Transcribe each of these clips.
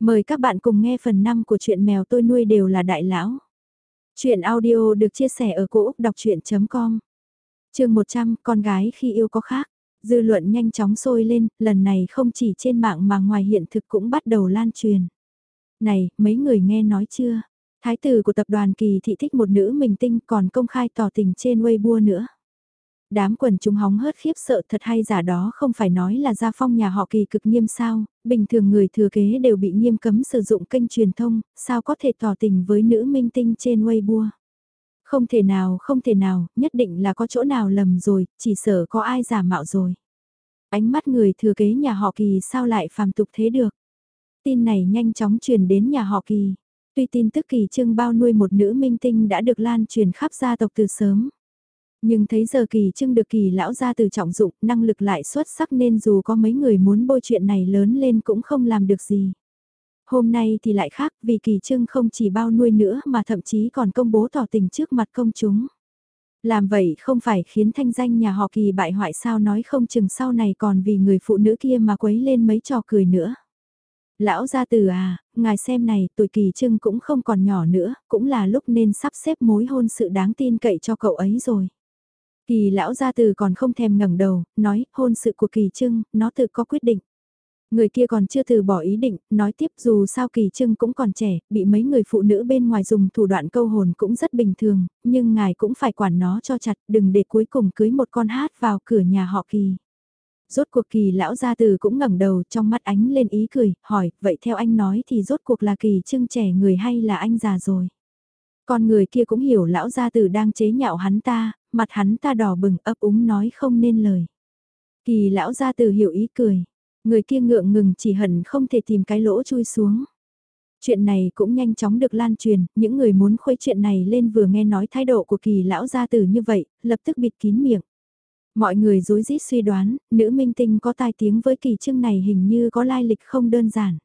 Mời các bạn cùng nghe phần 5 của truyện mèo tôi nuôi đều là đại lão. Chuyện audio được chia sẻ ở cỗ đọc chuyện.com Trường 100, con gái khi yêu có khác. Dư luận nhanh chóng sôi lên, lần này không chỉ trên mạng mà ngoài hiện thực cũng bắt đầu lan truyền. Này, mấy người nghe nói chưa? Thái tử của tập đoàn kỳ thị thích một nữ mình tinh còn công khai tỏ tình trên Weibo nữa đám quần chúng hóng hớt khiếp sợ thật hay giả đó không phải nói là gia phong nhà họ kỳ cực nghiêm sao, bình thường người thừa kế đều bị nghiêm cấm sử dụng kênh truyền thông, sao có thể tỏ tình với nữ minh tinh trên Weibo. Không thể nào, không thể nào, nhất định là có chỗ nào lầm rồi, chỉ sợ có ai giả mạo rồi. Ánh mắt người thừa kế nhà họ kỳ sao lại phàm tục thế được. Tin này nhanh chóng truyền đến nhà họ kỳ. Tuy tin tức kỳ trưng bao nuôi một nữ minh tinh đã được lan truyền khắp gia tộc từ sớm. Nhưng thấy giờ kỳ trưng được kỳ lão ra từ trọng dụng, năng lực lại xuất sắc nên dù có mấy người muốn bôi chuyện này lớn lên cũng không làm được gì. Hôm nay thì lại khác vì kỳ trưng không chỉ bao nuôi nữa mà thậm chí còn công bố tỏ tình trước mặt công chúng. Làm vậy không phải khiến thanh danh nhà họ kỳ bại hoại sao nói không chừng sau này còn vì người phụ nữ kia mà quấy lên mấy trò cười nữa. Lão gia từ à, ngài xem này, tuổi kỳ trưng cũng không còn nhỏ nữa, cũng là lúc nên sắp xếp mối hôn sự đáng tin cậy cho cậu ấy rồi. Kỳ lão gia từ còn không thèm ngẩng đầu, nói, hôn sự của kỳ trưng, nó tự có quyết định. Người kia còn chưa từ bỏ ý định, nói tiếp dù sao kỳ trưng cũng còn trẻ, bị mấy người phụ nữ bên ngoài dùng thủ đoạn câu hồn cũng rất bình thường, nhưng ngài cũng phải quản nó cho chặt, đừng để cuối cùng cưới một con hát vào cửa nhà họ kỳ. Rốt cuộc kỳ lão gia từ cũng ngẩng đầu trong mắt ánh lên ý cười, hỏi, vậy theo anh nói thì rốt cuộc là kỳ trưng trẻ người hay là anh già rồi? Con người kia cũng hiểu lão gia tử đang chế nhạo hắn ta, mặt hắn ta đỏ bừng ấp úng nói không nên lời. Kỳ lão gia tử hiểu ý cười, người kia ngượng ngừng chỉ hận không thể tìm cái lỗ chui xuống. Chuyện này cũng nhanh chóng được lan truyền, những người muốn khuấy chuyện này lên vừa nghe nói thái độ của kỳ lão gia tử như vậy, lập tức bịt kín miệng. Mọi người dối rít suy đoán, nữ minh tinh có tai tiếng với kỳ trưng này hình như có lai lịch không đơn giản.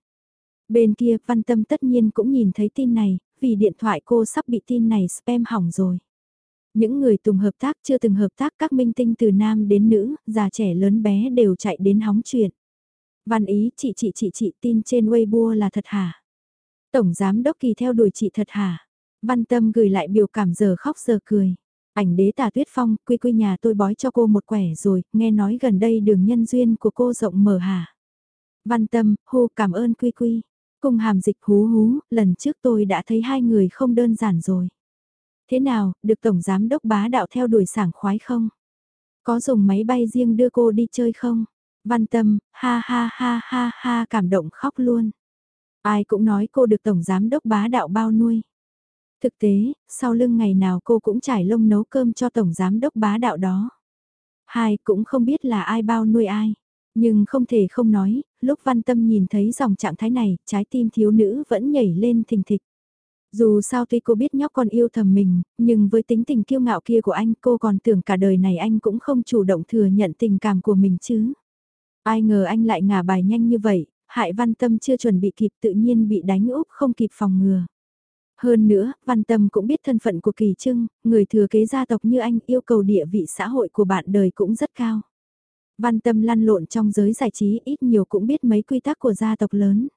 Bên kia văn tâm tất nhiên cũng nhìn thấy tin này, vì điện thoại cô sắp bị tin này spam hỏng rồi. Những người từng hợp tác chưa từng hợp tác các minh tinh từ nam đến nữ, già trẻ lớn bé đều chạy đến hóng chuyện. Văn ý chị chị chị chị tin trên Weibo là thật hả? Tổng giám đốc kỳ theo đuổi chị thật hả? Văn tâm gửi lại biểu cảm giờ khóc giờ cười. Ảnh đế tả tuyết phong, quy quy nhà tôi bói cho cô một quẻ rồi, nghe nói gần đây đường nhân duyên của cô rộng mở hả? Văn tâm, hô cảm ơn quy quy. Cùng hàm dịch hú hú, lần trước tôi đã thấy hai người không đơn giản rồi. Thế nào, được Tổng Giám Đốc bá đạo theo đuổi sảng khoái không? Có dùng máy bay riêng đưa cô đi chơi không? Văn tâm, ha ha ha ha ha cảm động khóc luôn. Ai cũng nói cô được Tổng Giám Đốc bá đạo bao nuôi. Thực tế, sau lưng ngày nào cô cũng trải lông nấu cơm cho Tổng Giám Đốc bá đạo đó. Hai cũng không biết là ai bao nuôi ai. Nhưng không thể không nói, lúc văn tâm nhìn thấy dòng trạng thái này, trái tim thiếu nữ vẫn nhảy lên thình thịch. Dù sao tuy cô biết nhóc con yêu thầm mình, nhưng với tính tình kiêu ngạo kia của anh cô còn tưởng cả đời này anh cũng không chủ động thừa nhận tình cảm của mình chứ. Ai ngờ anh lại ngả bài nhanh như vậy, hại văn tâm chưa chuẩn bị kịp tự nhiên bị đánh úp không kịp phòng ngừa. Hơn nữa, Văn Tâm cũng biết thân phận của Kỳ Trưng, người thừa kế gia tộc như anh yêu cầu địa vị xã hội của bạn đời cũng rất cao. Văn Tâm lăn lộn trong giới giải trí ít nhiều cũng biết mấy quy tắc của gia tộc lớn.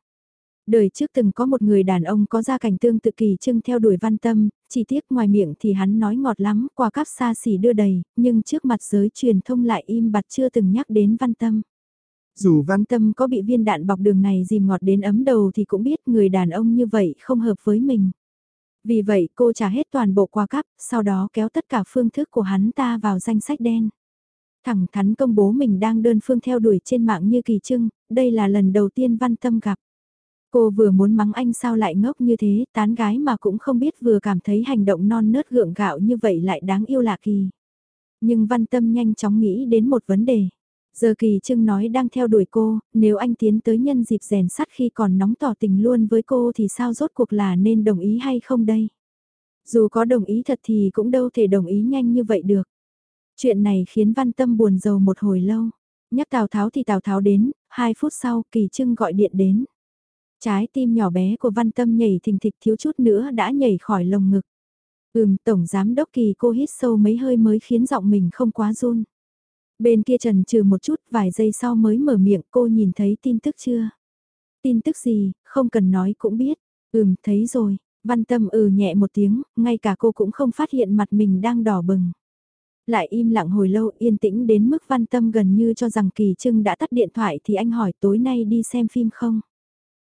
Đời trước từng có một người đàn ông có gia cảnh tương tự kỳ trưng theo đuổi văn tâm, chỉ tiếc ngoài miệng thì hắn nói ngọt lắm, qua các xa xỉ đưa đầy, nhưng trước mặt giới truyền thông lại im bặt chưa từng nhắc đến văn tâm. Dù văn tâm có bị viên đạn bọc đường này dìm ngọt đến ấm đầu thì cũng biết người đàn ông như vậy không hợp với mình. Vì vậy cô trả hết toàn bộ qua cắp, sau đó kéo tất cả phương thức của hắn ta vào danh sách đen thẳng thắn công bố mình đang đơn phương theo đuổi trên mạng như kỳ trưng, đây là lần đầu tiên văn tâm gặp. Cô vừa muốn mắng anh sao lại ngốc như thế, tán gái mà cũng không biết vừa cảm thấy hành động non nớt gượng gạo như vậy lại đáng yêu lạ kỳ. Nhưng văn tâm nhanh chóng nghĩ đến một vấn đề. Giờ kỳ trưng nói đang theo đuổi cô, nếu anh tiến tới nhân dịp rèn sắt khi còn nóng tỏ tình luôn với cô thì sao rốt cuộc là nên đồng ý hay không đây? Dù có đồng ý thật thì cũng đâu thể đồng ý nhanh như vậy được. Chuyện này khiến văn tâm buồn rầu một hồi lâu. Nhắc Tào Tháo thì Tào Tháo đến, hai phút sau Kỳ Trưng gọi điện đến. Trái tim nhỏ bé của văn tâm nhảy thình thịch thiếu chút nữa đã nhảy khỏi lồng ngực. Ừm, Tổng Giám Đốc Kỳ cô hít sâu mấy hơi mới khiến giọng mình không quá run. Bên kia trần trừ một chút vài giây sau mới mở miệng cô nhìn thấy tin tức chưa? Tin tức gì, không cần nói cũng biết. Ừm, thấy rồi. Văn tâm ừ nhẹ một tiếng, ngay cả cô cũng không phát hiện mặt mình đang đỏ bừng. Lại im lặng hồi lâu yên tĩnh đến mức văn tâm gần như cho rằng Kỳ Trưng đã tắt điện thoại thì anh hỏi tối nay đi xem phim không?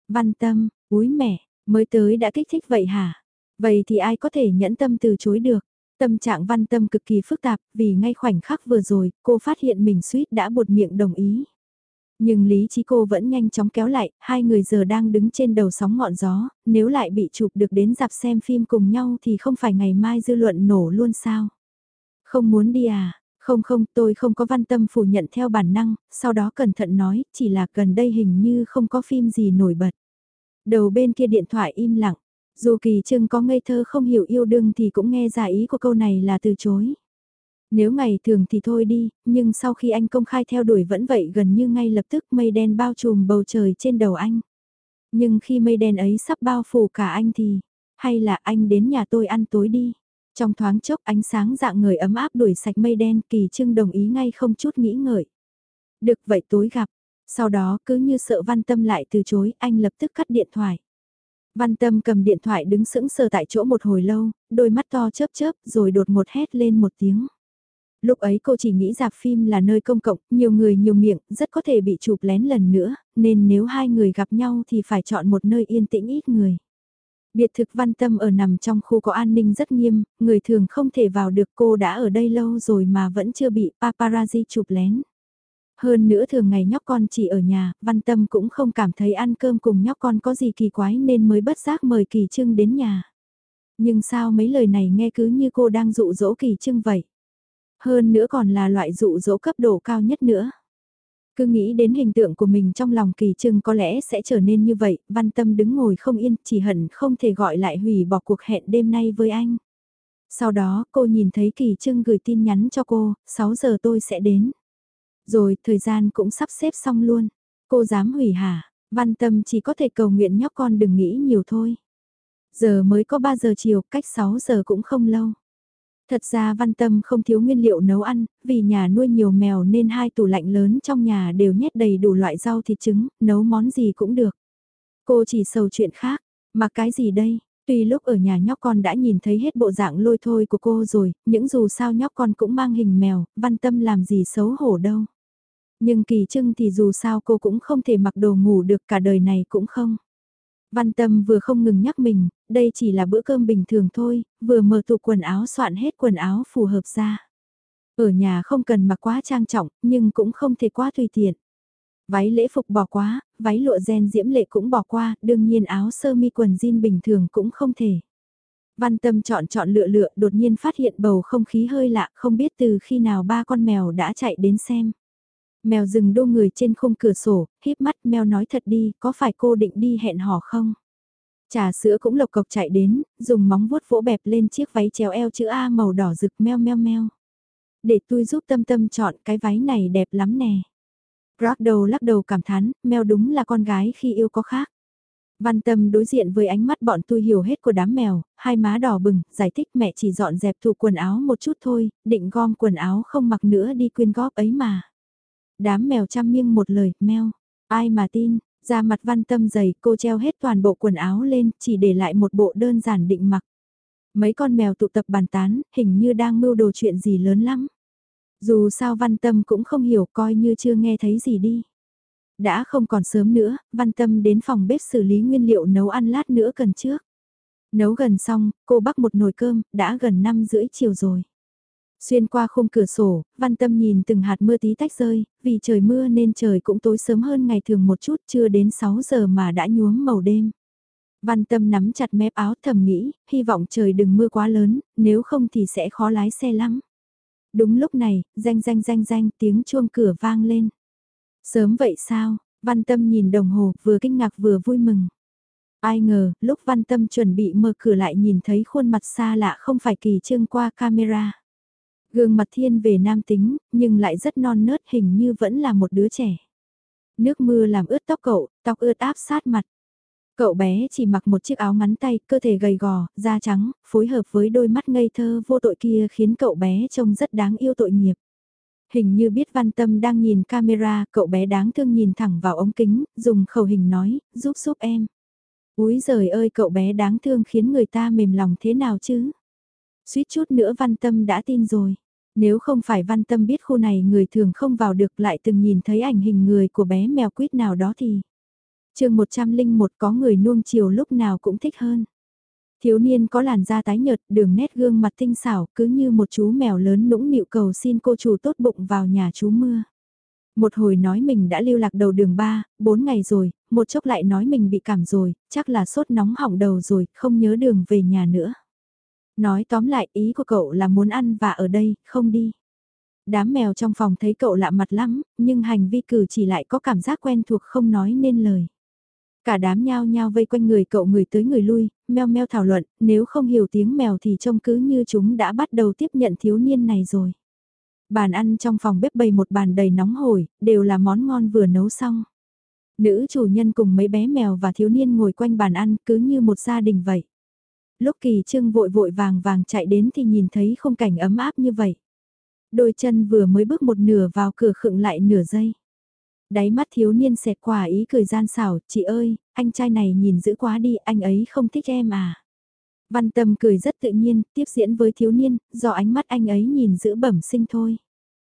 Văn tâm, úi mẹ, mới tới đã kích thích vậy hả? Vậy thì ai có thể nhẫn tâm từ chối được? Tâm trạng văn tâm cực kỳ phức tạp vì ngay khoảnh khắc vừa rồi cô phát hiện mình suýt đã buột miệng đồng ý. Nhưng lý trí cô vẫn nhanh chóng kéo lại, hai người giờ đang đứng trên đầu sóng ngọn gió, nếu lại bị chụp được đến dạp xem phim cùng nhau thì không phải ngày mai dư luận nổ luôn sao? Không muốn đi à? Không không, tôi không có văn tâm phủ nhận theo bản năng, sau đó cẩn thận nói, chỉ là gần đây hình như không có phim gì nổi bật. Đầu bên kia điện thoại im lặng, dù kỳ trưng có ngây thơ không hiểu yêu đương thì cũng nghe ra ý của câu này là từ chối. Nếu ngày thường thì thôi đi, nhưng sau khi anh công khai theo đuổi vẫn vậy gần như ngay lập tức mây đen bao trùm bầu trời trên đầu anh. Nhưng khi mây đen ấy sắp bao phủ cả anh thì, hay là anh đến nhà tôi ăn tối đi. Trong thoáng chốc ánh sáng dạng người ấm áp đuổi sạch mây đen kỳ trưng đồng ý ngay không chút nghĩ ngợi. Được vậy tối gặp, sau đó cứ như sợ văn tâm lại từ chối anh lập tức cắt điện thoại. Văn tâm cầm điện thoại đứng sững sờ tại chỗ một hồi lâu, đôi mắt to chớp chớp rồi đột ngột hét lên một tiếng. Lúc ấy cô chỉ nghĩ dạp phim là nơi công cộng, nhiều người nhiều miệng, rất có thể bị chụp lén lần nữa, nên nếu hai người gặp nhau thì phải chọn một nơi yên tĩnh ít người. Biệt thực văn tâm ở nằm trong khu có an ninh rất nghiêm, người thường không thể vào được cô đã ở đây lâu rồi mà vẫn chưa bị paparazzi chụp lén. Hơn nữa thường ngày nhóc con chỉ ở nhà, văn tâm cũng không cảm thấy ăn cơm cùng nhóc con có gì kỳ quái nên mới bất giác mời kỳ trưng đến nhà. Nhưng sao mấy lời này nghe cứ như cô đang dụ dỗ kỳ trưng vậy? Hơn nữa còn là loại dụ dỗ cấp độ cao nhất nữa. Cứ nghĩ đến hình tượng của mình trong lòng kỳ trưng có lẽ sẽ trở nên như vậy, văn tâm đứng ngồi không yên, chỉ hận không thể gọi lại hủy bỏ cuộc hẹn đêm nay với anh. Sau đó cô nhìn thấy kỳ trưng gửi tin nhắn cho cô, 6 giờ tôi sẽ đến. Rồi thời gian cũng sắp xếp xong luôn. Cô dám hủy hả? Văn tâm chỉ có thể cầu nguyện nhóc con đừng nghĩ nhiều thôi. Giờ mới có 3 giờ chiều, cách 6 giờ cũng không lâu. Thật ra văn tâm không thiếu nguyên liệu nấu ăn, vì nhà nuôi nhiều mèo nên hai tủ lạnh lớn trong nhà đều nhét đầy đủ loại rau thịt trứng, nấu món gì cũng được. Cô chỉ sầu chuyện khác, mà cái gì đây? Tuy lúc ở nhà nhóc con đã nhìn thấy hết bộ dạng lôi thôi của cô rồi, những dù sao nhóc con cũng mang hình mèo, văn tâm làm gì xấu hổ đâu. Nhưng kỳ trưng thì dù sao cô cũng không thể mặc đồ ngủ được cả đời này cũng không. Văn tâm vừa không ngừng nhắc mình, đây chỉ là bữa cơm bình thường thôi, vừa mở tủ quần áo soạn hết quần áo phù hợp ra. Ở nhà không cần mặc quá trang trọng, nhưng cũng không thể quá tùy tiện. Váy lễ phục bỏ quá, váy lụa gen diễm lệ cũng bỏ qua, đương nhiên áo sơ mi quần jean bình thường cũng không thể. Văn tâm chọn chọn lựa lựa đột nhiên phát hiện bầu không khí hơi lạ không biết từ khi nào ba con mèo đã chạy đến xem. Mèo rừng đô người trên khung cửa sổ, híp mắt mèo nói thật đi, có phải cô định đi hẹn hò không? Trà sữa cũng lộc cộc chạy đến, dùng móng vuốt vỗ bẹp lên chiếc váy chéo eo chữ A màu đỏ rực meo meo meo. Để tôi giúp tâm tâm chọn cái váy này đẹp lắm nè. Rock đầu lắc đầu cảm thán, mèo đúng là con gái khi yêu có khác. Văn tâm đối diện với ánh mắt bọn tôi hiểu hết của đám mèo, hai má đỏ bừng, giải thích mẹ chỉ dọn dẹp tủ quần áo một chút thôi, định gom quần áo không mặc nữa đi quyên góp ấy mà. Đám mèo chăm miêng một lời, meo. Ai mà tin, ra mặt văn tâm dày cô treo hết toàn bộ quần áo lên, chỉ để lại một bộ đơn giản định mặc. Mấy con mèo tụ tập bàn tán, hình như đang mưu đồ chuyện gì lớn lắm. Dù sao văn tâm cũng không hiểu coi như chưa nghe thấy gì đi. Đã không còn sớm nữa, văn tâm đến phòng bếp xử lý nguyên liệu nấu ăn lát nữa cần trước. Nấu gần xong, cô bắc một nồi cơm, đã gần 5 rưỡi chiều rồi. Xuyên qua khung cửa sổ, văn tâm nhìn từng hạt mưa tí tách rơi, vì trời mưa nên trời cũng tối sớm hơn ngày thường một chút chưa đến 6 giờ mà đã nhuốm màu đêm. Văn tâm nắm chặt mép áo thầm nghĩ, hy vọng trời đừng mưa quá lớn, nếu không thì sẽ khó lái xe lắm. Đúng lúc này, danh danh danh danh tiếng chuông cửa vang lên. Sớm vậy sao, văn tâm nhìn đồng hồ vừa kinh ngạc vừa vui mừng. Ai ngờ, lúc văn tâm chuẩn bị mở cửa lại nhìn thấy khuôn mặt xa lạ không phải kỳ trương qua camera. Gương mặt thiên về nam tính, nhưng lại rất non nớt hình như vẫn là một đứa trẻ. Nước mưa làm ướt tóc cậu, tóc ướt áp sát mặt. Cậu bé chỉ mặc một chiếc áo ngắn tay, cơ thể gầy gò, da trắng, phối hợp với đôi mắt ngây thơ vô tội kia khiến cậu bé trông rất đáng yêu tội nghiệp. Hình như biết văn tâm đang nhìn camera, cậu bé đáng thương nhìn thẳng vào ống kính, dùng khẩu hình nói, giúp giúp em. Úi giời ơi cậu bé đáng thương khiến người ta mềm lòng thế nào chứ? Suýt chút nữa văn tâm đã tin rồi. Nếu không phải văn tâm biết khu này người thường không vào được lại từng nhìn thấy ảnh hình người của bé mèo quýt nào đó thì... chương 101 có người nuông chiều lúc nào cũng thích hơn. Thiếu niên có làn da tái nhợt, đường nét gương mặt tinh xảo, cứ như một chú mèo lớn nũng nịu cầu xin cô chủ tốt bụng vào nhà chú mưa. Một hồi nói mình đã lưu lạc đầu đường 3, 4 ngày rồi, một chốc lại nói mình bị cảm rồi, chắc là sốt nóng hỏng đầu rồi, không nhớ đường về nhà nữa. Nói tóm lại ý của cậu là muốn ăn và ở đây, không đi. Đám mèo trong phòng thấy cậu lạ mặt lắm, nhưng hành vi cử chỉ lại có cảm giác quen thuộc không nói nên lời. Cả đám nhao nhao vây quanh người cậu người tới người lui, meo meo thảo luận, nếu không hiểu tiếng mèo thì trông cứ như chúng đã bắt đầu tiếp nhận thiếu niên này rồi. Bàn ăn trong phòng bếp bày một bàn đầy nóng hổi, đều là món ngon vừa nấu xong. Nữ chủ nhân cùng mấy bé mèo và thiếu niên ngồi quanh bàn ăn cứ như một gia đình vậy. Lúc kỳ trương vội vội vàng vàng chạy đến thì nhìn thấy không cảnh ấm áp như vậy. Đôi chân vừa mới bước một nửa vào cửa khựng lại nửa giây. Đáy mắt thiếu niên xẹt quả ý cười gian xảo, chị ơi, anh trai này nhìn dữ quá đi, anh ấy không thích em à. Văn tâm cười rất tự nhiên, tiếp diễn với thiếu niên, do ánh mắt anh ấy nhìn giữ bẩm sinh thôi.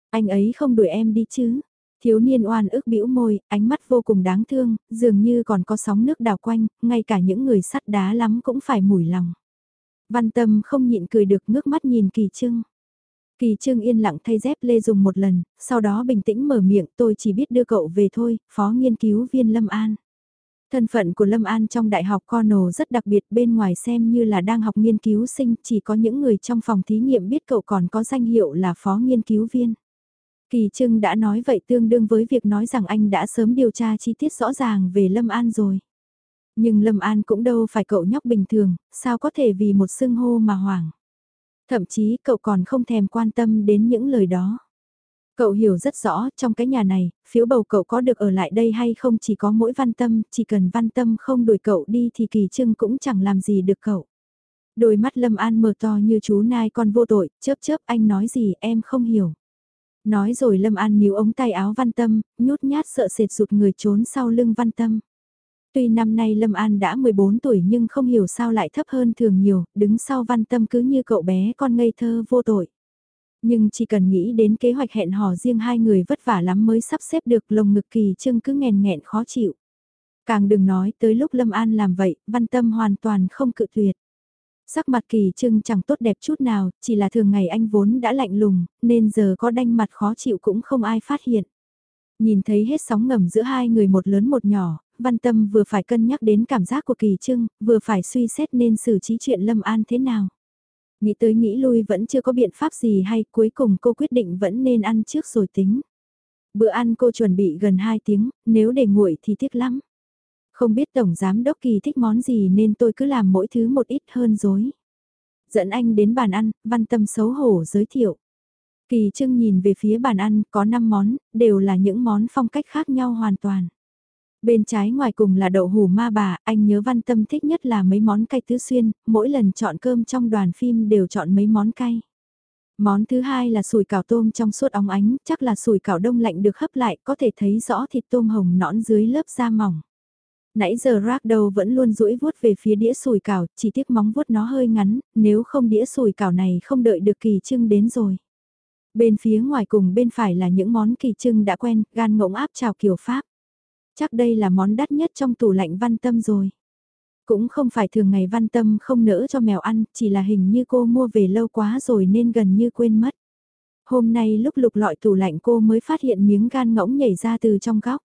Anh ấy không đuổi em đi chứ. Thiếu niên oan ức bĩu môi, ánh mắt vô cùng đáng thương, dường như còn có sóng nước đào quanh, ngay cả những người sắt đá lắm cũng phải mủi lòng. Văn tâm không nhịn cười được ngước mắt nhìn kỳ trưng. Kỳ trưng yên lặng thay dép lê dùng một lần, sau đó bình tĩnh mở miệng tôi chỉ biết đưa cậu về thôi, phó nghiên cứu viên Lâm An. Thân phận của Lâm An trong đại học Cornell rất đặc biệt bên ngoài xem như là đang học nghiên cứu sinh, chỉ có những người trong phòng thí nghiệm biết cậu còn có danh hiệu là phó nghiên cứu viên. Kỳ Trưng đã nói vậy tương đương với việc nói rằng anh đã sớm điều tra chi tiết rõ ràng về Lâm An rồi. Nhưng Lâm An cũng đâu phải cậu nhóc bình thường, sao có thể vì một xưng hô mà hoảng. Thậm chí cậu còn không thèm quan tâm đến những lời đó. Cậu hiểu rất rõ trong cái nhà này, phiếu bầu cậu có được ở lại đây hay không chỉ có mỗi văn tâm, chỉ cần văn tâm không đuổi cậu đi thì kỳ trưng cũng chẳng làm gì được cậu. Đôi mắt Lâm An mở to như chú nai con vô tội, chớp chớp anh nói gì em không hiểu. Nói rồi Lâm An níu ống tay áo văn tâm, nhút nhát sợ sệt rụt người trốn sau lưng văn tâm. Tuy năm nay Lâm An đã 14 tuổi nhưng không hiểu sao lại thấp hơn thường nhiều, đứng sau văn tâm cứ như cậu bé con ngây thơ vô tội. Nhưng chỉ cần nghĩ đến kế hoạch hẹn hò riêng hai người vất vả lắm mới sắp xếp được lồng ngực kỳ trưng cứ nghèn nghẹn khó chịu. Càng đừng nói tới lúc Lâm An làm vậy, văn tâm hoàn toàn không cự tuyệt. Sắc mặt kỳ trưng chẳng tốt đẹp chút nào, chỉ là thường ngày anh vốn đã lạnh lùng, nên giờ có đanh mặt khó chịu cũng không ai phát hiện. Nhìn thấy hết sóng ngầm giữa hai người một lớn một nhỏ, văn tâm vừa phải cân nhắc đến cảm giác của kỳ trưng, vừa phải suy xét nên xử trí chuyện Lâm An thế nào. Nghĩ tới nghĩ lui vẫn chưa có biện pháp gì hay cuối cùng cô quyết định vẫn nên ăn trước rồi tính. Bữa ăn cô chuẩn bị gần 2 tiếng, nếu để nguội thì tiếc lắm. Không biết Tổng Giám Đốc Kỳ thích món gì nên tôi cứ làm mỗi thứ một ít hơn dối. Dẫn anh đến bàn ăn, văn tâm xấu hổ giới thiệu. Kỳ trưng nhìn về phía bàn ăn, có 5 món, đều là những món phong cách khác nhau hoàn toàn. Bên trái ngoài cùng là đậu hủ ma bà, anh nhớ văn tâm thích nhất là mấy món cay tứ xuyên, mỗi lần chọn cơm trong đoàn phim đều chọn mấy món cay. Món thứ hai là sủi cảo tôm trong suốt óng ánh, chắc là sủi cảo đông lạnh được hấp lại, có thể thấy rõ thịt tôm hồng nõn dưới lớp da mỏng. Nãy giờ rác đầu vẫn luôn duỗi vuốt về phía đĩa sủi cảo, chỉ tiếc móng vuốt nó hơi ngắn, nếu không đĩa sủi cảo này không đợi được kỳ trưng đến rồi. Bên phía ngoài cùng bên phải là những món kỳ trưng đã quen, gan ngỗng áp chào kiểu Pháp. Chắc đây là món đắt nhất trong tủ lạnh văn tâm rồi. Cũng không phải thường ngày văn tâm không nỡ cho mèo ăn, chỉ là hình như cô mua về lâu quá rồi nên gần như quên mất. Hôm nay lúc lục lọi tủ lạnh cô mới phát hiện miếng gan ngỗng nhảy ra từ trong góc.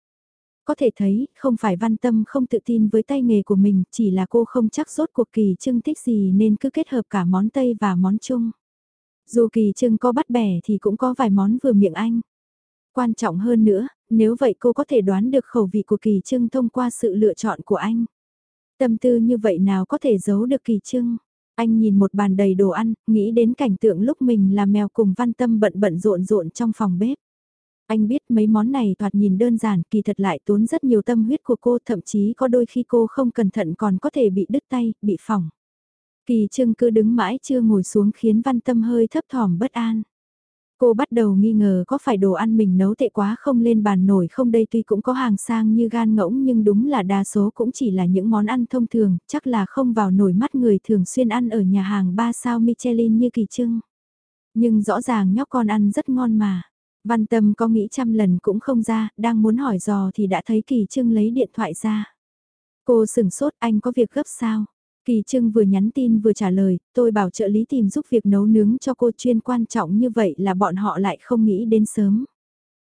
Có thể thấy, không phải văn tâm không tự tin với tay nghề của mình, chỉ là cô không chắc rốt cuộc kỳ trưng thích gì nên cứ kết hợp cả món Tây và món Trung. Dù kỳ trưng có bắt bẻ thì cũng có vài món vừa miệng anh. Quan trọng hơn nữa, nếu vậy cô có thể đoán được khẩu vị của kỳ trưng thông qua sự lựa chọn của anh. Tâm tư như vậy nào có thể giấu được kỳ trưng. Anh nhìn một bàn đầy đồ ăn, nghĩ đến cảnh tượng lúc mình là mèo cùng văn tâm bận bận rộn rộn trong phòng bếp. Anh biết mấy món này thoạt nhìn đơn giản, kỳ thật lại tốn rất nhiều tâm huyết của cô, thậm chí có đôi khi cô không cẩn thận còn có thể bị đứt tay, bị phỏng. Kỳ trưng cứ đứng mãi chưa ngồi xuống khiến văn tâm hơi thấp thỏm bất an. Cô bắt đầu nghi ngờ có phải đồ ăn mình nấu tệ quá không lên bàn nổi không đây tuy cũng có hàng sang như gan ngỗng nhưng đúng là đa số cũng chỉ là những món ăn thông thường, chắc là không vào nổi mắt người thường xuyên ăn ở nhà hàng 3 sao Michelin như kỳ trưng. Nhưng rõ ràng nhóc con ăn rất ngon mà. Văn tâm có nghĩ trăm lần cũng không ra, đang muốn hỏi dò thì đã thấy kỳ trưng lấy điện thoại ra. Cô sửng sốt anh có việc gấp sao? Kỳ Trưng vừa nhắn tin vừa trả lời, tôi bảo trợ lý tìm giúp việc nấu nướng cho cô chuyên quan trọng như vậy là bọn họ lại không nghĩ đến sớm.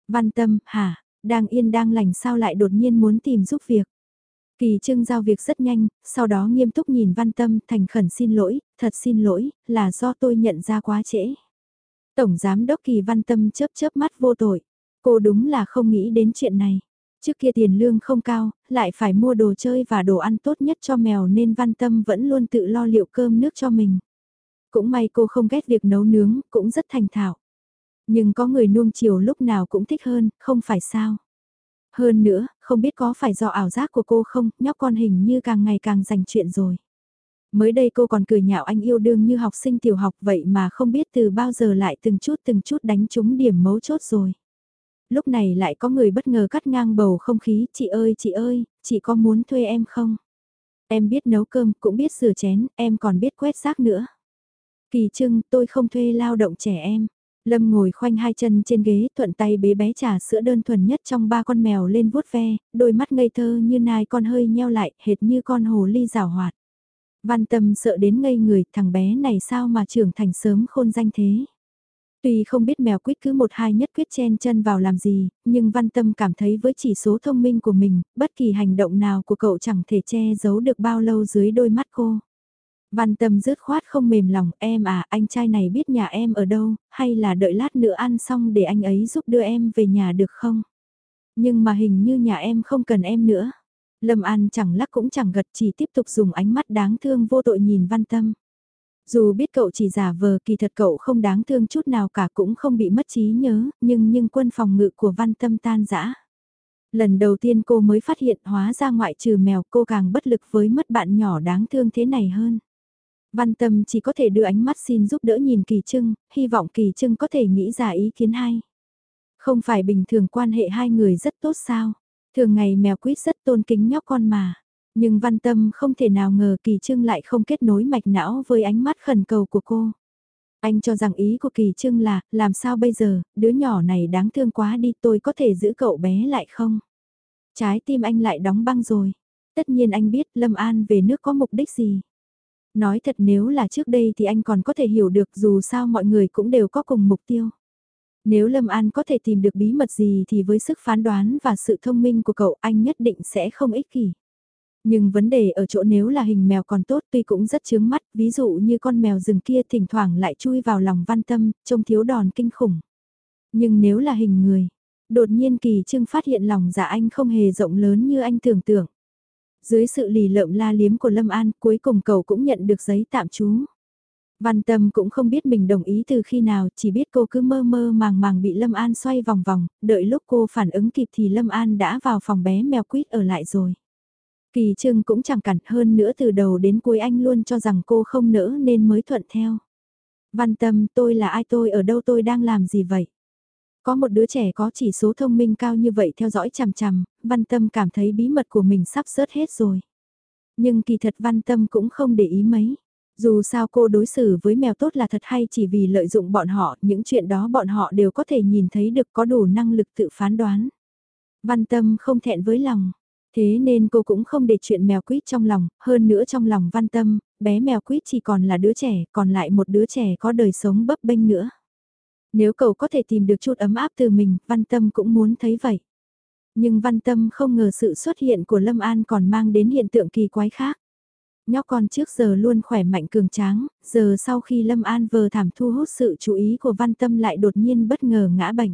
Văn tâm, hả, đang yên đang lành sao lại đột nhiên muốn tìm giúp việc. Kỳ Trưng giao việc rất nhanh, sau đó nghiêm túc nhìn Văn Tâm thành khẩn xin lỗi, thật xin lỗi, là do tôi nhận ra quá trễ. Tổng Giám Đốc Kỳ Văn Tâm chớp chớp mắt vô tội. Cô đúng là không nghĩ đến chuyện này. Trước kia tiền lương không cao, lại phải mua đồ chơi và đồ ăn tốt nhất cho mèo nên Văn Tâm vẫn luôn tự lo liệu cơm nước cho mình. Cũng may cô không ghét việc nấu nướng, cũng rất thành thạo. Nhưng có người nuông chiều lúc nào cũng thích hơn, không phải sao. Hơn nữa, không biết có phải do ảo giác của cô không, nhóc con hình như càng ngày càng dành chuyện rồi. Mới đây cô còn cười nhạo anh yêu đương như học sinh tiểu học vậy mà không biết từ bao giờ lại từng chút từng chút đánh trúng điểm mấu chốt rồi. Lúc này lại có người bất ngờ cắt ngang bầu không khí, chị ơi chị ơi, chị có muốn thuê em không? Em biết nấu cơm, cũng biết rửa chén, em còn biết quét rác nữa. Kỳ trưng, tôi không thuê lao động trẻ em. Lâm ngồi khoanh hai chân trên ghế, thuận tay bế bé trà sữa đơn thuần nhất trong ba con mèo lên vuốt ve, đôi mắt ngây thơ như nai con hơi nheo lại, hệt như con hồ ly rào hoạt. Văn tâm sợ đến ngây người, thằng bé này sao mà trưởng thành sớm khôn danh thế. Tuy không biết mèo quyết cứ một hai nhất quyết chen chân vào làm gì, nhưng văn tâm cảm thấy với chỉ số thông minh của mình, bất kỳ hành động nào của cậu chẳng thể che giấu được bao lâu dưới đôi mắt cô. Văn tâm rứt khoát không mềm lòng, em à, anh trai này biết nhà em ở đâu, hay là đợi lát nữa ăn xong để anh ấy giúp đưa em về nhà được không? Nhưng mà hình như nhà em không cần em nữa. Lâm An chẳng lắc cũng chẳng gật chỉ tiếp tục dùng ánh mắt đáng thương vô tội nhìn văn tâm. Dù biết cậu chỉ giả vờ kỳ thật cậu không đáng thương chút nào cả cũng không bị mất trí nhớ, nhưng nhưng quân phòng ngự của văn tâm tan rã. Lần đầu tiên cô mới phát hiện hóa ra ngoại trừ mèo cô càng bất lực với mất bạn nhỏ đáng thương thế này hơn. Văn tâm chỉ có thể đưa ánh mắt xin giúp đỡ nhìn kỳ trưng, hy vọng kỳ trưng có thể nghĩ ra ý kiến hay. Không phải bình thường quan hệ hai người rất tốt sao, thường ngày mèo quýt rất tôn kính nhóc con mà. Nhưng văn tâm không thể nào ngờ Kỳ Trưng lại không kết nối mạch não với ánh mắt khẩn cầu của cô. Anh cho rằng ý của Kỳ Trưng là, làm sao bây giờ, đứa nhỏ này đáng thương quá đi tôi có thể giữ cậu bé lại không? Trái tim anh lại đóng băng rồi. Tất nhiên anh biết Lâm An về nước có mục đích gì. Nói thật nếu là trước đây thì anh còn có thể hiểu được dù sao mọi người cũng đều có cùng mục tiêu. Nếu Lâm An có thể tìm được bí mật gì thì với sức phán đoán và sự thông minh của cậu anh nhất định sẽ không ích kỷ. Nhưng vấn đề ở chỗ nếu là hình mèo còn tốt tuy cũng rất chướng mắt, ví dụ như con mèo rừng kia thỉnh thoảng lại chui vào lòng văn tâm, trông thiếu đòn kinh khủng. Nhưng nếu là hình người, đột nhiên kỳ trưng phát hiện lòng dạ anh không hề rộng lớn như anh tưởng tượng. Dưới sự lì lợm la liếm của Lâm An, cuối cùng cậu cũng nhận được giấy tạm trú. Văn Tâm cũng không biết mình đồng ý từ khi nào, chỉ biết cô cứ mơ mơ màng màng bị Lâm An xoay vòng vòng, đợi lúc cô phản ứng kịp thì Lâm An đã vào phòng bé mèo quýt ở lại rồi. Kỳ trưng cũng chẳng cản hơn nữa từ đầu đến cuối anh luôn cho rằng cô không nỡ nên mới thuận theo. Văn tâm tôi là ai tôi ở đâu tôi đang làm gì vậy? Có một đứa trẻ có chỉ số thông minh cao như vậy theo dõi chằm chằm, văn tâm cảm thấy bí mật của mình sắp rớt hết rồi. Nhưng kỳ thật văn tâm cũng không để ý mấy. Dù sao cô đối xử với mèo tốt là thật hay chỉ vì lợi dụng bọn họ, những chuyện đó bọn họ đều có thể nhìn thấy được có đủ năng lực tự phán đoán. Văn tâm không thẹn với lòng, Thế nên cô cũng không để chuyện mèo quýt trong lòng, hơn nữa trong lòng văn tâm, bé mèo quýt chỉ còn là đứa trẻ, còn lại một đứa trẻ có đời sống bấp bênh nữa. Nếu cậu có thể tìm được chút ấm áp từ mình, văn tâm cũng muốn thấy vậy. Nhưng văn tâm không ngờ sự xuất hiện của Lâm An còn mang đến hiện tượng kỳ quái khác. Nhóc con trước giờ luôn khỏe mạnh cường tráng, giờ sau khi Lâm An vờ thảm thu hút sự chú ý của văn tâm lại đột nhiên bất ngờ ngã bệnh.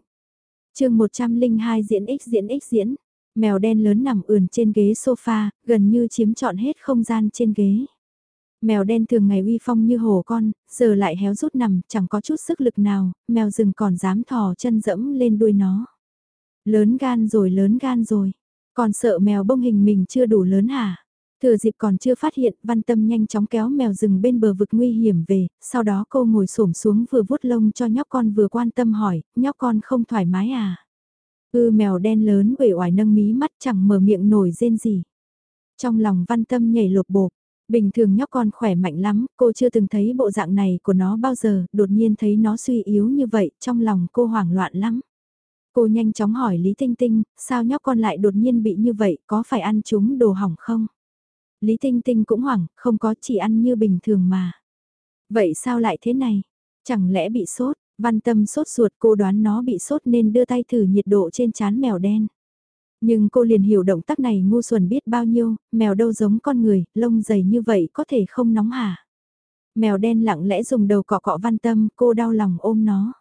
chương 102 diễn x diễn x diễn, Mèo đen lớn nằm ườn trên ghế sofa, gần như chiếm trọn hết không gian trên ghế. Mèo đen thường ngày uy phong như hổ con, giờ lại héo rút nằm, chẳng có chút sức lực nào, mèo rừng còn dám thò chân dẫm lên đuôi nó. Lớn gan rồi lớn gan rồi, còn sợ mèo bông hình mình chưa đủ lớn hả? Thừa dịp còn chưa phát hiện, văn tâm nhanh chóng kéo mèo rừng bên bờ vực nguy hiểm về, sau đó cô ngồi xổm xuống vừa vuốt lông cho nhóc con vừa quan tâm hỏi, nhóc con không thoải mái à? Ư mèo đen lớn uể oải nâng mí mắt chẳng mở miệng nổi rên gì. Trong lòng văn tâm nhảy lột bột, bình thường nhóc con khỏe mạnh lắm, cô chưa từng thấy bộ dạng này của nó bao giờ, đột nhiên thấy nó suy yếu như vậy, trong lòng cô hoảng loạn lắm. Cô nhanh chóng hỏi Lý Tinh Tinh, sao nhóc con lại đột nhiên bị như vậy, có phải ăn chúng đồ hỏng không? Lý Tinh Tinh cũng hoảng, không có chỉ ăn như bình thường mà. Vậy sao lại thế này? Chẳng lẽ bị sốt? Văn tâm sốt ruột cô đoán nó bị sốt nên đưa tay thử nhiệt độ trên chán mèo đen. Nhưng cô liền hiểu động tác này ngu xuẩn biết bao nhiêu, mèo đâu giống con người, lông dày như vậy có thể không nóng hả? Mèo đen lặng lẽ dùng đầu cọ cọ văn tâm, cô đau lòng ôm nó.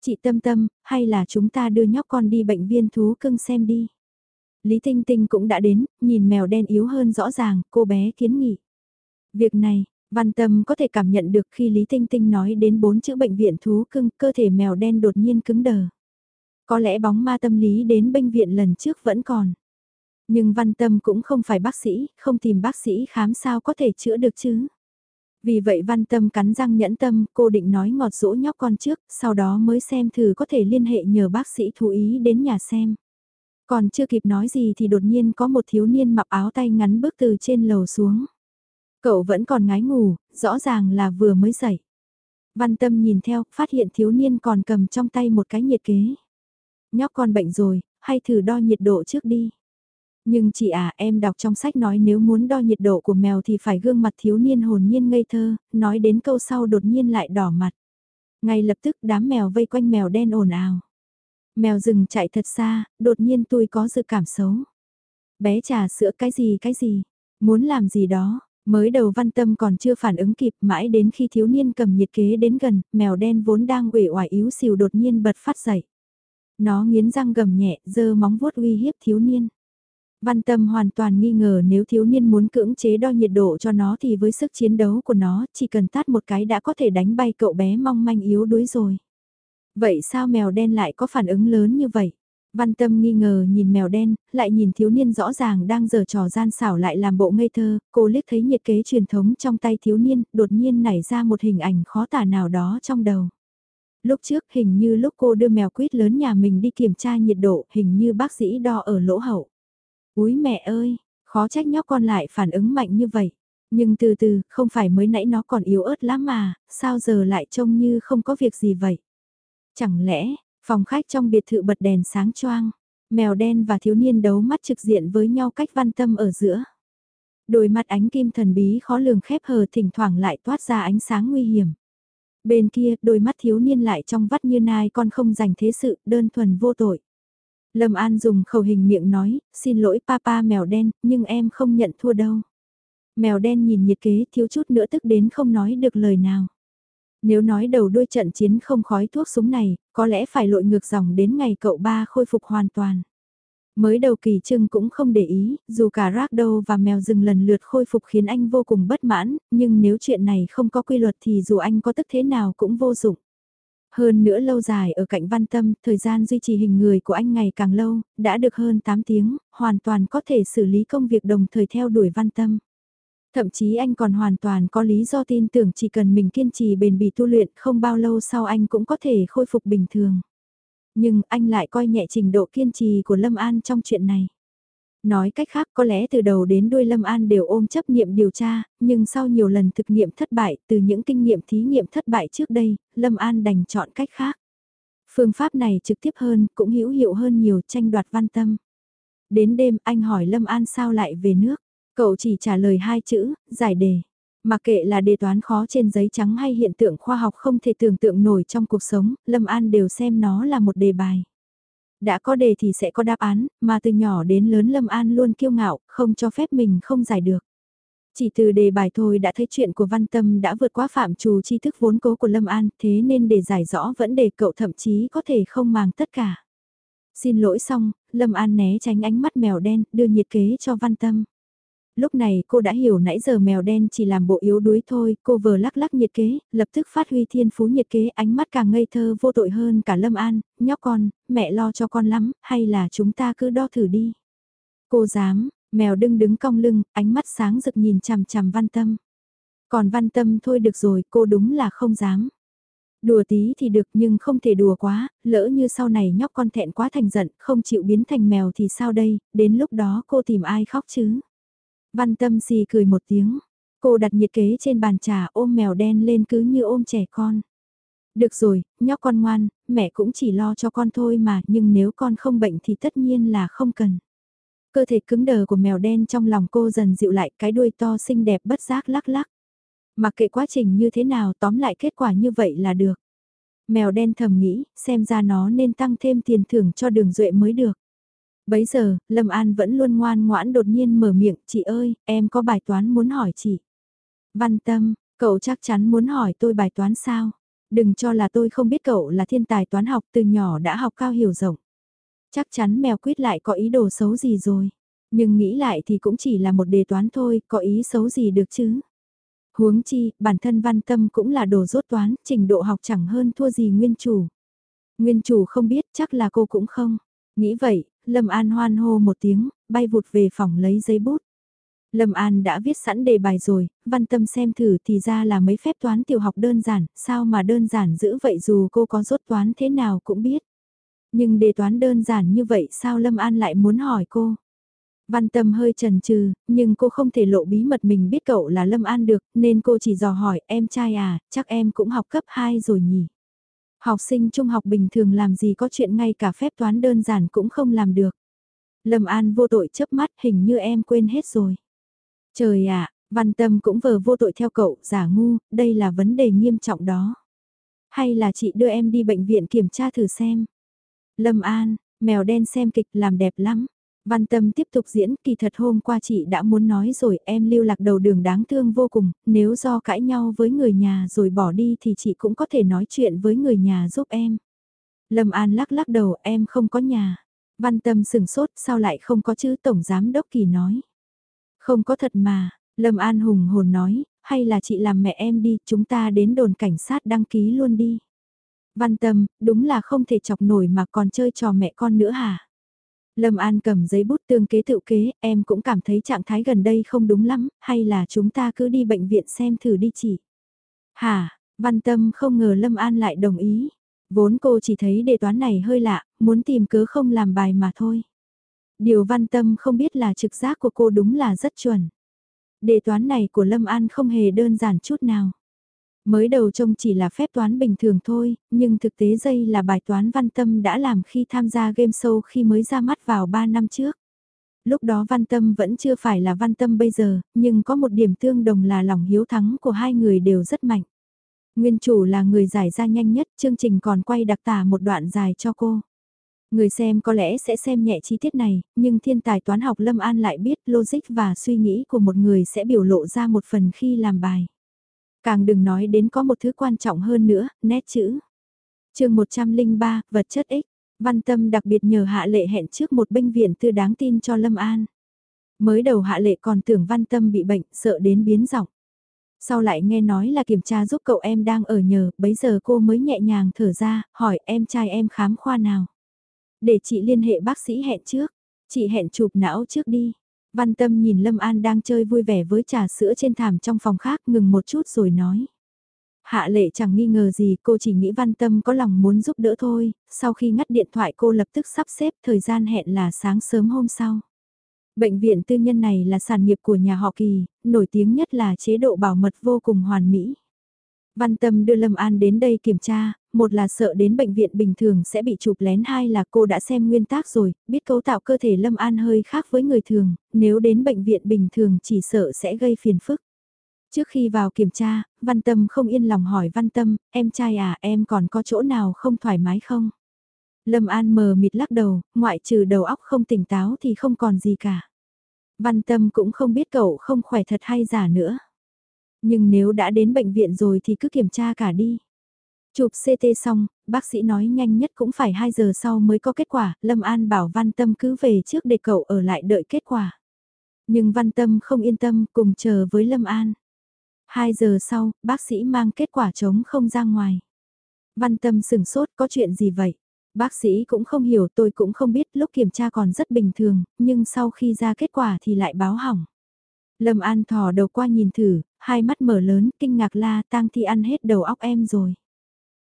Chị Tâm Tâm, hay là chúng ta đưa nhóc con đi bệnh viên thú cưng xem đi. Lý Tinh Tinh cũng đã đến, nhìn mèo đen yếu hơn rõ ràng, cô bé kiến nghị. Việc này, Văn Tâm có thể cảm nhận được khi Lý Tinh Tinh nói đến bốn chữ bệnh viện thú cưng, cơ thể mèo đen đột nhiên cứng đờ. Có lẽ bóng ma tâm lý đến bệnh viện lần trước vẫn còn. Nhưng Văn Tâm cũng không phải bác sĩ, không tìm bác sĩ khám sao có thể chữa được chứ. Vì vậy Văn Tâm cắn răng nhẫn tâm, cô định nói ngọt dỗ nhóc con trước, sau đó mới xem thử có thể liên hệ nhờ bác sĩ thú ý đến nhà xem. Còn chưa kịp nói gì thì đột nhiên có một thiếu niên mặc áo tay ngắn bước từ trên lầu xuống. Cậu vẫn còn ngái ngủ, rõ ràng là vừa mới dậy. Văn Tâm nhìn theo, phát hiện thiếu niên còn cầm trong tay một cái nhiệt kế. Nhóc con bệnh rồi, hay thử đo nhiệt độ trước đi. Nhưng chị à, em đọc trong sách nói nếu muốn đo nhiệt độ của mèo thì phải gương mặt thiếu niên hồn nhiên ngây thơ, nói đến câu sau đột nhiên lại đỏ mặt. Ngay lập tức đám mèo vây quanh mèo đen ồn ào. Mèo rừng chạy thật xa, đột nhiên tôi có dự cảm xấu. Bé trà sữa cái gì cái gì, muốn làm gì đó, mới đầu văn tâm còn chưa phản ứng kịp mãi đến khi thiếu niên cầm nhiệt kế đến gần, mèo đen vốn đang uể oải yếu xìu đột nhiên bật phát dậy. Nó nghiến răng gầm nhẹ, giơ móng vuốt uy hiếp thiếu niên. Văn tâm hoàn toàn nghi ngờ nếu thiếu niên muốn cưỡng chế đo nhiệt độ cho nó thì với sức chiến đấu của nó chỉ cần tát một cái đã có thể đánh bay cậu bé mong manh yếu đuối rồi. Vậy sao mèo đen lại có phản ứng lớn như vậy? Văn tâm nghi ngờ nhìn mèo đen, lại nhìn thiếu niên rõ ràng đang giở trò gian xảo lại làm bộ ngây thơ, cô liếc thấy nhiệt kế truyền thống trong tay thiếu niên, đột nhiên nảy ra một hình ảnh khó tả nào đó trong đầu. Lúc trước hình như lúc cô đưa mèo quýt lớn nhà mình đi kiểm tra nhiệt độ, hình như bác sĩ đo ở lỗ hậu. Úi mẹ ơi, khó trách nhóc con lại phản ứng mạnh như vậy. Nhưng từ từ, không phải mới nãy nó còn yếu ớt lắm mà, sao giờ lại trông như không có việc gì vậy? Chẳng lẽ, phòng khách trong biệt thự bật đèn sáng choang, mèo đen và thiếu niên đấu mắt trực diện với nhau cách văn tâm ở giữa. Đôi mặt ánh kim thần bí khó lường khép hờ thỉnh thoảng lại toát ra ánh sáng nguy hiểm. Bên kia, đôi mắt thiếu niên lại trong vắt như nai con không dành thế sự, đơn thuần vô tội. Lâm An dùng khẩu hình miệng nói, xin lỗi papa mèo đen, nhưng em không nhận thua đâu. Mèo đen nhìn nhiệt kế thiếu chút nữa tức đến không nói được lời nào. Nếu nói đầu đuôi trận chiến không khói thuốc súng này, có lẽ phải lội ngược dòng đến ngày cậu ba khôi phục hoàn toàn. Mới đầu kỳ trưng cũng không để ý, dù cả rác đâu và mèo rừng lần lượt khôi phục khiến anh vô cùng bất mãn, nhưng nếu chuyện này không có quy luật thì dù anh có tức thế nào cũng vô dụng. Hơn nữa lâu dài ở cạnh văn tâm, thời gian duy trì hình người của anh ngày càng lâu, đã được hơn 8 tiếng, hoàn toàn có thể xử lý công việc đồng thời theo đuổi văn tâm. Thậm chí anh còn hoàn toàn có lý do tin tưởng chỉ cần mình kiên trì bền bỉ tu luyện không bao lâu sau anh cũng có thể khôi phục bình thường. Nhưng anh lại coi nhẹ trình độ kiên trì của Lâm An trong chuyện này. Nói cách khác có lẽ từ đầu đến đuôi Lâm An đều ôm chấp niệm điều tra, nhưng sau nhiều lần thực nghiệm thất bại từ những kinh nghiệm thí nghiệm thất bại trước đây, Lâm An đành chọn cách khác. Phương pháp này trực tiếp hơn, cũng hữu hiệu hơn nhiều tranh đoạt văn tâm. Đến đêm anh hỏi Lâm An sao lại về nước, cậu chỉ trả lời hai chữ, giải đề. Mặc kệ là đề toán khó trên giấy trắng hay hiện tượng khoa học không thể tưởng tượng nổi trong cuộc sống, Lâm An đều xem nó là một đề bài đã có đề thì sẽ có đáp án, mà từ nhỏ đến lớn Lâm An luôn kiêu ngạo, không cho phép mình không giải được. Chỉ từ đề bài thôi đã thấy chuyện của Văn Tâm đã vượt qua phạm trù tri thức vốn cố của Lâm An, thế nên để giải rõ vẫn đề cậu thậm chí có thể không màng tất cả. Xin lỗi xong, Lâm An né tránh ánh mắt mèo đen, đưa nhiệt kế cho Văn Tâm. Lúc này cô đã hiểu nãy giờ mèo đen chỉ làm bộ yếu đuối thôi, cô vừa lắc lắc nhiệt kế, lập tức phát huy thiên phú nhiệt kế ánh mắt càng ngây thơ vô tội hơn cả Lâm An, nhóc con, mẹ lo cho con lắm, hay là chúng ta cứ đo thử đi. Cô dám, Mèo đưng đứng cong lưng, ánh mắt sáng rực nhìn chằm chằm văn tâm. Còn văn tâm thôi được rồi, cô đúng là không dám. Đùa tí thì được nhưng không thể đùa quá, lỡ như sau này nhóc con thẹn quá thành giận, không chịu biến thành mèo thì sao đây, đến lúc đó cô tìm ai khóc chứ. Văn tâm xì cười một tiếng, cô đặt nhiệt kế trên bàn trà ôm mèo đen lên cứ như ôm trẻ con. Được rồi, nhóc con ngoan, mẹ cũng chỉ lo cho con thôi mà, nhưng nếu con không bệnh thì tất nhiên là không cần. Cơ thể cứng đờ của mèo đen trong lòng cô dần dịu lại cái đuôi to xinh đẹp bất giác lắc lắc. Mặc kệ quá trình như thế nào tóm lại kết quả như vậy là được. Mèo đen thầm nghĩ, xem ra nó nên tăng thêm tiền thưởng cho đường duệ mới được. Bấy giờ, Lâm An vẫn luôn ngoan ngoãn đột nhiên mở miệng, chị ơi, em có bài toán muốn hỏi chị. Văn tâm, cậu chắc chắn muốn hỏi tôi bài toán sao? Đừng cho là tôi không biết cậu là thiên tài toán học từ nhỏ đã học cao hiểu rộng. Chắc chắn mèo quyết lại có ý đồ xấu gì rồi. Nhưng nghĩ lại thì cũng chỉ là một đề toán thôi, có ý xấu gì được chứ. Huống chi, bản thân văn tâm cũng là đồ rốt toán, trình độ học chẳng hơn thua gì nguyên chủ. Nguyên chủ không biết, chắc là cô cũng không. Nghĩ vậy, Lâm An hoan hô một tiếng, bay vụt về phòng lấy giấy bút. Lâm An đã viết sẵn đề bài rồi, văn tâm xem thử thì ra là mấy phép toán tiểu học đơn giản, sao mà đơn giản dữ vậy dù cô có rốt toán thế nào cũng biết. Nhưng đề toán đơn giản như vậy sao Lâm An lại muốn hỏi cô? Văn tâm hơi trần trừ, nhưng cô không thể lộ bí mật mình biết cậu là Lâm An được, nên cô chỉ dò hỏi em trai à, chắc em cũng học cấp 2 rồi nhỉ? Học sinh trung học bình thường làm gì có chuyện ngay cả phép toán đơn giản cũng không làm được. Lâm An vô tội chớp mắt hình như em quên hết rồi. Trời ạ, văn tâm cũng vờ vô tội theo cậu, giả ngu, đây là vấn đề nghiêm trọng đó. Hay là chị đưa em đi bệnh viện kiểm tra thử xem. Lâm An, mèo đen xem kịch làm đẹp lắm. Văn Tâm tiếp tục diễn, kỳ thật hôm qua chị đã muốn nói rồi em lưu lạc đầu đường đáng thương vô cùng, nếu do cãi nhau với người nhà rồi bỏ đi thì chị cũng có thể nói chuyện với người nhà giúp em. Lâm An lắc lắc đầu em không có nhà. Văn Tâm sừng sốt sao lại không có chứ Tổng Giám Đốc Kỳ nói. Không có thật mà, Lâm An hùng hồn nói, hay là chị làm mẹ em đi, chúng ta đến đồn cảnh sát đăng ký luôn đi. Văn Tâm, đúng là không thể chọc nổi mà còn chơi trò mẹ con nữa hả? Lâm An cầm giấy bút tương kế tự kế, em cũng cảm thấy trạng thái gần đây không đúng lắm, hay là chúng ta cứ đi bệnh viện xem thử đi chị. Hà, văn tâm không ngờ Lâm An lại đồng ý. Vốn cô chỉ thấy đề toán này hơi lạ, muốn tìm cớ không làm bài mà thôi. Điều văn tâm không biết là trực giác của cô đúng là rất chuẩn. Đề toán này của Lâm An không hề đơn giản chút nào. Mới đầu trông chỉ là phép toán bình thường thôi, nhưng thực tế dây là bài toán văn tâm đã làm khi tham gia game show khi mới ra mắt vào 3 năm trước. Lúc đó văn tâm vẫn chưa phải là văn tâm bây giờ, nhưng có một điểm tương đồng là lòng hiếu thắng của hai người đều rất mạnh. Nguyên chủ là người giải ra nhanh nhất, chương trình còn quay đặc tả một đoạn dài cho cô. Người xem có lẽ sẽ xem nhẹ chi tiết này, nhưng thiên tài toán học Lâm An lại biết logic và suy nghĩ của một người sẽ biểu lộ ra một phần khi làm bài. Càng đừng nói đến có một thứ quan trọng hơn nữa, nét chữ. chương 103, vật chất ích. Văn Tâm đặc biệt nhờ Hạ Lệ hẹn trước một bệnh viện tư đáng tin cho Lâm An. Mới đầu Hạ Lệ còn tưởng Văn Tâm bị bệnh, sợ đến biến giọng. Sau lại nghe nói là kiểm tra giúp cậu em đang ở nhờ, bấy giờ cô mới nhẹ nhàng thở ra, hỏi em trai em khám khoa nào. Để chị liên hệ bác sĩ hẹn trước, chị hẹn chụp não trước đi. Văn Tâm nhìn Lâm An đang chơi vui vẻ với trà sữa trên thảm trong phòng khác ngừng một chút rồi nói. Hạ lệ chẳng nghi ngờ gì cô chỉ nghĩ Văn Tâm có lòng muốn giúp đỡ thôi, sau khi ngắt điện thoại cô lập tức sắp xếp thời gian hẹn là sáng sớm hôm sau. Bệnh viện tư nhân này là sản nghiệp của nhà họ Kỳ, nổi tiếng nhất là chế độ bảo mật vô cùng hoàn mỹ. Văn Tâm đưa Lâm An đến đây kiểm tra, một là sợ đến bệnh viện bình thường sẽ bị chụp lén hai là cô đã xem nguyên tác rồi, biết cấu tạo cơ thể Lâm An hơi khác với người thường, nếu đến bệnh viện bình thường chỉ sợ sẽ gây phiền phức. Trước khi vào kiểm tra, Văn Tâm không yên lòng hỏi Văn Tâm, em trai à em còn có chỗ nào không thoải mái không? Lâm An mờ mịt lắc đầu, ngoại trừ đầu óc không tỉnh táo thì không còn gì cả. Văn Tâm cũng không biết cậu không khỏe thật hay giả nữa. Nhưng nếu đã đến bệnh viện rồi thì cứ kiểm tra cả đi. Chụp CT xong, bác sĩ nói nhanh nhất cũng phải 2 giờ sau mới có kết quả, Lâm An bảo Văn Tâm cứ về trước để cậu ở lại đợi kết quả. Nhưng Văn Tâm không yên tâm cùng chờ với Lâm An. 2 giờ sau, bác sĩ mang kết quả chống không ra ngoài. Văn Tâm sừng sốt có chuyện gì vậy? Bác sĩ cũng không hiểu tôi cũng không biết lúc kiểm tra còn rất bình thường, nhưng sau khi ra kết quả thì lại báo hỏng. Lâm An thò đầu qua nhìn thử, hai mắt mở lớn, kinh ngạc la tang thi ăn hết đầu óc em rồi.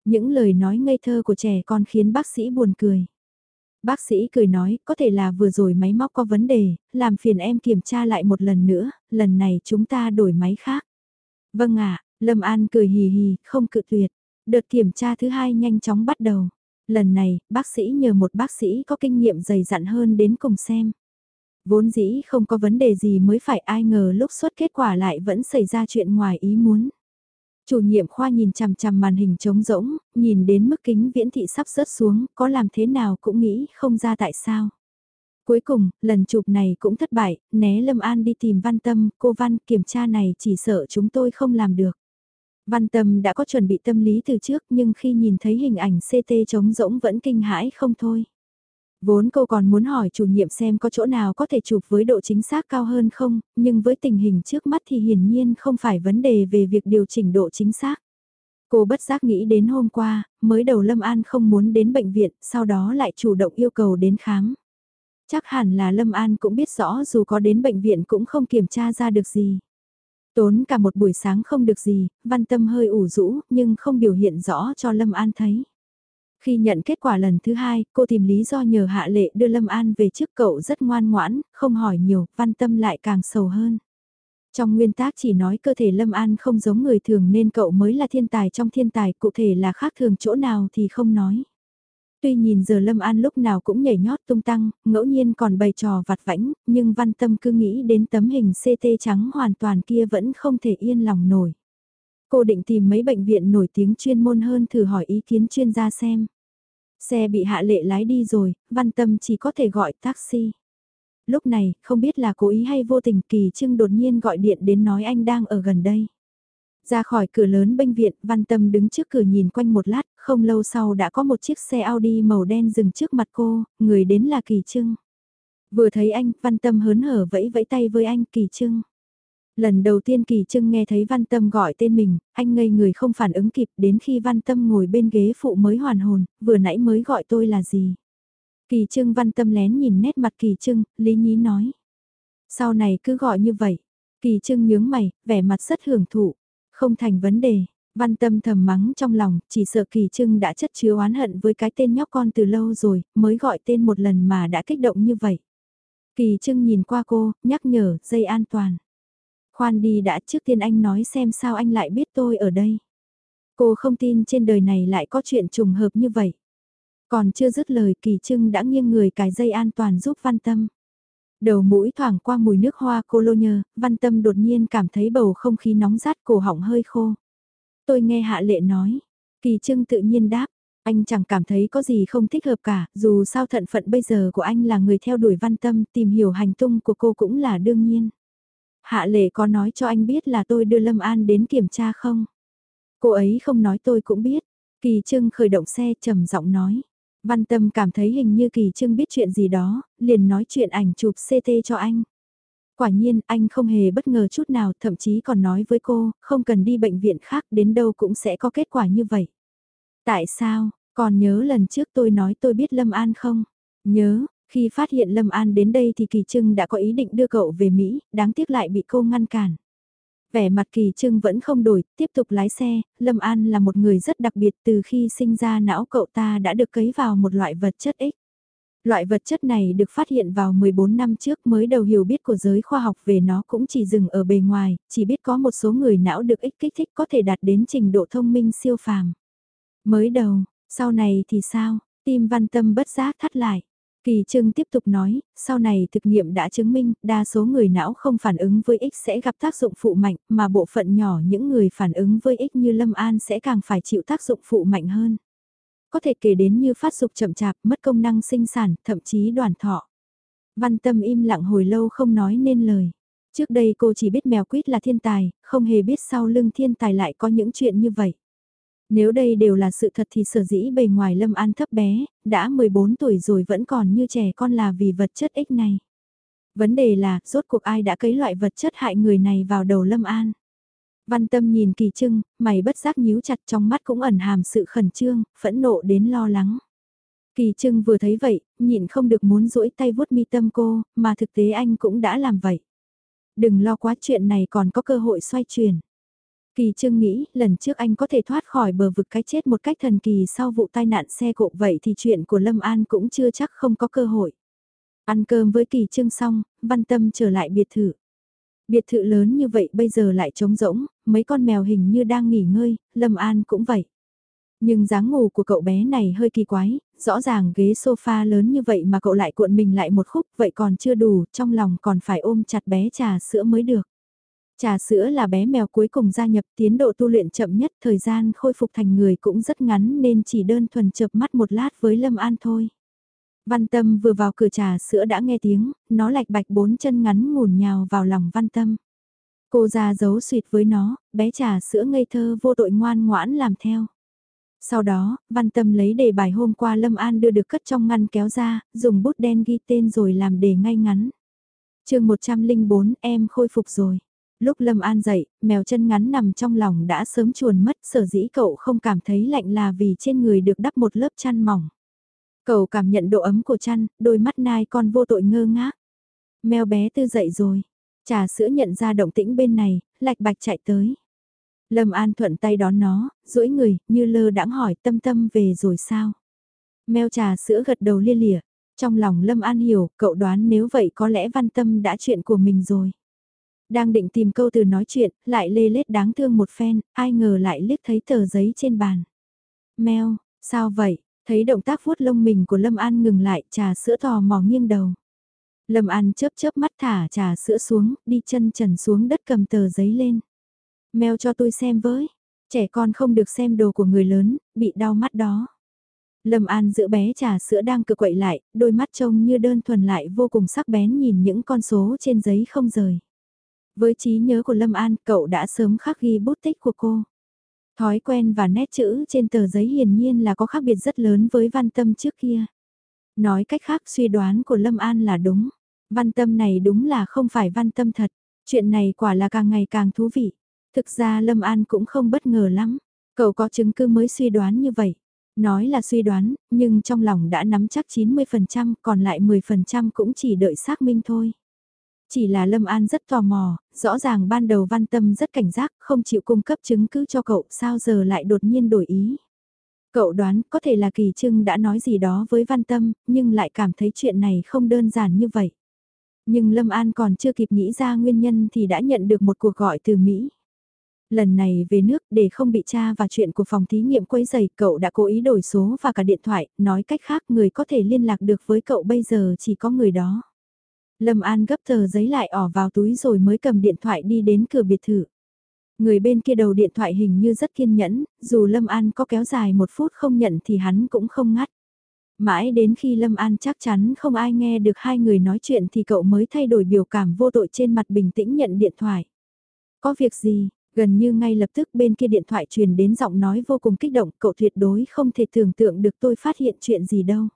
Những lời nói ngây thơ của trẻ con khiến bác sĩ buồn cười. Bác sĩ cười nói, có thể là vừa rồi máy móc có vấn đề, làm phiền em kiểm tra lại một lần nữa, lần này chúng ta đổi máy khác. Vâng ạ, Lâm An cười hì hì, không cự tuyệt. Đợt kiểm tra thứ hai nhanh chóng bắt đầu. Lần này, bác sĩ nhờ một bác sĩ có kinh nghiệm dày dặn hơn đến cùng xem. Vốn dĩ không có vấn đề gì mới phải ai ngờ lúc xuất kết quả lại vẫn xảy ra chuyện ngoài ý muốn. Chủ nhiệm khoa nhìn chằm chằm màn hình trống rỗng, nhìn đến mức kính viễn thị sắp rớt xuống, có làm thế nào cũng nghĩ không ra tại sao. Cuối cùng, lần chụp này cũng thất bại, né Lâm An đi tìm Văn Tâm, cô Văn kiểm tra này chỉ sợ chúng tôi không làm được. Văn Tâm đã có chuẩn bị tâm lý từ trước nhưng khi nhìn thấy hình ảnh CT trống rỗng vẫn kinh hãi không thôi. Vốn cô còn muốn hỏi chủ nhiệm xem có chỗ nào có thể chụp với độ chính xác cao hơn không, nhưng với tình hình trước mắt thì hiển nhiên không phải vấn đề về việc điều chỉnh độ chính xác. Cô bất giác nghĩ đến hôm qua, mới đầu Lâm An không muốn đến bệnh viện, sau đó lại chủ động yêu cầu đến khám. Chắc hẳn là Lâm An cũng biết rõ dù có đến bệnh viện cũng không kiểm tra ra được gì. Tốn cả một buổi sáng không được gì, văn tâm hơi ủ rũ nhưng không biểu hiện rõ cho Lâm An thấy. Khi nhận kết quả lần thứ hai, cô tìm lý do nhờ Hạ Lệ đưa Lâm An về trước cậu rất ngoan ngoãn, không hỏi nhiều, văn tâm lại càng sầu hơn. Trong nguyên tác chỉ nói cơ thể Lâm An không giống người thường nên cậu mới là thiên tài trong thiên tài, cụ thể là khác thường chỗ nào thì không nói. Tuy nhìn giờ Lâm An lúc nào cũng nhảy nhót tung tăng, ngẫu nhiên còn bày trò vặt vãnh, nhưng văn tâm cứ nghĩ đến tấm hình CT trắng hoàn toàn kia vẫn không thể yên lòng nổi. Cô định tìm mấy bệnh viện nổi tiếng chuyên môn hơn thử hỏi ý kiến chuyên gia xem. Xe bị hạ lệ lái đi rồi, văn tâm chỉ có thể gọi taxi. Lúc này, không biết là cố ý hay vô tình Kỳ Trưng đột nhiên gọi điện đến nói anh đang ở gần đây. Ra khỏi cửa lớn bệnh viện, Văn Tâm đứng trước cửa nhìn quanh một lát, không lâu sau đã có một chiếc xe Audi màu đen dừng trước mặt cô, người đến là Kỳ Trưng. Vừa thấy anh, Văn Tâm hớn hở vẫy vẫy tay với anh Kỳ Trưng. Lần đầu tiên Kỳ Trưng nghe thấy Văn Tâm gọi tên mình, anh ngây người không phản ứng kịp đến khi Văn Tâm ngồi bên ghế phụ mới hoàn hồn, vừa nãy mới gọi tôi là gì. Kỳ Trưng Văn Tâm lén nhìn nét mặt Kỳ Trưng, Lý Nhí nói. Sau này cứ gọi như vậy. Kỳ Trưng nhướng mày, vẻ mặt rất hưởng thụ. Không thành vấn đề. Văn tâm thầm mắng trong lòng, chỉ sợ Kỳ Trưng đã chất chứa oán hận với cái tên nhóc con từ lâu rồi, mới gọi tên một lần mà đã kích động như vậy. Kỳ Trưng nhìn qua cô, nhắc nhở, dây an toàn. Khoan đi đã trước tiên anh nói xem sao anh lại biết tôi ở đây. Cô không tin trên đời này lại có chuyện trùng hợp như vậy. Còn chưa dứt lời Kỳ Trưng đã nghiêng người cài dây an toàn giúp Văn Tâm. Đầu mũi thoảng qua mùi nước hoa cô lô nhờ. Văn Tâm đột nhiên cảm thấy bầu không khí nóng rát cổ họng hơi khô. Tôi nghe Hạ Lệ nói. Kỳ Trưng tự nhiên đáp. Anh chẳng cảm thấy có gì không thích hợp cả, dù sao thận phận bây giờ của anh là người theo đuổi văn tâm, tìm hiểu hành tung của cô cũng là đương nhiên. Hạ lệ có nói cho anh biết là tôi đưa Lâm An đến kiểm tra không? Cô ấy không nói tôi cũng biết. Kỳ Trưng khởi động xe trầm giọng nói. Văn Tâm cảm thấy hình như Kỳ Trưng biết chuyện gì đó, liền nói chuyện ảnh chụp CT cho anh. Quả nhiên, anh không hề bất ngờ chút nào, thậm chí còn nói với cô, không cần đi bệnh viện khác, đến đâu cũng sẽ có kết quả như vậy. Tại sao, còn nhớ lần trước tôi nói tôi biết Lâm An không? Nhớ, khi phát hiện Lâm An đến đây thì Kỳ Trưng đã có ý định đưa cậu về Mỹ, đáng tiếc lại bị cô ngăn cản. Vẻ mặt Kỳ Trưng vẫn không đổi, tiếp tục lái xe, Lâm An là một người rất đặc biệt từ khi sinh ra não cậu ta đã được cấy vào một loại vật chất X. Loại vật chất này được phát hiện vào 14 năm trước mới đầu hiểu biết của giới khoa học về nó cũng chỉ dừng ở bề ngoài, chỉ biết có một số người não được ích kích thích có thể đạt đến trình độ thông minh siêu phàm. Mới đầu, sau này thì sao, tim văn tâm bất giác thắt lại. Kỳ Trưng tiếp tục nói, sau này thực nghiệm đã chứng minh đa số người não không phản ứng với X sẽ gặp tác dụng phụ mạnh, mà bộ phận nhỏ những người phản ứng với X như Lâm An sẽ càng phải chịu tác dụng phụ mạnh hơn. Có thể kể đến như phát dục chậm chạp, mất công năng sinh sản, thậm chí đoàn thọ. Văn Tâm im lặng hồi lâu không nói nên lời. Trước đây cô chỉ biết mèo quýt là thiên tài, không hề biết sau lưng thiên tài lại có những chuyện như vậy. Nếu đây đều là sự thật thì sở dĩ bề ngoài Lâm An thấp bé, đã 14 tuổi rồi vẫn còn như trẻ con là vì vật chất ích này. Vấn đề là, rốt cuộc ai đã cấy loại vật chất hại người này vào đầu Lâm An. Văn tâm nhìn kỳ trưng, mày bất giác nhíu chặt trong mắt cũng ẩn hàm sự khẩn trương, phẫn nộ đến lo lắng. Kỳ Trưng vừa thấy vậy, nhịn không được muốn duỗi tay vuốt mi tâm cô, mà thực tế anh cũng đã làm vậy. Đừng lo quá chuyện này còn có cơ hội xoay chuyển. Kỳ Trương nghĩ, lần trước anh có thể thoát khỏi bờ vực cái chết một cách thần kỳ sau vụ tai nạn xe cộ vậy thì chuyện của Lâm An cũng chưa chắc không có cơ hội. Ăn cơm với Kỳ Trương xong, Văn Tâm trở lại biệt thự. Biệt thự lớn như vậy bây giờ lại trống rỗng, mấy con mèo hình như đang nghỉ ngơi, Lâm An cũng vậy. Nhưng dáng ngủ của cậu bé này hơi kỳ quái, rõ ràng ghế sofa lớn như vậy mà cậu lại cuộn mình lại một khúc, vậy còn chưa đủ, trong lòng còn phải ôm chặt bé trà sữa mới được. Trà sữa là bé mèo cuối cùng gia nhập tiến độ tu luyện chậm nhất, thời gian khôi phục thành người cũng rất ngắn nên chỉ đơn thuần chợp mắt một lát với Lâm An thôi. Văn Tâm vừa vào cửa trà sữa đã nghe tiếng, nó lạch bạch bốn chân ngắn ngủn nhào vào lòng Văn Tâm. Cô ra giấu suyệt với nó, bé trà sữa ngây thơ vô tội ngoan ngoãn làm theo. Sau đó, Văn Tâm lấy đề bài hôm qua Lâm An đưa được cất trong ngăn kéo ra, dùng bút đen ghi tên rồi làm đề ngay ngắn. chương 104 em khôi phục rồi. Lúc Lâm An dậy, mèo chân ngắn nằm trong lòng đã sớm chuồn mất sở dĩ cậu không cảm thấy lạnh là vì trên người được đắp một lớp chăn mỏng. Cậu cảm nhận độ ấm của chăn, đôi mắt nai con vô tội ngơ ngác. Mèo bé tư dậy rồi. Trà sữa nhận ra động tĩnh bên này, lạch bạch chạy tới. Lâm An thuận tay đón nó, duỗi người, như lơ đãng hỏi tâm tâm về rồi sao. Mèo trà sữa gật đầu lia lịa. Trong lòng Lâm An hiểu, cậu đoán nếu vậy có lẽ văn tâm đã chuyện của mình rồi. Đang định tìm câu từ nói chuyện, lại lê lết đáng thương một phen, ai ngờ lại liếc thấy tờ giấy trên bàn. Mèo, sao vậy? Thấy động tác vuốt lông mình của Lâm An ngừng lại, trà sữa tò mò nghiêng đầu. Lâm An chớp chớp mắt thả trà sữa xuống, đi chân trần xuống đất cầm tờ giấy lên. Mèo cho tôi xem với. Trẻ con không được xem đồ của người lớn, bị đau mắt đó. Lâm An giữ bé trà sữa đang cự quậy lại, đôi mắt trông như đơn thuần lại vô cùng sắc bén nhìn những con số trên giấy không rời. Với trí nhớ của Lâm An, cậu đã sớm khắc ghi bút tích của cô. Thói quen và nét chữ trên tờ giấy hiển nhiên là có khác biệt rất lớn với văn tâm trước kia. Nói cách khác suy đoán của Lâm An là đúng. Văn tâm này đúng là không phải văn tâm thật. Chuyện này quả là càng ngày càng thú vị. Thực ra Lâm An cũng không bất ngờ lắm. Cậu có chứng cứ mới suy đoán như vậy. Nói là suy đoán, nhưng trong lòng đã nắm chắc 90%, còn lại 10% cũng chỉ đợi xác minh thôi. Chỉ là Lâm An rất tò mò, rõ ràng ban đầu văn tâm rất cảnh giác, không chịu cung cấp chứng cứ cho cậu, sao giờ lại đột nhiên đổi ý. Cậu đoán có thể là Kỳ Trưng đã nói gì đó với văn tâm, nhưng lại cảm thấy chuyện này không đơn giản như vậy. Nhưng Lâm An còn chưa kịp nghĩ ra nguyên nhân thì đã nhận được một cuộc gọi từ Mỹ. Lần này về nước để không bị cha và chuyện của phòng thí nghiệm quấy giày cậu đã cố ý đổi số và cả điện thoại, nói cách khác người có thể liên lạc được với cậu bây giờ chỉ có người đó. Lâm An gấp tờ giấy lại ỏ vào túi rồi mới cầm điện thoại đi đến cửa biệt thự. Người bên kia đầu điện thoại hình như rất kiên nhẫn, dù Lâm An có kéo dài một phút không nhận thì hắn cũng không ngắt. Mãi đến khi Lâm An chắc chắn không ai nghe được hai người nói chuyện thì cậu mới thay đổi biểu cảm vô tội trên mặt bình tĩnh nhận điện thoại. Có việc gì, gần như ngay lập tức bên kia điện thoại truyền đến giọng nói vô cùng kích động, cậu tuyệt đối không thể tưởng tượng được tôi phát hiện chuyện gì đâu.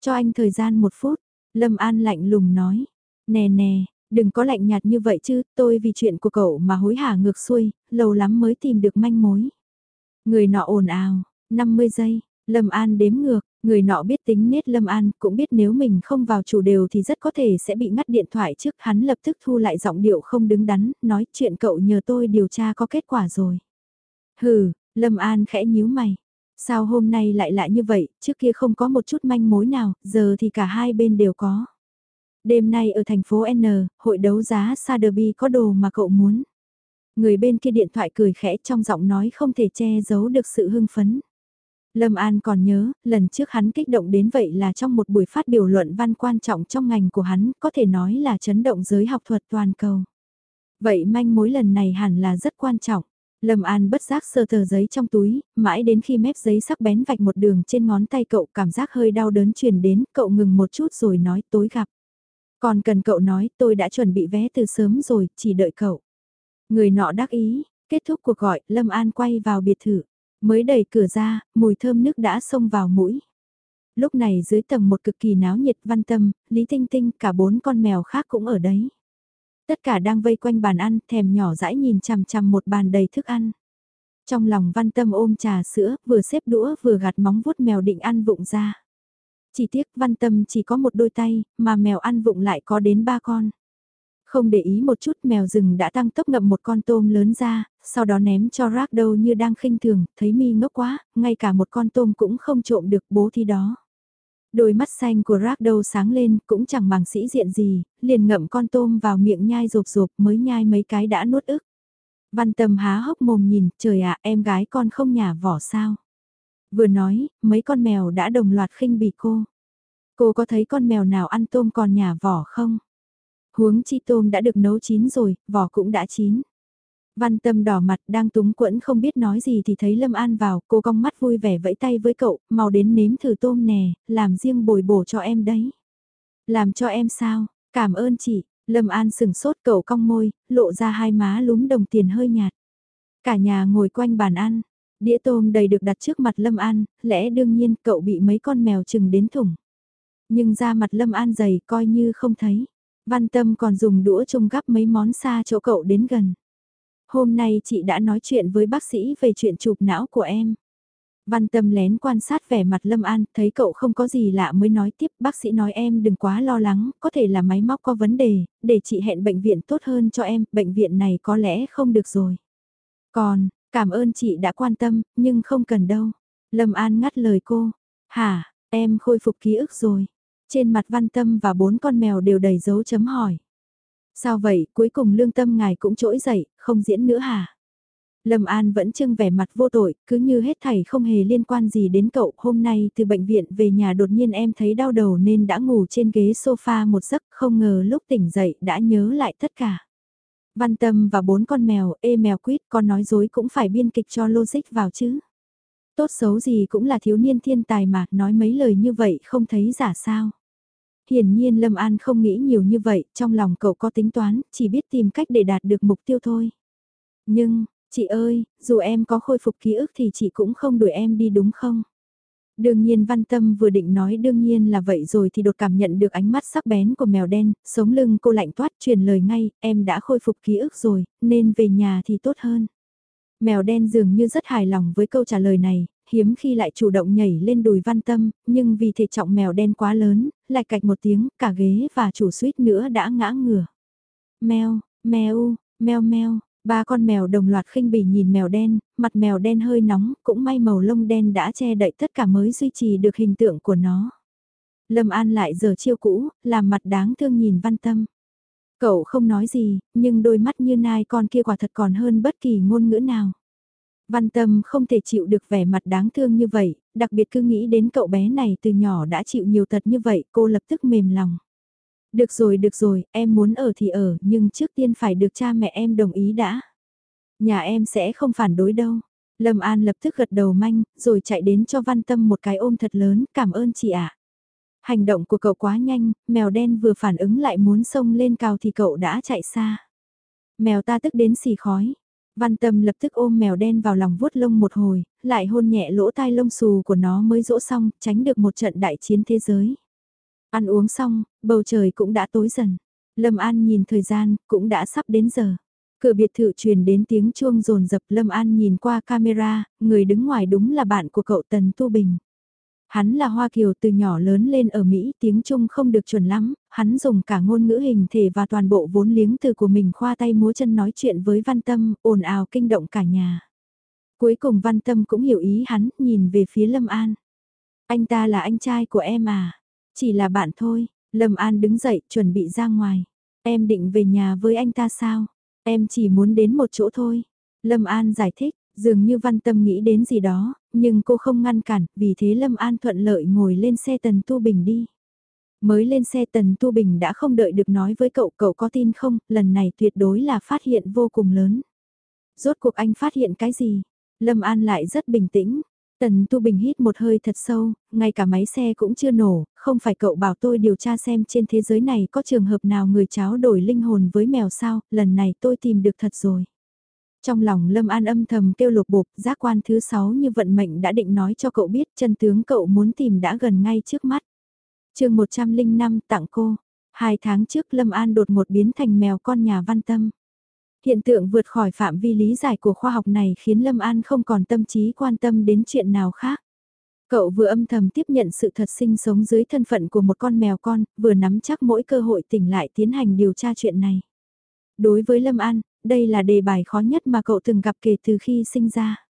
Cho anh thời gian một phút, Lâm An lạnh lùng nói, nè nè, đừng có lạnh nhạt như vậy chứ, tôi vì chuyện của cậu mà hối hả ngược xuôi, lâu lắm mới tìm được manh mối. Người nọ ồn ào, 50 giây, Lâm An đếm ngược, người nọ biết tính nết Lâm An, cũng biết nếu mình không vào chủ đều thì rất có thể sẽ bị ngắt điện thoại trước, hắn lập tức thu lại giọng điệu không đứng đắn, nói chuyện cậu nhờ tôi điều tra có kết quả rồi. Hừ, Lâm An khẽ nhíu mày, Sao hôm nay lại lại như vậy, trước kia không có một chút manh mối nào, giờ thì cả hai bên đều có. Đêm nay ở thành phố N, hội đấu giá Saderby có đồ mà cậu muốn. Người bên kia điện thoại cười khẽ trong giọng nói không thể che giấu được sự hưng phấn. Lâm An còn nhớ, lần trước hắn kích động đến vậy là trong một buổi phát biểu luận văn quan trọng trong ngành của hắn, có thể nói là chấn động giới học thuật toàn cầu. Vậy manh mối lần này hẳn là rất quan trọng. Lâm An bất giác sơ tờ giấy trong túi, mãi đến khi mép giấy sắc bén vạch một đường trên ngón tay cậu cảm giác hơi đau đớn truyền đến, cậu ngừng một chút rồi nói tối gặp. Còn cần cậu nói tôi đã chuẩn bị vé từ sớm rồi, chỉ đợi cậu. Người nọ đắc ý, kết thúc cuộc gọi, Lâm An quay vào biệt thự. Mới đẩy cửa ra, mùi thơm nước đã xông vào mũi. Lúc này dưới tầng một cực kỳ náo nhiệt văn tâm, Lý Tinh Tinh, cả bốn con mèo khác cũng ở đấy. Tất cả đang vây quanh bàn ăn, thèm nhỏ dãi nhìn chằm chằm một bàn đầy thức ăn. Trong lòng văn tâm ôm trà sữa, vừa xếp đũa vừa gạt móng vuốt mèo định ăn vụng ra. Chỉ tiếc văn tâm chỉ có một đôi tay, mà mèo ăn vụng lại có đến ba con. Không để ý một chút mèo rừng đã tăng tốc ngậm một con tôm lớn ra, sau đó ném cho rác đâu như đang khinh thường, thấy mi ngốc quá, ngay cả một con tôm cũng không trộm được bố thi đó. Đôi mắt xanh của rác đầu sáng lên, cũng chẳng bằng sĩ diện gì, liền ngậm con tôm vào miệng nhai rộp rộp mới nhai mấy cái đã nuốt ức. Văn tâm há hốc mồm nhìn, trời ạ em gái con không nhả vỏ sao. Vừa nói, mấy con mèo đã đồng loạt khinh bỉ cô. Cô có thấy con mèo nào ăn tôm còn nhả vỏ không? Huống chi tôm đã được nấu chín rồi, vỏ cũng đã chín. Văn tâm đỏ mặt đang túng quẫn không biết nói gì thì thấy Lâm An vào, cô cong mắt vui vẻ vẫy tay với cậu, mau đến nếm thử tôm nè, làm riêng bồi bổ cho em đấy. Làm cho em sao, cảm ơn chị, Lâm An sừng sốt cậu cong môi, lộ ra hai má lúm đồng tiền hơi nhạt. Cả nhà ngồi quanh bàn ăn, đĩa tôm đầy được đặt trước mặt Lâm An, lẽ đương nhiên cậu bị mấy con mèo chừng đến thủng. Nhưng ra mặt Lâm An dày coi như không thấy. Văn Tâm còn dùng đũa trông gắp mấy món xa chỗ cậu đến gần. Hôm nay chị đã nói chuyện với bác sĩ về chuyện chụp não của em. Văn Tâm lén quan sát vẻ mặt Lâm An, thấy cậu không có gì lạ mới nói tiếp, bác sĩ nói em đừng quá lo lắng, có thể là máy móc có vấn đề, để chị hẹn bệnh viện tốt hơn cho em, bệnh viện này có lẽ không được rồi. Còn, cảm ơn chị đã quan tâm, nhưng không cần đâu. Lâm An ngắt lời cô, hả, em khôi phục ký ức rồi. Trên mặt Văn Tâm và bốn con mèo đều đầy dấu chấm hỏi. Sao vậy, cuối cùng lương tâm ngài cũng trỗi dậy, không diễn nữa hả? Lâm An vẫn trưng vẻ mặt vô tội, cứ như hết thảy không hề liên quan gì đến cậu. Hôm nay từ bệnh viện về nhà đột nhiên em thấy đau đầu nên đã ngủ trên ghế sofa một giấc, không ngờ lúc tỉnh dậy đã nhớ lại tất cả. Văn Tâm và bốn con mèo, ê mèo quýt, con nói dối cũng phải biên kịch cho logic vào chứ. Tốt xấu gì cũng là thiếu niên thiên tài mà, nói mấy lời như vậy không thấy giả sao. Hiển nhiên Lâm An không nghĩ nhiều như vậy, trong lòng cậu có tính toán, chỉ biết tìm cách để đạt được mục tiêu thôi. Nhưng, chị ơi, dù em có khôi phục ký ức thì chị cũng không đuổi em đi đúng không? Đương nhiên văn tâm vừa định nói đương nhiên là vậy rồi thì đột cảm nhận được ánh mắt sắc bén của mèo đen, sống lưng cô lạnh toát truyền lời ngay, em đã khôi phục ký ức rồi, nên về nhà thì tốt hơn. Mèo đen dường như rất hài lòng với câu trả lời này, hiếm khi lại chủ động nhảy lên đùi văn tâm, nhưng vì thể trọng mèo đen quá lớn, lại cạch một tiếng, cả ghế và chủ suýt nữa đã ngã ngửa. Mèo, mèo, mèo mèo, ba con mèo đồng loạt khinh bỉ nhìn mèo đen, mặt mèo đen hơi nóng, cũng may màu lông đen đã che đậy tất cả mới duy trì được hình tượng của nó. Lâm An lại giờ chiêu cũ, làm mặt đáng thương nhìn văn tâm. Cậu không nói gì, nhưng đôi mắt như nai con kia quả thật còn hơn bất kỳ ngôn ngữ nào. Văn tâm không thể chịu được vẻ mặt đáng thương như vậy, đặc biệt cứ nghĩ đến cậu bé này từ nhỏ đã chịu nhiều tật như vậy, cô lập tức mềm lòng. Được rồi, được rồi, em muốn ở thì ở, nhưng trước tiên phải được cha mẹ em đồng ý đã. Nhà em sẽ không phản đối đâu. Lâm An lập tức gật đầu manh, rồi chạy đến cho Văn Tâm một cái ôm thật lớn, cảm ơn chị ạ. Hành động của cậu quá nhanh, mèo đen vừa phản ứng lại muốn xông lên cao thì cậu đã chạy xa. Mèo ta tức đến xì khói, Văn tâm lập tức ôm mèo đen vào lòng vuốt lông một hồi, lại hôn nhẹ lỗ tai lông xù của nó mới dỗ xong, tránh được một trận đại chiến thế giới. Ăn uống xong, bầu trời cũng đã tối dần. Lâm An nhìn thời gian, cũng đã sắp đến giờ. Cửa biệt thự truyền đến tiếng chuông rồn dập Lâm An nhìn qua camera, người đứng ngoài đúng là bạn của cậu Tần Tu Bình. Hắn là Hoa Kiều từ nhỏ lớn lên ở Mỹ, tiếng Trung không được chuẩn lắm, hắn dùng cả ngôn ngữ hình thể và toàn bộ vốn liếng từ của mình khoa tay múa chân nói chuyện với Văn Tâm, ồn ào kinh động cả nhà. Cuối cùng Văn Tâm cũng hiểu ý hắn, nhìn về phía Lâm An. Anh ta là anh trai của em à? Chỉ là bạn thôi, Lâm An đứng dậy chuẩn bị ra ngoài. Em định về nhà với anh ta sao? Em chỉ muốn đến một chỗ thôi. Lâm An giải thích, Dường như văn tâm nghĩ đến gì đó, nhưng cô không ngăn cản, vì thế Lâm An thuận lợi ngồi lên xe Tần Tu Bình đi. Mới lên xe Tần Tu Bình đã không đợi được nói với cậu, cậu có tin không, lần này tuyệt đối là phát hiện vô cùng lớn. Rốt cuộc anh phát hiện cái gì? Lâm An lại rất bình tĩnh. Tần Tu Bình hít một hơi thật sâu, ngay cả máy xe cũng chưa nổ, không phải cậu bảo tôi điều tra xem trên thế giới này có trường hợp nào người cháu đổi linh hồn với mèo sao, lần này tôi tìm được thật rồi. Trong lòng Lâm An âm thầm kêu lục bục giác quan thứ sáu như vận mệnh đã định nói cho cậu biết chân tướng cậu muốn tìm đã gần ngay trước mắt. chương 105 tặng cô, hai tháng trước Lâm An đột một biến thành mèo con nhà văn tâm. Hiện tượng vượt khỏi phạm vi lý giải của khoa học này khiến Lâm An không còn tâm trí quan tâm đến chuyện nào khác. Cậu vừa âm thầm tiếp nhận sự thật sinh sống dưới thân phận của một con mèo con, vừa nắm chắc mỗi cơ hội tỉnh lại tiến hành điều tra chuyện này. Đối với Lâm An, đây là đề bài khó nhất mà cậu từng gặp kể từ khi sinh ra.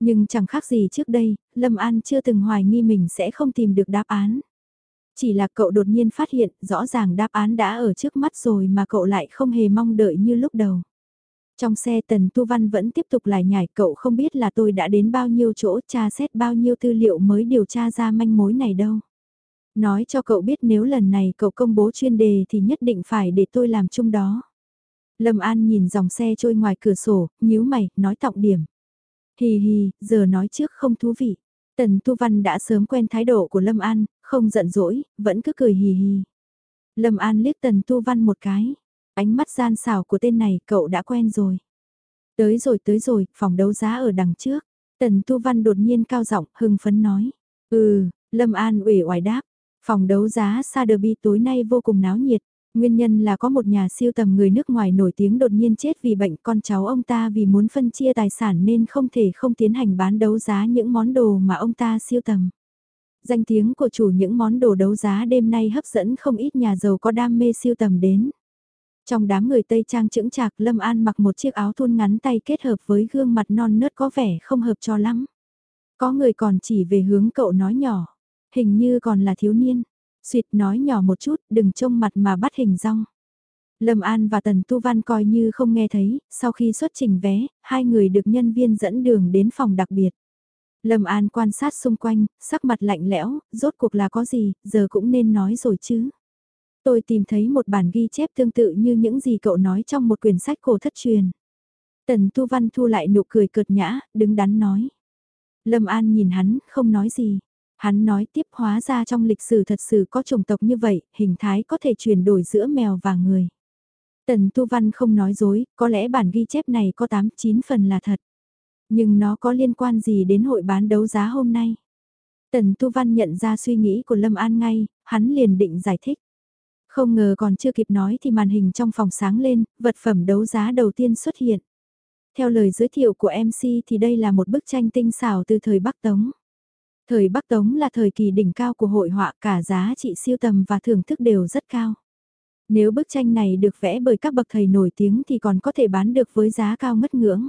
Nhưng chẳng khác gì trước đây, Lâm An chưa từng hoài nghi mình sẽ không tìm được đáp án. Chỉ là cậu đột nhiên phát hiện rõ ràng đáp án đã ở trước mắt rồi mà cậu lại không hề mong đợi như lúc đầu. Trong xe Tần Tu Văn vẫn tiếp tục lải nhải cậu không biết là tôi đã đến bao nhiêu chỗ tra xét bao nhiêu tư liệu mới điều tra ra manh mối này đâu. Nói cho cậu biết nếu lần này cậu công bố chuyên đề thì nhất định phải để tôi làm chung đó. Lâm An nhìn dòng xe trôi ngoài cửa sổ, nhíu mày, nói trọng điểm. Hì hì, giờ nói trước không thú vị. Tần Tu Văn đã sớm quen thái độ của Lâm An, không giận dỗi, vẫn cứ cười hì hì. Lâm An liếc Tần Tu Văn một cái. Ánh mắt gian xảo của tên này cậu đã quen rồi. Tới rồi tới rồi, phòng đấu giá ở đằng trước. Tần Tu Văn đột nhiên cao giọng hưng phấn nói. Ừ, Lâm An ủy oải đáp. Phòng đấu giá Saderby tối nay vô cùng náo nhiệt. Nguyên nhân là có một nhà siêu tầm người nước ngoài nổi tiếng đột nhiên chết vì bệnh con cháu ông ta vì muốn phân chia tài sản nên không thể không tiến hành bán đấu giá những món đồ mà ông ta siêu tầm. Danh tiếng của chủ những món đồ đấu giá đêm nay hấp dẫn không ít nhà giàu có đam mê siêu tầm đến. Trong đám người Tây Trang chững chạc Lâm An mặc một chiếc áo thun ngắn tay kết hợp với gương mặt non nớt có vẻ không hợp cho lắm. Có người còn chỉ về hướng cậu nói nhỏ, hình như còn là thiếu niên. Xuyệt nói nhỏ một chút, đừng trông mặt mà bắt hình rong. Lâm An và Tần Tu Văn coi như không nghe thấy, sau khi xuất trình vé, hai người được nhân viên dẫn đường đến phòng đặc biệt. Lâm An quan sát xung quanh, sắc mặt lạnh lẽo, rốt cuộc là có gì, giờ cũng nên nói rồi chứ. Tôi tìm thấy một bản ghi chép tương tự như những gì cậu nói trong một quyển sách cổ thất truyền. Tần Tu Văn thu lại nụ cười cợt nhã, đứng đắn nói. Lâm An nhìn hắn, không nói gì. Hắn nói tiếp hóa ra trong lịch sử thật sự có chủng tộc như vậy, hình thái có thể chuyển đổi giữa mèo và người. Tần Tu Văn không nói dối, có lẽ bản ghi chép này có 8-9 phần là thật. Nhưng nó có liên quan gì đến hội bán đấu giá hôm nay? Tần Tu Văn nhận ra suy nghĩ của Lâm An ngay, hắn liền định giải thích. Không ngờ còn chưa kịp nói thì màn hình trong phòng sáng lên, vật phẩm đấu giá đầu tiên xuất hiện. Theo lời giới thiệu của MC thì đây là một bức tranh tinh xảo từ thời Bắc Tống. Thời Bắc Tống là thời kỳ đỉnh cao của hội họa cả giá trị siêu tầm và thưởng thức đều rất cao. Nếu bức tranh này được vẽ bởi các bậc thầy nổi tiếng thì còn có thể bán được với giá cao ngất ngưỡng.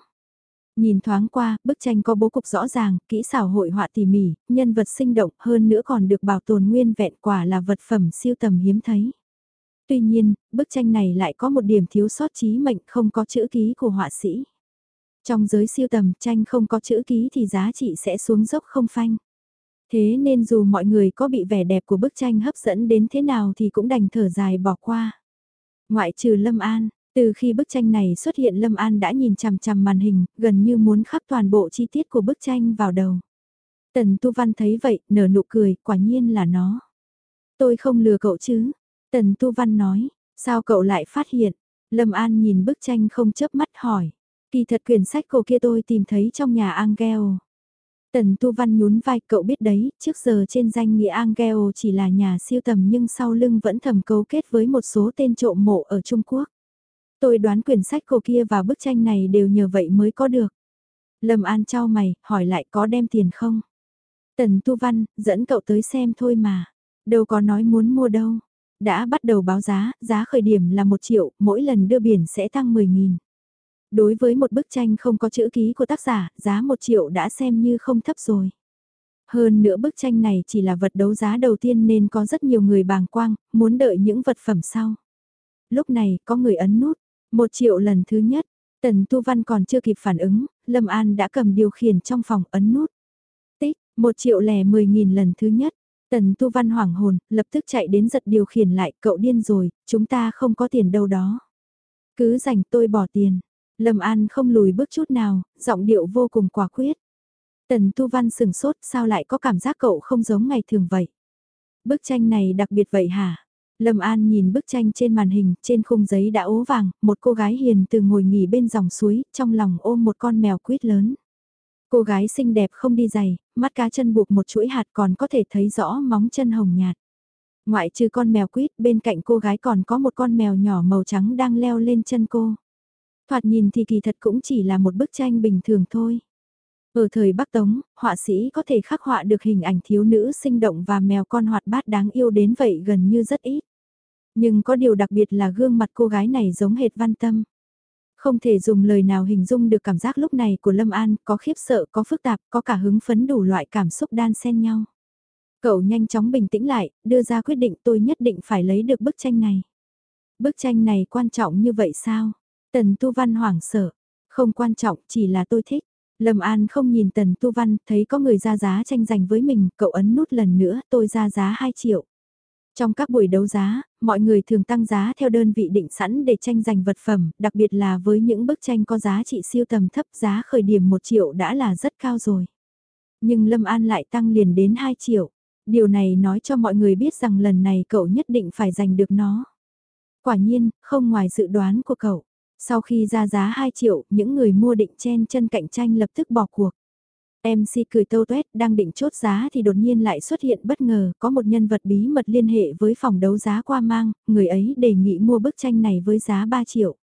Nhìn thoáng qua, bức tranh có bố cục rõ ràng, kỹ xảo hội họa tỉ mỉ, nhân vật sinh động hơn nữa còn được bảo tồn nguyên vẹn quả là vật phẩm siêu tầm hiếm thấy. Tuy nhiên, bức tranh này lại có một điểm thiếu sót chí mệnh không có chữ ký của họa sĩ. Trong giới siêu tầm tranh không có chữ ký thì giá trị sẽ xuống dốc không phanh. Thế nên dù mọi người có bị vẻ đẹp của bức tranh hấp dẫn đến thế nào thì cũng đành thở dài bỏ qua. Ngoại trừ Lâm An, từ khi bức tranh này xuất hiện Lâm An đã nhìn chằm chằm màn hình, gần như muốn khắc toàn bộ chi tiết của bức tranh vào đầu. Tần Tu Văn thấy vậy, nở nụ cười, quả nhiên là nó. Tôi không lừa cậu chứ? Tần Tu Văn nói, sao cậu lại phát hiện? Lâm An nhìn bức tranh không chớp mắt hỏi. Kỳ thật quyển sách cổ kia tôi tìm thấy trong nhà Angel. Tần Tu Văn nhún vai cậu biết đấy, trước giờ trên danh nghĩa Angel chỉ là nhà siêu tầm nhưng sau lưng vẫn thầm cấu kết với một số tên trộm mộ ở Trung Quốc. Tôi đoán quyển sách cổ kia và bức tranh này đều nhờ vậy mới có được. Lâm An trao mày, hỏi lại có đem tiền không? Tần Tu Văn, dẫn cậu tới xem thôi mà. Đâu có nói muốn mua đâu. Đã bắt đầu báo giá, giá khởi điểm là 1 triệu, mỗi lần đưa biển sẽ tăng 10.000. Đối với một bức tranh không có chữ ký của tác giả, giá 1 triệu đã xem như không thấp rồi. Hơn nữa bức tranh này chỉ là vật đấu giá đầu tiên nên có rất nhiều người bàng quang, muốn đợi những vật phẩm sau. Lúc này có người ấn nút, một triệu lần thứ nhất, Tần Tu Văn còn chưa kịp phản ứng, Lâm An đã cầm điều khiển trong phòng ấn nút. Tích, một triệu lẻ mười nghìn lần thứ nhất. Tần Tu Văn hoảng hồn, lập tức chạy đến giật điều khiển lại, cậu điên rồi, chúng ta không có tiền đâu đó. Cứ dành tôi bỏ tiền. Lâm An không lùi bước chút nào, giọng điệu vô cùng quả quyết. Tần Tu Văn sừng sốt, sao lại có cảm giác cậu không giống ngày thường vậy? Bức tranh này đặc biệt vậy hả? Lâm An nhìn bức tranh trên màn hình, trên khung giấy đã ố vàng, một cô gái hiền từ ngồi nghỉ bên dòng suối, trong lòng ôm một con mèo quýt lớn. Cô gái xinh đẹp không đi giày, mắt cá chân buộc một chuỗi hạt còn có thể thấy rõ móng chân hồng nhạt. Ngoại trừ con mèo quýt, bên cạnh cô gái còn có một con mèo nhỏ màu trắng đang leo lên chân cô. Thoạt nhìn thì kỳ thật cũng chỉ là một bức tranh bình thường thôi. Ở thời Bắc Tống, họa sĩ có thể khắc họa được hình ảnh thiếu nữ sinh động và mèo con hoạt bát đáng yêu đến vậy gần như rất ít. Nhưng có điều đặc biệt là gương mặt cô gái này giống hệt văn tâm. Không thể dùng lời nào hình dung được cảm giác lúc này của Lâm An, có khiếp sợ, có phức tạp, có cả hứng phấn đủ loại cảm xúc đan xen nhau. Cậu nhanh chóng bình tĩnh lại, đưa ra quyết định tôi nhất định phải lấy được bức tranh này. Bức tranh này quan trọng như vậy sao? Tần Tu Văn hoảng sợ. Không quan trọng, chỉ là tôi thích. Lâm An không nhìn Tần Tu Văn, thấy có người ra giá tranh giành với mình, cậu ấn nút lần nữa, tôi ra giá 2 triệu. Trong các buổi đấu giá, mọi người thường tăng giá theo đơn vị định sẵn để tranh giành vật phẩm, đặc biệt là với những bức tranh có giá trị siêu tầm thấp giá khởi điểm 1 triệu đã là rất cao rồi. Nhưng Lâm An lại tăng liền đến 2 triệu. Điều này nói cho mọi người biết rằng lần này cậu nhất định phải giành được nó. Quả nhiên, không ngoài dự đoán của cậu. Sau khi ra giá 2 triệu, những người mua định chen chân cạnh tranh lập tức bỏ cuộc. MC cười tâu tuét đang định chốt giá thì đột nhiên lại xuất hiện bất ngờ, có một nhân vật bí mật liên hệ với phòng đấu giá qua mang, người ấy đề nghị mua bức tranh này với giá 3 triệu.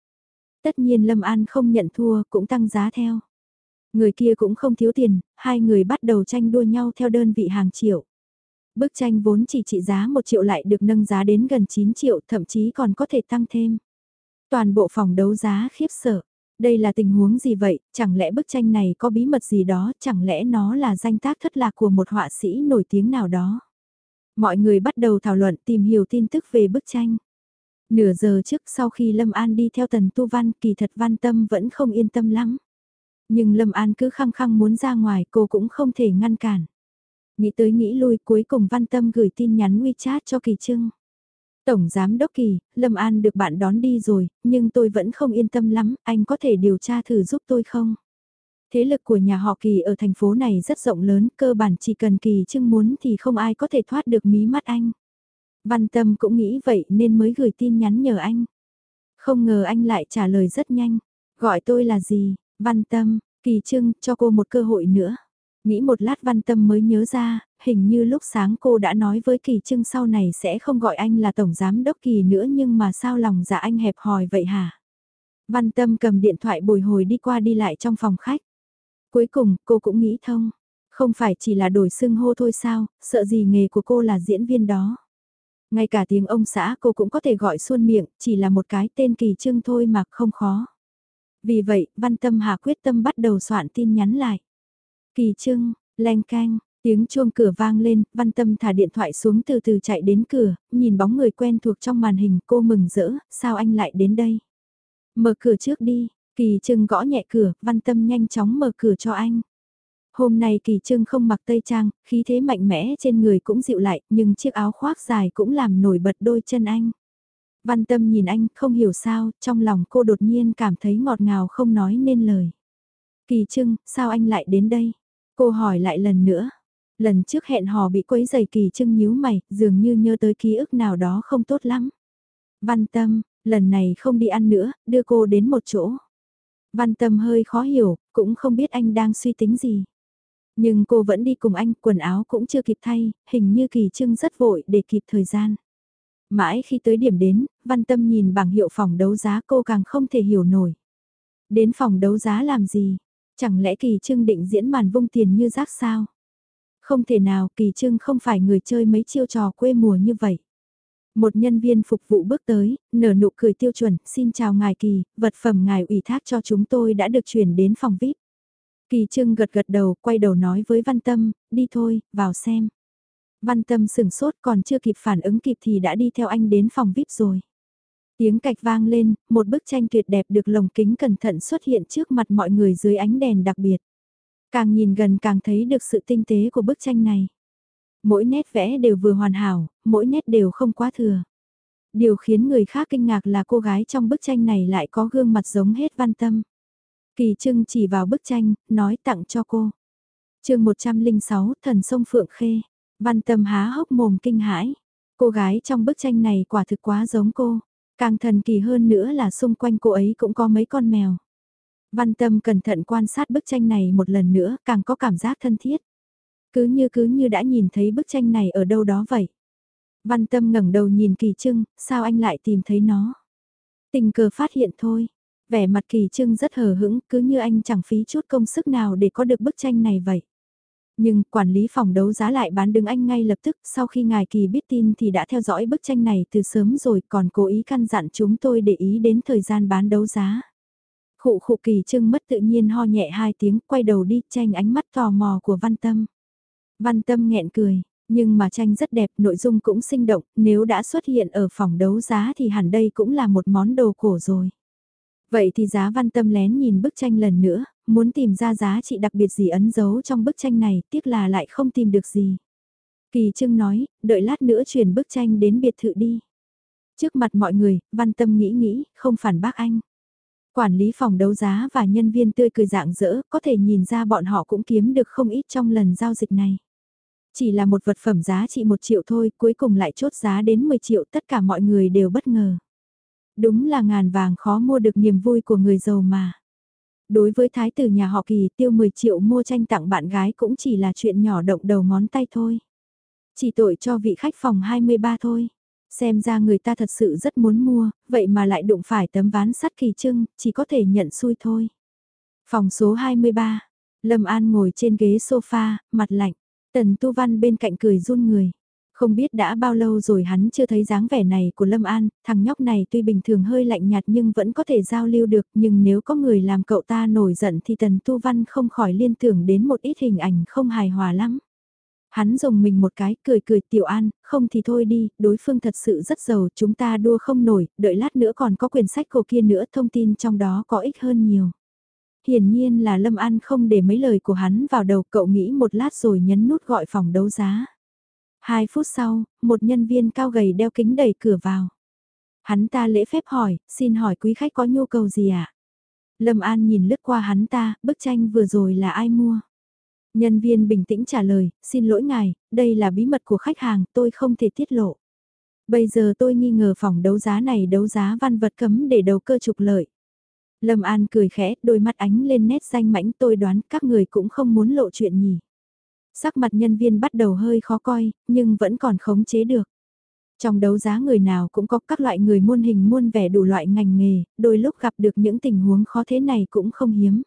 Tất nhiên Lâm An không nhận thua, cũng tăng giá theo. Người kia cũng không thiếu tiền, hai người bắt đầu tranh đua nhau theo đơn vị hàng triệu. Bức tranh vốn chỉ trị giá 1 triệu lại được nâng giá đến gần 9 triệu, thậm chí còn có thể tăng thêm. Toàn bộ phòng đấu giá khiếp sợ. Đây là tình huống gì vậy, chẳng lẽ bức tranh này có bí mật gì đó, chẳng lẽ nó là danh tác thất lạc của một họa sĩ nổi tiếng nào đó. Mọi người bắt đầu thảo luận tìm hiểu tin tức về bức tranh. Nửa giờ trước sau khi Lâm An đi theo tần tu văn kỳ thật văn tâm vẫn không yên tâm lắm. Nhưng Lâm An cứ khăng khăng muốn ra ngoài cô cũng không thể ngăn cản. Nghĩ tới nghĩ lui cuối cùng văn tâm gửi tin nhắn WeChat cho Kỳ Trưng. Tổng Giám Đốc Kỳ, Lâm An được bạn đón đi rồi, nhưng tôi vẫn không yên tâm lắm, anh có thể điều tra thử giúp tôi không? Thế lực của nhà họ Kỳ ở thành phố này rất rộng lớn, cơ bản chỉ cần Kỳ Trưng muốn thì không ai có thể thoát được mí mắt anh. Văn Tâm cũng nghĩ vậy nên mới gửi tin nhắn nhờ anh. Không ngờ anh lại trả lời rất nhanh. Gọi tôi là gì? Văn Tâm, Kỳ Trưng, cho cô một cơ hội nữa. Nghĩ một lát văn tâm mới nhớ ra, hình như lúc sáng cô đã nói với Kỳ Trưng sau này sẽ không gọi anh là Tổng Giám Đốc Kỳ nữa nhưng mà sao lòng dạ anh hẹp hòi vậy hả? Văn tâm cầm điện thoại bồi hồi đi qua đi lại trong phòng khách. Cuối cùng, cô cũng nghĩ thông. Không phải chỉ là đổi xưng hô thôi sao, sợ gì nghề của cô là diễn viên đó. Ngay cả tiếng ông xã cô cũng có thể gọi xuôn miệng, chỉ là một cái tên kỳ trưng thôi mà không khó. Vì vậy, văn tâm hạ quyết tâm bắt đầu soạn tin nhắn lại. Kỳ trưng, len canh, tiếng chuông cửa vang lên, văn tâm thả điện thoại xuống từ từ chạy đến cửa, nhìn bóng người quen thuộc trong màn hình cô mừng rỡ, sao anh lại đến đây? Mở cửa trước đi, kỳ trưng gõ nhẹ cửa, văn tâm nhanh chóng mở cửa cho anh. Hôm nay kỳ trưng không mặc tây trang, khí thế mạnh mẽ trên người cũng dịu lại, nhưng chiếc áo khoác dài cũng làm nổi bật đôi chân anh. Văn tâm nhìn anh, không hiểu sao, trong lòng cô đột nhiên cảm thấy ngọt ngào không nói nên lời. Kỳ trưng, sao anh lại đến đây? Cô hỏi lại lần nữa. Lần trước hẹn hò bị quấy giày kỳ trưng nhíu mày, dường như nhớ tới ký ức nào đó không tốt lắm. Văn tâm, lần này không đi ăn nữa, đưa cô đến một chỗ. Văn tâm hơi khó hiểu, cũng không biết anh đang suy tính gì. Nhưng cô vẫn đi cùng anh, quần áo cũng chưa kịp thay, hình như kỳ trưng rất vội để kịp thời gian. Mãi khi tới điểm đến, văn tâm nhìn bảng hiệu phòng đấu giá cô càng không thể hiểu nổi. Đến phòng đấu giá làm gì? Chẳng lẽ Kỳ Trưng định diễn màn vung tiền như rác sao? Không thể nào Kỳ Trưng không phải người chơi mấy chiêu trò quê mùa như vậy. Một nhân viên phục vụ bước tới, nở nụ cười tiêu chuẩn, xin chào ngài Kỳ, vật phẩm ngài ủy thác cho chúng tôi đã được chuyển đến phòng VIP. Kỳ Trưng gật gật đầu, quay đầu nói với Văn Tâm, đi thôi, vào xem. Văn Tâm sừng sốt còn chưa kịp phản ứng kịp thì đã đi theo anh đến phòng VIP rồi. Tiếng cạch vang lên, một bức tranh tuyệt đẹp được lồng kính cẩn thận xuất hiện trước mặt mọi người dưới ánh đèn đặc biệt. Càng nhìn gần càng thấy được sự tinh tế của bức tranh này. Mỗi nét vẽ đều vừa hoàn hảo, mỗi nét đều không quá thừa. Điều khiến người khác kinh ngạc là cô gái trong bức tranh này lại có gương mặt giống hết văn tâm. Kỳ trưng chỉ vào bức tranh, nói tặng cho cô. chương 106, thần sông Phượng Khê. Văn tâm há hốc mồm kinh hãi. Cô gái trong bức tranh này quả thực quá giống cô. Càng thần kỳ hơn nữa là xung quanh cô ấy cũng có mấy con mèo. Văn tâm cẩn thận quan sát bức tranh này một lần nữa càng có cảm giác thân thiết. Cứ như cứ như đã nhìn thấy bức tranh này ở đâu đó vậy. Văn tâm ngẩng đầu nhìn kỳ trưng, sao anh lại tìm thấy nó? Tình cờ phát hiện thôi. Vẻ mặt kỳ trưng rất hờ hững, cứ như anh chẳng phí chút công sức nào để có được bức tranh này vậy. Nhưng quản lý phòng đấu giá lại bán đứng anh ngay lập tức sau khi ngài kỳ biết tin thì đã theo dõi bức tranh này từ sớm rồi còn cố ý căn dặn chúng tôi để ý đến thời gian bán đấu giá. Khụ khụ kỳ trưng mất tự nhiên ho nhẹ hai tiếng quay đầu đi tranh ánh mắt tò mò của văn tâm. Văn tâm nghẹn cười, nhưng mà tranh rất đẹp, nội dung cũng sinh động, nếu đã xuất hiện ở phòng đấu giá thì hẳn đây cũng là một món đồ cổ rồi. Vậy thì giá văn tâm lén nhìn bức tranh lần nữa, muốn tìm ra giá trị đặc biệt gì ấn dấu trong bức tranh này, tiếc là lại không tìm được gì. Kỳ Trưng nói, đợi lát nữa chuyển bức tranh đến biệt thự đi. Trước mặt mọi người, văn tâm nghĩ nghĩ, không phản bác anh. Quản lý phòng đấu giá và nhân viên tươi cười dạng dỡ, có thể nhìn ra bọn họ cũng kiếm được không ít trong lần giao dịch này. Chỉ là một vật phẩm giá trị 1 triệu thôi, cuối cùng lại chốt giá đến 10 triệu, tất cả mọi người đều bất ngờ. Đúng là ngàn vàng khó mua được niềm vui của người giàu mà. Đối với thái tử nhà họ kỳ tiêu 10 triệu mua tranh tặng bạn gái cũng chỉ là chuyện nhỏ động đầu ngón tay thôi. Chỉ tội cho vị khách phòng 23 thôi. Xem ra người ta thật sự rất muốn mua, vậy mà lại đụng phải tấm ván sắt kỳ trưng, chỉ có thể nhận xui thôi. Phòng số 23, Lâm An ngồi trên ghế sofa, mặt lạnh. Tần Tu Văn bên cạnh cười run người. Không biết đã bao lâu rồi hắn chưa thấy dáng vẻ này của Lâm An, thằng nhóc này tuy bình thường hơi lạnh nhạt nhưng vẫn có thể giao lưu được, nhưng nếu có người làm cậu ta nổi giận thì Tần Tu Văn không khỏi liên tưởng đến một ít hình ảnh không hài hòa lắm. Hắn dùng mình một cái, cười cười tiểu an, không thì thôi đi, đối phương thật sự rất giàu, chúng ta đua không nổi, đợi lát nữa còn có quyển sách cổ kia nữa, thông tin trong đó có ích hơn nhiều. Hiển nhiên là Lâm An không để mấy lời của hắn vào đầu, cậu nghĩ một lát rồi nhấn nút gọi phòng đấu giá. Hai phút sau, một nhân viên cao gầy đeo kính đẩy cửa vào. Hắn ta lễ phép hỏi, xin hỏi quý khách có nhu cầu gì ạ? À? Lâm An nhìn lướt qua hắn ta, bức tranh vừa rồi là ai mua? Nhân viên bình tĩnh trả lời, xin lỗi ngài, đây là bí mật của khách hàng, tôi không thể tiết lộ. Bây giờ tôi nghi ngờ phòng đấu giá này đấu giá văn vật cấm để đầu cơ trục lợi. Lâm An cười khẽ, đôi mắt ánh lên nét danh mãnh tôi đoán các người cũng không muốn lộ chuyện nhỉ. Sắc mặt nhân viên bắt đầu hơi khó coi, nhưng vẫn còn khống chế được. Trong đấu giá người nào cũng có các loại người muôn hình muôn vẻ đủ loại ngành nghề, đôi lúc gặp được những tình huống khó thế này cũng không hiếm.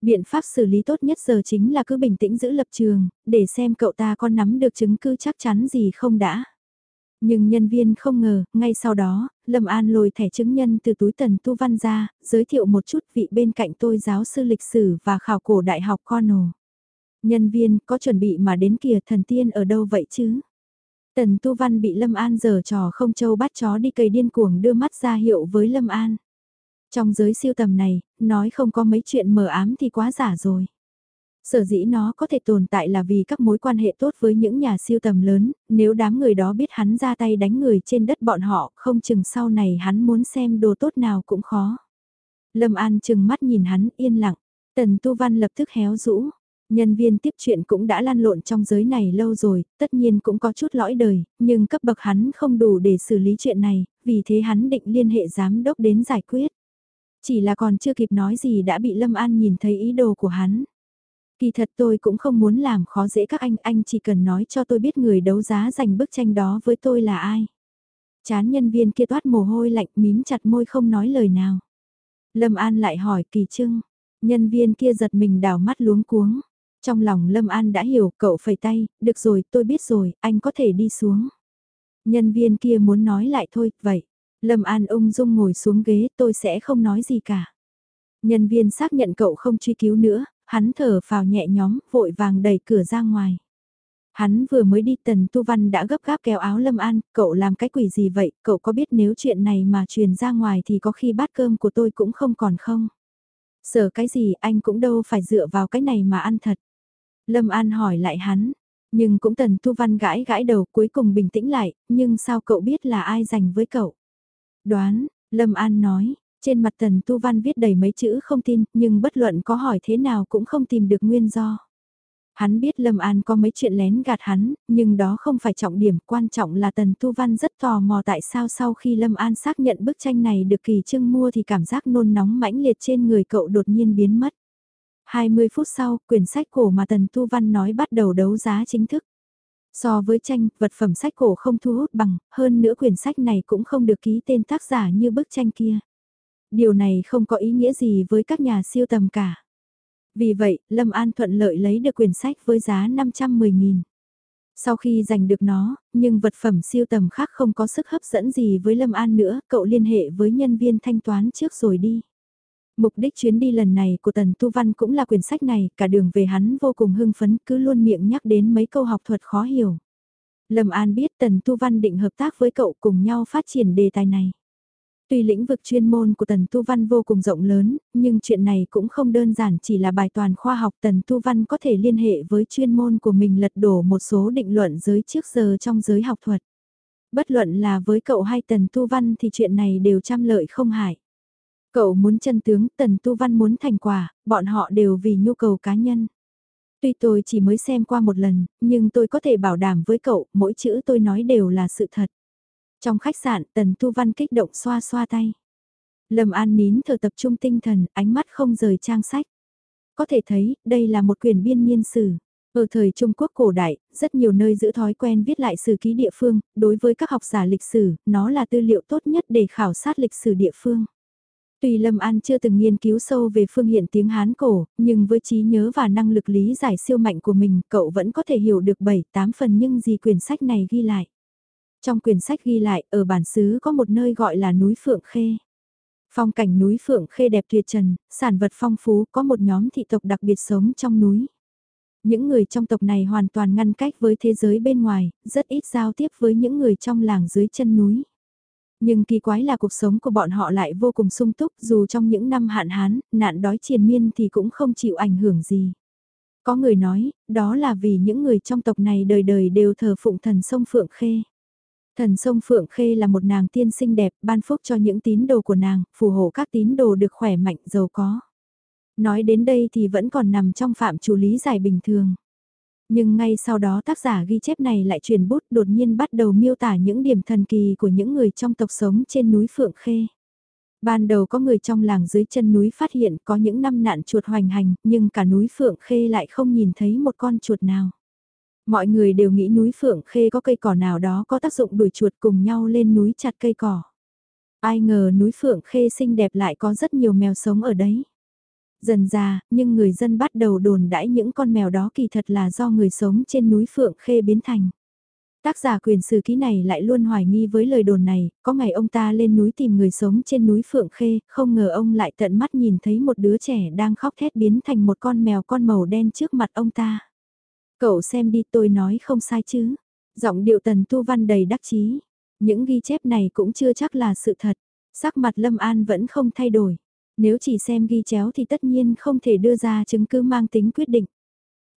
Biện pháp xử lý tốt nhất giờ chính là cứ bình tĩnh giữ lập trường, để xem cậu ta có nắm được chứng cứ chắc chắn gì không đã. Nhưng nhân viên không ngờ, ngay sau đó, Lâm An lôi thẻ chứng nhân từ túi tần tu văn ra, giới thiệu một chút vị bên cạnh tôi giáo sư lịch sử và khảo cổ đại học Cornell. Nhân viên có chuẩn bị mà đến kìa thần tiên ở đâu vậy chứ? Tần tu văn bị Lâm An giở trò không châu bắt chó đi cầy điên cuồng đưa mắt ra hiệu với Lâm An. Trong giới siêu tầm này, nói không có mấy chuyện mờ ám thì quá giả rồi. Sở dĩ nó có thể tồn tại là vì các mối quan hệ tốt với những nhà siêu tầm lớn, nếu đám người đó biết hắn ra tay đánh người trên đất bọn họ, không chừng sau này hắn muốn xem đồ tốt nào cũng khó. Lâm An chừng mắt nhìn hắn yên lặng, Tần Tu Văn lập tức héo rũ. Nhân viên tiếp chuyện cũng đã lan lộn trong giới này lâu rồi, tất nhiên cũng có chút lõi đời, nhưng cấp bậc hắn không đủ để xử lý chuyện này, vì thế hắn định liên hệ giám đốc đến giải quyết. Chỉ là còn chưa kịp nói gì đã bị Lâm An nhìn thấy ý đồ của hắn. Kỳ thật tôi cũng không muốn làm khó dễ các anh, anh chỉ cần nói cho tôi biết người đấu giá giành bức tranh đó với tôi là ai. Chán nhân viên kia toát mồ hôi lạnh mím chặt môi không nói lời nào. Lâm An lại hỏi kỳ trưng, nhân viên kia giật mình đảo mắt luống cuống. Trong lòng Lâm An đã hiểu cậu phẩy tay, được rồi tôi biết rồi, anh có thể đi xuống. Nhân viên kia muốn nói lại thôi, vậy. Lâm An ung dung ngồi xuống ghế tôi sẽ không nói gì cả. Nhân viên xác nhận cậu không truy cứu nữa, hắn thở vào nhẹ nhõm, vội vàng đẩy cửa ra ngoài. Hắn vừa mới đi tần tu văn đã gấp gáp kéo áo Lâm An, cậu làm cái quỷ gì vậy, cậu có biết nếu chuyện này mà truyền ra ngoài thì có khi bát cơm của tôi cũng không còn không? Sợ cái gì anh cũng đâu phải dựa vào cái này mà ăn thật. Lâm An hỏi lại hắn, nhưng cũng tần tu văn gãi gãi đầu cuối cùng bình tĩnh lại, nhưng sao cậu biết là ai dành với cậu? Đoán, Lâm An nói, trên mặt tần tu văn viết đầy mấy chữ không tin, nhưng bất luận có hỏi thế nào cũng không tìm được nguyên do. Hắn biết Lâm An có mấy chuyện lén gạt hắn, nhưng đó không phải trọng điểm, quan trọng là Tần Tu Văn rất tò mò tại sao sau khi Lâm An xác nhận bức tranh này được kỳ trưng mua thì cảm giác nôn nóng mãnh liệt trên người cậu đột nhiên biến mất. 20 phút sau, quyển sách cổ mà Tần Tu Văn nói bắt đầu đấu giá chính thức. So với tranh, vật phẩm sách cổ không thu hút bằng, hơn nữa quyển sách này cũng không được ký tên tác giả như bức tranh kia. Điều này không có ý nghĩa gì với các nhà siêu tầm cả. Vì vậy, Lâm An thuận lợi lấy được quyển sách với giá 510.000. Sau khi giành được nó, nhưng vật phẩm siêu tầm khác không có sức hấp dẫn gì với Lâm An nữa, cậu liên hệ với nhân viên thanh toán trước rồi đi. Mục đích chuyến đi lần này của Tần Tu Văn cũng là quyển sách này, cả đường về hắn vô cùng hưng phấn cứ luôn miệng nhắc đến mấy câu học thuật khó hiểu. Lâm An biết Tần Tu Văn định hợp tác với cậu cùng nhau phát triển đề tài này. Tuy lĩnh vực chuyên môn của Tần Tu Văn vô cùng rộng lớn, nhưng chuyện này cũng không đơn giản chỉ là bài toàn khoa học Tần Tu Văn có thể liên hệ với chuyên môn của mình lật đổ một số định luận giới trước giờ trong giới học thuật. Bất luận là với cậu hay Tần Tu Văn thì chuyện này đều trăm lợi không hại. Cậu muốn chân tướng, Tần Tu Văn muốn thành quả, bọn họ đều vì nhu cầu cá nhân. Tuy tôi chỉ mới xem qua một lần, nhưng tôi có thể bảo đảm với cậu, mỗi chữ tôi nói đều là sự thật. Trong khách sạn, Tần Tu Văn kích động xoa xoa tay. Lâm An nín thở tập trung tinh thần, ánh mắt không rời trang sách. Có thể thấy, đây là một quyển biên niên sử. Ở thời Trung Quốc cổ đại, rất nhiều nơi giữ thói quen viết lại sử ký địa phương, đối với các học giả lịch sử, nó là tư liệu tốt nhất để khảo sát lịch sử địa phương. Tuy Lâm An chưa từng nghiên cứu sâu về phương hiện tiếng Hán cổ, nhưng với trí nhớ và năng lực lý giải siêu mạnh của mình, cậu vẫn có thể hiểu được 7-8 phần những gì quyển sách này ghi lại. Trong quyển sách ghi lại, ở bản xứ có một nơi gọi là núi Phượng Khê. Phong cảnh núi Phượng Khê đẹp tuyệt trần, sản vật phong phú, có một nhóm thị tộc đặc biệt sống trong núi. Những người trong tộc này hoàn toàn ngăn cách với thế giới bên ngoài, rất ít giao tiếp với những người trong làng dưới chân núi. Nhưng kỳ quái là cuộc sống của bọn họ lại vô cùng sung túc dù trong những năm hạn hán, nạn đói triền miên thì cũng không chịu ảnh hưởng gì. Có người nói, đó là vì những người trong tộc này đời đời đều thờ phụng thần sông Phượng Khê. Thần sông Phượng Khê là một nàng tiên xinh đẹp, ban phúc cho những tín đồ của nàng, phù hộ các tín đồ được khỏe mạnh, giàu có. Nói đến đây thì vẫn còn nằm trong phạm chủ lý giải bình thường. Nhưng ngay sau đó tác giả ghi chép này lại truyền bút đột nhiên bắt đầu miêu tả những điểm thần kỳ của những người trong tộc sống trên núi Phượng Khê. Ban đầu có người trong làng dưới chân núi phát hiện có những năm nạn chuột hoành hành, nhưng cả núi Phượng Khê lại không nhìn thấy một con chuột nào. Mọi người đều nghĩ núi Phượng Khê có cây cỏ nào đó có tác dụng đuổi chuột cùng nhau lên núi chặt cây cỏ. Ai ngờ núi Phượng Khê xinh đẹp lại có rất nhiều mèo sống ở đấy. Dần ra, nhưng người dân bắt đầu đồn đãi những con mèo đó kỳ thật là do người sống trên núi Phượng Khê biến thành. Tác giả quyền sử ký này lại luôn hoài nghi với lời đồn này, có ngày ông ta lên núi tìm người sống trên núi Phượng Khê, không ngờ ông lại tận mắt nhìn thấy một đứa trẻ đang khóc thét biến thành một con mèo con màu đen trước mặt ông ta. Cậu xem đi tôi nói không sai chứ. Giọng điệu tần tu văn đầy đắc chí. Những ghi chép này cũng chưa chắc là sự thật. Sắc mặt Lâm An vẫn không thay đổi. Nếu chỉ xem ghi chéo thì tất nhiên không thể đưa ra chứng cứ mang tính quyết định.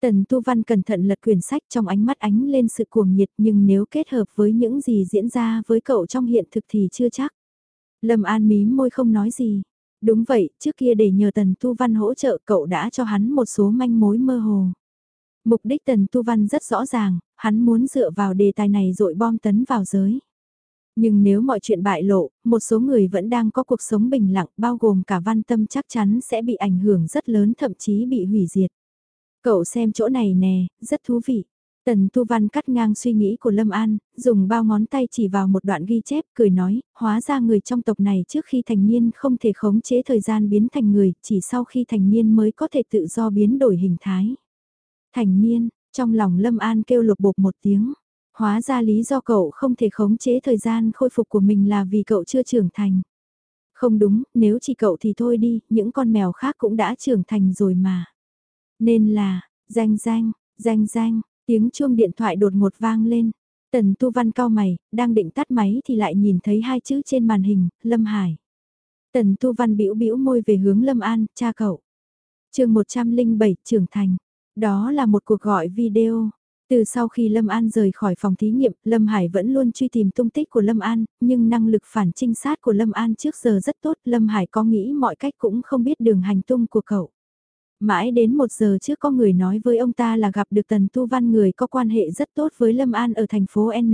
Tần Tu Văn cẩn thận lật quyển sách trong ánh mắt ánh lên sự cuồng nhiệt nhưng nếu kết hợp với những gì diễn ra với cậu trong hiện thực thì chưa chắc. Lâm An mí môi không nói gì. Đúng vậy, trước kia để nhờ Tần Tu Văn hỗ trợ cậu đã cho hắn một số manh mối mơ hồ. Mục đích Tần Tu Văn rất rõ ràng, hắn muốn dựa vào đề tài này dội bom tấn vào giới. Nhưng nếu mọi chuyện bại lộ, một số người vẫn đang có cuộc sống bình lặng bao gồm cả văn tâm chắc chắn sẽ bị ảnh hưởng rất lớn thậm chí bị hủy diệt. Cậu xem chỗ này nè, rất thú vị. Tần Tu Văn cắt ngang suy nghĩ của Lâm An, dùng bao ngón tay chỉ vào một đoạn ghi chép, cười nói, hóa ra người trong tộc này trước khi thành niên không thể khống chế thời gian biến thành người, chỉ sau khi thành niên mới có thể tự do biến đổi hình thái. Thành niên, trong lòng Lâm An kêu lục bột một tiếng. Hóa ra lý do cậu không thể khống chế thời gian khôi phục của mình là vì cậu chưa trưởng thành. Không đúng, nếu chỉ cậu thì thôi đi, những con mèo khác cũng đã trưởng thành rồi mà. Nên là, danh danh, danh danh, tiếng chuông điện thoại đột ngột vang lên. Tần Tu Văn cao mày, đang định tắt máy thì lại nhìn thấy hai chữ trên màn hình, Lâm Hải. Tần Tu Văn bĩu bĩu môi về hướng Lâm An, cha cậu. chương 107, trưởng thành. Đó là một cuộc gọi video. Từ sau khi Lâm An rời khỏi phòng thí nghiệm, Lâm Hải vẫn luôn truy tìm tung tích của Lâm An, nhưng năng lực phản trinh sát của Lâm An trước giờ rất tốt, Lâm Hải có nghĩ mọi cách cũng không biết đường hành tung của cậu. Mãi đến một giờ trước có người nói với ông ta là gặp được Tần Tu Văn người có quan hệ rất tốt với Lâm An ở thành phố N.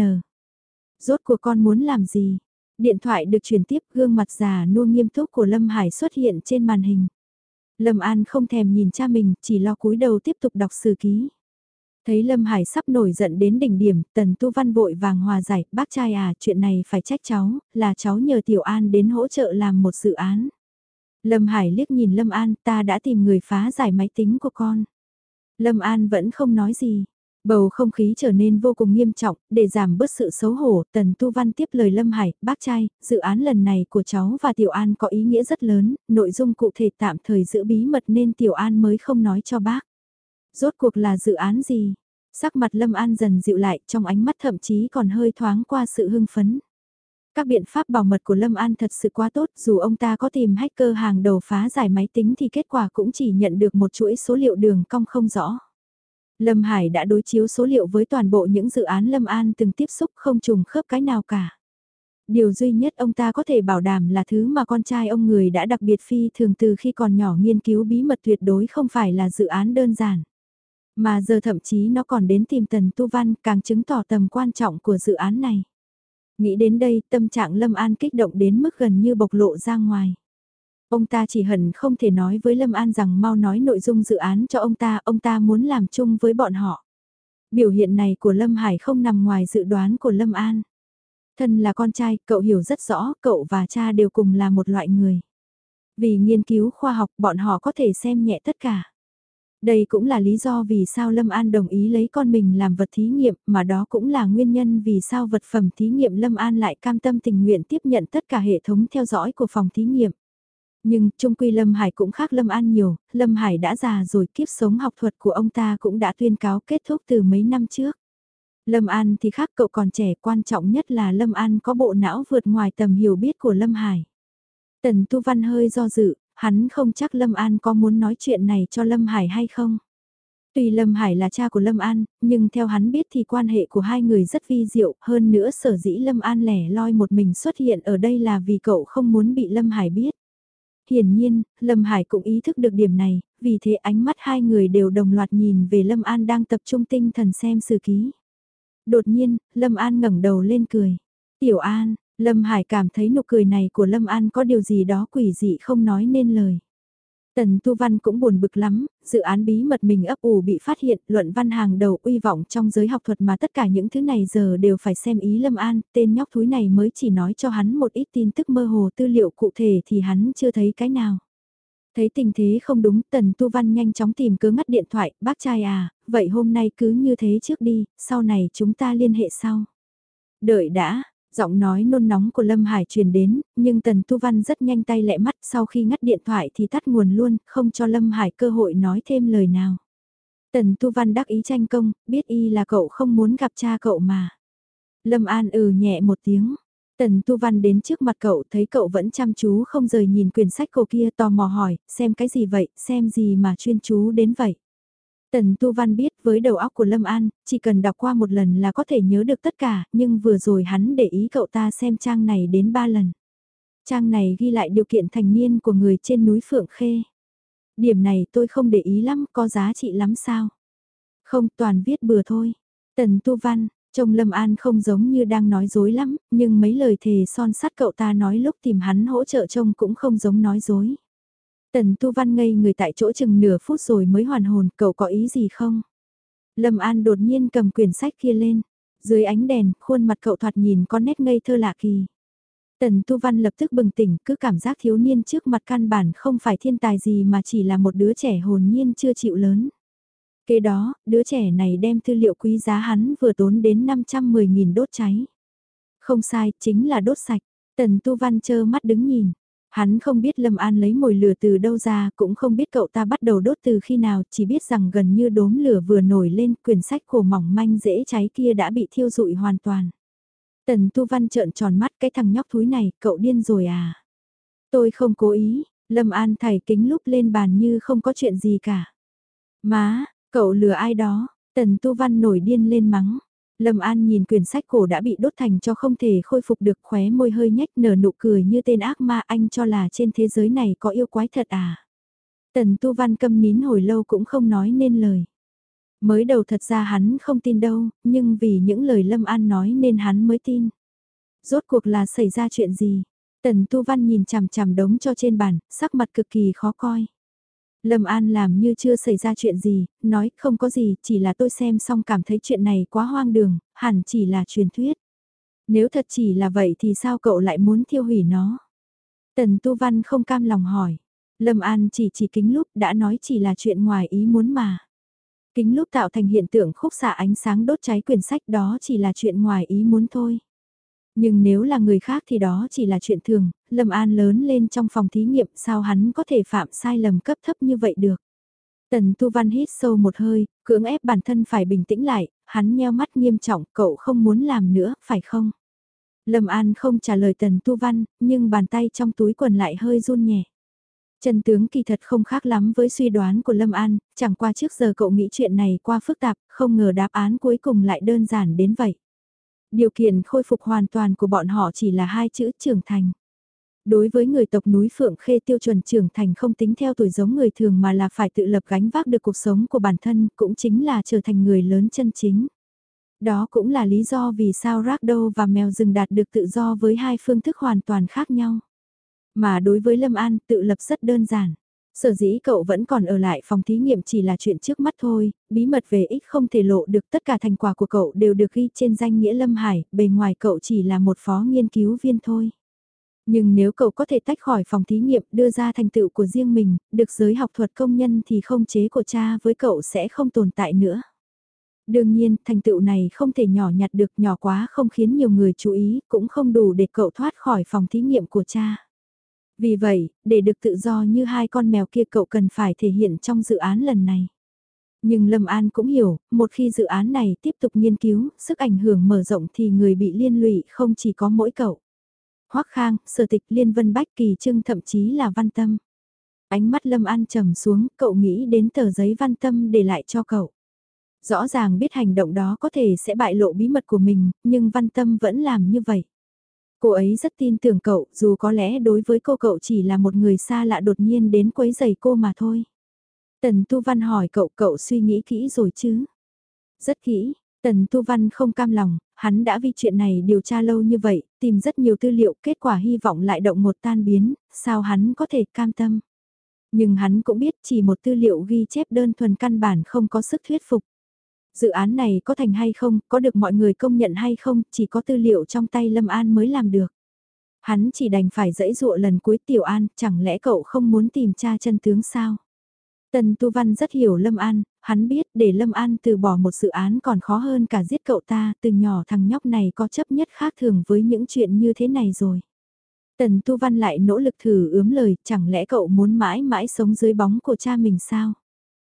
Rốt cuộc con muốn làm gì? Điện thoại được truyền tiếp gương mặt già nua nghiêm túc của Lâm Hải xuất hiện trên màn hình. Lâm An không thèm nhìn cha mình, chỉ lo cúi đầu tiếp tục đọc sử ký. Thấy Lâm Hải sắp nổi giận đến đỉnh điểm, Tần Tu Văn vội vàng hòa giải, bác trai à, chuyện này phải trách cháu, là cháu nhờ Tiểu An đến hỗ trợ làm một dự án. Lâm Hải liếc nhìn Lâm An, ta đã tìm người phá giải máy tính của con. Lâm An vẫn không nói gì. Bầu không khí trở nên vô cùng nghiêm trọng, để giảm bớt sự xấu hổ, Tần Tu Văn tiếp lời Lâm Hải, bác trai, dự án lần này của cháu và Tiểu An có ý nghĩa rất lớn, nội dung cụ thể tạm thời giữ bí mật nên Tiểu An mới không nói cho bác. Rốt cuộc là dự án gì? Sắc mặt Lâm An dần dịu lại, trong ánh mắt thậm chí còn hơi thoáng qua sự hưng phấn. Các biện pháp bảo mật của Lâm An thật sự quá tốt, dù ông ta có tìm hacker hàng đầu phá giải máy tính thì kết quả cũng chỉ nhận được một chuỗi số liệu đường cong không rõ. Lâm Hải đã đối chiếu số liệu với toàn bộ những dự án Lâm An từng tiếp xúc không trùng khớp cái nào cả. Điều duy nhất ông ta có thể bảo đảm là thứ mà con trai ông người đã đặc biệt phi thường từ khi còn nhỏ nghiên cứu bí mật tuyệt đối không phải là dự án đơn giản. Mà giờ thậm chí nó còn đến tìm Tần Tu Văn càng chứng tỏ tầm quan trọng của dự án này. Nghĩ đến đây tâm trạng Lâm An kích động đến mức gần như bộc lộ ra ngoài. Ông ta chỉ hận không thể nói với Lâm An rằng mau nói nội dung dự án cho ông ta, ông ta muốn làm chung với bọn họ. Biểu hiện này của Lâm Hải không nằm ngoài dự đoán của Lâm An. Thân là con trai, cậu hiểu rất rõ, cậu và cha đều cùng là một loại người. Vì nghiên cứu khoa học bọn họ có thể xem nhẹ tất cả. Đây cũng là lý do vì sao Lâm An đồng ý lấy con mình làm vật thí nghiệm, mà đó cũng là nguyên nhân vì sao vật phẩm thí nghiệm Lâm An lại cam tâm tình nguyện tiếp nhận tất cả hệ thống theo dõi của phòng thí nghiệm. Nhưng, trung quy Lâm Hải cũng khác Lâm An nhiều, Lâm Hải đã già rồi kiếp sống học thuật của ông ta cũng đã tuyên cáo kết thúc từ mấy năm trước. Lâm An thì khác cậu còn trẻ quan trọng nhất là Lâm An có bộ não vượt ngoài tầm hiểu biết của Lâm Hải. Tần Tu Văn hơi do dự, hắn không chắc Lâm An có muốn nói chuyện này cho Lâm Hải hay không. Tuy Lâm Hải là cha của Lâm An, nhưng theo hắn biết thì quan hệ của hai người rất vi diệu, hơn nữa sở dĩ Lâm An lẻ loi một mình xuất hiện ở đây là vì cậu không muốn bị Lâm Hải biết. Hiển nhiên, Lâm Hải cũng ý thức được điểm này, vì thế ánh mắt hai người đều đồng loạt nhìn về Lâm An đang tập trung tinh thần xem sử ký. Đột nhiên, Lâm An ngẩng đầu lên cười. Tiểu An, Lâm Hải cảm thấy nụ cười này của Lâm An có điều gì đó quỷ dị không nói nên lời. Tần Tu Văn cũng buồn bực lắm, dự án bí mật mình ấp ủ bị phát hiện, luận văn hàng đầu uy vọng trong giới học thuật mà tất cả những thứ này giờ đều phải xem ý Lâm An, tên nhóc thúi này mới chỉ nói cho hắn một ít tin tức mơ hồ tư liệu cụ thể thì hắn chưa thấy cái nào. Thấy tình thế không đúng, Tần Tu Văn nhanh chóng tìm cớ ngắt điện thoại, bác trai à, vậy hôm nay cứ như thế trước đi, sau này chúng ta liên hệ sau. Đợi đã, Giọng nói nôn nóng của Lâm Hải truyền đến, nhưng Tần Tu Văn rất nhanh tay lẹ mắt sau khi ngắt điện thoại thì tắt nguồn luôn, không cho Lâm Hải cơ hội nói thêm lời nào. Tần Tu Văn đắc ý tranh công, biết y là cậu không muốn gặp cha cậu mà. Lâm An ừ nhẹ một tiếng. Tần Tu Văn đến trước mặt cậu thấy cậu vẫn chăm chú không rời nhìn quyển sách cổ kia tò mò hỏi, xem cái gì vậy, xem gì mà chuyên chú đến vậy. Tần Tu Văn biết với đầu óc của Lâm An, chỉ cần đọc qua một lần là có thể nhớ được tất cả, nhưng vừa rồi hắn để ý cậu ta xem trang này đến ba lần. Trang này ghi lại điều kiện thành niên của người trên núi Phượng Khê. Điểm này tôi không để ý lắm, có giá trị lắm sao? Không, toàn viết bừa thôi. Tần Tu Văn, trông Lâm An không giống như đang nói dối lắm, nhưng mấy lời thề son sắt cậu ta nói lúc tìm hắn hỗ trợ trông cũng không giống nói dối. Tần Tu Văn ngây người tại chỗ chừng nửa phút rồi mới hoàn hồn, cậu có ý gì không? Lâm An đột nhiên cầm quyển sách kia lên. Dưới ánh đèn, khuôn mặt cậu thoạt nhìn có nét ngây thơ lạ kỳ. Tần Tu Văn lập tức bừng tỉnh, cứ cảm giác thiếu niên trước mặt căn bản không phải thiên tài gì mà chỉ là một đứa trẻ hồn nhiên chưa chịu lớn. Kế đó, đứa trẻ này đem tư liệu quý giá hắn vừa tốn đến 510.000 đốt cháy. Không sai, chính là đốt sạch. Tần Tu Văn chơ mắt đứng nhìn. Hắn không biết Lâm An lấy mồi lửa từ đâu ra, cũng không biết cậu ta bắt đầu đốt từ khi nào, chỉ biết rằng gần như đốm lửa vừa nổi lên, quyển sách khổ mỏng manh dễ cháy kia đã bị thiêu rụi hoàn toàn. Tần Tu Văn trợn tròn mắt cái thằng nhóc thúi này, cậu điên rồi à? Tôi không cố ý, Lâm An thảy kính lúc lên bàn như không có chuyện gì cả. Má, cậu lừa ai đó, Tần Tu Văn nổi điên lên mắng. Lâm An nhìn quyển sách cổ đã bị đốt thành cho không thể khôi phục được khóe môi hơi nhếch nở nụ cười như tên ác ma anh cho là trên thế giới này có yêu quái thật à. Tần Tu Văn câm nín hồi lâu cũng không nói nên lời. Mới đầu thật ra hắn không tin đâu, nhưng vì những lời Lâm An nói nên hắn mới tin. Rốt cuộc là xảy ra chuyện gì? Tần Tu Văn nhìn chằm chằm đống cho trên bàn, sắc mặt cực kỳ khó coi. Lâm An làm như chưa xảy ra chuyện gì, nói không có gì, chỉ là tôi xem xong cảm thấy chuyện này quá hoang đường, hẳn chỉ là truyền thuyết. Nếu thật chỉ là vậy thì sao cậu lại muốn thiêu hủy nó? Tần Tu Văn không cam lòng hỏi. Lâm An chỉ chỉ kính lúc đã nói chỉ là chuyện ngoài ý muốn mà. Kính lúc tạo thành hiện tượng khúc xạ ánh sáng đốt cháy quyển sách đó chỉ là chuyện ngoài ý muốn thôi. Nhưng nếu là người khác thì đó chỉ là chuyện thường, Lâm An lớn lên trong phòng thí nghiệm sao hắn có thể phạm sai lầm cấp thấp như vậy được. Tần Tu Văn hít sâu một hơi, cưỡng ép bản thân phải bình tĩnh lại, hắn nheo mắt nghiêm trọng, cậu không muốn làm nữa, phải không? Lâm An không trả lời Tần Tu Văn, nhưng bàn tay trong túi quần lại hơi run nhẹ. Trần tướng kỳ thật không khác lắm với suy đoán của Lâm An, chẳng qua trước giờ cậu nghĩ chuyện này qua phức tạp, không ngờ đáp án cuối cùng lại đơn giản đến vậy. Điều kiện khôi phục hoàn toàn của bọn họ chỉ là hai chữ trưởng thành. Đối với người tộc núi Phượng Khê tiêu chuẩn trưởng thành không tính theo tuổi giống người thường mà là phải tự lập gánh vác được cuộc sống của bản thân, cũng chính là trở thành người lớn chân chính. Đó cũng là lý do vì sao Ragdo và mèo rừng đạt được tự do với hai phương thức hoàn toàn khác nhau. Mà đối với Lâm An, tự lập rất đơn giản. Sở dĩ cậu vẫn còn ở lại phòng thí nghiệm chỉ là chuyện trước mắt thôi, bí mật về ích không thể lộ được tất cả thành quả của cậu đều được ghi trên danh nghĩa Lâm Hải, bề ngoài cậu chỉ là một phó nghiên cứu viên thôi. Nhưng nếu cậu có thể tách khỏi phòng thí nghiệm đưa ra thành tựu của riêng mình, được giới học thuật công nhân thì không chế của cha với cậu sẽ không tồn tại nữa. Đương nhiên, thành tựu này không thể nhỏ nhặt được nhỏ quá không khiến nhiều người chú ý, cũng không đủ để cậu thoát khỏi phòng thí nghiệm của cha. Vì vậy, để được tự do như hai con mèo kia cậu cần phải thể hiện trong dự án lần này. Nhưng Lâm An cũng hiểu, một khi dự án này tiếp tục nghiên cứu, sức ảnh hưởng mở rộng thì người bị liên lụy không chỉ có mỗi cậu. Hoắc Khang, Sở Tịch, Liên Vân Bách Kỳ Trưng thậm chí là Văn Tâm. Ánh mắt Lâm An trầm xuống, cậu nghĩ đến tờ giấy Văn Tâm để lại cho cậu. Rõ ràng biết hành động đó có thể sẽ bại lộ bí mật của mình, nhưng Văn Tâm vẫn làm như vậy. Cô ấy rất tin tưởng cậu, dù có lẽ đối với cô cậu chỉ là một người xa lạ đột nhiên đến quấy giày cô mà thôi. Tần Tu Văn hỏi cậu, cậu suy nghĩ kỹ rồi chứ? Rất kỹ, Tần Tu Văn không cam lòng, hắn đã vì chuyện này điều tra lâu như vậy, tìm rất nhiều tư liệu, kết quả hy vọng lại động một tan biến, sao hắn có thể cam tâm? Nhưng hắn cũng biết chỉ một tư liệu ghi chép đơn thuần căn bản không có sức thuyết phục. Dự án này có thành hay không, có được mọi người công nhận hay không, chỉ có tư liệu trong tay Lâm An mới làm được. Hắn chỉ đành phải dẫy dụa lần cuối Tiểu An, chẳng lẽ cậu không muốn tìm cha chân tướng sao? Tần Tu Văn rất hiểu Lâm An, hắn biết để Lâm An từ bỏ một dự án còn khó hơn cả giết cậu ta, từ nhỏ thằng nhóc này có chấp nhất khác thường với những chuyện như thế này rồi. Tần Tu Văn lại nỗ lực thử ướm lời, chẳng lẽ cậu muốn mãi mãi sống dưới bóng của cha mình sao?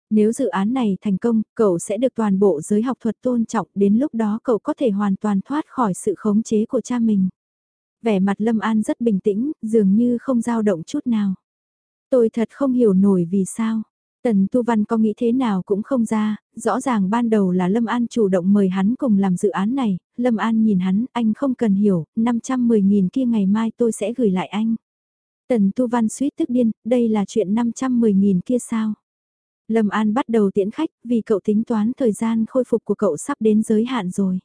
Nếu dự án này thành công, cậu sẽ được toàn bộ giới học thuật tôn trọng, đến lúc đó cậu có thể hoàn toàn thoát khỏi sự khống chế của cha mình. Vẻ mặt Lâm An rất bình tĩnh, dường như không dao động chút nào. Tôi thật không hiểu nổi vì sao. Tần Tu Văn có nghĩ thế nào cũng không ra, rõ ràng ban đầu là Lâm An chủ động mời hắn cùng làm dự án này, Lâm An nhìn hắn, anh không cần hiểu, 510.000 kia ngày mai tôi sẽ gửi lại anh. Tần Tu Văn suýt tức điên, đây là chuyện 510.000 kia sao? Lâm An bắt đầu tiễn khách vì cậu tính toán thời gian khôi phục của cậu sắp đến giới hạn rồi.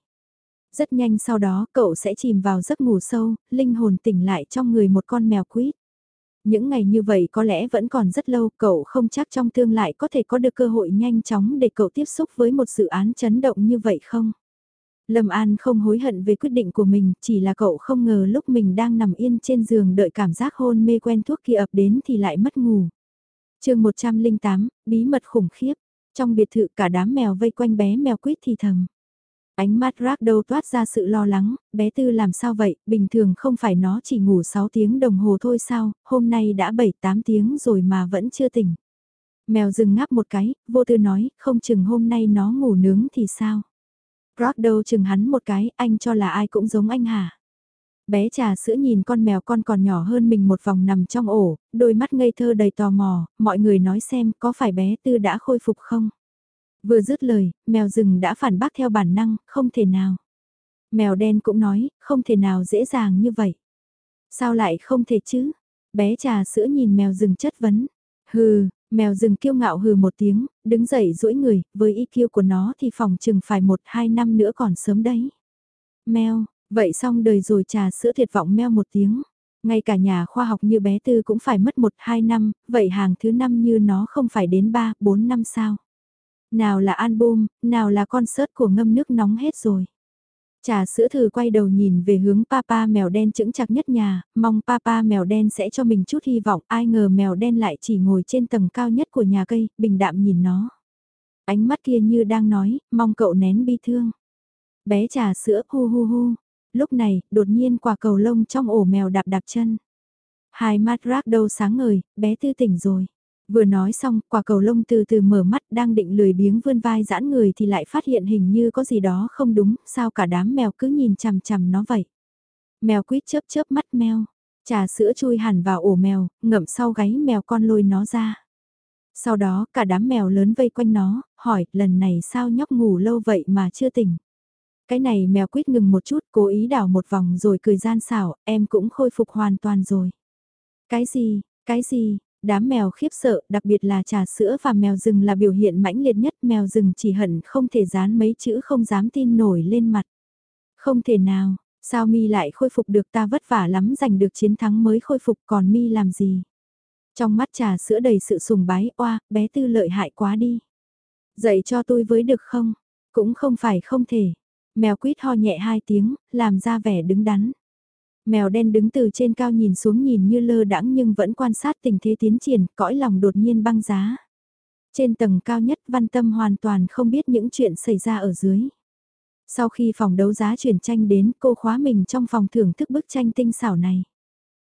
Rất nhanh sau đó cậu sẽ chìm vào giấc ngủ sâu, linh hồn tỉnh lại trong người một con mèo quýt. Những ngày như vậy có lẽ vẫn còn rất lâu, cậu không chắc trong tương lai có thể có được cơ hội nhanh chóng để cậu tiếp xúc với một dự án chấn động như vậy không? Lâm An không hối hận về quyết định của mình, chỉ là cậu không ngờ lúc mình đang nằm yên trên giường đợi cảm giác hôn mê quen thuốc kia ập đến thì lại mất ngủ chương 108, bí mật khủng khiếp. Trong biệt thự cả đám mèo vây quanh bé mèo quýt thì thầm. Ánh mắt rác đâu toát ra sự lo lắng, bé tư làm sao vậy, bình thường không phải nó chỉ ngủ 6 tiếng đồng hồ thôi sao, hôm nay đã 7-8 tiếng rồi mà vẫn chưa tỉnh. Mèo dừng ngáp một cái, vô tư nói, không chừng hôm nay nó ngủ nướng thì sao. Rác đâu chừng hắn một cái, anh cho là ai cũng giống anh hả? Bé trà sữa nhìn con mèo con còn nhỏ hơn mình một vòng nằm trong ổ, đôi mắt ngây thơ đầy tò mò, mọi người nói xem có phải bé tư đã khôi phục không? Vừa dứt lời, mèo rừng đã phản bác theo bản năng, không thể nào. Mèo đen cũng nói, không thể nào dễ dàng như vậy. Sao lại không thể chứ? Bé trà sữa nhìn mèo rừng chất vấn. Hừ, mèo rừng kiêu ngạo hừ một tiếng, đứng dậy duỗi người, với ý kiêu của nó thì phòng chừng phải một hai năm nữa còn sớm đấy. Mèo, Vậy xong đời rồi trà sữa thiệt vọng mèo một tiếng. Ngay cả nhà khoa học như bé Tư cũng phải mất một hai năm, vậy hàng thứ năm như nó không phải đến ba bốn năm sao. Nào là album, nào là concert của ngâm nước nóng hết rồi. Trà sữa thử quay đầu nhìn về hướng papa mèo đen chững chặt nhất nhà, mong papa mèo đen sẽ cho mình chút hy vọng, ai ngờ mèo đen lại chỉ ngồi trên tầng cao nhất của nhà cây, bình đạm nhìn nó. Ánh mắt kia như đang nói, mong cậu nén bi thương. Bé trà sữa hu hu hu, lúc này, đột nhiên quả cầu lông trong ổ mèo đạp đạp chân. Hai mắt rác đâu sáng ngời, bé tư tỉnh rồi. Vừa nói xong, quả cầu lông từ từ mở mắt đang định lười biếng vươn vai giãn người thì lại phát hiện hình như có gì đó không đúng, sao cả đám mèo cứ nhìn chằm chằm nó vậy. Mèo quýt chớp chớp mắt mèo, trà sữa chui hẳn vào ổ mèo, ngậm sau gáy mèo con lôi nó ra. Sau đó cả đám mèo lớn vây quanh nó, hỏi lần này sao nhóc ngủ lâu vậy mà chưa tỉnh. Cái này mèo quýt ngừng một chút cố ý đảo một vòng rồi cười gian xảo, em cũng khôi phục hoàn toàn rồi. Cái gì, cái gì, Đám mèo khiếp sợ, đặc biệt là trà sữa và mèo rừng là biểu hiện mãnh liệt nhất. Mèo rừng chỉ hận không thể dán mấy chữ không dám tin nổi lên mặt. Không thể nào, sao mi lại khôi phục được ta vất vả lắm giành được chiến thắng mới khôi phục còn mi làm gì? Trong mắt trà sữa đầy sự sùng bái, oa, bé tư lợi hại quá đi. Dạy cho tôi với được không? Cũng không phải không thể. Mèo quýt ho nhẹ hai tiếng, làm ra vẻ đứng đắn. Mèo đen đứng từ trên cao nhìn xuống nhìn như lơ đãng nhưng vẫn quan sát tình thế tiến triển, cõi lòng đột nhiên băng giá. Trên tầng cao nhất văn tâm hoàn toàn không biết những chuyện xảy ra ở dưới. Sau khi phòng đấu giá chuyển tranh đến cô khóa mình trong phòng thưởng thức bức tranh tinh xảo này.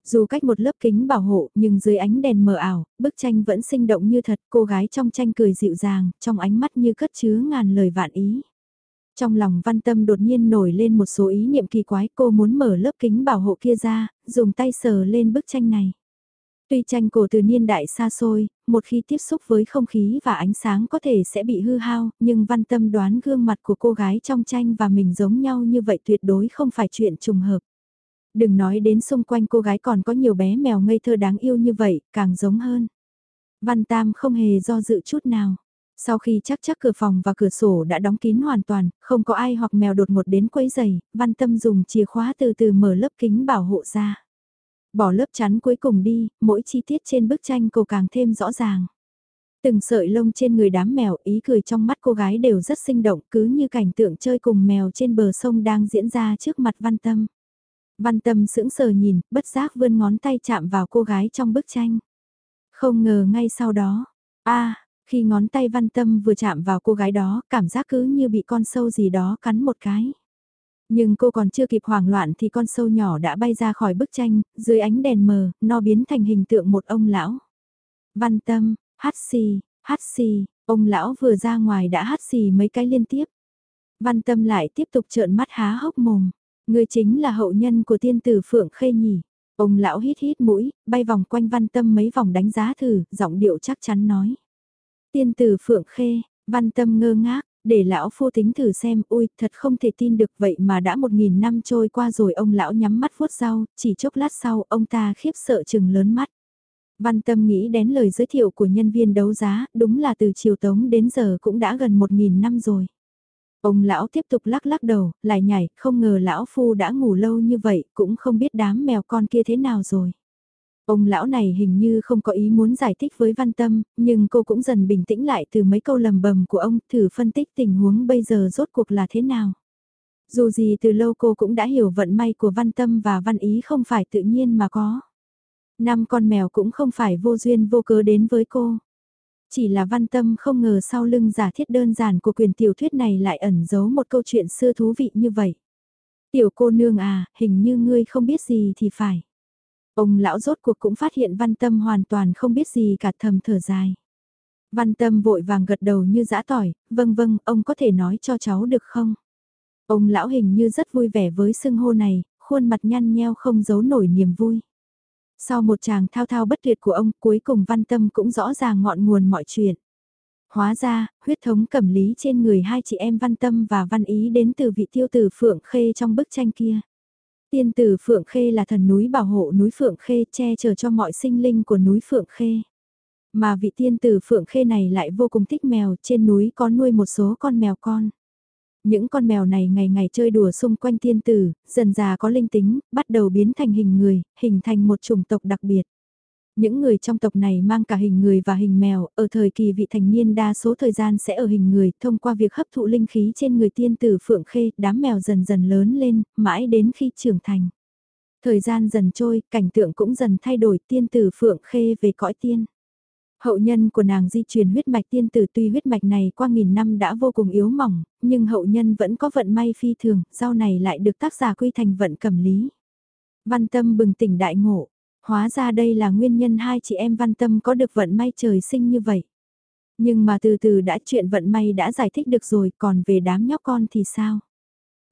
Dù cách một lớp kính bảo hộ nhưng dưới ánh đèn mờ ảo, bức tranh vẫn sinh động như thật, cô gái trong tranh cười dịu dàng, trong ánh mắt như cất chứa ngàn lời vạn ý. Trong lòng văn tâm đột nhiên nổi lên một số ý niệm kỳ quái cô muốn mở lớp kính bảo hộ kia ra, dùng tay sờ lên bức tranh này. Tuy tranh cổ từ niên đại xa xôi, một khi tiếp xúc với không khí và ánh sáng có thể sẽ bị hư hao, nhưng văn tâm đoán gương mặt của cô gái trong tranh và mình giống nhau như vậy tuyệt đối không phải chuyện trùng hợp. Đừng nói đến xung quanh cô gái còn có nhiều bé mèo ngây thơ đáng yêu như vậy, càng giống hơn. Văn Tam không hề do dự chút nào. Sau khi chắc chắc cửa phòng và cửa sổ đã đóng kín hoàn toàn, không có ai hoặc mèo đột ngột đến quấy giày, văn tâm dùng chìa khóa từ từ mở lớp kính bảo hộ ra. Bỏ lớp chắn cuối cùng đi, mỗi chi tiết trên bức tranh cô càng thêm rõ ràng. Từng sợi lông trên người đám mèo ý cười trong mắt cô gái đều rất sinh động cứ như cảnh tượng chơi cùng mèo trên bờ sông đang diễn ra trước mặt văn tâm. Văn tâm sững sờ nhìn, bất giác vươn ngón tay chạm vào cô gái trong bức tranh. Không ngờ ngay sau đó, a khi ngón tay văn tâm vừa chạm vào cô gái đó, cảm giác cứ như bị con sâu gì đó cắn một cái. Nhưng cô còn chưa kịp hoảng loạn thì con sâu nhỏ đã bay ra khỏi bức tranh, dưới ánh đèn mờ, nó biến thành hình tượng một ông lão. Văn tâm, hát xì, hát xì, ông lão vừa ra ngoài đã hát xì mấy cái liên tiếp. Văn tâm lại tiếp tục trợn mắt há hốc mồm. Người chính là hậu nhân của tiên tử Phượng Khê nhỉ. Ông lão hít hít mũi, bay vòng quanh văn tâm mấy vòng đánh giá thử, giọng điệu chắc chắn nói. Tiên tử Phượng Khê, văn tâm ngơ ngác, để lão phu tính thử xem, ui, thật không thể tin được vậy mà đã một nghìn năm trôi qua rồi ông lão nhắm mắt vuốt rau, chỉ chốc lát sau ông ta khiếp sợ chừng lớn mắt. Văn tâm nghĩ đến lời giới thiệu của nhân viên đấu giá, đúng là từ chiều tống đến giờ cũng đã gần một nghìn năm rồi. Ông lão tiếp tục lắc lắc đầu, lại nhảy, không ngờ lão phu đã ngủ lâu như vậy, cũng không biết đám mèo con kia thế nào rồi. Ông lão này hình như không có ý muốn giải thích với Văn Tâm, nhưng cô cũng dần bình tĩnh lại từ mấy câu lầm bầm của ông thử phân tích tình huống bây giờ rốt cuộc là thế nào. Dù gì từ lâu cô cũng đã hiểu vận may của Văn Tâm và Văn Ý không phải tự nhiên mà có. Năm con mèo cũng không phải vô duyên vô cớ đến với cô. Chỉ là Văn Tâm không ngờ sau lưng giả thiết đơn giản của quyền tiểu thuyết này lại ẩn giấu một câu chuyện xưa thú vị như vậy. Tiểu cô nương à, hình như ngươi không biết gì thì phải. Ông lão rốt cuộc cũng phát hiện văn tâm hoàn toàn không biết gì cả thầm thở dài. Văn tâm vội vàng gật đầu như dã tỏi, vâng vâng, ông có thể nói cho cháu được không? Ông lão hình như rất vui vẻ với xưng hô này, khuôn mặt nhăn nheo không giấu nổi niềm vui. Sau một chàng thao thao bất tuyệt của ông, cuối cùng văn tâm cũng rõ ràng ngọn nguồn mọi chuyện. Hóa ra, huyết thống cẩm lý trên người hai chị em văn tâm và văn ý đến từ vị tiêu tử Phượng Khê trong bức tranh kia. Tiên tử Phượng Khê là thần núi bảo hộ núi Phượng Khê che chở cho mọi sinh linh của núi Phượng Khê. Mà vị tiên tử Phượng Khê này lại vô cùng thích mèo, trên núi có nuôi một số con mèo con. Những con mèo này ngày ngày chơi đùa xung quanh tiên tử, dần già có linh tính, bắt đầu biến thành hình người, hình thành một chủng tộc đặc biệt. Những người trong tộc này mang cả hình người và hình mèo, ở thời kỳ vị thành niên đa số thời gian sẽ ở hình người, thông qua việc hấp thụ linh khí trên người tiên tử Phượng Khê, đám mèo dần dần lớn lên, mãi đến khi trưởng thành. Thời gian dần trôi, cảnh tượng cũng dần thay đổi tiên tử Phượng Khê về cõi tiên. Hậu nhân của nàng di truyền huyết mạch tiên tử tuy huyết mạch này qua nghìn năm đã vô cùng yếu mỏng, nhưng hậu nhân vẫn có vận may phi thường, sau này lại được tác giả quy thành vận cẩm lý. Văn tâm bừng tỉnh đại ngộ, hóa ra đây là nguyên nhân hai chị em văn tâm có được vận may trời sinh như vậy. Nhưng mà từ từ đã chuyện vận may đã giải thích được rồi, còn về đám nhóc con thì sao?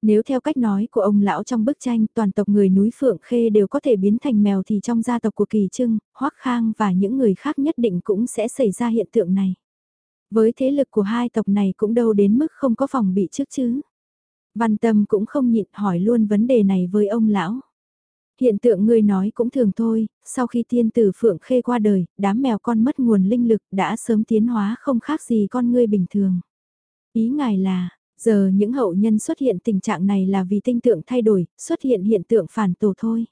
Nếu theo cách nói của ông lão trong bức tranh toàn tộc người núi Phượng Khê đều có thể biến thành mèo thì trong gia tộc của Kỳ Trưng, Hoắc Khang và những người khác nhất định cũng sẽ xảy ra hiện tượng này. Với thế lực của hai tộc này cũng đâu đến mức không có phòng bị trước chứ. Văn Tâm cũng không nhịn hỏi luôn vấn đề này với ông lão. Hiện tượng người nói cũng thường thôi, sau khi tiên tử Phượng Khê qua đời, đám mèo con mất nguồn linh lực đã sớm tiến hóa không khác gì con người bình thường. Ý ngài là, Giờ những hậu nhân xuất hiện tình trạng này là vì tinh tượng thay đổi, xuất hiện hiện tượng phản tổ thôi.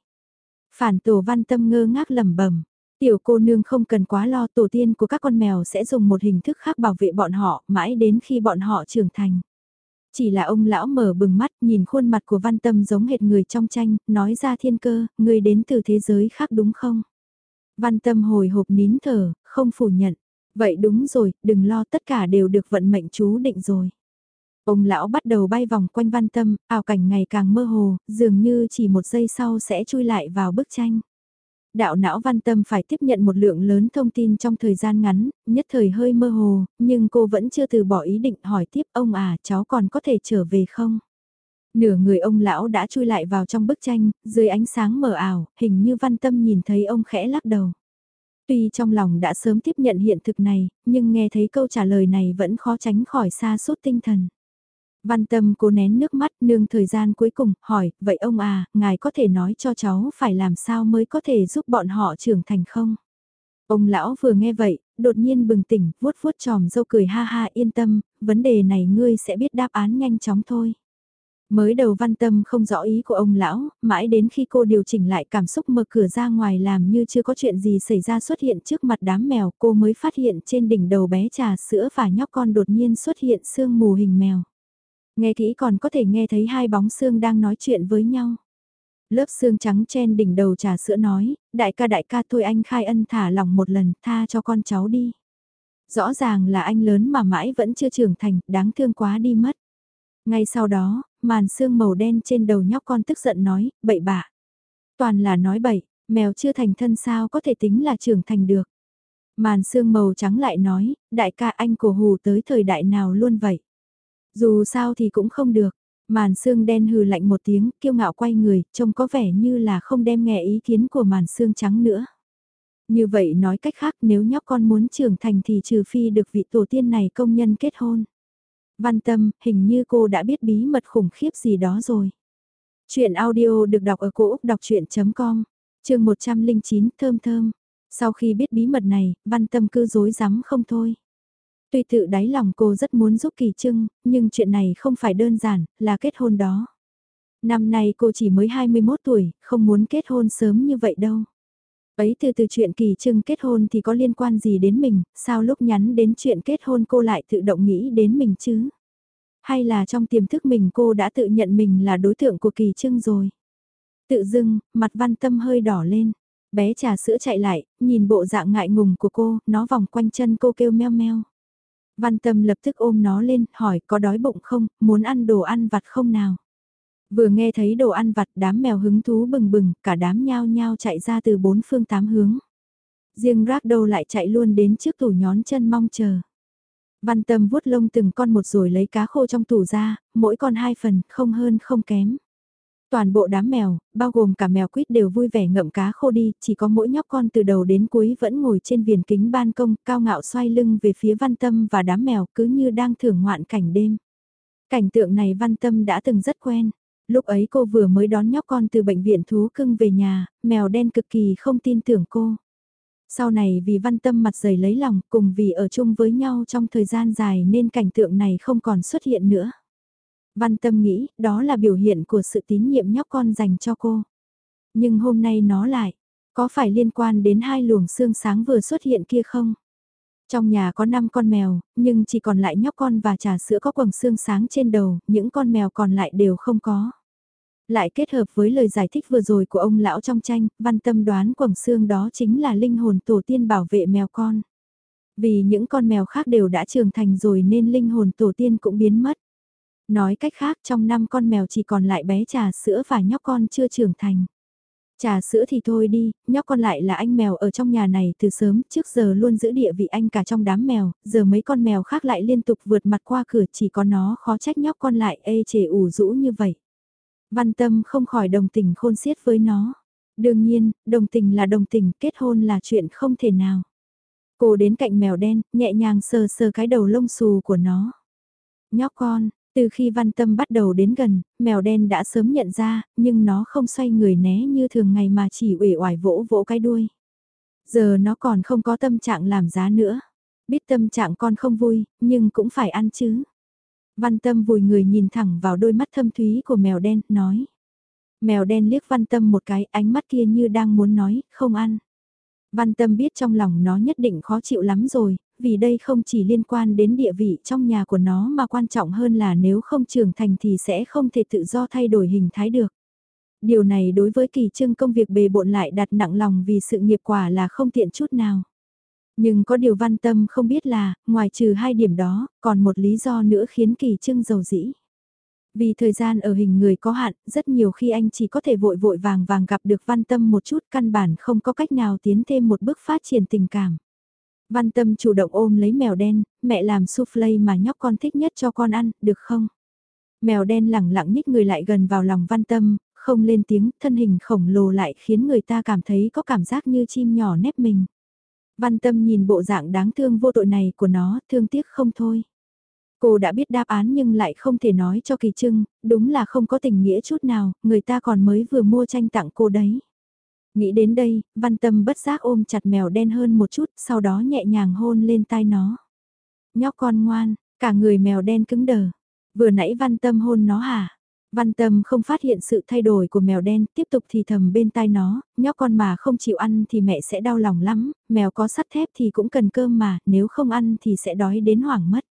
Phản tổ văn tâm ngơ ngác lầm bẩm Tiểu cô nương không cần quá lo tổ tiên của các con mèo sẽ dùng một hình thức khác bảo vệ bọn họ mãi đến khi bọn họ trưởng thành. Chỉ là ông lão mở bừng mắt nhìn khuôn mặt của văn tâm giống hệt người trong tranh, nói ra thiên cơ, người đến từ thế giới khác đúng không? Văn tâm hồi hộp nín thở, không phủ nhận. Vậy đúng rồi, đừng lo tất cả đều được vận mệnh chú định rồi. Ông lão bắt đầu bay vòng quanh văn tâm, ảo cảnh ngày càng mơ hồ, dường như chỉ một giây sau sẽ chui lại vào bức tranh. Đạo não văn tâm phải tiếp nhận một lượng lớn thông tin trong thời gian ngắn, nhất thời hơi mơ hồ, nhưng cô vẫn chưa từ bỏ ý định hỏi tiếp ông à cháu còn có thể trở về không? Nửa người ông lão đã chui lại vào trong bức tranh, dưới ánh sáng mờ ảo, hình như văn tâm nhìn thấy ông khẽ lắc đầu. Tuy trong lòng đã sớm tiếp nhận hiện thực này, nhưng nghe thấy câu trả lời này vẫn khó tránh khỏi xa suốt tinh thần. Văn tâm cố nén nước mắt nương thời gian cuối cùng, hỏi, vậy ông à, ngài có thể nói cho cháu phải làm sao mới có thể giúp bọn họ trưởng thành không? Ông lão vừa nghe vậy, đột nhiên bừng tỉnh, vuốt vuốt tròm dâu cười ha ha yên tâm, vấn đề này ngươi sẽ biết đáp án nhanh chóng thôi. Mới đầu văn tâm không rõ ý của ông lão, mãi đến khi cô điều chỉnh lại cảm xúc mở cửa ra ngoài làm như chưa có chuyện gì xảy ra xuất hiện trước mặt đám mèo cô mới phát hiện trên đỉnh đầu bé trà sữa và nhóc con đột nhiên xuất hiện sương mù hình mèo. Nghe kỹ còn có thể nghe thấy hai bóng xương đang nói chuyện với nhau. Lớp xương trắng trên đỉnh đầu trà sữa nói, đại ca đại ca thôi anh khai ân thả lòng một lần, tha cho con cháu đi. Rõ ràng là anh lớn mà mãi vẫn chưa trưởng thành, đáng thương quá đi mất. Ngay sau đó, màn xương màu đen trên đầu nhóc con tức giận nói, bậy bạ. Toàn là nói bậy, mèo chưa thành thân sao có thể tính là trưởng thành được. Màn xương màu trắng lại nói, đại ca anh cổ hù tới thời đại nào luôn vậy. Dù sao thì cũng không được. Màn xương đen hừ lạnh một tiếng, kiêu ngạo quay người, trông có vẻ như là không đem nghe ý kiến của màn xương trắng nữa. Như vậy nói cách khác nếu nhóc con muốn trưởng thành thì trừ phi được vị tổ tiên này công nhân kết hôn. Văn tâm, hình như cô đã biết bí mật khủng khiếp gì đó rồi. Chuyện audio được đọc ở cổ Úc đọc chuyện.com, trường 109 thơm thơm. Sau khi biết bí mật này, văn tâm cứ dối rắm không thôi. Tuy tự đáy lòng cô rất muốn giúp Kỳ Trưng, nhưng chuyện này không phải đơn giản, là kết hôn đó. Năm nay cô chỉ mới 21 tuổi, không muốn kết hôn sớm như vậy đâu. Ấy từ từ chuyện Kỳ Trưng kết hôn thì có liên quan gì đến mình, sao lúc nhắn đến chuyện kết hôn cô lại tự động nghĩ đến mình chứ? Hay là trong tiềm thức mình cô đã tự nhận mình là đối tượng của Kỳ Trưng rồi? Tự dưng, mặt văn tâm hơi đỏ lên. Bé trà sữa chạy lại, nhìn bộ dạng ngại ngùng của cô, nó vòng quanh chân cô kêu meo meo. Văn Tâm lập tức ôm nó lên, hỏi có đói bụng không, muốn ăn đồ ăn vặt không nào. Vừa nghe thấy đồ ăn vặt đám mèo hứng thú bừng bừng, cả đám nhao nhao chạy ra từ bốn phương tám hướng. Riêng rác đâu lại chạy luôn đến trước tủ nhón chân mong chờ. Văn Tâm vuốt lông từng con một rồi lấy cá khô trong tủ ra, mỗi con hai phần, không hơn không kém. Toàn bộ đám mèo, bao gồm cả mèo quýt đều vui vẻ ngậm cá khô đi, chỉ có mỗi nhóc con từ đầu đến cuối vẫn ngồi trên viền kính ban công, cao ngạo xoay lưng về phía văn tâm và đám mèo cứ như đang thưởng ngoạn cảnh đêm. Cảnh tượng này văn tâm đã từng rất quen. Lúc ấy cô vừa mới đón nhóc con từ bệnh viện thú cưng về nhà, mèo đen cực kỳ không tin tưởng cô. Sau này vì văn tâm mặt dày lấy lòng cùng vì ở chung với nhau trong thời gian dài nên cảnh tượng này không còn xuất hiện nữa. Văn tâm nghĩ, đó là biểu hiện của sự tín nhiệm nhóc con dành cho cô. Nhưng hôm nay nó lại, Có phải liên quan đến hai luồng xương sáng vừa xuất hiện kia không? Trong nhà có 5 con mèo, nhưng chỉ còn lại nhóc con và trà sữa có quầng xương sáng trên đầu, những con mèo còn lại đều không có. Lại kết hợp với lời giải thích vừa rồi của ông lão trong tranh, văn tâm đoán quầng xương đó chính là linh hồn tổ tiên bảo vệ mèo con. Vì những con mèo khác đều đã trưởng thành rồi nên linh hồn tổ tiên cũng biến mất. Nói cách khác trong năm con mèo chỉ còn lại bé trà sữa và nhóc con chưa trưởng thành. Trà sữa thì thôi đi, nhóc con lại là anh mèo ở trong nhà này từ sớm, trước giờ luôn giữ địa vị anh cả trong đám mèo, giờ mấy con mèo khác lại liên tục vượt mặt qua cửa chỉ có nó khó trách nhóc con lại ê chề ủ rũ như vậy. Văn tâm không khỏi đồng tình khôn xiết với nó. Đương nhiên, đồng tình là đồng tình, kết hôn là chuyện không thể nào. Cô đến cạnh mèo đen, nhẹ nhàng sờ sờ cái đầu lông xù của nó. Nhóc con, từ khi văn tâm bắt đầu đến gần, mèo đen đã sớm nhận ra, nhưng nó không xoay người né như thường ngày mà chỉ uể oải vỗ vỗ cái đuôi. Giờ nó còn không có tâm trạng làm giá nữa. Biết tâm trạng con không vui, nhưng cũng phải ăn chứ. Văn tâm vùi người nhìn thẳng vào đôi mắt thâm thúy của mèo đen, nói. Mèo đen liếc văn tâm một cái, ánh mắt kia như đang muốn nói, không ăn. Văn tâm biết trong lòng nó nhất định khó chịu lắm rồi, vì đây không chỉ liên quan đến địa vị trong nhà của nó mà quan trọng hơn là nếu không trưởng thành thì sẽ không thể tự do thay đổi hình thái được. Điều này đối với kỳ trưng công việc bề bộn lại đặt nặng lòng vì sự nghiệp quả là không tiện chút nào. Nhưng có điều văn tâm không biết là, ngoài trừ hai điểm đó, còn một lý do nữa khiến kỳ trưng giàu dĩ. Vì thời gian ở hình người có hạn, rất nhiều khi anh chỉ có thể vội vội vàng vàng gặp được văn tâm một chút căn bản không có cách nào tiến thêm một bước phát triển tình cảm. Văn tâm chủ động ôm lấy mèo đen, mẹ làm souffle mà nhóc con thích nhất cho con ăn, được không? Mèo đen lẳng lặng nhích người lại gần vào lòng văn tâm, không lên tiếng, thân hình khổng lồ lại khiến người ta cảm thấy có cảm giác như chim nhỏ nép mình. Văn tâm nhìn bộ dạng đáng thương vô tội này của nó, thương tiếc không thôi. Cô đã biết đáp án nhưng lại không thể nói cho Kỳ Trưng, đúng là không có tình nghĩa chút nào, người ta còn mới vừa mua tranh tặng cô đấy. Nghĩ đến đây, văn tâm bất giác ôm chặt mèo đen hơn một chút, sau đó nhẹ nhàng hôn lên tai nó. Nhóc con ngoan, cả người mèo đen cứng đờ. Vừa nãy văn tâm hôn nó hả? Văn tâm không phát hiện sự thay đổi của mèo đen, tiếp tục thì thầm bên tai nó, nhóc con mà không chịu ăn thì mẹ sẽ đau lòng lắm, mèo có sắt thép thì cũng cần cơm mà, nếu không ăn thì sẽ đói đến hoảng mất.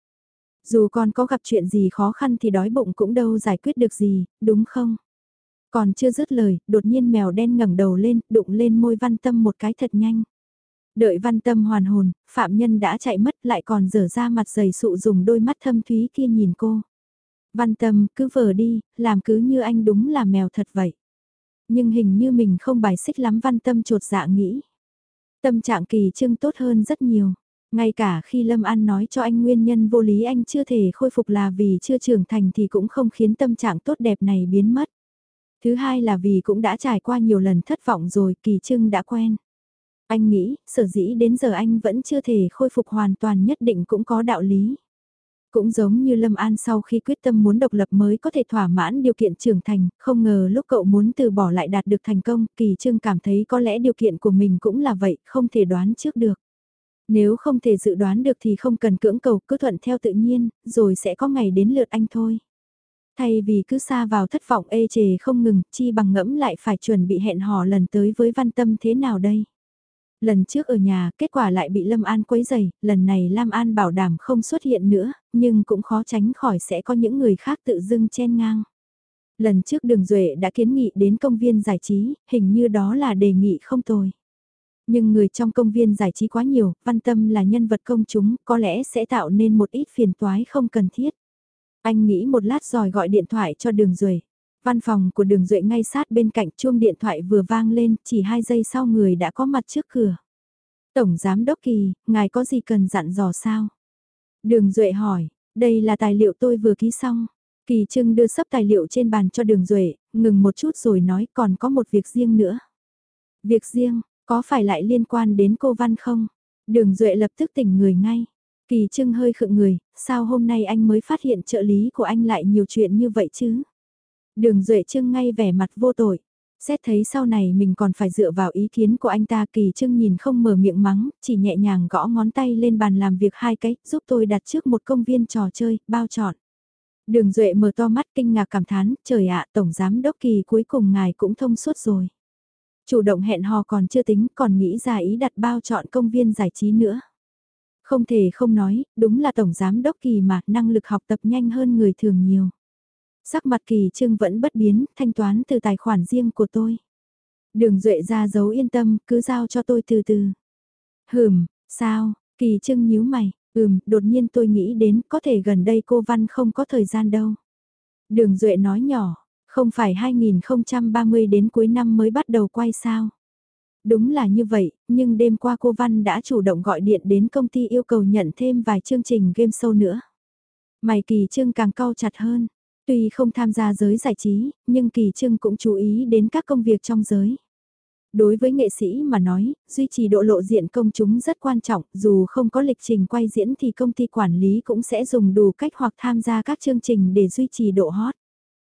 Dù con có gặp chuyện gì khó khăn thì đói bụng cũng đâu giải quyết được gì, đúng không? Còn chưa dứt lời, đột nhiên mèo đen ngẩng đầu lên, đụng lên môi văn tâm một cái thật nhanh. Đợi văn tâm hoàn hồn, phạm nhân đã chạy mất lại còn dở ra mặt dày sụ dùng đôi mắt thâm thúy kia nhìn cô. Văn tâm, cứ vờ đi, làm cứ như anh đúng là mèo thật vậy. Nhưng hình như mình không bài xích lắm văn tâm trột dạ nghĩ. Tâm trạng kỳ trưng tốt hơn rất nhiều. Ngay cả khi Lâm An nói cho anh nguyên nhân vô lý anh chưa thể khôi phục là vì chưa trưởng thành thì cũng không khiến tâm trạng tốt đẹp này biến mất. Thứ hai là vì cũng đã trải qua nhiều lần thất vọng rồi, kỳ trưng đã quen. Anh nghĩ, sở dĩ đến giờ anh vẫn chưa thể khôi phục hoàn toàn nhất định cũng có đạo lý. Cũng giống như Lâm An sau khi quyết tâm muốn độc lập mới có thể thỏa mãn điều kiện trưởng thành, không ngờ lúc cậu muốn từ bỏ lại đạt được thành công, Kỳ Trương cảm thấy có lẽ điều kiện của mình cũng là vậy, không thể đoán trước được. Nếu không thể dự đoán được thì không cần cưỡng cầu, cứ thuận theo tự nhiên, rồi sẽ có ngày đến lượt anh thôi. Thay vì cứ xa vào thất vọng ê chề không ngừng, chi bằng ngẫm lại phải chuẩn bị hẹn hò lần tới với văn tâm thế nào đây. Lần trước ở nhà, kết quả lại bị Lâm An quấy dày, lần này Lam An bảo đảm không xuất hiện nữa, nhưng cũng khó tránh khỏi sẽ có những người khác tự dưng chen ngang. Lần trước Đường Duệ đã kiến nghị đến công viên giải trí, hình như đó là đề nghị không tồi. Nhưng người trong công viên giải trí quá nhiều, văn tâm là nhân vật công chúng, có lẽ sẽ tạo nên một ít phiền toái không cần thiết. Anh nghĩ một lát rồi gọi điện thoại cho đường Duệ. Văn phòng của đường Duệ ngay sát bên cạnh chuông điện thoại vừa vang lên, chỉ hai giây sau người đã có mặt trước cửa. Tổng Giám Đốc Kỳ, ngài có gì cần dặn dò sao? Đường Duệ hỏi, đây là tài liệu tôi vừa ký xong. Kỳ Trưng đưa sắp tài liệu trên bàn cho đường Duệ, ngừng một chút rồi nói còn có một việc riêng nữa. Việc riêng, có phải lại liên quan đến cô Văn không? Đường Duệ lập tức tỉnh người ngay. Kỳ Trưng hơi khựng người, sao hôm nay anh mới phát hiện trợ lý của anh lại nhiều chuyện như vậy chứ? Đường Duệ Trưng ngay vẻ mặt vô tội. Xét thấy sau này mình còn phải dựa vào ý kiến của anh ta Kỳ Trưng nhìn không mở miệng mắng, chỉ nhẹ nhàng gõ ngón tay lên bàn làm việc hai cái, giúp tôi đặt trước một công viên trò chơi, bao chọn. Đường Duệ mở to mắt kinh ngạc cảm thán, trời ạ, Tổng Giám Đốc Kỳ cuối cùng ngài cũng thông suốt rồi. Chủ động hẹn hò còn chưa tính còn nghĩ ra ý đặt bao chọn công viên giải trí nữa. Không thể không nói, đúng là Tổng Giám Đốc Kỳ mà năng lực học tập nhanh hơn người thường nhiều. Sắc mặt Kỳ Trương vẫn bất biến, thanh toán từ tài khoản riêng của tôi. Đường Duệ ra dấu yên tâm, cứ giao cho tôi từ từ. Hừm, sao, Kỳ Trương nhíu mày, ừm, đột nhiên tôi nghĩ đến có thể gần đây cô Văn không có thời gian đâu. Đường Duệ nói nhỏ, không phải 2030 đến cuối năm mới bắt đầu quay sao. Đúng là như vậy, nhưng đêm qua cô Văn đã chủ động gọi điện đến công ty yêu cầu nhận thêm vài chương trình game show nữa. Mày Kỳ Trương càng cau chặt hơn. Tuy không tham gia giới giải trí, nhưng Kỳ Trương cũng chú ý đến các công việc trong giới. Đối với nghệ sĩ mà nói, duy trì độ lộ diện công chúng rất quan trọng, dù không có lịch trình quay diễn thì công ty quản lý cũng sẽ dùng đủ cách hoặc tham gia các chương trình để duy trì độ hot.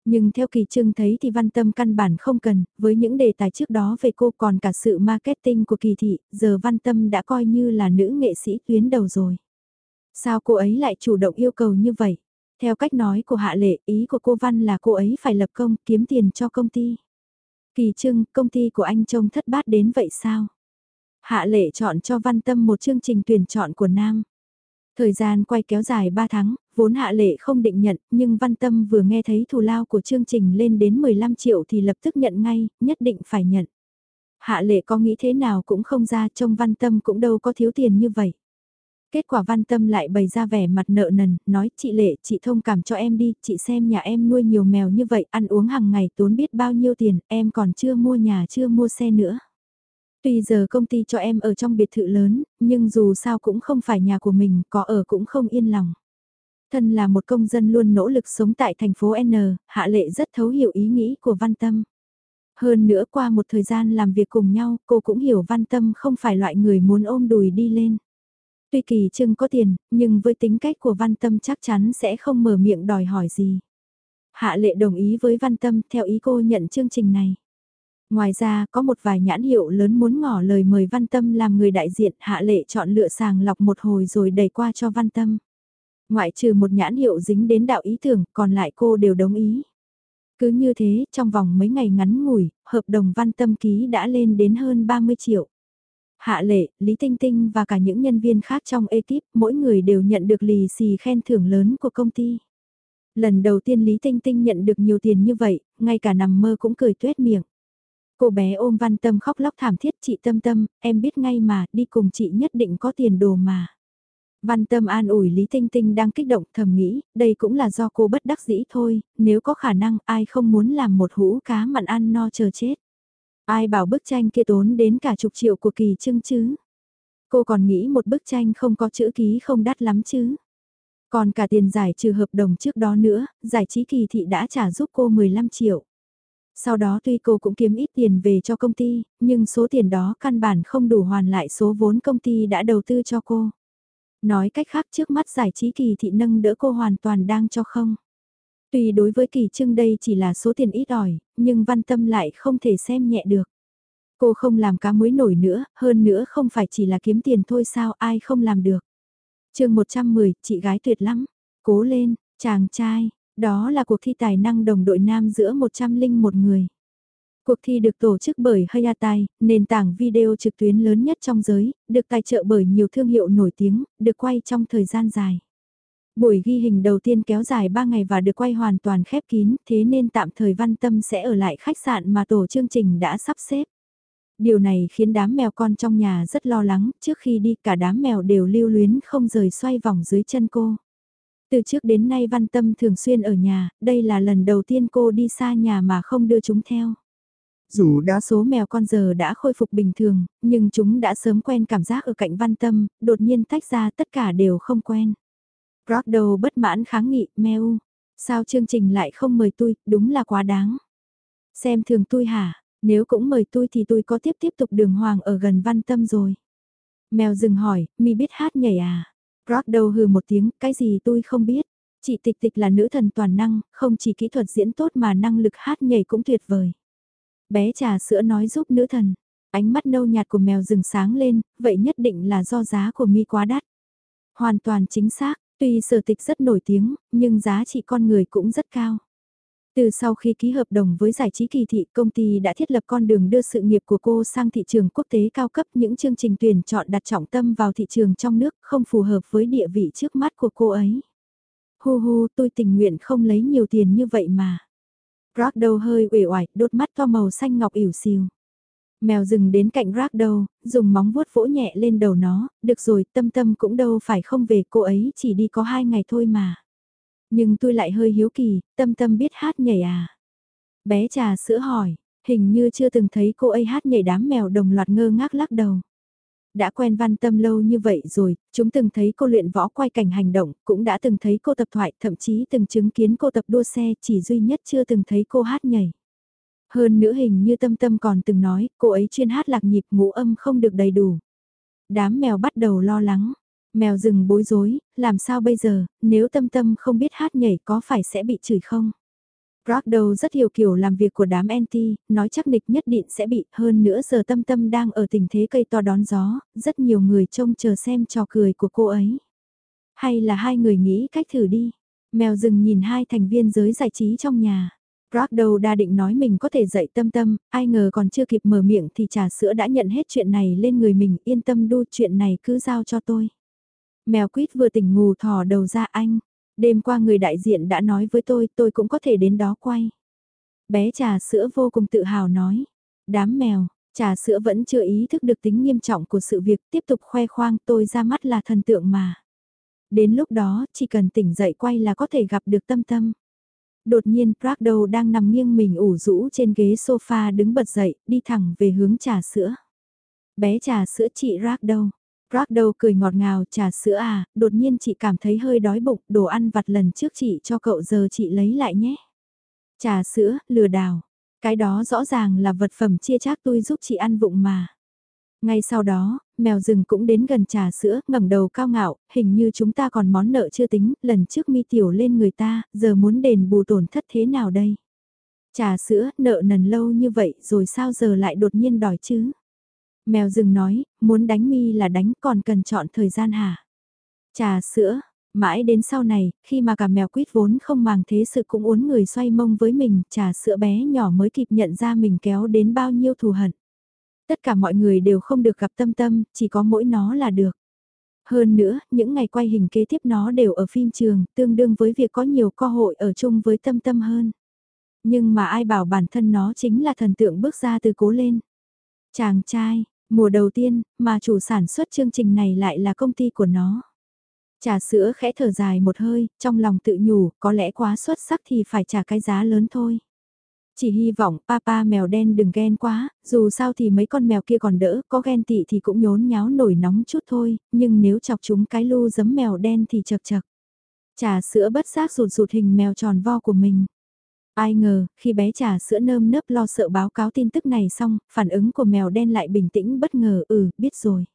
Nhưng theo kỳ trưng thấy thì văn tâm căn bản không cần, với những đề tài trước đó về cô còn cả sự marketing của kỳ thị, giờ văn tâm đã coi như là nữ nghệ sĩ tuyến đầu rồi. Sao cô ấy lại chủ động yêu cầu như vậy? Theo cách nói của Hạ Lệ, ý của cô Văn là cô ấy phải lập công kiếm tiền cho công ty. Kỳ trưng, công ty của anh trông thất bát đến vậy sao? Hạ Lệ chọn cho Văn Tâm một chương trình tuyển chọn của Nam. Thời gian quay kéo dài 3 tháng, vốn Hạ Lệ không định nhận, nhưng Văn Tâm vừa nghe thấy thù lao của chương trình lên đến 15 triệu thì lập tức nhận ngay, nhất định phải nhận. Hạ Lệ có nghĩ thế nào cũng không ra trông Văn Tâm cũng đâu có thiếu tiền như vậy. Kết quả văn tâm lại bày ra vẻ mặt nợ nần, nói chị Lệ, chị thông cảm cho em đi, chị xem nhà em nuôi nhiều mèo như vậy, ăn uống hàng ngày tốn biết bao nhiêu tiền, em còn chưa mua nhà chưa mua xe nữa. Tuy giờ công ty cho em ở trong biệt thự lớn, nhưng dù sao cũng không phải nhà của mình, có ở cũng không yên lòng. Thân là một công dân luôn nỗ lực sống tại thành phố N, Hạ Lệ rất thấu hiểu ý nghĩ của Văn Tâm. Hơn nữa qua một thời gian làm việc cùng nhau, cô cũng hiểu Văn Tâm không phải loại người muốn ôm đùi đi lên. Tuy kỳ trưng có tiền, nhưng với tính cách của Văn Tâm chắc chắn sẽ không mở miệng đòi hỏi gì. Hạ lệ đồng ý với Văn Tâm theo ý cô nhận chương trình này. Ngoài ra có một vài nhãn hiệu lớn muốn ngỏ lời mời Văn Tâm làm người đại diện Hạ lệ chọn lựa sàng lọc một hồi rồi đẩy qua cho Văn Tâm. Ngoại trừ một nhãn hiệu dính đến đạo ý tưởng còn lại cô đều đồng ý. Cứ như thế, trong vòng mấy ngày ngắn ngủi, hợp đồng Văn Tâm ký đã lên đến hơn 30 triệu. Hạ Lệ, Lý Tinh Tinh và cả những nhân viên khác trong ekip, mỗi người đều nhận được lì xì khen thưởng lớn của công ty. Lần đầu tiên Lý Tinh Tinh nhận được nhiều tiền như vậy, ngay cả nằm mơ cũng cười tuét miệng. Cô bé ôm văn tâm khóc lóc thảm thiết chị tâm tâm, em biết ngay mà, đi cùng chị nhất định có tiền đồ mà. Văn tâm an ủi Lý Tinh Tinh đang kích động thầm nghĩ, đây cũng là do cô bất đắc dĩ thôi, nếu có khả năng ai không muốn làm một hũ cá mặn ăn no chờ chết. Ai bảo bức tranh kia tốn đến cả chục triệu của kỳ trưng chứ? Cô còn nghĩ một bức tranh không có chữ ký không đắt lắm chứ? Còn cả tiền giải trừ hợp đồng trước đó nữa, giải trí kỳ thị đã trả giúp cô 15 triệu. Sau đó tuy cô cũng kiếm ít tiền về cho công ty, nhưng số tiền đó căn bản không đủ hoàn lại số vốn công ty đã đầu tư cho cô. Nói cách khác trước mắt giải trí kỳ thị nâng đỡ cô hoàn toàn đang cho không. Tuy đối với kỳ trưng đây chỉ là số tiền ít ỏi, nhưng văn tâm lại không thể xem nhẹ được. Cô không làm cá muối nổi nữa, hơn nữa không phải chỉ là kiếm tiền thôi sao ai không làm được. chương 110, chị gái tuyệt lắm. Cố lên, chàng trai, đó là cuộc thi tài năng đồng đội nam giữa 101 người. Cuộc thi được tổ chức bởi Hayatai, nền tảng video trực tuyến lớn nhất trong giới, được tài trợ bởi nhiều thương hiệu nổi tiếng, được quay trong thời gian dài. Buổi ghi hình đầu tiên kéo dài 3 ngày và được quay hoàn toàn khép kín, thế nên tạm thời Văn Tâm sẽ ở lại khách sạn mà tổ chương trình đã sắp xếp. Điều này khiến đám mèo con trong nhà rất lo lắng, trước khi đi cả đám mèo đều lưu luyến không rời xoay vòng dưới chân cô. Từ trước đến nay Văn Tâm thường xuyên ở nhà, đây là lần đầu tiên cô đi xa nhà mà không đưa chúng theo. Dù đa số mèo con giờ đã khôi phục bình thường, nhưng chúng đã sớm quen cảm giác ở cạnh Văn Tâm, đột nhiên tách ra tất cả đều không quen. Brodo bất mãn kháng nghị, meo. Sao chương trình lại không mời tôi, đúng là quá đáng. Xem thường tôi hả, nếu cũng mời tôi thì tôi có tiếp tiếp tục đường hoàng ở gần văn tâm rồi. Mèo dừng hỏi, mi biết hát nhảy à? Brodo hừ một tiếng, cái gì tôi không biết. Chị Tịch Tịch là nữ thần toàn năng, không chỉ kỹ thuật diễn tốt mà năng lực hát nhảy cũng tuyệt vời. Bé trà sữa nói giúp nữ thần. Ánh mắt nâu nhạt của mèo rừng sáng lên, vậy nhất định là do giá của mi quá đắt. Hoàn toàn chính xác, Tuy sở tịch rất nổi tiếng, nhưng giá trị con người cũng rất cao. Từ sau khi ký hợp đồng với giải trí kỳ thị, công ty đã thiết lập con đường đưa sự nghiệp của cô sang thị trường quốc tế cao cấp. Những chương trình tuyển chọn đặt trọng tâm vào thị trường trong nước không phù hợp với địa vị trước mắt của cô ấy. Hu hu, tôi tình nguyện không lấy nhiều tiền như vậy mà. Rác đầu hơi uể oải, đốt mắt to màu xanh ngọc ỉu xìu. Mèo dừng đến cạnh rác đầu, dùng móng vuốt vỗ nhẹ lên đầu nó, được rồi, tâm tâm cũng đâu phải không về cô ấy chỉ đi có hai ngày thôi mà. Nhưng tôi lại hơi hiếu kỳ, tâm tâm biết hát nhảy à? Bé trà sữa hỏi, hình như chưa từng thấy cô ấy hát nhảy đám mèo đồng loạt ngơ ngác lắc đầu. Đã quen văn tâm lâu như vậy rồi, chúng từng thấy cô luyện võ quay cảnh hành động, cũng đã từng thấy cô tập thoại, thậm chí từng chứng kiến cô tập đua xe, chỉ duy nhất chưa từng thấy cô hát nhảy. Hơn nữa hình như tâm tâm còn từng nói, cô ấy chuyên hát lạc nhịp ngũ âm không được đầy đủ. Đám mèo bắt đầu lo lắng, Mèo rừng bối rối, làm sao bây giờ, nếu tâm tâm không biết hát nhảy có phải sẽ bị chửi không? Ragdow rất hiểu kiểu làm việc của đám NT, nói chắc nịch nhất định sẽ bị, hơn nữa giờ tâm tâm đang ở tình thế cây to đón gió, rất nhiều người trông chờ xem trò cười của cô ấy. Hay là hai người nghĩ cách thử đi. Mèo rừng nhìn hai thành viên giới giải trí trong nhà. Ragdow đa định nói mình có thể dạy tâm tâm, ai ngờ còn chưa kịp mở miệng thì trà sữa đã nhận hết chuyện này lên người mình, yên tâm đu chuyện này cứ giao cho tôi. Mèo quýt vừa tỉnh ngủ thò đầu ra anh. Đêm qua người đại diện đã nói với tôi, tôi cũng có thể đến đó quay. Bé trà sữa vô cùng tự hào nói. Đám mèo, trà sữa vẫn chưa ý thức được tính nghiêm trọng của sự việc tiếp tục khoe khoang tôi ra mắt là thần tượng mà. Đến lúc đó, chỉ cần tỉnh dậy quay là có thể gặp được tâm tâm. Đột nhiên Prado đang nằm nghiêng mình ủ rũ trên ghế sofa đứng bật dậy, đi thẳng về hướng trà sữa. Bé trà sữa chị Prado, Rác đầu cười ngọt ngào trà sữa à, đột nhiên chị cảm thấy hơi đói bụng, đồ ăn vặt lần trước chị cho cậu giờ chị lấy lại nhé. Trà sữa, lừa đảo. Cái đó rõ ràng là vật phẩm chia chác tôi giúp chị ăn vụng mà. Ngay sau đó, mèo rừng cũng đến gần trà sữa, ngẩng đầu cao ngạo, hình như chúng ta còn món nợ chưa tính, lần trước mi tiểu lên người ta, giờ muốn đền bù tổn thất thế nào đây? Trà sữa, nợ nần lâu như vậy rồi sao giờ lại đột nhiên đòi chứ? Mèo rừng nói, muốn đánh mi là đánh còn cần chọn thời gian hả? Trà sữa, mãi đến sau này, khi mà cả mèo quýt vốn không màng thế sự cũng uốn người xoay mông với mình, trà sữa bé nhỏ mới kịp nhận ra mình kéo đến bao nhiêu thù hận. Tất cả mọi người đều không được gặp tâm tâm, chỉ có mỗi nó là được. Hơn nữa, những ngày quay hình kế tiếp nó đều ở phim trường, tương đương với việc có nhiều cơ hội ở chung với tâm tâm hơn. Nhưng mà ai bảo bản thân nó chính là thần tượng bước ra từ cố lên. Chàng trai, Mùa đầu tiên, mà chủ sản xuất chương trình này lại là công ty của nó. Trà sữa khẽ thở dài một hơi, trong lòng tự nhủ, có lẽ quá xuất sắc thì phải trả cái giá lớn thôi. Chỉ hy vọng papa mèo đen đừng ghen quá, dù sao thì mấy con mèo kia còn đỡ, có ghen tị thì cũng nhốn nháo nổi nóng chút thôi, nhưng nếu chọc chúng cái lu giấm mèo đen thì chật chật. Trà sữa bất giác rụt rụt hình mèo tròn vo của mình. Ai ngờ, khi bé trà sữa nơm nớp lo sợ báo cáo tin tức này xong, phản ứng của mèo đen lại bình tĩnh bất ngờ, ừ, biết rồi.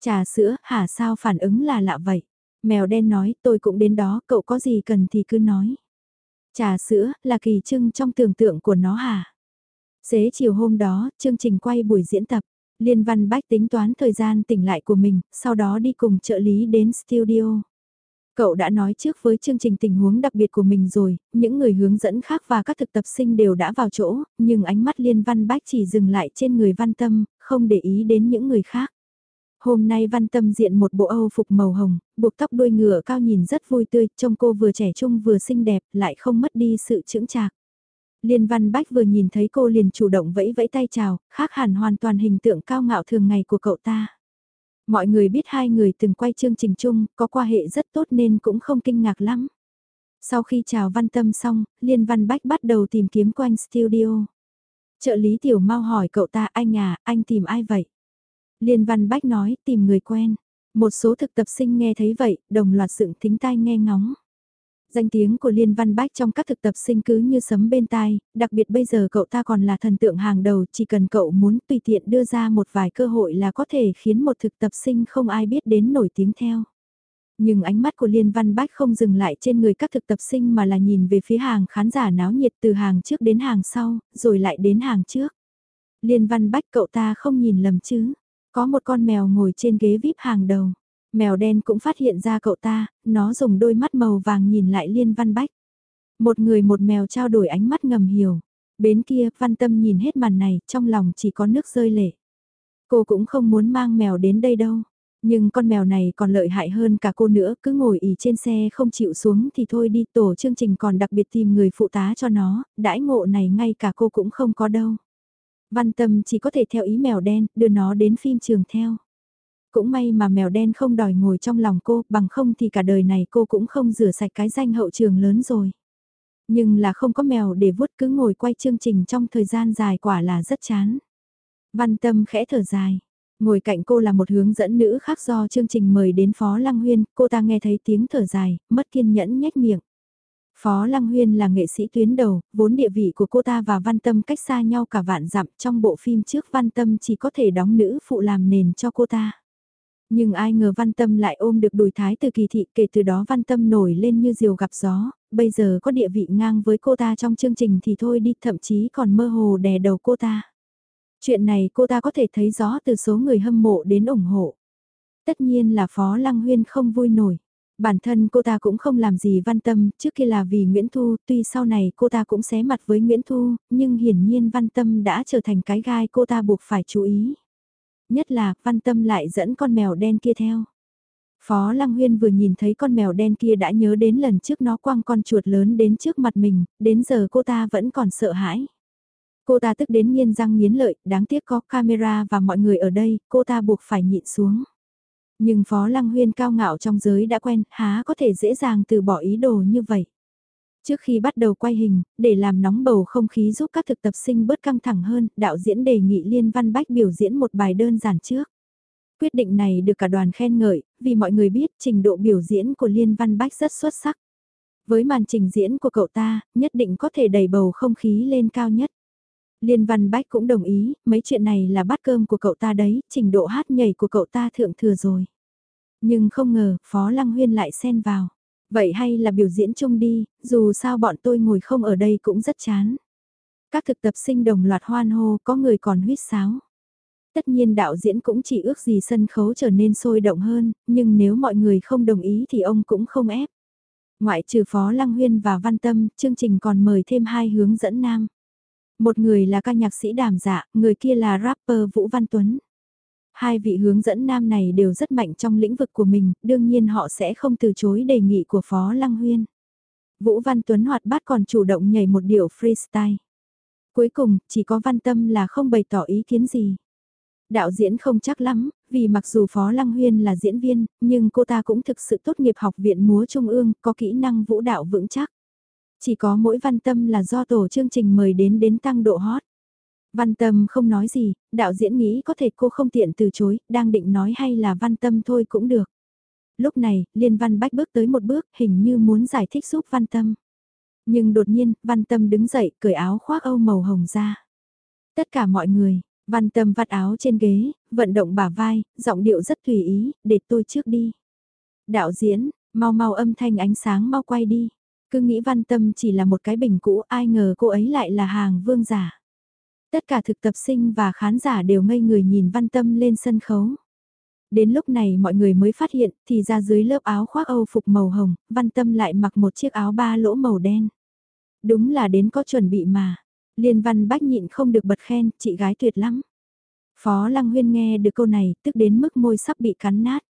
Trà sữa, hả sao phản ứng là lạ vậy? Mèo đen nói, tôi cũng đến đó, cậu có gì cần thì cứ nói. Trà sữa, là kỳ trưng trong tưởng tượng của nó hả? Xế chiều hôm đó, chương trình quay buổi diễn tập. Liên Văn Bách tính toán thời gian tỉnh lại của mình, sau đó đi cùng trợ lý đến studio. Cậu đã nói trước với chương trình tình huống đặc biệt của mình rồi, những người hướng dẫn khác và các thực tập sinh đều đã vào chỗ, nhưng ánh mắt Liên Văn Bách chỉ dừng lại trên người Văn Tâm, không để ý đến những người khác. Hôm nay Văn Tâm diện một bộ Âu phục màu hồng, buộc tóc đuôi ngựa cao nhìn rất vui tươi, trông cô vừa trẻ trung vừa xinh đẹp, lại không mất đi sự chững chạc. Liên Văn Bách vừa nhìn thấy cô liền chủ động vẫy vẫy tay chào, khác hẳn hoàn toàn hình tượng cao ngạo thường ngày của cậu ta. Mọi người biết hai người từng quay chương trình chung, có quan hệ rất tốt nên cũng không kinh ngạc lắm. Sau khi chào Văn Tâm xong, Liên Văn Bách bắt đầu tìm kiếm quanh studio. Trợ lý Tiểu Mau hỏi cậu ta anh à, anh tìm ai vậy? Liên Văn Bách nói tìm người quen. Một số thực tập sinh nghe thấy vậy, đồng loạt dựng thính tai nghe ngóng. Danh tiếng của Liên Văn Bách trong các thực tập sinh cứ như sấm bên tai, đặc biệt bây giờ cậu ta còn là thần tượng hàng đầu, chỉ cần cậu muốn tùy tiện đưa ra một vài cơ hội là có thể khiến một thực tập sinh không ai biết đến nổi tiếng theo. Nhưng ánh mắt của Liên Văn Bách không dừng lại trên người các thực tập sinh mà là nhìn về phía hàng khán giả náo nhiệt từ hàng trước đến hàng sau, rồi lại đến hàng trước. Liên Văn Bách cậu ta không nhìn lầm chứ, có một con mèo ngồi trên ghế VIP hàng đầu. Mèo đen cũng phát hiện ra cậu ta, nó dùng đôi mắt màu vàng nhìn lại Liên Văn Bách. Một người một mèo trao đổi ánh mắt ngầm hiểu. Bến kia, văn tâm nhìn hết màn này, trong lòng chỉ có nước rơi lệ. Cô cũng không muốn mang mèo đến đây đâu. Nhưng con mèo này còn lợi hại hơn cả cô nữa, cứ ngồi ỉ trên xe không chịu xuống thì thôi đi, tổ chương trình còn đặc biệt tìm người phụ tá cho nó, đãi ngộ này ngay cả cô cũng không có đâu. Văn tâm chỉ có thể theo ý mèo đen, đưa nó đến phim trường theo. Cũng may mà mèo đen không đòi ngồi trong lòng cô, bằng không thì cả đời này cô cũng không rửa sạch cái danh hậu trường lớn rồi. Nhưng là không có mèo để vuốt cứ ngồi quay chương trình trong thời gian dài quả là rất chán. Văn tâm khẽ thở dài. Ngồi cạnh cô là một hướng dẫn nữ khác do chương trình mời đến Phó Lăng Huyên, cô ta nghe thấy tiếng thở dài, mất kiên nhẫn nhếch miệng. Phó Lăng Huyên là nghệ sĩ tuyến đầu, vốn địa vị của cô ta và Văn Tâm cách xa nhau cả vạn dặm trong bộ phim trước Văn Tâm chỉ có thể đóng nữ phụ làm nền cho cô ta. Nhưng ai ngờ Văn Tâm lại ôm được đùi thái từ kỳ thị kể từ đó Văn Tâm nổi lên như diều gặp gió, bây giờ có địa vị ngang với cô ta trong chương trình thì thôi đi thậm chí còn mơ hồ đè đầu cô ta. Chuyện này cô ta có thể thấy rõ từ số người hâm mộ đến ủng hộ. Tất nhiên là Phó Lăng Huyên không vui nổi. Bản thân cô ta cũng không làm gì văn tâm, trước kia là vì Nguyễn Thu, tuy sau này cô ta cũng xé mặt với Nguyễn Thu, nhưng hiển nhiên văn tâm đã trở thành cái gai cô ta buộc phải chú ý. Nhất là, văn tâm lại dẫn con mèo đen kia theo. Phó Lăng Huyên vừa nhìn thấy con mèo đen kia đã nhớ đến lần trước nó quăng con chuột lớn đến trước mặt mình, đến giờ cô ta vẫn còn sợ hãi. Cô ta tức đến nghiến răng nghiến lợi, đáng tiếc có camera và mọi người ở đây, cô ta buộc phải nhịn xuống. Nhưng Phó Lăng Huyên cao ngạo trong giới đã quen, há có thể dễ dàng từ bỏ ý đồ như vậy. Trước khi bắt đầu quay hình, để làm nóng bầu không khí giúp các thực tập sinh bớt căng thẳng hơn, đạo diễn đề nghị Liên Văn Bách biểu diễn một bài đơn giản trước. Quyết định này được cả đoàn khen ngợi, vì mọi người biết trình độ biểu diễn của Liên Văn Bách rất xuất sắc. Với màn trình diễn của cậu ta, nhất định có thể đẩy bầu không khí lên cao nhất. Liên Văn Bách cũng đồng ý, mấy chuyện này là bát cơm của cậu ta đấy, trình độ hát nhảy của cậu ta thượng thừa rồi. Nhưng không ngờ, Phó Lăng Huyên lại xen vào. Vậy hay là biểu diễn chung đi, dù sao bọn tôi ngồi không ở đây cũng rất chán. Các thực tập sinh đồng loạt hoan hô, có người còn huyết sáo. Tất nhiên đạo diễn cũng chỉ ước gì sân khấu trở nên sôi động hơn, nhưng nếu mọi người không đồng ý thì ông cũng không ép. Ngoại trừ Phó Lăng Huyên và Văn Tâm, chương trình còn mời thêm hai hướng dẫn nam. Một người là ca nhạc sĩ đàm dạ, người kia là rapper Vũ Văn Tuấn. Hai vị hướng dẫn nam này đều rất mạnh trong lĩnh vực của mình, đương nhiên họ sẽ không từ chối đề nghị của Phó Lăng Huyên. Vũ Văn Tuấn hoạt bát còn chủ động nhảy một điệu freestyle. Cuối cùng, chỉ có văn tâm là không bày tỏ ý kiến gì. Đạo diễn không chắc lắm, vì mặc dù Phó Lăng Huyên là diễn viên, nhưng cô ta cũng thực sự tốt nghiệp học viện múa trung ương, có kỹ năng vũ đạo vững chắc. Chỉ có mỗi văn tâm là do tổ chương trình mời đến đến tăng độ hot. Văn tâm không nói gì, đạo diễn nghĩ có thể cô không tiện từ chối, đang định nói hay là văn tâm thôi cũng được. Lúc này, Liên Văn Bách bước tới một bước, hình như muốn giải thích giúp văn tâm. Nhưng đột nhiên, văn tâm đứng dậy, cởi áo khoác âu màu hồng ra. Tất cả mọi người, văn tâm vặt áo trên ghế, vận động bả vai, giọng điệu rất tùy ý, để tôi trước đi. Đạo diễn, mau mau âm thanh ánh sáng mau quay đi. Cứ nghĩ văn tâm chỉ là một cái bình cũ, ai ngờ cô ấy lại là hàng vương giả. Tất cả thực tập sinh và khán giả đều ngây người nhìn văn tâm lên sân khấu. Đến lúc này mọi người mới phát hiện thì ra dưới lớp áo khoác âu phục màu hồng, văn tâm lại mặc một chiếc áo ba lỗ màu đen. Đúng là đến có chuẩn bị mà. Liên văn bách nhịn không được bật khen, chị gái tuyệt lắm. Phó Lăng Huyên nghe được câu này, tức đến mức môi sắp bị cắn nát.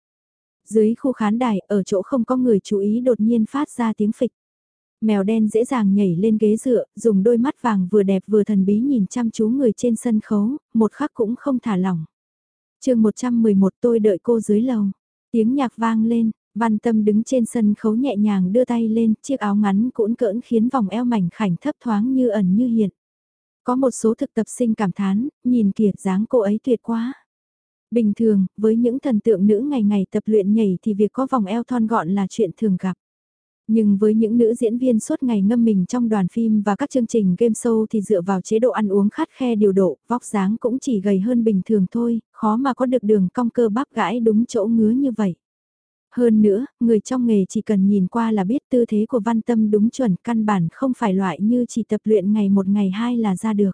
Dưới khu khán đài, ở chỗ không có người chú ý đột nhiên phát ra tiếng phịch. Mèo đen dễ dàng nhảy lên ghế dựa, dùng đôi mắt vàng vừa đẹp vừa thần bí nhìn chăm chú người trên sân khấu, một khắc cũng không thả lỏng. chương 111 tôi đợi cô dưới lầu. Tiếng nhạc vang lên, văn tâm đứng trên sân khấu nhẹ nhàng đưa tay lên, chiếc áo ngắn cuộn cỡn khiến vòng eo mảnh khảnh thấp thoáng như ẩn như hiện. Có một số thực tập sinh cảm thán, nhìn kìa dáng cô ấy tuyệt quá. Bình thường, với những thần tượng nữ ngày ngày tập luyện nhảy thì việc có vòng eo thon gọn là chuyện thường gặp. Nhưng với những nữ diễn viên suốt ngày ngâm mình trong đoàn phim và các chương trình game show thì dựa vào chế độ ăn uống khát khe điều độ, vóc dáng cũng chỉ gầy hơn bình thường thôi, khó mà có được đường cong cơ bắp gãi đúng chỗ ngứa như vậy. Hơn nữa, người trong nghề chỉ cần nhìn qua là biết tư thế của văn tâm đúng chuẩn căn bản không phải loại như chỉ tập luyện ngày một ngày hai là ra được.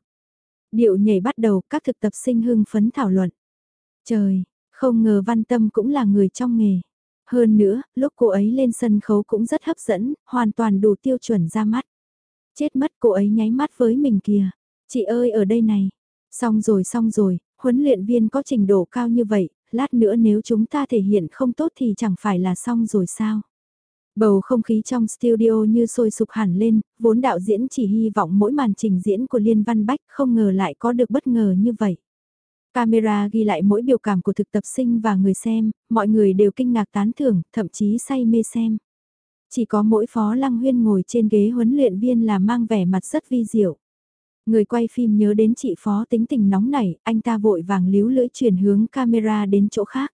Điệu nhảy bắt đầu các thực tập sinh hưng phấn thảo luận. Trời, không ngờ văn tâm cũng là người trong nghề. Hơn nữa, lúc cô ấy lên sân khấu cũng rất hấp dẫn, hoàn toàn đủ tiêu chuẩn ra mắt. Chết mất cô ấy nháy mắt với mình kìa. Chị ơi ở đây này. Xong rồi xong rồi, huấn luyện viên có trình độ cao như vậy, lát nữa nếu chúng ta thể hiện không tốt thì chẳng phải là xong rồi sao. Bầu không khí trong studio như sôi sục hẳn lên, vốn đạo diễn chỉ hy vọng mỗi màn trình diễn của Liên Văn Bách không ngờ lại có được bất ngờ như vậy. Camera ghi lại mỗi biểu cảm của thực tập sinh và người xem, mọi người đều kinh ngạc tán thưởng, thậm chí say mê xem. Chỉ có mỗi Phó Lăng Huyên ngồi trên ghế huấn luyện viên là mang vẻ mặt rất vi diệu. Người quay phim nhớ đến chị Phó tính tình nóng nảy, anh ta vội vàng líu lưỡi chuyển hướng camera đến chỗ khác.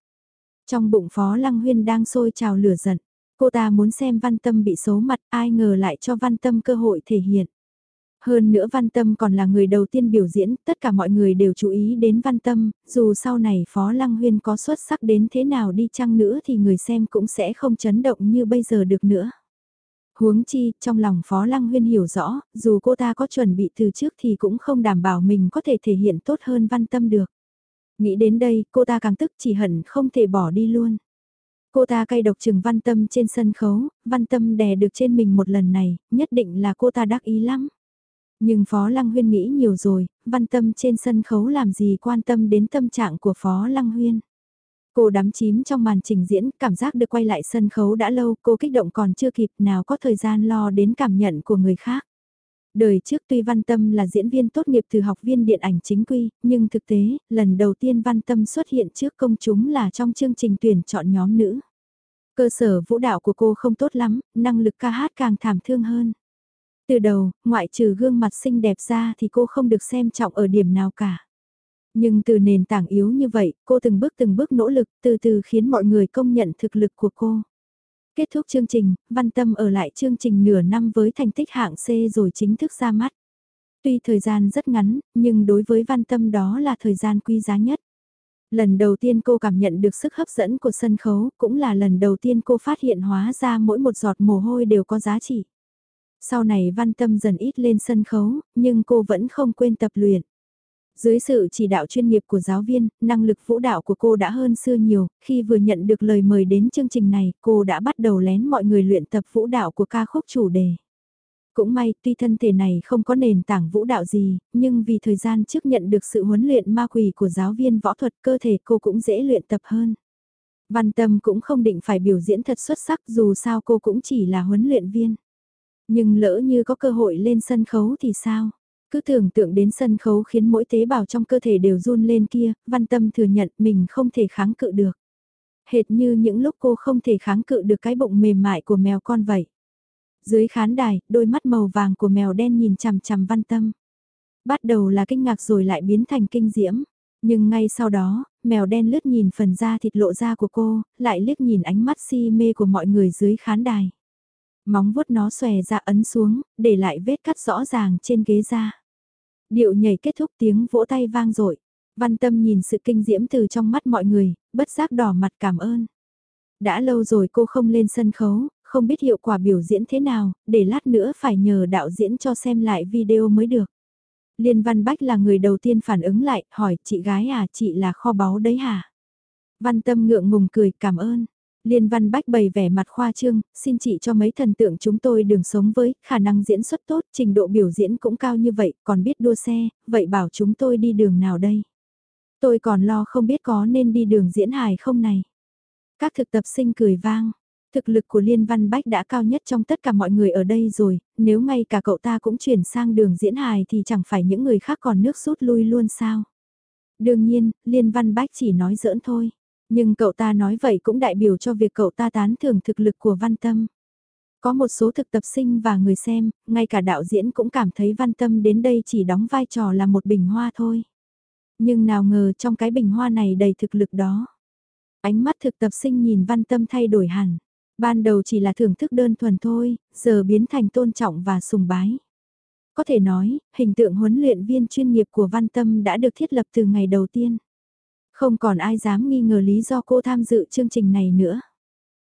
Trong bụng Phó Lăng Huyên đang sôi trào lửa giận. Cô ta muốn xem Văn Tâm bị xấu mặt, ai ngờ lại cho Văn Tâm cơ hội thể hiện. Hơn nữa Văn Tâm còn là người đầu tiên biểu diễn, tất cả mọi người đều chú ý đến Văn Tâm, dù sau này Phó Lăng Huyên có xuất sắc đến thế nào đi chăng nữa thì người xem cũng sẽ không chấn động như bây giờ được nữa. Huống chi, trong lòng Phó Lăng Huyên hiểu rõ, dù cô ta có chuẩn bị từ trước thì cũng không đảm bảo mình có thể thể hiện tốt hơn Văn Tâm được. Nghĩ đến đây, cô ta càng tức chỉ hận không thể bỏ đi luôn. Cô ta cay độc chừng văn tâm trên sân khấu, văn tâm đè được trên mình một lần này, nhất định là cô ta đắc ý lắm. Nhưng Phó Lăng Huyên nghĩ nhiều rồi, văn tâm trên sân khấu làm gì quan tâm đến tâm trạng của Phó Lăng Huyên. Cô đắm chím trong màn trình diễn, cảm giác được quay lại sân khấu đã lâu, cô kích động còn chưa kịp nào có thời gian lo đến cảm nhận của người khác. Đời trước tuy Văn Tâm là diễn viên tốt nghiệp từ học viên điện ảnh chính quy, nhưng thực tế, lần đầu tiên Văn Tâm xuất hiện trước công chúng là trong chương trình tuyển chọn nhóm nữ. Cơ sở vũ đạo của cô không tốt lắm, năng lực ca hát càng thảm thương hơn. Từ đầu, ngoại trừ gương mặt xinh đẹp ra thì cô không được xem trọng ở điểm nào cả. Nhưng từ nền tảng yếu như vậy, cô từng bước từng bước nỗ lực, từ từ khiến mọi người công nhận thực lực của cô. Kết thúc chương trình, Văn Tâm ở lại chương trình nửa năm với thành tích hạng C rồi chính thức ra mắt. Tuy thời gian rất ngắn, nhưng đối với Văn Tâm đó là thời gian quý giá nhất. Lần đầu tiên cô cảm nhận được sức hấp dẫn của sân khấu, cũng là lần đầu tiên cô phát hiện hóa ra mỗi một giọt mồ hôi đều có giá trị. Sau này Văn Tâm dần ít lên sân khấu, nhưng cô vẫn không quên tập luyện. Dưới sự chỉ đạo chuyên nghiệp của giáo viên, năng lực vũ đạo của cô đã hơn xưa nhiều, khi vừa nhận được lời mời đến chương trình này, cô đã bắt đầu lén mọi người luyện tập vũ đạo của ca khúc chủ đề. Cũng may, tuy thân thể này không có nền tảng vũ đạo gì, nhưng vì thời gian trước nhận được sự huấn luyện ma quỷ của giáo viên võ thuật cơ thể cô cũng dễ luyện tập hơn. Văn Tâm cũng không định phải biểu diễn thật xuất sắc dù sao cô cũng chỉ là huấn luyện viên. Nhưng lỡ như có cơ hội lên sân khấu thì sao? Cứ tưởng tượng đến sân khấu khiến mỗi tế bào trong cơ thể đều run lên kia, văn tâm thừa nhận mình không thể kháng cự được. Hệt như những lúc cô không thể kháng cự được cái bụng mềm mại của mèo con vậy. Dưới khán đài, đôi mắt màu vàng của mèo đen nhìn chằm chằm văn tâm. Bắt đầu là kinh ngạc rồi lại biến thành kinh diễm. Nhưng ngay sau đó, mèo đen lướt nhìn phần da thịt lộ ra của cô, lại liếc nhìn ánh mắt si mê của mọi người dưới khán đài móng vuốt nó xòe ra ấn xuống, để lại vết cắt rõ ràng trên ghế da. Điệu nhảy kết thúc tiếng vỗ tay vang dội Văn tâm nhìn sự kinh diễm từ trong mắt mọi người, bất giác đỏ mặt cảm ơn. Đã lâu rồi cô không lên sân khấu, không biết hiệu quả biểu diễn thế nào, để lát nữa phải nhờ đạo diễn cho xem lại video mới được. Liên Văn Bách là người đầu tiên phản ứng lại, hỏi chị gái à chị là kho báu đấy hả? Văn Tâm ngượng ngùng cười cảm ơn. Liên Văn Bách bày vẻ mặt khoa trương, xin chị cho mấy thần tượng chúng tôi đường sống với, khả năng diễn xuất tốt, trình độ biểu diễn cũng cao như vậy, còn biết đua xe, vậy bảo chúng tôi đi đường nào đây? Tôi còn lo không biết có nên đi đường diễn hài không này. Các thực tập sinh cười vang, thực lực của Liên Văn Bách đã cao nhất trong tất cả mọi người ở đây rồi, nếu ngay cả cậu ta cũng chuyển sang đường diễn hài thì chẳng phải những người khác còn nước rút lui luôn sao? Đương nhiên, Liên Văn Bách chỉ nói giỡn thôi. Nhưng cậu ta nói vậy cũng đại biểu cho việc cậu ta tán thưởng thực lực của Văn Tâm. Có một số thực tập sinh và người xem, ngay cả đạo diễn cũng cảm thấy Văn Tâm đến đây chỉ đóng vai trò là một bình hoa thôi. Nhưng nào ngờ trong cái bình hoa này đầy thực lực đó. Ánh mắt thực tập sinh nhìn Văn Tâm thay đổi hẳn. Ban đầu chỉ là thưởng thức đơn thuần thôi, giờ biến thành tôn trọng và sùng bái. Có thể nói, hình tượng huấn luyện viên chuyên nghiệp của Văn Tâm đã được thiết lập từ ngày đầu tiên. Không còn ai dám nghi ngờ lý do cô tham dự chương trình này nữa.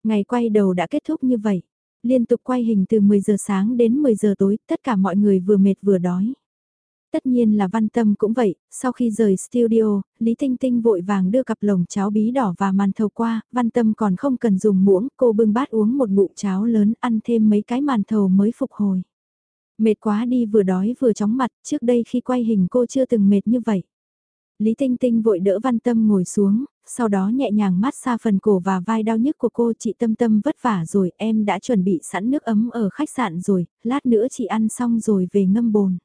Ngày quay đầu đã kết thúc như vậy. Liên tục quay hình từ 10 giờ sáng đến 10 giờ tối, tất cả mọi người vừa mệt vừa đói. Tất nhiên là Văn Tâm cũng vậy, sau khi rời studio, Lý Tinh Tinh vội vàng đưa cặp lồng cháo bí đỏ và màn thầu qua, Văn Tâm còn không cần dùng muỗng, cô bưng bát uống một ngụm cháo lớn ăn thêm mấy cái màn thầu mới phục hồi. Mệt quá đi vừa đói vừa chóng mặt, trước đây khi quay hình cô chưa từng mệt như vậy. Lý Tinh Tinh vội đỡ Văn Tâm ngồi xuống, sau đó nhẹ nhàng mát xa phần cổ và vai đau nhức của cô chị Tâm Tâm vất vả rồi em đã chuẩn bị sẵn nước ấm ở khách sạn rồi, lát nữa chị ăn xong rồi về ngâm bồn.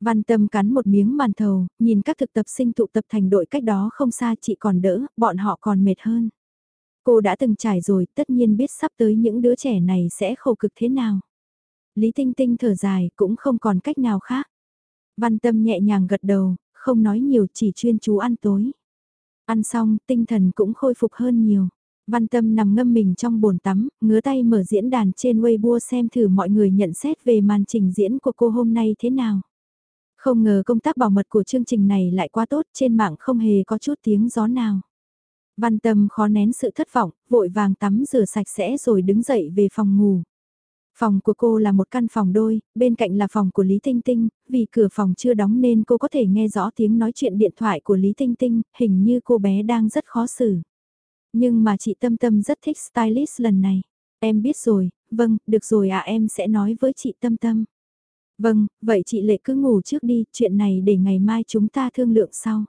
Văn Tâm cắn một miếng màn thầu, nhìn các thực tập sinh tụ tập thành đội cách đó không xa chị còn đỡ, bọn họ còn mệt hơn. Cô đã từng trải rồi, tất nhiên biết sắp tới những đứa trẻ này sẽ khổ cực thế nào. Lý Tinh Tinh thở dài, cũng không còn cách nào khác. Văn Tâm nhẹ nhàng gật đầu, không nói nhiều chỉ chuyên chú ăn tối. Ăn xong, tinh thần cũng khôi phục hơn nhiều. Văn Tâm nằm ngâm mình trong bồn tắm, ngứa tay mở diễn đàn trên Weibo xem thử mọi người nhận xét về màn trình diễn của cô hôm nay thế nào. Không ngờ công tác bảo mật của chương trình này lại quá tốt, trên mạng không hề có chút tiếng gió nào. Văn Tâm khó nén sự thất vọng, vội vàng tắm rửa sạch sẽ rồi đứng dậy về phòng ngủ. Phòng của cô là một căn phòng đôi, bên cạnh là phòng của Lý Tinh Tinh, vì cửa phòng chưa đóng nên cô có thể nghe rõ tiếng nói chuyện điện thoại của Lý Tinh Tinh, hình như cô bé đang rất khó xử. Nhưng mà chị Tâm Tâm rất thích stylist lần này. Em biết rồi, vâng, được rồi à em sẽ nói với chị Tâm Tâm. Vâng, vậy chị Lệ cứ ngủ trước đi, chuyện này để ngày mai chúng ta thương lượng sau.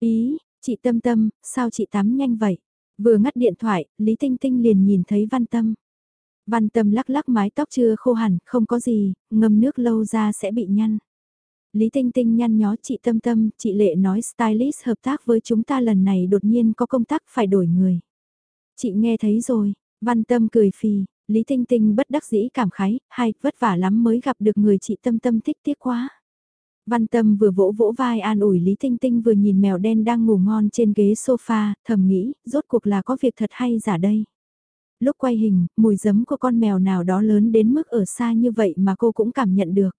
Ý, chị Tâm Tâm, sao chị tắm nhanh vậy? Vừa ngắt điện thoại, Lý Tinh Tinh liền nhìn thấy Văn Tâm. Văn Tâm lắc lắc mái tóc chưa khô hẳn, không có gì, ngâm nước lâu ra sẽ bị nhăn. Lý Tinh Tinh nhăn nhó chị Tâm Tâm, chị Lệ nói stylist hợp tác với chúng ta lần này đột nhiên có công tác phải đổi người. Chị nghe thấy rồi, Văn Tâm cười phì, Lý Tinh Tinh bất đắc dĩ cảm khái, hay vất vả lắm mới gặp được người chị Tâm Tâm thích tiếc quá. Văn Tâm vừa vỗ vỗ vai an ủi Lý Tinh Tinh vừa nhìn mèo đen đang ngủ ngon trên ghế sofa, thầm nghĩ, rốt cuộc là có việc thật hay giả đây. Lúc quay hình, mùi giấm của con mèo nào đó lớn đến mức ở xa như vậy mà cô cũng cảm nhận được.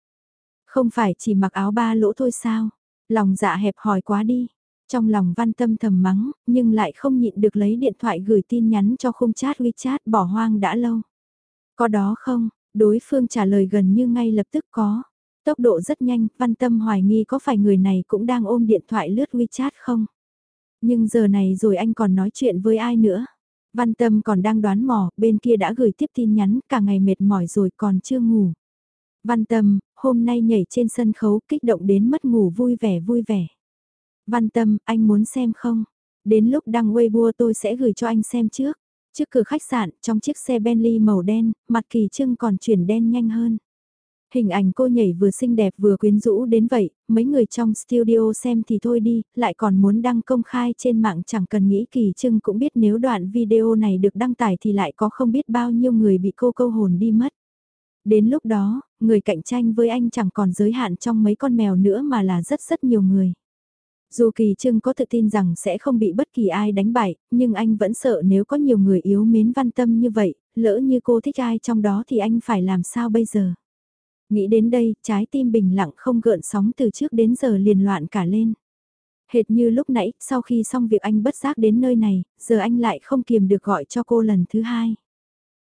Không phải chỉ mặc áo ba lỗ thôi sao? Lòng dạ hẹp hòi quá đi. Trong lòng văn tâm thầm mắng, nhưng lại không nhịn được lấy điện thoại gửi tin nhắn cho khung chat WeChat bỏ hoang đã lâu. Có đó không? Đối phương trả lời gần như ngay lập tức có. Tốc độ rất nhanh, văn tâm hoài nghi có phải người này cũng đang ôm điện thoại lướt WeChat không? Nhưng giờ này rồi anh còn nói chuyện với ai nữa? Văn tâm còn đang đoán mò, bên kia đã gửi tiếp tin nhắn, cả ngày mệt mỏi rồi còn chưa ngủ. Văn tâm, hôm nay nhảy trên sân khấu kích động đến mất ngủ vui vẻ vui vẻ. Văn tâm, anh muốn xem không? Đến lúc đăng Weibo tôi sẽ gửi cho anh xem trước. Trước cửa khách sạn, trong chiếc xe Bentley màu đen, mặt kỳ trưng còn chuyển đen nhanh hơn. Hình ảnh cô nhảy vừa xinh đẹp vừa quyến rũ đến vậy, mấy người trong studio xem thì thôi đi, lại còn muốn đăng công khai trên mạng chẳng cần nghĩ kỳ trưng cũng biết nếu đoạn video này được đăng tải thì lại có không biết bao nhiêu người bị cô câu hồn đi mất. Đến lúc đó, người cạnh tranh với anh chẳng còn giới hạn trong mấy con mèo nữa mà là rất rất nhiều người. Dù Kỳ Trưng có tự tin rằng sẽ không bị bất kỳ ai đánh bại, nhưng anh vẫn sợ nếu có nhiều người yếu mến văn tâm như vậy, lỡ như cô thích ai trong đó thì anh phải làm sao bây giờ. Nghĩ đến đây, trái tim bình lặng không gợn sóng từ trước đến giờ liền loạn cả lên. Hệt như lúc nãy, sau khi xong việc anh bất giác đến nơi này, giờ anh lại không kiềm được gọi cho cô lần thứ hai.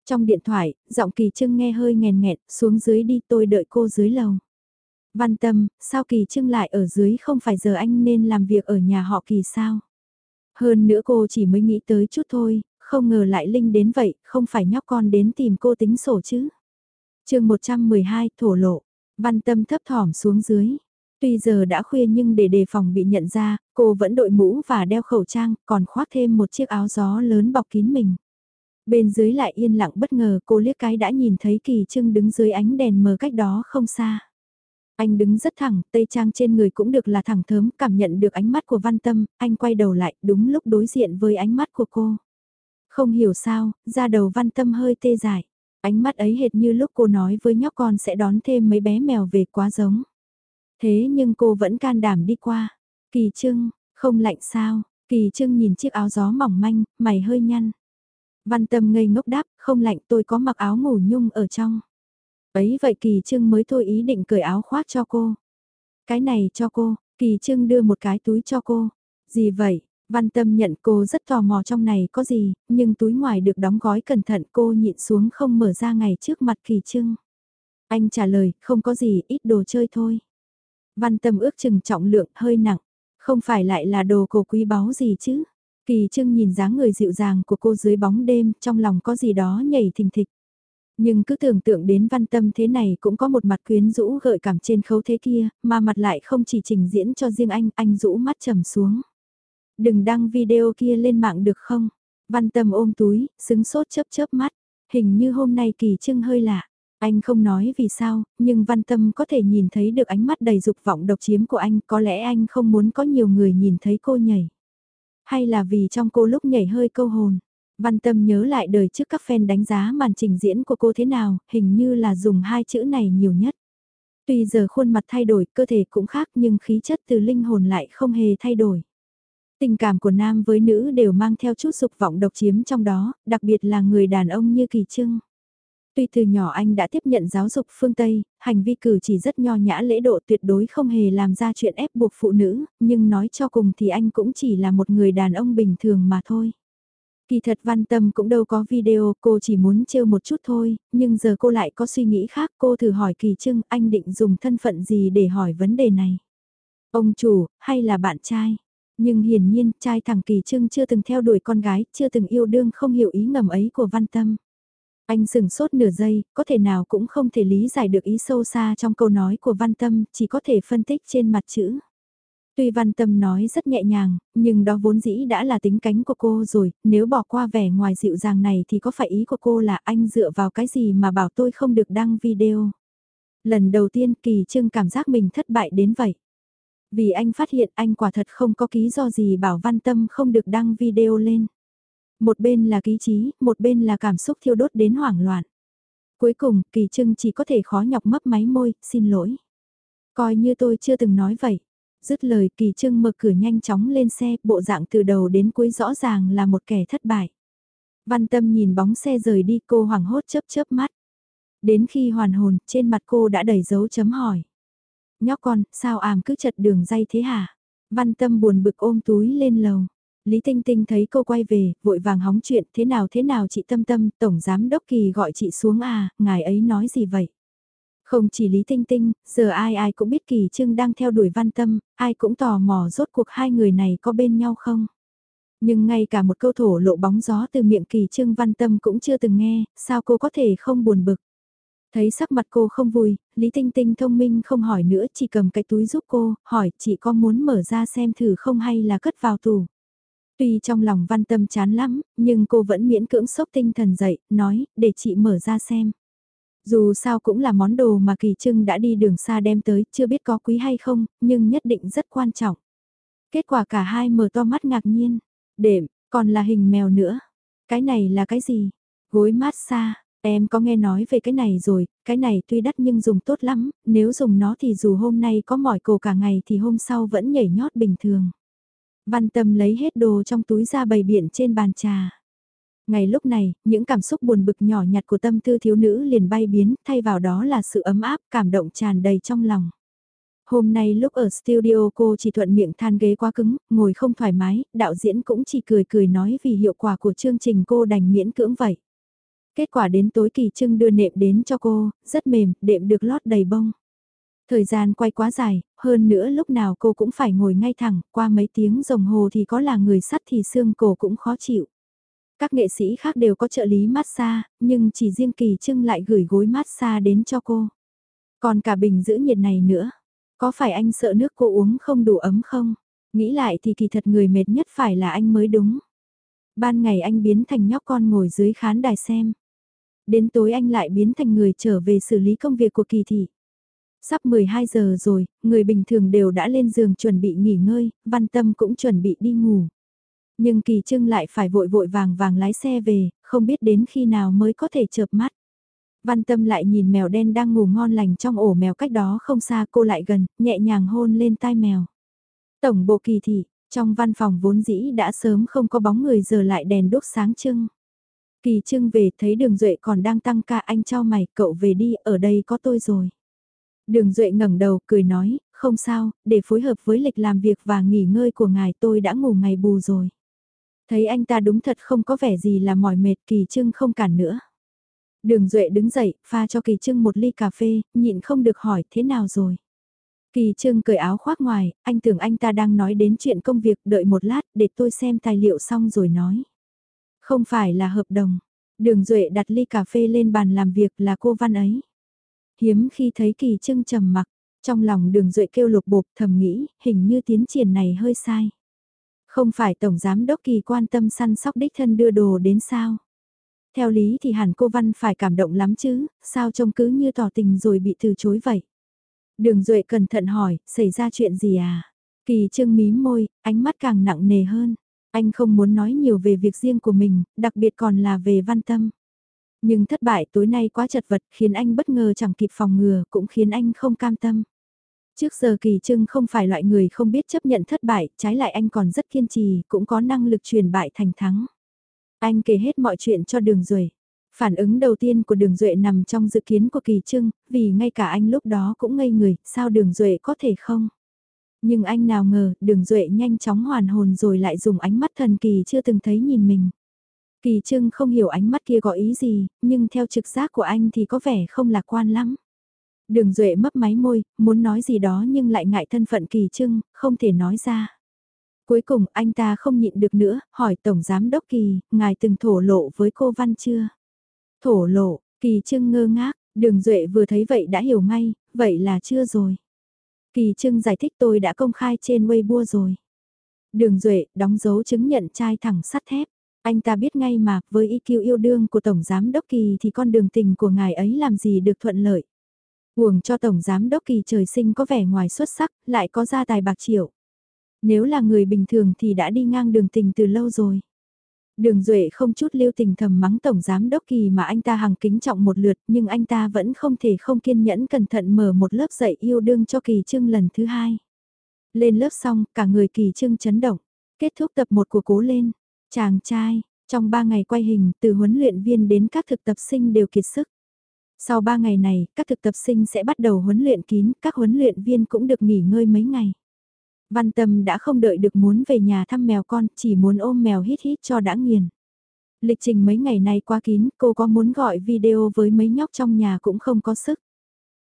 Trong điện thoại, giọng kỳ trưng nghe hơi nghèn nghẹt, xuống dưới đi tôi đợi cô dưới lầu. Văn tâm, sao kỳ trưng lại ở dưới không phải giờ anh nên làm việc ở nhà họ kỳ sao? Hơn nữa cô chỉ mới nghĩ tới chút thôi, không ngờ lại linh đến vậy, không phải nhóc con đến tìm cô tính sổ chứ chương 112 thổ lộ, văn tâm thấp thỏm xuống dưới. Tuy giờ đã khuya nhưng để đề phòng bị nhận ra, cô vẫn đội mũ và đeo khẩu trang, còn khoác thêm một chiếc áo gió lớn bọc kín mình. Bên dưới lại yên lặng bất ngờ cô liếc cái đã nhìn thấy kỳ trưng đứng dưới ánh đèn mờ cách đó không xa. Anh đứng rất thẳng, tây trang trên người cũng được là thẳng thớm, cảm nhận được ánh mắt của văn tâm, anh quay đầu lại đúng lúc đối diện với ánh mắt của cô. Không hiểu sao, ra đầu văn tâm hơi tê dại. Ánh mắt ấy hệt như lúc cô nói với nhóc con sẽ đón thêm mấy bé mèo về quá giống. Thế nhưng cô vẫn can đảm đi qua. Kỳ trưng, không lạnh sao, kỳ trưng nhìn chiếc áo gió mỏng manh, mày hơi nhăn. Văn tâm ngây ngốc đáp, không lạnh tôi có mặc áo ngủ nhung ở trong. Ấy vậy kỳ trưng mới thôi ý định cởi áo khoác cho cô. Cái này cho cô, kỳ trưng đưa một cái túi cho cô. Gì vậy, Văn tâm nhận cô rất tò mò trong này có gì, nhưng túi ngoài được đóng gói cẩn thận cô nhịn xuống không mở ra ngày trước mặt kỳ trưng. Anh trả lời, không có gì, ít đồ chơi thôi. Văn tâm ước chừng trọng lượng hơi nặng, không phải lại là đồ cổ quý báu gì chứ. Kỳ trưng nhìn dáng người dịu dàng của cô dưới bóng đêm, trong lòng có gì đó nhảy thình thịch. Nhưng cứ tưởng tượng đến văn tâm thế này cũng có một mặt quyến rũ gợi cảm trên khấu thế kia, mà mặt lại không chỉ trình diễn cho riêng anh, anh rũ mắt trầm xuống. Đừng đăng video kia lên mạng được không? Văn tâm ôm túi, xứng sốt chớp chớp mắt. Hình như hôm nay kỳ trưng hơi lạ. Anh không nói vì sao, nhưng văn tâm có thể nhìn thấy được ánh mắt đầy dục vọng độc chiếm của anh, có lẽ anh không muốn có nhiều người nhìn thấy cô nhảy. Hay là vì trong cô lúc nhảy hơi câu hồn. Văn tâm nhớ lại đời trước các fan đánh giá màn trình diễn của cô thế nào, hình như là dùng hai chữ này nhiều nhất. Tuy giờ khuôn mặt thay đổi, cơ thể cũng khác nhưng khí chất từ linh hồn lại không hề thay đổi. Tình cảm của nam với nữ đều mang theo chút dục vọng độc chiếm trong đó, đặc biệt là người đàn ông như Kỳ Trưng. Tuy từ nhỏ anh đã tiếp nhận giáo dục phương Tây, hành vi cử chỉ rất nho nhã lễ độ tuyệt đối không hề làm ra chuyện ép buộc phụ nữ, nhưng nói cho cùng thì anh cũng chỉ là một người đàn ông bình thường mà thôi. Kỳ thật văn tâm cũng đâu có video, cô chỉ muốn trêu một chút thôi, nhưng giờ cô lại có suy nghĩ khác, cô thử hỏi Kỳ Trưng anh định dùng thân phận gì để hỏi vấn đề này. Ông chủ, hay là bạn trai? Nhưng hiển nhiên, trai thằng Kỳ Trưng chưa từng theo đuổi con gái, chưa từng yêu đương không hiểu ý ngầm ấy của văn tâm. Anh sừng sốt nửa giây, có thể nào cũng không thể lý giải được ý sâu xa trong câu nói của văn tâm, chỉ có thể phân tích trên mặt chữ. Tuy văn tâm nói rất nhẹ nhàng, nhưng đó vốn dĩ đã là tính cánh của cô rồi, nếu bỏ qua vẻ ngoài dịu dàng này thì có phải ý của cô là anh dựa vào cái gì mà bảo tôi không được đăng video. Lần đầu tiên Kỳ Trưng cảm giác mình thất bại đến vậy. Vì anh phát hiện anh quả thật không có ký do gì bảo văn tâm không được đăng video lên. Một bên là ký trí, một bên là cảm xúc thiêu đốt đến hoảng loạn. Cuối cùng, Kỳ Trưng chỉ có thể khó nhọc mấp máy môi, xin lỗi. Coi như tôi chưa từng nói vậy. Dứt lời Kỳ Trưng mở cửa nhanh chóng lên xe, bộ dạng từ đầu đến cuối rõ ràng là một kẻ thất bại. Văn tâm nhìn bóng xe rời đi cô hoảng hốt chớp chớp mắt. Đến khi hoàn hồn, trên mặt cô đã đầy dấu chấm hỏi. Nhóc con, sao ảm cứ chật đường dây thế hả? Văn tâm buồn bực ôm túi lên lầu. Lý Tinh Tinh thấy cô quay về, vội vàng hóng chuyện, thế nào thế nào chị Tâm Tâm, Tổng Giám Đốc Kỳ gọi chị xuống à, ngài ấy nói gì vậy? Không chỉ Lý Tinh Tinh, giờ ai ai cũng biết Kỳ Trưng đang theo đuổi Văn Tâm, ai cũng tò mò rốt cuộc hai người này có bên nhau không? Nhưng ngay cả một câu thổ lộ bóng gió từ miệng Kỳ Trưng Văn Tâm cũng chưa từng nghe, sao cô có thể không buồn bực? Thấy sắc mặt cô không vui, Lý Tinh Tinh thông minh không hỏi nữa chỉ cầm cái túi giúp cô, hỏi chị có muốn mở ra xem thử không hay là cất vào tủ. Tuy trong lòng văn tâm chán lắm, nhưng cô vẫn miễn cưỡng sốc tinh thần dậy, nói, để chị mở ra xem. Dù sao cũng là món đồ mà Kỳ Trưng đã đi đường xa đem tới, chưa biết có quý hay không, nhưng nhất định rất quan trọng. Kết quả cả hai mở to mắt ngạc nhiên. Đệm, còn là hình mèo nữa. Cái này là cái gì? Gối mát xa. Em có nghe nói về cái này rồi, cái này tuy đắt nhưng dùng tốt lắm, nếu dùng nó thì dù hôm nay có mỏi cổ cả ngày thì hôm sau vẫn nhảy nhót bình thường. Văn tâm lấy hết đồ trong túi ra bày biện trên bàn trà. Ngày lúc này, những cảm xúc buồn bực nhỏ nhặt của tâm tư thiếu nữ liền bay biến, thay vào đó là sự ấm áp, cảm động tràn đầy trong lòng. Hôm nay lúc ở studio cô chỉ thuận miệng than ghế quá cứng, ngồi không thoải mái, đạo diễn cũng chỉ cười cười nói vì hiệu quả của chương trình cô đành miễn cưỡng vậy. Kết quả đến tối kỳ trưng đưa nệm đến cho cô, rất mềm, đệm được lót đầy bông. Thời gian quay quá dài, hơn nữa lúc nào cô cũng phải ngồi ngay thẳng, qua mấy tiếng đồng hồ thì có là người sắt thì xương cổ cũng khó chịu. Các nghệ sĩ khác đều có trợ lý massage, nhưng chỉ riêng Kỳ Trưng lại gửi gối massage đến cho cô. Còn cả bình giữ nhiệt này nữa, có phải anh sợ nước cô uống không đủ ấm không? Nghĩ lại thì kỳ thật người mệt nhất phải là anh mới đúng. Ban ngày anh biến thành nhóc con ngồi dưới khán đài xem. Đến tối anh lại biến thành người trở về xử lý công việc của kỳ thị. Sắp 12 giờ rồi, người bình thường đều đã lên giường chuẩn bị nghỉ ngơi, văn tâm cũng chuẩn bị đi ngủ. Nhưng kỳ trưng lại phải vội vội vàng vàng lái xe về, không biết đến khi nào mới có thể chợp mắt. Văn tâm lại nhìn mèo đen đang ngủ ngon lành trong ổ mèo cách đó không xa cô lại gần, nhẹ nhàng hôn lên tai mèo. Tổng bộ kỳ thị, trong văn phòng vốn dĩ đã sớm không có bóng người giờ lại đèn đốt sáng trưng. Kỳ trưng về thấy đường duệ còn đang tăng ca anh cho mày, cậu về đi, ở đây có tôi rồi. Đường Duệ ngẩng đầu, cười nói, không sao, để phối hợp với lịch làm việc và nghỉ ngơi của ngài tôi đã ngủ ngày bù rồi. Thấy anh ta đúng thật không có vẻ gì là mỏi mệt kỳ trưng không cản nữa. Đường Duệ đứng dậy, pha cho kỳ trưng một ly cà phê, nhịn không được hỏi thế nào rồi. Kỳ trưng cởi áo khoác ngoài, anh tưởng anh ta đang nói đến chuyện công việc, đợi một lát để tôi xem tài liệu xong rồi nói. Không phải là hợp đồng, Đường Duệ đặt ly cà phê lên bàn làm việc là cô Văn ấy. Hiếm khi thấy Kỳ Trưng trầm mặc, trong lòng đường Duệ kêu lục bộp thầm nghĩ, hình như tiến triển này hơi sai. Không phải Tổng Giám Đốc Kỳ quan tâm săn sóc đích thân đưa đồ đến sao? Theo lý thì hẳn cô Văn phải cảm động lắm chứ, sao trông cứ như tỏ tình rồi bị từ chối vậy? Đường Duệ cẩn thận hỏi, xảy ra chuyện gì à? Kỳ trưng mím môi, ánh mắt càng nặng nề hơn. Anh không muốn nói nhiều về việc riêng của mình, đặc biệt còn là về văn tâm. Nhưng thất bại tối nay quá chật vật khiến anh bất ngờ chẳng kịp phòng ngừa cũng khiến anh không cam tâm. Trước giờ Kỳ Trưng không phải loại người không biết chấp nhận thất bại, trái lại anh còn rất kiên trì, cũng có năng lực truyền bại thành thắng. Anh kể hết mọi chuyện cho Đường Duệ. Phản ứng đầu tiên của Đường Duệ nằm trong dự kiến của Kỳ Trưng, vì ngay cả anh lúc đó cũng ngây người, sao Đường Duệ có thể không? Nhưng anh nào ngờ, Đường Duệ nhanh chóng hoàn hồn rồi lại dùng ánh mắt thần kỳ chưa từng thấy nhìn mình. Kỳ Trưng không hiểu ánh mắt kia có ý gì, nhưng theo trực giác của anh thì có vẻ không lạc quan lắm. Đường Duệ mấp máy môi, muốn nói gì đó nhưng lại ngại thân phận Kỳ Trưng, không thể nói ra. Cuối cùng anh ta không nhịn được nữa, hỏi Tổng Giám Đốc Kỳ, ngài từng thổ lộ với cô Văn chưa? Thổ lộ, Kỳ Trưng ngơ ngác, đường Duệ vừa thấy vậy đã hiểu ngay, vậy là chưa rồi. Kỳ Trưng giải thích tôi đã công khai trên Weibo rồi. Đường Duệ đóng dấu chứng nhận trai thẳng sắt thép. Anh ta biết ngay mà, với IQ yêu đương của Tổng Giám Đốc Kỳ thì con đường tình của ngài ấy làm gì được thuận lợi. Huồng cho Tổng Giám Đốc Kỳ trời sinh có vẻ ngoài xuất sắc, lại có gia tài bạc triệu. Nếu là người bình thường thì đã đi ngang đường tình từ lâu rồi. Đường Duệ không chút lưu tình thầm mắng Tổng Giám Đốc Kỳ mà anh ta hàng kính trọng một lượt nhưng anh ta vẫn không thể không kiên nhẫn cẩn thận mở một lớp dạy yêu đương cho Kỳ Trưng lần thứ hai. Lên lớp xong, cả người Kỳ Trưng chấn động. Kết thúc tập một của cố lên. Chàng trai, trong ba ngày quay hình từ huấn luyện viên đến các thực tập sinh đều kiệt sức. Sau 3 ngày này, các thực tập sinh sẽ bắt đầu huấn luyện kín, các huấn luyện viên cũng được nghỉ ngơi mấy ngày. Văn Tâm đã không đợi được muốn về nhà thăm mèo con, chỉ muốn ôm mèo hít hít cho đã nghiền. Lịch trình mấy ngày nay quá kín, cô có muốn gọi video với mấy nhóc trong nhà cũng không có sức.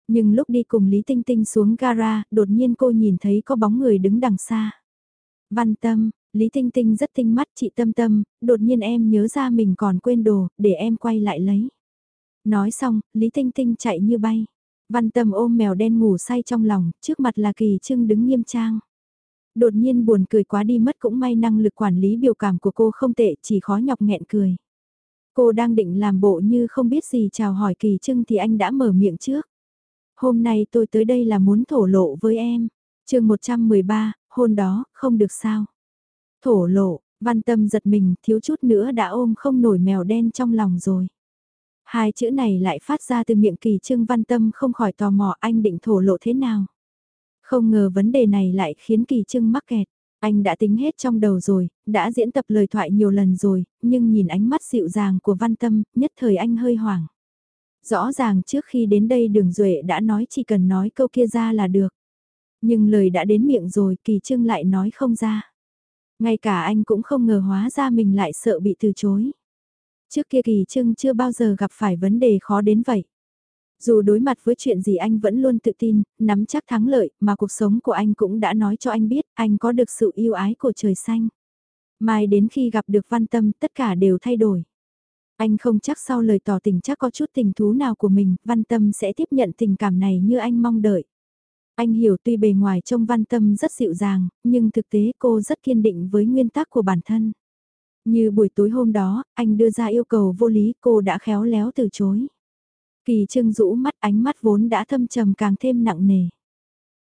Nhưng lúc đi cùng Lý Tinh Tinh xuống gara, đột nhiên cô nhìn thấy có bóng người đứng đằng xa. Văn Tâm, Lý Tinh Tinh rất tinh mắt chị Tâm Tâm, đột nhiên em nhớ ra mình còn quên đồ, để em quay lại lấy. Nói xong, Lý Tinh Tinh chạy như bay. Văn Tâm ôm mèo đen ngủ say trong lòng, trước mặt là Kỳ Trưng đứng nghiêm trang. Đột nhiên buồn cười quá đi mất cũng may năng lực quản lý biểu cảm của cô không tệ, chỉ khó nhọc nghẹn cười. Cô đang định làm bộ như không biết gì chào hỏi Kỳ Trưng thì anh đã mở miệng trước. Hôm nay tôi tới đây là muốn thổ lộ với em. chương 113, hôn đó, không được sao. Thổ lộ, văn tâm giật mình, thiếu chút nữa đã ôm không nổi mèo đen trong lòng rồi. Hai chữ này lại phát ra từ miệng kỳ trưng văn tâm không khỏi tò mò anh định thổ lộ thế nào. Không ngờ vấn đề này lại khiến kỳ trưng mắc kẹt. Anh đã tính hết trong đầu rồi, đã diễn tập lời thoại nhiều lần rồi, nhưng nhìn ánh mắt dịu dàng của văn tâm, nhất thời anh hơi hoảng. Rõ ràng trước khi đến đây đường Duệ đã nói chỉ cần nói câu kia ra là được. Nhưng lời đã đến miệng rồi kỳ trưng lại nói không ra. Ngay cả anh cũng không ngờ hóa ra mình lại sợ bị từ chối. Trước kia Kỳ Trưng chưa bao giờ gặp phải vấn đề khó đến vậy. Dù đối mặt với chuyện gì anh vẫn luôn tự tin, nắm chắc thắng lợi, mà cuộc sống của anh cũng đã nói cho anh biết anh có được sự yêu ái của trời xanh. Mai đến khi gặp được văn tâm tất cả đều thay đổi. Anh không chắc sau lời tỏ tình chắc có chút tình thú nào của mình, văn tâm sẽ tiếp nhận tình cảm này như anh mong đợi. Anh hiểu tuy bề ngoài trông văn tâm rất dịu dàng, nhưng thực tế cô rất kiên định với nguyên tắc của bản thân. Như buổi tối hôm đó, anh đưa ra yêu cầu vô lý cô đã khéo léo từ chối. Kỳ Trương rũ mắt ánh mắt vốn đã thâm trầm càng thêm nặng nề.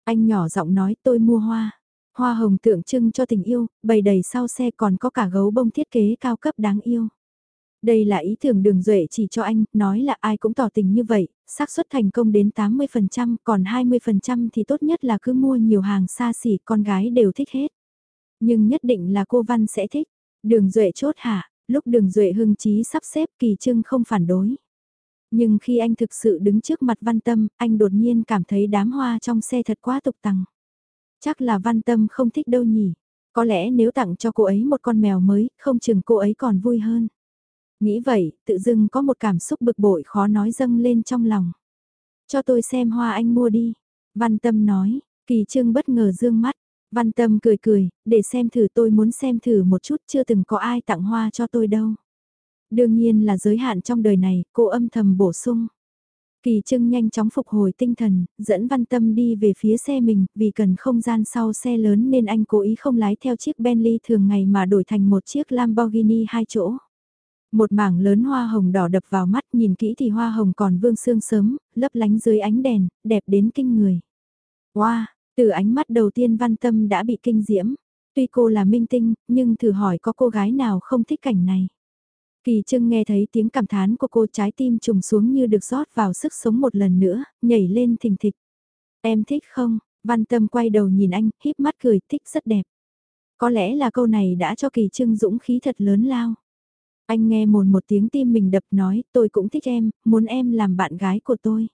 Anh nhỏ giọng nói tôi mua hoa. Hoa hồng tượng trưng cho tình yêu, bày đầy sau xe còn có cả gấu bông thiết kế cao cấp đáng yêu. Đây là ý tưởng đường duệ chỉ cho anh, nói là ai cũng tỏ tình như vậy, xác suất thành công đến 80%, còn 20% thì tốt nhất là cứ mua nhiều hàng xa xỉ, con gái đều thích hết. Nhưng nhất định là cô Văn sẽ thích. Đường Duệ chốt hạ, lúc đường Duệ hưng trí sắp xếp kỳ trưng không phản đối. Nhưng khi anh thực sự đứng trước mặt văn tâm, anh đột nhiên cảm thấy đám hoa trong xe thật quá tục tằng. Chắc là văn tâm không thích đâu nhỉ. Có lẽ nếu tặng cho cô ấy một con mèo mới, không chừng cô ấy còn vui hơn. Nghĩ vậy, tự dưng có một cảm xúc bực bội khó nói dâng lên trong lòng. Cho tôi xem hoa anh mua đi. Văn tâm nói, kỳ trương bất ngờ dương mắt. Văn tâm cười cười, để xem thử tôi muốn xem thử một chút chưa từng có ai tặng hoa cho tôi đâu. Đương nhiên là giới hạn trong đời này, cô âm thầm bổ sung. Kỳ Trưng nhanh chóng phục hồi tinh thần, dẫn Văn Tâm đi về phía xe mình, vì cần không gian sau xe lớn nên anh cố ý không lái theo chiếc Bentley thường ngày mà đổi thành một chiếc Lamborghini hai chỗ. Một mảng lớn hoa hồng đỏ đập vào mắt nhìn kỹ thì hoa hồng còn vương sương sớm, lấp lánh dưới ánh đèn, đẹp đến kinh người. Wow, từ ánh mắt đầu tiên Văn Tâm đã bị kinh diễm. Tuy cô là minh tinh, nhưng thử hỏi có cô gái nào không thích cảnh này. Kỳ Trưng nghe thấy tiếng cảm thán của cô trái tim trùng xuống như được rót vào sức sống một lần nữa, nhảy lên thình thịch. Em thích không? Văn Tâm quay đầu nhìn anh, híp mắt cười, thích rất đẹp. Có lẽ là câu này đã cho Kỳ Trưng dũng khí thật lớn lao. Anh nghe mồn một tiếng tim mình đập nói, tôi cũng thích em, muốn em làm bạn gái của tôi.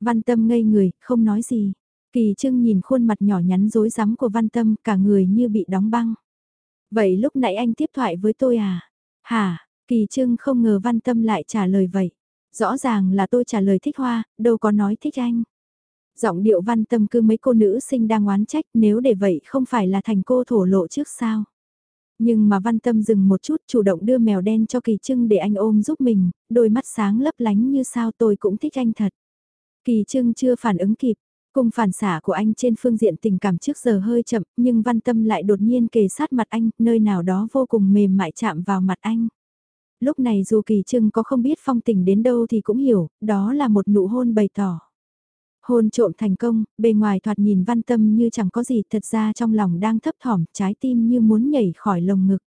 Văn Tâm ngây người, không nói gì. Kỳ Trưng nhìn khuôn mặt nhỏ nhắn rối rắm của Văn Tâm, cả người như bị đóng băng. Vậy lúc nãy anh tiếp thoại với tôi à? Hả? Kỳ Trưng không ngờ Văn Tâm lại trả lời vậy. Rõ ràng là tôi trả lời thích hoa, đâu có nói thích anh. Giọng điệu Văn Tâm cứ mấy cô nữ sinh đang oán trách nếu để vậy không phải là thành cô thổ lộ trước sao. Nhưng mà Văn Tâm dừng một chút chủ động đưa mèo đen cho Kỳ Trưng để anh ôm giúp mình, đôi mắt sáng lấp lánh như sao tôi cũng thích anh thật. Kỳ Trưng chưa phản ứng kịp, Cùng phản xả của anh trên phương diện tình cảm trước giờ hơi chậm, nhưng văn tâm lại đột nhiên kề sát mặt anh, nơi nào đó vô cùng mềm mại chạm vào mặt anh. Lúc này dù kỳ trưng có không biết phong tình đến đâu thì cũng hiểu, đó là một nụ hôn bày tỏ. Hôn trộm thành công, bề ngoài thoạt nhìn văn tâm như chẳng có gì thật ra trong lòng đang thấp thỏm, trái tim như muốn nhảy khỏi lồng ngực.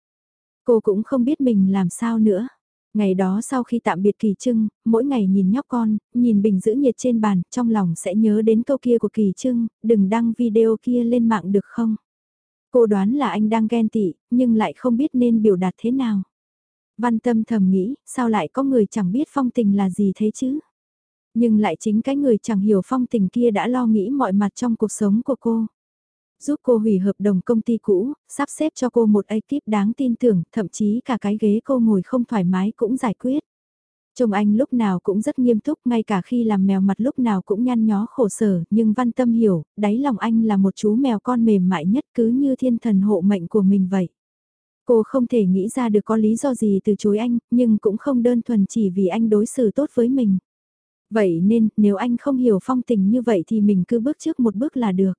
Cô cũng không biết mình làm sao nữa. Ngày đó sau khi tạm biệt Kỳ Trưng, mỗi ngày nhìn nhóc con, nhìn bình giữ nhiệt trên bàn, trong lòng sẽ nhớ đến câu kia của Kỳ Trưng, đừng đăng video kia lên mạng được không? Cô đoán là anh đang ghen tị, nhưng lại không biết nên biểu đạt thế nào. Văn tâm thầm nghĩ, sao lại có người chẳng biết phong tình là gì thế chứ? Nhưng lại chính cái người chẳng hiểu phong tình kia đã lo nghĩ mọi mặt trong cuộc sống của cô. Giúp cô hủy hợp đồng công ty cũ, sắp xếp cho cô một ekip đáng tin tưởng, thậm chí cả cái ghế cô ngồi không thoải mái cũng giải quyết. Chồng anh lúc nào cũng rất nghiêm túc, ngay cả khi làm mèo mặt lúc nào cũng nhăn nhó khổ sở, nhưng văn tâm hiểu, đáy lòng anh là một chú mèo con mềm mại nhất cứ như thiên thần hộ mệnh của mình vậy. Cô không thể nghĩ ra được có lý do gì từ chối anh, nhưng cũng không đơn thuần chỉ vì anh đối xử tốt với mình. Vậy nên, nếu anh không hiểu phong tình như vậy thì mình cứ bước trước một bước là được.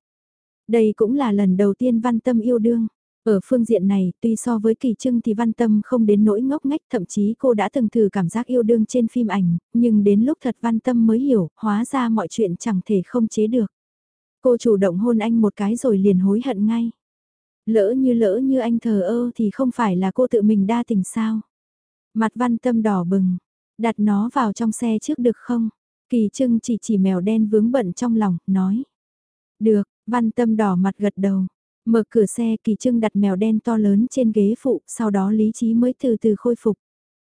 Đây cũng là lần đầu tiên Văn Tâm yêu đương. Ở phương diện này, tuy so với kỳ trưng thì Văn Tâm không đến nỗi ngốc ngách, thậm chí cô đã từng thử cảm giác yêu đương trên phim ảnh, nhưng đến lúc thật Văn Tâm mới hiểu, hóa ra mọi chuyện chẳng thể không chế được. Cô chủ động hôn anh một cái rồi liền hối hận ngay. Lỡ như lỡ như anh thờ ơ thì không phải là cô tự mình đa tình sao. Mặt Văn Tâm đỏ bừng, đặt nó vào trong xe trước được không? Kỳ trưng chỉ chỉ mèo đen vướng bận trong lòng, nói. Được, Văn tâm đỏ mặt gật đầu. Mở cửa xe kỳ trưng đặt mèo đen to lớn trên ghế phụ, sau đó lý trí mới từ từ khôi phục.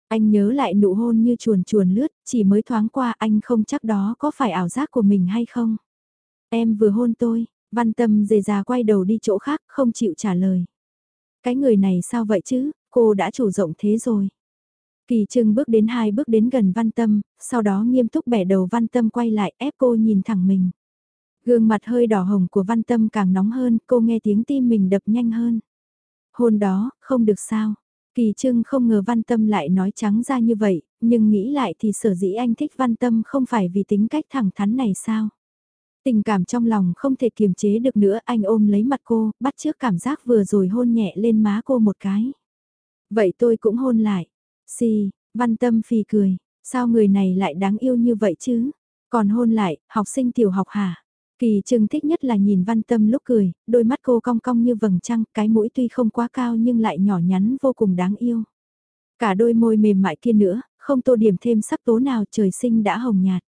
Anh nhớ lại nụ hôn như chuồn chuồn lướt, chỉ mới thoáng qua anh không chắc đó có phải ảo giác của mình hay không. Em vừa hôn tôi, văn tâm dề già quay đầu đi chỗ khác, không chịu trả lời. Cái người này sao vậy chứ, cô đã chủ rộng thế rồi. Kỳ trưng bước đến hai bước đến gần văn tâm, sau đó nghiêm túc bẻ đầu văn tâm quay lại ép cô nhìn thẳng mình. Gương mặt hơi đỏ hồng của văn tâm càng nóng hơn, cô nghe tiếng tim mình đập nhanh hơn. Hôn đó, không được sao. Kỳ trưng không ngờ văn tâm lại nói trắng ra như vậy, nhưng nghĩ lại thì sở dĩ anh thích văn tâm không phải vì tính cách thẳng thắn này sao. Tình cảm trong lòng không thể kiềm chế được nữa, anh ôm lấy mặt cô, bắt trước cảm giác vừa rồi hôn nhẹ lên má cô một cái. Vậy tôi cũng hôn lại. Xì, văn tâm phì cười, sao người này lại đáng yêu như vậy chứ? Còn hôn lại, học sinh tiểu học hả? Kỳ Trừng thích nhất là nhìn văn tâm lúc cười, đôi mắt cô cong cong như vầng trăng, cái mũi tuy không quá cao nhưng lại nhỏ nhắn vô cùng đáng yêu. Cả đôi môi mềm mại kia nữa, không tô điểm thêm sắc tố nào trời sinh đã hồng nhạt.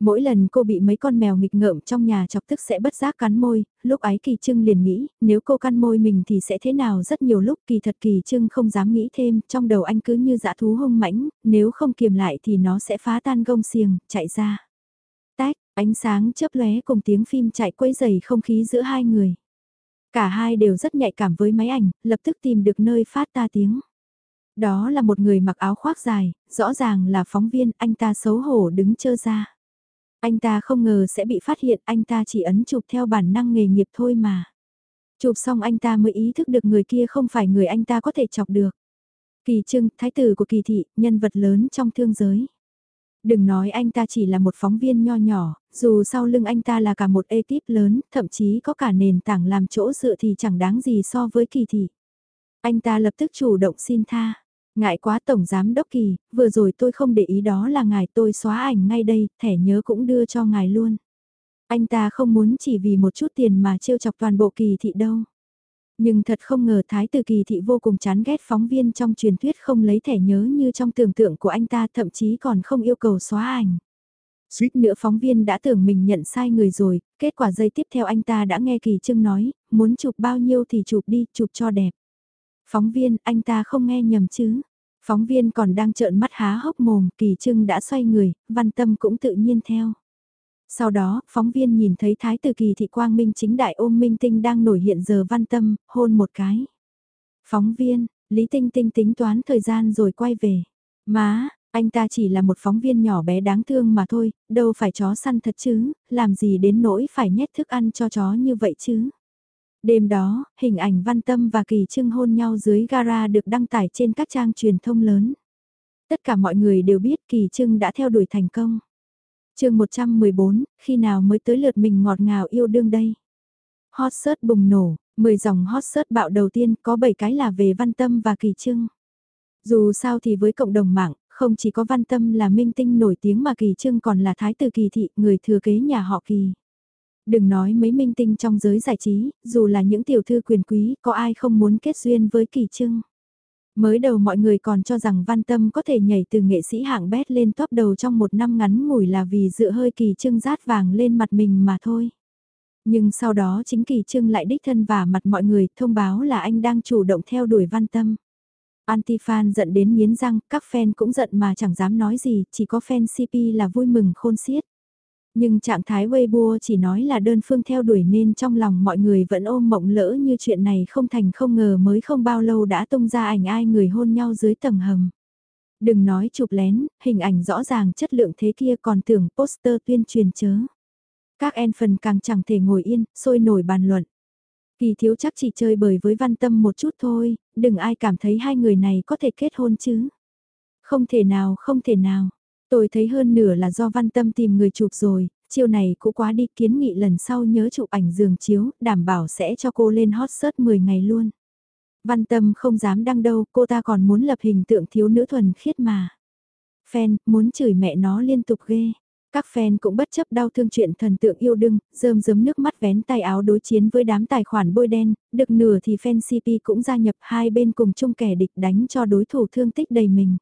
Mỗi lần cô bị mấy con mèo nghịch ngợm trong nhà chọc tức sẽ bất giác cắn môi, lúc ấy kỳ trưng liền nghĩ, nếu cô cắn môi mình thì sẽ thế nào rất nhiều lúc kỳ thật kỳ trưng không dám nghĩ thêm, trong đầu anh cứ như dã thú hung mãnh, nếu không kiềm lại thì nó sẽ phá tan gông xiềng, chạy ra. Tách, Ánh sáng chớp lóe cùng tiếng phim chạy quấy dày không khí giữa hai người. Cả hai đều rất nhạy cảm với máy ảnh, lập tức tìm được nơi phát ta tiếng. Đó là một người mặc áo khoác dài, rõ ràng là phóng viên, anh ta xấu hổ đứng chơ ra. Anh ta không ngờ sẽ bị phát hiện, anh ta chỉ ấn chụp theo bản năng nghề nghiệp thôi mà. Chụp xong anh ta mới ý thức được người kia không phải người anh ta có thể chọc được. Kỳ trưng, thái tử của kỳ thị, nhân vật lớn trong thương giới. Đừng nói anh ta chỉ là một phóng viên nho nhỏ, dù sau lưng anh ta là cả một ekip lớn, thậm chí có cả nền tảng làm chỗ dựa thì chẳng đáng gì so với kỳ thị. Anh ta lập tức chủ động xin tha. Ngại quá Tổng Giám Đốc Kỳ, vừa rồi tôi không để ý đó là ngài tôi xóa ảnh ngay đây, thẻ nhớ cũng đưa cho ngài luôn. Anh ta không muốn chỉ vì một chút tiền mà trêu chọc toàn bộ kỳ thị đâu. Nhưng thật không ngờ Thái tử kỳ thị vô cùng chán ghét phóng viên trong truyền thuyết không lấy thẻ nhớ như trong tưởng tượng của anh ta thậm chí còn không yêu cầu xóa ảnh. Suýt nữa phóng viên đã tưởng mình nhận sai người rồi, kết quả giây tiếp theo anh ta đã nghe Kỳ Trưng nói, muốn chụp bao nhiêu thì chụp đi, chụp cho đẹp. Phóng viên, anh ta không nghe nhầm chứ. Phóng viên còn đang trợn mắt há hốc mồm, Kỳ Trưng đã xoay người, văn tâm cũng tự nhiên theo. Sau đó, phóng viên nhìn thấy Thái tử Kỳ Thị Quang Minh chính đại ôm Minh Tinh đang nổi hiện giờ văn tâm, hôn một cái. Phóng viên, Lý Tinh Tinh tính toán thời gian rồi quay về. Má, anh ta chỉ là một phóng viên nhỏ bé đáng thương mà thôi, đâu phải chó săn thật chứ, làm gì đến nỗi phải nhét thức ăn cho chó như vậy chứ. Đêm đó, hình ảnh Văn Tâm và Kỳ Trưng hôn nhau dưới gara được đăng tải trên các trang truyền thông lớn. Tất cả mọi người đều biết Kỳ Trưng đã theo đuổi thành công. chương 114, khi nào mới tới lượt mình ngọt ngào yêu đương đây? Hot search bùng nổ, 10 dòng hot search bạo đầu tiên có 7 cái là về Văn Tâm và Kỳ Trưng. Dù sao thì với cộng đồng mạng, không chỉ có Văn Tâm là minh tinh nổi tiếng mà Kỳ Trưng còn là thái tử Kỳ Thị, người thừa kế nhà họ Kỳ. Đừng nói mấy minh tinh trong giới giải trí, dù là những tiểu thư quyền quý, có ai không muốn kết duyên với kỳ trưng. Mới đầu mọi người còn cho rằng Văn Tâm có thể nhảy từ nghệ sĩ hạng bét lên top đầu trong một năm ngắn ngủi là vì dựa hơi kỳ trưng rát vàng lên mặt mình mà thôi. Nhưng sau đó chính kỳ trưng lại đích thân và mặt mọi người thông báo là anh đang chủ động theo đuổi Văn Tâm. Anti-fan giận đến miến răng, các fan cũng giận mà chẳng dám nói gì, chỉ có fan CP là vui mừng khôn xiết. Nhưng trạng thái Weibo chỉ nói là đơn phương theo đuổi nên trong lòng mọi người vẫn ôm mộng lỡ như chuyện này không thành không ngờ mới không bao lâu đã tung ra ảnh ai người hôn nhau dưới tầng hầm. Đừng nói chụp lén, hình ảnh rõ ràng chất lượng thế kia còn tưởng poster tuyên truyền chớ. Các en phần càng chẳng thể ngồi yên, sôi nổi bàn luận. Kỳ thiếu chắc chỉ chơi bời với văn tâm một chút thôi, đừng ai cảm thấy hai người này có thể kết hôn chứ. Không thể nào, không thể nào. Tôi thấy hơn nửa là do văn tâm tìm người chụp rồi, chiều này cũng quá đi kiến nghị lần sau nhớ chụp ảnh giường chiếu, đảm bảo sẽ cho cô lên hot search 10 ngày luôn. Văn tâm không dám đăng đâu, cô ta còn muốn lập hình tượng thiếu nữ thuần khiết mà. Fan, muốn chửi mẹ nó liên tục ghê. Các fan cũng bất chấp đau thương chuyện thần tượng yêu đương, rơm rớm nước mắt vén tay áo đối chiến với đám tài khoản bôi đen, được nửa thì fan CP cũng gia nhập hai bên cùng chung kẻ địch đánh cho đối thủ thương tích đầy mình.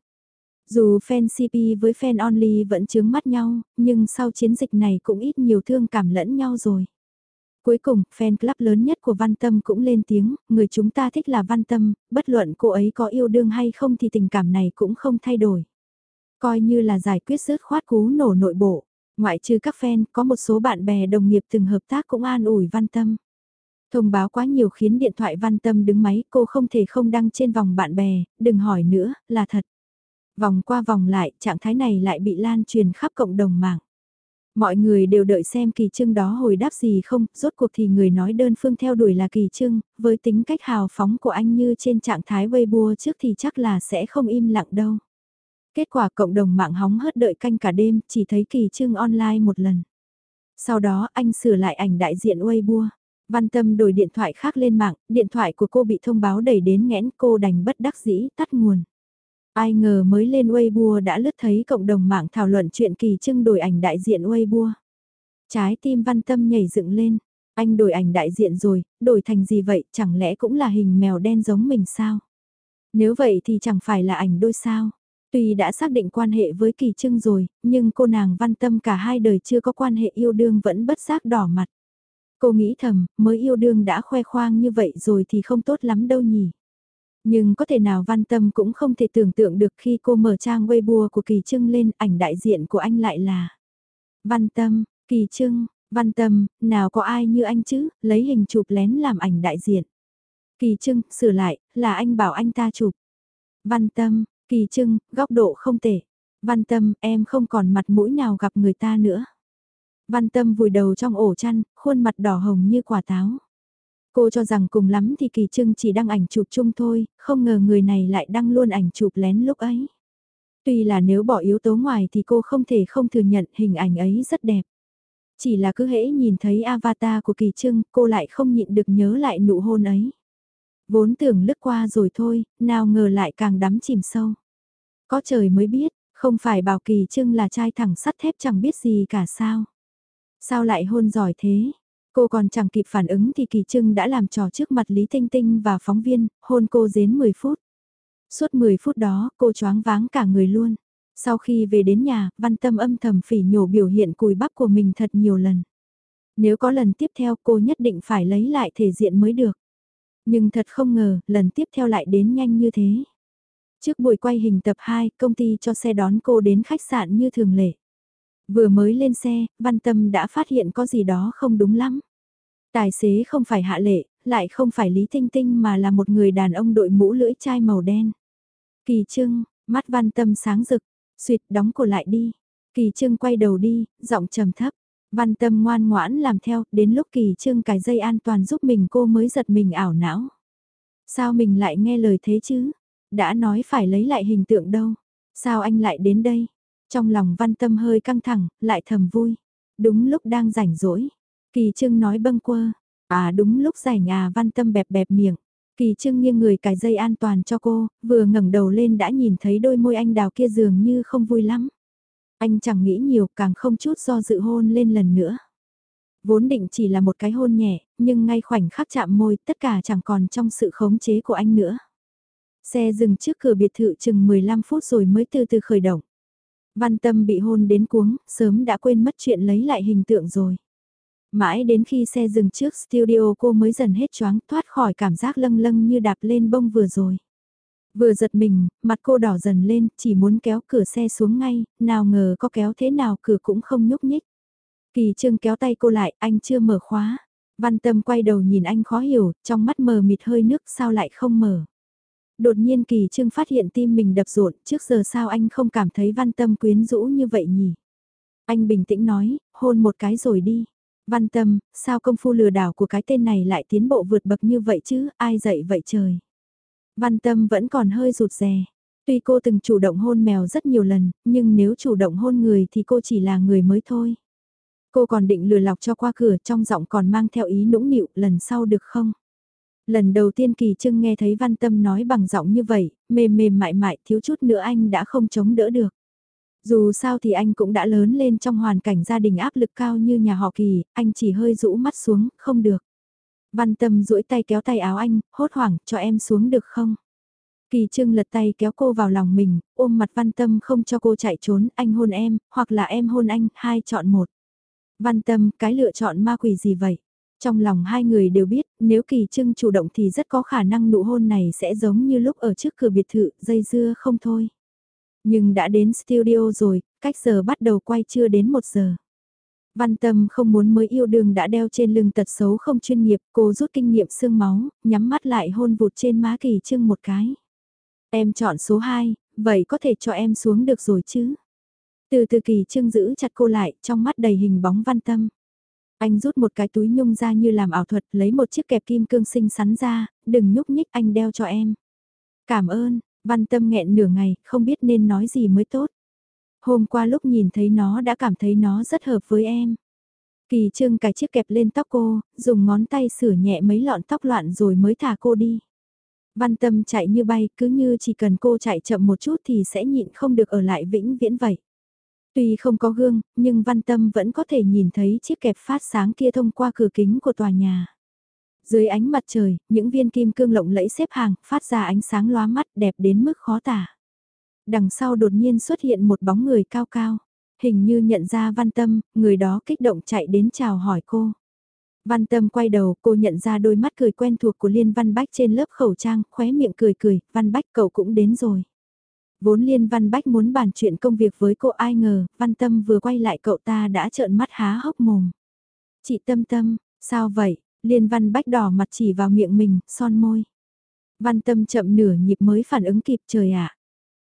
Dù fan CP với fan only vẫn chướng mắt nhau, nhưng sau chiến dịch này cũng ít nhiều thương cảm lẫn nhau rồi. Cuối cùng, fan club lớn nhất của Văn Tâm cũng lên tiếng, người chúng ta thích là Văn Tâm, bất luận cô ấy có yêu đương hay không thì tình cảm này cũng không thay đổi. Coi như là giải quyết rớt khoát cú nổ nội bộ, ngoại trừ các fan, có một số bạn bè đồng nghiệp từng hợp tác cũng an ủi Văn Tâm. Thông báo quá nhiều khiến điện thoại Văn Tâm đứng máy, cô không thể không đăng trên vòng bạn bè, đừng hỏi nữa, là thật. Vòng qua vòng lại, trạng thái này lại bị lan truyền khắp cộng đồng mạng. Mọi người đều đợi xem kỳ trưng đó hồi đáp gì không, rốt cuộc thì người nói đơn phương theo đuổi là kỳ trưng, với tính cách hào phóng của anh như trên trạng thái Weibo trước thì chắc là sẽ không im lặng đâu. Kết quả cộng đồng mạng hóng hớt đợi canh cả đêm, chỉ thấy kỳ trưng online một lần. Sau đó anh sửa lại ảnh đại diện Weibo. Văn Tâm đổi điện thoại khác lên mạng, điện thoại của cô bị thông báo đẩy đến nghẽn cô đành bất đắc dĩ tắt nguồn. Ai ngờ mới lên Weibo đã lướt thấy cộng đồng mạng thảo luận chuyện kỳ trưng đổi ảnh đại diện Weibo. Trái tim văn tâm nhảy dựng lên, anh đổi ảnh đại diện rồi, đổi thành gì vậy, chẳng lẽ cũng là hình mèo đen giống mình sao? Nếu vậy thì chẳng phải là ảnh đôi sao? Tuy đã xác định quan hệ với kỳ trưng rồi, nhưng cô nàng văn tâm cả hai đời chưa có quan hệ yêu đương vẫn bất giác đỏ mặt. Cô nghĩ thầm, mới yêu đương đã khoe khoang như vậy rồi thì không tốt lắm đâu nhỉ. Nhưng có thể nào Văn Tâm cũng không thể tưởng tượng được khi cô mở trang Weibo của Kỳ Trưng lên ảnh đại diện của anh lại là Văn Tâm, Kỳ Trưng, Văn Tâm, nào có ai như anh chứ, lấy hình chụp lén làm ảnh đại diện. Kỳ Trưng, sửa lại, là anh bảo anh ta chụp. Văn Tâm, Kỳ Trưng, góc độ không tệ. Văn Tâm, em không còn mặt mũi nào gặp người ta nữa. Văn Tâm vùi đầu trong ổ chăn, khuôn mặt đỏ hồng như quả táo. Cô cho rằng cùng lắm thì Kỳ Trưng chỉ đăng ảnh chụp chung thôi, không ngờ người này lại đăng luôn ảnh chụp lén lúc ấy. Tuy là nếu bỏ yếu tố ngoài thì cô không thể không thừa nhận hình ảnh ấy rất đẹp. Chỉ là cứ hễ nhìn thấy avatar của Kỳ Trưng, cô lại không nhịn được nhớ lại nụ hôn ấy. Vốn tưởng lướt qua rồi thôi, nào ngờ lại càng đắm chìm sâu. Có trời mới biết, không phải bảo Kỳ Trưng là trai thẳng sắt thép chẳng biết gì cả sao. Sao lại hôn giỏi thế? Cô còn chẳng kịp phản ứng thì Kỳ Trưng đã làm trò trước mặt Lý Tinh Tinh và phóng viên, hôn cô dến 10 phút. Suốt 10 phút đó, cô choáng váng cả người luôn. Sau khi về đến nhà, văn tâm âm thầm phỉ nhổ biểu hiện cùi bắp của mình thật nhiều lần. Nếu có lần tiếp theo cô nhất định phải lấy lại thể diện mới được. Nhưng thật không ngờ, lần tiếp theo lại đến nhanh như thế. Trước buổi quay hình tập 2, công ty cho xe đón cô đến khách sạn như thường lệ. Vừa mới lên xe, Văn Tâm đã phát hiện có gì đó không đúng lắm. Tài xế không phải Hạ Lệ, lại không phải Lý Tinh Tinh mà là một người đàn ông đội mũ lưỡi chai màu đen. Kỳ Trưng, mắt Văn Tâm sáng rực, suyệt đóng cổ lại đi. Kỳ Trưng quay đầu đi, giọng trầm thấp. Văn Tâm ngoan ngoãn làm theo, đến lúc Kỳ Trưng cài dây an toàn giúp mình cô mới giật mình ảo não. Sao mình lại nghe lời thế chứ? Đã nói phải lấy lại hình tượng đâu. Sao anh lại đến đây? Trong lòng văn tâm hơi căng thẳng, lại thầm vui. Đúng lúc đang rảnh rỗi. Kỳ trưng nói bâng quơ. À đúng lúc rảnh à văn tâm bẹp bẹp miệng. Kỳ trưng nghiêng người cài dây an toàn cho cô, vừa ngẩng đầu lên đã nhìn thấy đôi môi anh đào kia dường như không vui lắm. Anh chẳng nghĩ nhiều càng không chút do dự hôn lên lần nữa. Vốn định chỉ là một cái hôn nhẹ, nhưng ngay khoảnh khắc chạm môi tất cả chẳng còn trong sự khống chế của anh nữa. Xe dừng trước cửa biệt thự chừng 15 phút rồi mới từ từ khởi động. Văn tâm bị hôn đến cuống, sớm đã quên mất chuyện lấy lại hình tượng rồi. Mãi đến khi xe dừng trước studio cô mới dần hết choáng thoát khỏi cảm giác lâng lâng như đạp lên bông vừa rồi. Vừa giật mình, mặt cô đỏ dần lên, chỉ muốn kéo cửa xe xuống ngay, nào ngờ có kéo thế nào cửa cũng không nhúc nhích. Kỳ trương kéo tay cô lại, anh chưa mở khóa. Văn tâm quay đầu nhìn anh khó hiểu, trong mắt mờ mịt hơi nước sao lại không mở. Đột nhiên Kỳ Trương phát hiện tim mình đập rộn, trước giờ sao anh không cảm thấy văn tâm quyến rũ như vậy nhỉ? Anh bình tĩnh nói, hôn một cái rồi đi. Văn tâm, sao công phu lừa đảo của cái tên này lại tiến bộ vượt bậc như vậy chứ, ai dạy vậy trời? Văn tâm vẫn còn hơi rụt rè. Tuy cô từng chủ động hôn mèo rất nhiều lần, nhưng nếu chủ động hôn người thì cô chỉ là người mới thôi. Cô còn định lừa lọc cho qua cửa trong giọng còn mang theo ý nũng nịu lần sau được không? Lần đầu tiên Kỳ Trưng nghe thấy Văn Tâm nói bằng giọng như vậy, mềm mềm mại mại thiếu chút nữa anh đã không chống đỡ được. Dù sao thì anh cũng đã lớn lên trong hoàn cảnh gia đình áp lực cao như nhà họ Kỳ, anh chỉ hơi rũ mắt xuống, không được. Văn Tâm duỗi tay kéo tay áo anh, hốt hoảng, cho em xuống được không? Kỳ Trưng lật tay kéo cô vào lòng mình, ôm mặt Văn Tâm không cho cô chạy trốn, anh hôn em, hoặc là em hôn anh, hai chọn một. Văn Tâm, cái lựa chọn ma quỷ gì vậy? Trong lòng hai người đều biết, nếu Kỳ Trưng chủ động thì rất có khả năng nụ hôn này sẽ giống như lúc ở trước cửa biệt thự, dây dưa không thôi. Nhưng đã đến studio rồi, cách giờ bắt đầu quay chưa đến một giờ. Văn tâm không muốn mới yêu đương đã đeo trên lưng tật xấu không chuyên nghiệp, cô rút kinh nghiệm xương máu, nhắm mắt lại hôn vụt trên má Kỳ Trưng một cái. Em chọn số 2, vậy có thể cho em xuống được rồi chứ? Từ từ Kỳ Trưng giữ chặt cô lại, trong mắt đầy hình bóng văn tâm. Anh rút một cái túi nhung ra như làm ảo thuật, lấy một chiếc kẹp kim cương xinh xắn ra, đừng nhúc nhích anh đeo cho em. Cảm ơn, văn tâm nghẹn nửa ngày, không biết nên nói gì mới tốt. Hôm qua lúc nhìn thấy nó đã cảm thấy nó rất hợp với em. Kỳ trương cài chiếc kẹp lên tóc cô, dùng ngón tay sửa nhẹ mấy lọn tóc loạn rồi mới thả cô đi. Văn tâm chạy như bay, cứ như chỉ cần cô chạy chậm một chút thì sẽ nhịn không được ở lại vĩnh viễn vậy. Tuy không có gương, nhưng văn tâm vẫn có thể nhìn thấy chiếc kẹp phát sáng kia thông qua cửa kính của tòa nhà. Dưới ánh mặt trời, những viên kim cương lộng lẫy xếp hàng, phát ra ánh sáng loa mắt đẹp đến mức khó tả. Đằng sau đột nhiên xuất hiện một bóng người cao cao. Hình như nhận ra văn tâm, người đó kích động chạy đến chào hỏi cô. Văn tâm quay đầu, cô nhận ra đôi mắt cười quen thuộc của Liên Văn Bách trên lớp khẩu trang, khóe miệng cười cười, Văn Bách cậu cũng đến rồi. Vốn Liên Văn Bách muốn bàn chuyện công việc với cô ai ngờ, Văn Tâm vừa quay lại cậu ta đã trợn mắt há hốc mồm. Chị Tâm Tâm, sao vậy? Liên Văn Bách đỏ mặt chỉ vào miệng mình, son môi. Văn Tâm chậm nửa nhịp mới phản ứng kịp trời ạ.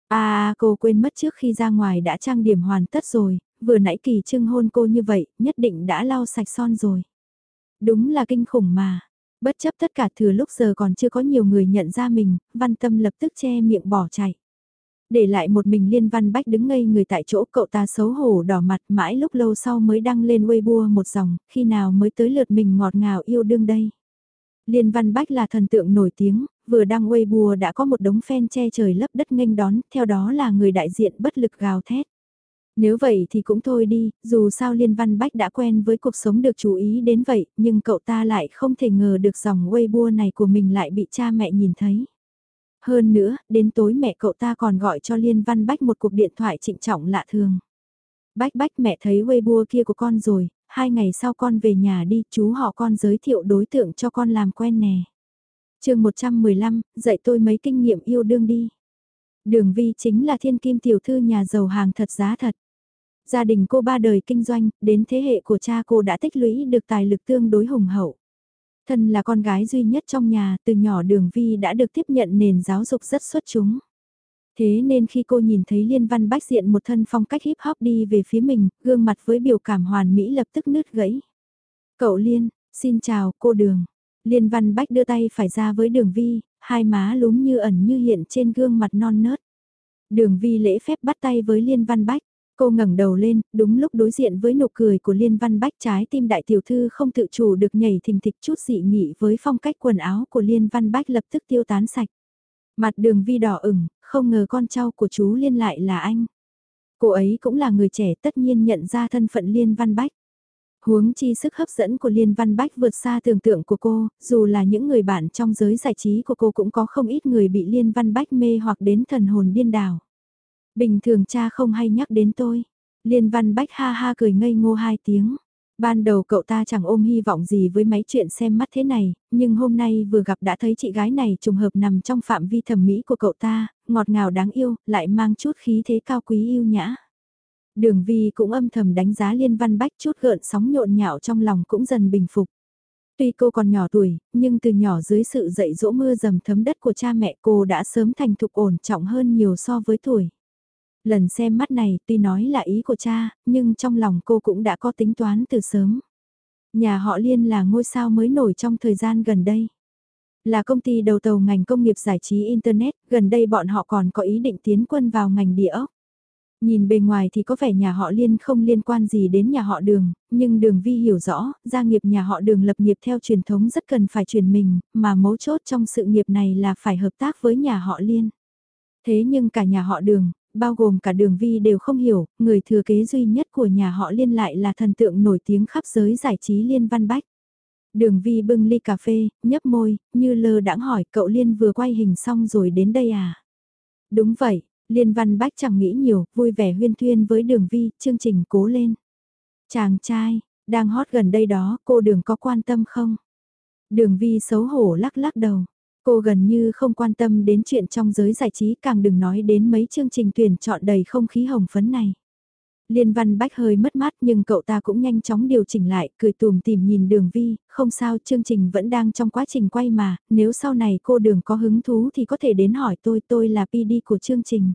À. cô quên mất trước khi ra ngoài đã trang điểm hoàn tất rồi, vừa nãy kỳ trưng hôn cô như vậy, nhất định đã lau sạch son rồi. Đúng là kinh khủng mà. Bất chấp tất cả thừa lúc giờ còn chưa có nhiều người nhận ra mình, văn tâm lập tức che miệng bỏ chạy. Để lại một mình Liên Văn Bách đứng ngây người tại chỗ cậu ta xấu hổ đỏ mặt mãi lúc lâu sau mới đăng lên Weibo một dòng, khi nào mới tới lượt mình ngọt ngào yêu đương đây. Liên Văn Bách là thần tượng nổi tiếng, vừa đăng Weibo đã có một đống fan che trời lấp đất nghênh đón, theo đó là người đại diện bất lực gào thét. Nếu vậy thì cũng thôi đi, dù sao Liên Văn Bách đã quen với cuộc sống được chú ý đến vậy, nhưng cậu ta lại không thể ngờ được dòng Weibo này của mình lại bị cha mẹ nhìn thấy. Hơn nữa, đến tối mẹ cậu ta còn gọi cho Liên Văn Bách một cuộc điện thoại trịnh trọng lạ thường. Bách Bách mẹ thấy Weibo kia của con rồi, hai ngày sau con về nhà đi, chú họ con giới thiệu đối tượng cho con làm quen nè. chương 115, dạy tôi mấy kinh nghiệm yêu đương đi. Đường Vi chính là thiên kim tiểu thư nhà giàu hàng thật giá thật. Gia đình cô ba đời kinh doanh, đến thế hệ của cha cô đã tích lũy được tài lực tương đối hùng hậu. Thân là con gái duy nhất trong nhà, từ nhỏ đường Vi đã được tiếp nhận nền giáo dục rất xuất chúng. Thế nên khi cô nhìn thấy Liên Văn Bách diện một thân phong cách hip hop đi về phía mình, gương mặt với biểu cảm hoàn mỹ lập tức nứt gãy. Cậu Liên, xin chào cô Đường. Liên Văn Bách đưa tay phải ra với Đường Vi, hai má lúm như ẩn như hiện trên gương mặt non nớt. Đường Vi lễ phép bắt tay với Liên Văn Bách. Cô ngẩng đầu lên, đúng lúc đối diện với nụ cười của Liên Văn Bách trái tim đại tiểu thư không tự chủ được nhảy thình thịch chút dị nghị với phong cách quần áo của Liên Văn Bách lập tức tiêu tán sạch. Mặt đường vi đỏ ửng, không ngờ con trao của chú Liên lại là anh. Cô ấy cũng là người trẻ tất nhiên nhận ra thân phận Liên Văn Bách. Huống chi sức hấp dẫn của Liên Văn Bách vượt xa tưởng tượng của cô, dù là những người bạn trong giới giải trí của cô cũng có không ít người bị Liên Văn Bách mê hoặc đến thần hồn điên đảo. Bình thường cha không hay nhắc đến tôi. Liên Văn Bách ha ha cười ngây ngô hai tiếng. Ban đầu cậu ta chẳng ôm hy vọng gì với mấy chuyện xem mắt thế này, nhưng hôm nay vừa gặp đã thấy chị gái này trùng hợp nằm trong phạm vi thẩm mỹ của cậu ta, ngọt ngào đáng yêu, lại mang chút khí thế cao quý yêu nhã. Đường Vi cũng âm thầm đánh giá Liên Văn Bách chút gợn sóng nhộn nhạo trong lòng cũng dần bình phục. Tuy cô còn nhỏ tuổi, nhưng từ nhỏ dưới sự dạy dỗ mưa dầm thấm đất của cha mẹ cô đã sớm thành thục ổn trọng hơn nhiều so với tuổi. Lần xem mắt này tuy nói là ý của cha, nhưng trong lòng cô cũng đã có tính toán từ sớm. Nhà họ Liên là ngôi sao mới nổi trong thời gian gần đây. Là công ty đầu tàu ngành công nghiệp giải trí Internet, gần đây bọn họ còn có ý định tiến quân vào ngành địa ốc. Nhìn bề ngoài thì có vẻ nhà họ Liên không liên quan gì đến nhà họ Đường, nhưng Đường Vi hiểu rõ, gia nghiệp nhà họ Đường lập nghiệp theo truyền thống rất cần phải truyền mình, mà mấu chốt trong sự nghiệp này là phải hợp tác với nhà họ Liên. Thế nhưng cả nhà họ Đường, bao gồm cả đường vi đều không hiểu, người thừa kế duy nhất của nhà họ liên lại là thần tượng nổi tiếng khắp giới giải trí liên văn bách. Đường vi bưng ly cà phê, nhấp môi, như lơ đãng hỏi cậu liên vừa quay hình xong rồi đến đây à? Đúng vậy, liên văn bách chẳng nghĩ nhiều, vui vẻ huyên thuyên với đường vi, chương trình cố lên. Chàng trai, đang hot gần đây đó, cô đường có quan tâm không? Đường vi xấu hổ lắc lắc đầu. Cô gần như không quan tâm đến chuyện trong giới giải trí càng đừng nói đến mấy chương trình tuyển chọn đầy không khí hồng phấn này. Liên Văn Bách hơi mất mát nhưng cậu ta cũng nhanh chóng điều chỉnh lại, cười tùm tìm nhìn đường vi, không sao chương trình vẫn đang trong quá trình quay mà, nếu sau này cô đường có hứng thú thì có thể đến hỏi tôi, tôi là PD của chương trình.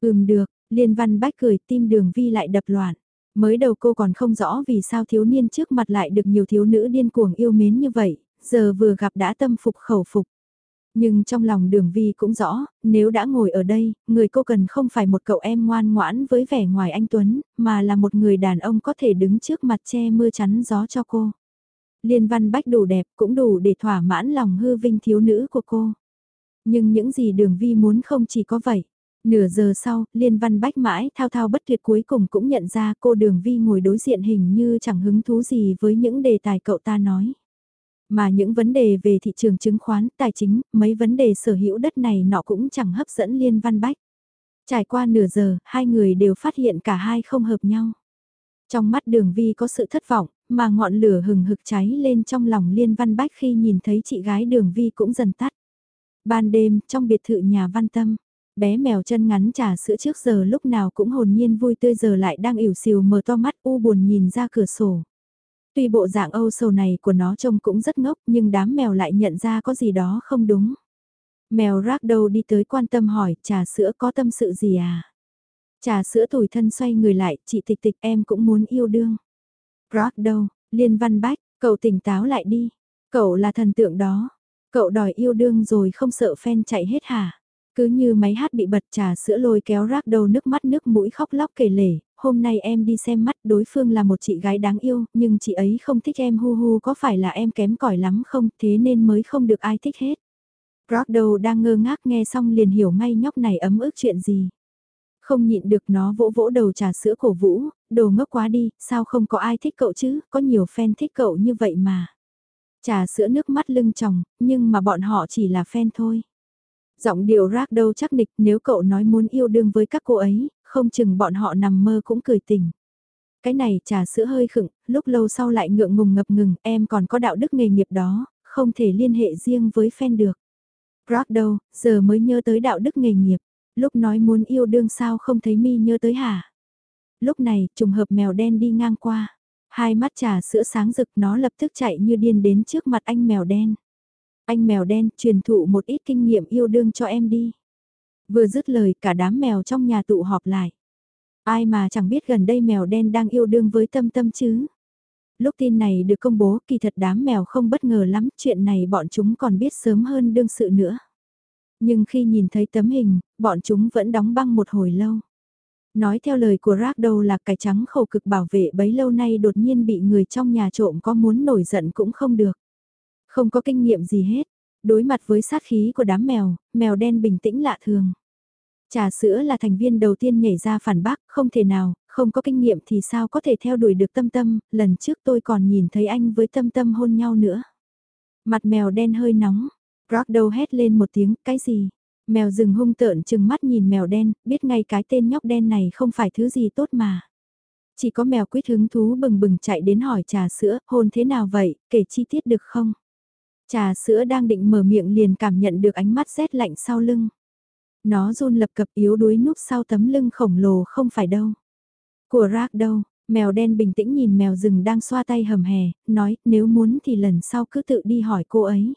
Ừm được, Liên Văn Bách cười tim đường vi lại đập loạn. Mới đầu cô còn không rõ vì sao thiếu niên trước mặt lại được nhiều thiếu nữ điên cuồng yêu mến như vậy, giờ vừa gặp đã tâm phục khẩu phục. Nhưng trong lòng đường vi cũng rõ, nếu đã ngồi ở đây, người cô cần không phải một cậu em ngoan ngoãn với vẻ ngoài anh Tuấn, mà là một người đàn ông có thể đứng trước mặt che mưa chắn gió cho cô. Liên văn bách đủ đẹp cũng đủ để thỏa mãn lòng hư vinh thiếu nữ của cô. Nhưng những gì đường vi muốn không chỉ có vậy. Nửa giờ sau, Liên Văn Bách mãi thao thao bất tuyệt cuối cùng cũng nhận ra cô Đường Vi ngồi đối diện hình như chẳng hứng thú gì với những đề tài cậu ta nói. Mà những vấn đề về thị trường chứng khoán, tài chính, mấy vấn đề sở hữu đất này nọ cũng chẳng hấp dẫn Liên Văn Bách. Trải qua nửa giờ, hai người đều phát hiện cả hai không hợp nhau. Trong mắt đường vi có sự thất vọng, mà ngọn lửa hừng hực cháy lên trong lòng Liên Văn Bách khi nhìn thấy chị gái đường vi cũng dần tắt. Ban đêm, trong biệt thự nhà văn tâm, bé mèo chân ngắn trà sữa trước giờ lúc nào cũng hồn nhiên vui tươi giờ lại đang ỉu xìu mở to mắt u buồn nhìn ra cửa sổ. Tuy bộ dạng âu sầu này của nó trông cũng rất ngốc nhưng đám mèo lại nhận ra có gì đó không đúng. Mèo rác đầu đi tới quan tâm hỏi trà sữa có tâm sự gì à? Trà sữa tủi thân xoay người lại, chị tịch tịch em cũng muốn yêu đương. Rác đâu, liên văn bách, cậu tỉnh táo lại đi. Cậu là thần tượng đó. Cậu đòi yêu đương rồi không sợ fan chạy hết hả? Cứ như máy hát bị bật trà sữa lôi kéo rác đầu nước mắt nước mũi khóc lóc kể lể, hôm nay em đi xem mắt đối phương là một chị gái đáng yêu, nhưng chị ấy không thích em hu hu có phải là em kém cỏi lắm không, thế nên mới không được ai thích hết. Rockdow đang ngơ ngác nghe xong liền hiểu ngay nhóc này ấm ức chuyện gì. Không nhịn được nó vỗ vỗ đầu trà sữa cổ vũ, đồ ngốc quá đi, sao không có ai thích cậu chứ, có nhiều fan thích cậu như vậy mà. Trà sữa nước mắt lưng tròng, nhưng mà bọn họ chỉ là fan thôi. Giọng điệu rác đâu chắc nịch nếu cậu nói muốn yêu đương với các cô ấy, không chừng bọn họ nằm mơ cũng cười tỉnh. Cái này trà sữa hơi khựng, lúc lâu sau lại ngượng ngùng ngập ngừng, em còn có đạo đức nghề nghiệp đó, không thể liên hệ riêng với fan được. Rác đâu, giờ mới nhớ tới đạo đức nghề nghiệp, lúc nói muốn yêu đương sao không thấy mi nhớ tới hả? Lúc này, trùng hợp mèo đen đi ngang qua. Hai mắt trà sữa sáng rực nó lập tức chạy như điên đến trước mặt anh mèo đen. Anh mèo đen truyền thụ một ít kinh nghiệm yêu đương cho em đi. Vừa dứt lời cả đám mèo trong nhà tụ họp lại. Ai mà chẳng biết gần đây mèo đen đang yêu đương với tâm tâm chứ. Lúc tin này được công bố kỳ thật đám mèo không bất ngờ lắm chuyện này bọn chúng còn biết sớm hơn đương sự nữa. Nhưng khi nhìn thấy tấm hình, bọn chúng vẫn đóng băng một hồi lâu. Nói theo lời của Rác đâu là cải trắng khổ cực bảo vệ bấy lâu nay đột nhiên bị người trong nhà trộm có muốn nổi giận cũng không được. Không có kinh nghiệm gì hết, đối mặt với sát khí của đám mèo, mèo đen bình tĩnh lạ thường. Trà sữa là thành viên đầu tiên nhảy ra phản bác, không thể nào, không có kinh nghiệm thì sao có thể theo đuổi được tâm tâm, lần trước tôi còn nhìn thấy anh với tâm tâm hôn nhau nữa. Mặt mèo đen hơi nóng, Rock đầu hét lên một tiếng, cái gì? Mèo rừng hung tợn chừng mắt nhìn mèo đen, biết ngay cái tên nhóc đen này không phải thứ gì tốt mà. Chỉ có mèo quyết hứng thú bừng bừng chạy đến hỏi trà sữa, hôn thế nào vậy, kể chi tiết được không? Trà sữa đang định mở miệng liền cảm nhận được ánh mắt rét lạnh sau lưng. Nó run lập cập yếu đuối núp sau tấm lưng khổng lồ không phải đâu. Của rác đâu, mèo đen bình tĩnh nhìn mèo rừng đang xoa tay hầm hè, nói nếu muốn thì lần sau cứ tự đi hỏi cô ấy.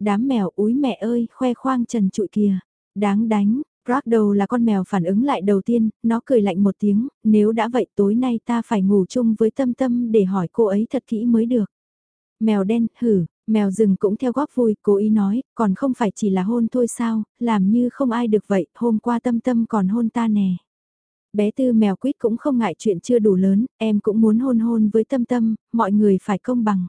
Đám mèo úi mẹ ơi, khoe khoang trần trụi kìa. Đáng đánh, đầu là con mèo phản ứng lại đầu tiên, nó cười lạnh một tiếng, nếu đã vậy tối nay ta phải ngủ chung với tâm tâm để hỏi cô ấy thật kỹ mới được. Mèo đen, hử, mèo rừng cũng theo góp vui, cố ý nói, còn không phải chỉ là hôn thôi sao, làm như không ai được vậy, hôm qua tâm tâm còn hôn ta nè. Bé tư mèo quýt cũng không ngại chuyện chưa đủ lớn, em cũng muốn hôn hôn với tâm tâm, mọi người phải công bằng.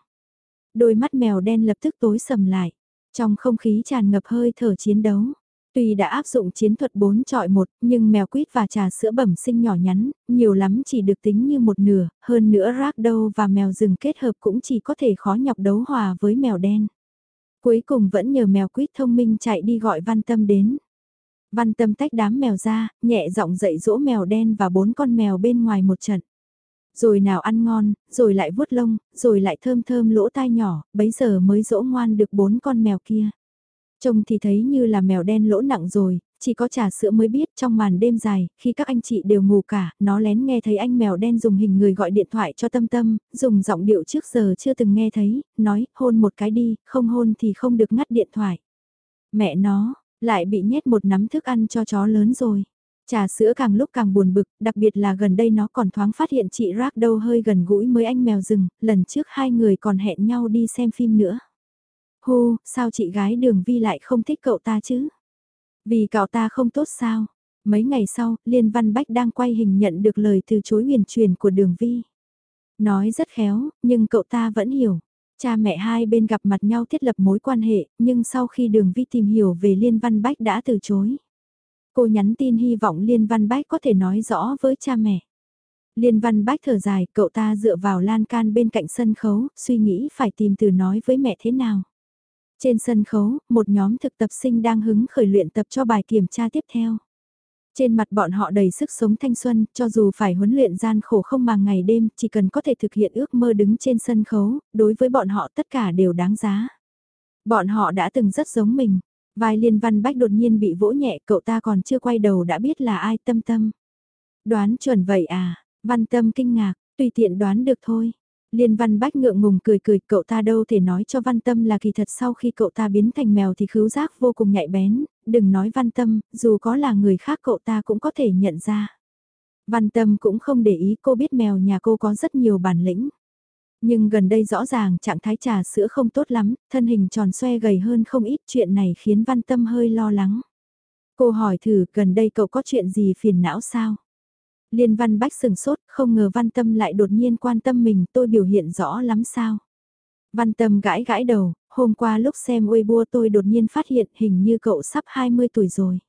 Đôi mắt mèo đen lập tức tối sầm lại. Trong không khí tràn ngập hơi thở chiến đấu, tuy đã áp dụng chiến thuật 4 trọi 1, nhưng mèo quýt và trà sữa bẩm sinh nhỏ nhắn, nhiều lắm chỉ được tính như một nửa, hơn nữa rác đâu và mèo rừng kết hợp cũng chỉ có thể khó nhọc đấu hòa với mèo đen. Cuối cùng vẫn nhờ mèo quýt thông minh chạy đi gọi văn tâm đến. Văn tâm tách đám mèo ra, nhẹ giọng dạy dỗ mèo đen và bốn con mèo bên ngoài một trận rồi nào ăn ngon, rồi lại vuốt lông, rồi lại thơm thơm lỗ tai nhỏ, bấy giờ mới dỗ ngoan được bốn con mèo kia. Trông thì thấy như là mèo đen lỗ nặng rồi, chỉ có trà sữa mới biết trong màn đêm dài, khi các anh chị đều ngủ cả, nó lén nghe thấy anh mèo đen dùng hình người gọi điện thoại cho tâm tâm, dùng giọng điệu trước giờ chưa từng nghe thấy, nói hôn một cái đi, không hôn thì không được ngắt điện thoại. Mẹ nó, lại bị nhét một nắm thức ăn cho chó lớn rồi. Trà sữa càng lúc càng buồn bực, đặc biệt là gần đây nó còn thoáng phát hiện chị Rác đâu hơi gần gũi mới anh mèo rừng, lần trước hai người còn hẹn nhau đi xem phim nữa hô sao chị gái đường vi lại không thích cậu ta chứ? Vì cậu ta không tốt sao? Mấy ngày sau, Liên Văn Bách đang quay hình nhận được lời từ chối huyền truyền của đường vi. Nói rất khéo, nhưng cậu ta vẫn hiểu. Cha mẹ hai bên gặp mặt nhau thiết lập mối quan hệ, nhưng sau khi đường vi tìm hiểu về Liên Văn Bách đã từ chối. Cô nhắn tin hy vọng Liên Văn Bách có thể nói rõ với cha mẹ. Liên Văn Bách thở dài, cậu ta dựa vào lan can bên cạnh sân khấu, suy nghĩ phải tìm từ nói với mẹ thế nào. Trên sân khấu, một nhóm thực tập sinh đang hứng khởi luyện tập cho bài kiểm tra tiếp theo. Trên mặt bọn họ đầy sức sống thanh xuân, cho dù phải huấn luyện gian khổ không màng ngày đêm, chỉ cần có thể thực hiện ước mơ đứng trên sân khấu, đối với bọn họ tất cả đều đáng giá. Bọn họ đã từng rất giống mình, Vai liên văn bách đột nhiên bị vỗ nhẹ cậu ta còn chưa quay đầu đã biết là ai tâm tâm. Đoán chuẩn vậy à, văn tâm kinh ngạc, tùy tiện đoán được thôi. Liên văn bách ngượng ngùng cười cười cậu ta đâu thể nói cho văn tâm là kỳ thật sau khi cậu ta biến thành mèo thì khứu giác vô cùng nhạy bén, đừng nói văn tâm, dù có là người khác cậu ta cũng có thể nhận ra. Văn tâm cũng không để ý cô biết mèo nhà cô có rất nhiều bản lĩnh. Nhưng gần đây rõ ràng trạng thái trà sữa không tốt lắm, thân hình tròn xoe gầy hơn không ít chuyện này khiến văn tâm hơi lo lắng. Cô hỏi thử gần đây cậu có chuyện gì phiền não sao? Liên văn bách sừng sốt, không ngờ văn tâm lại đột nhiên quan tâm mình tôi biểu hiện rõ lắm sao? Văn tâm gãi gãi đầu, hôm qua lúc xem Weibo tôi đột nhiên phát hiện hình như cậu sắp 20 tuổi rồi.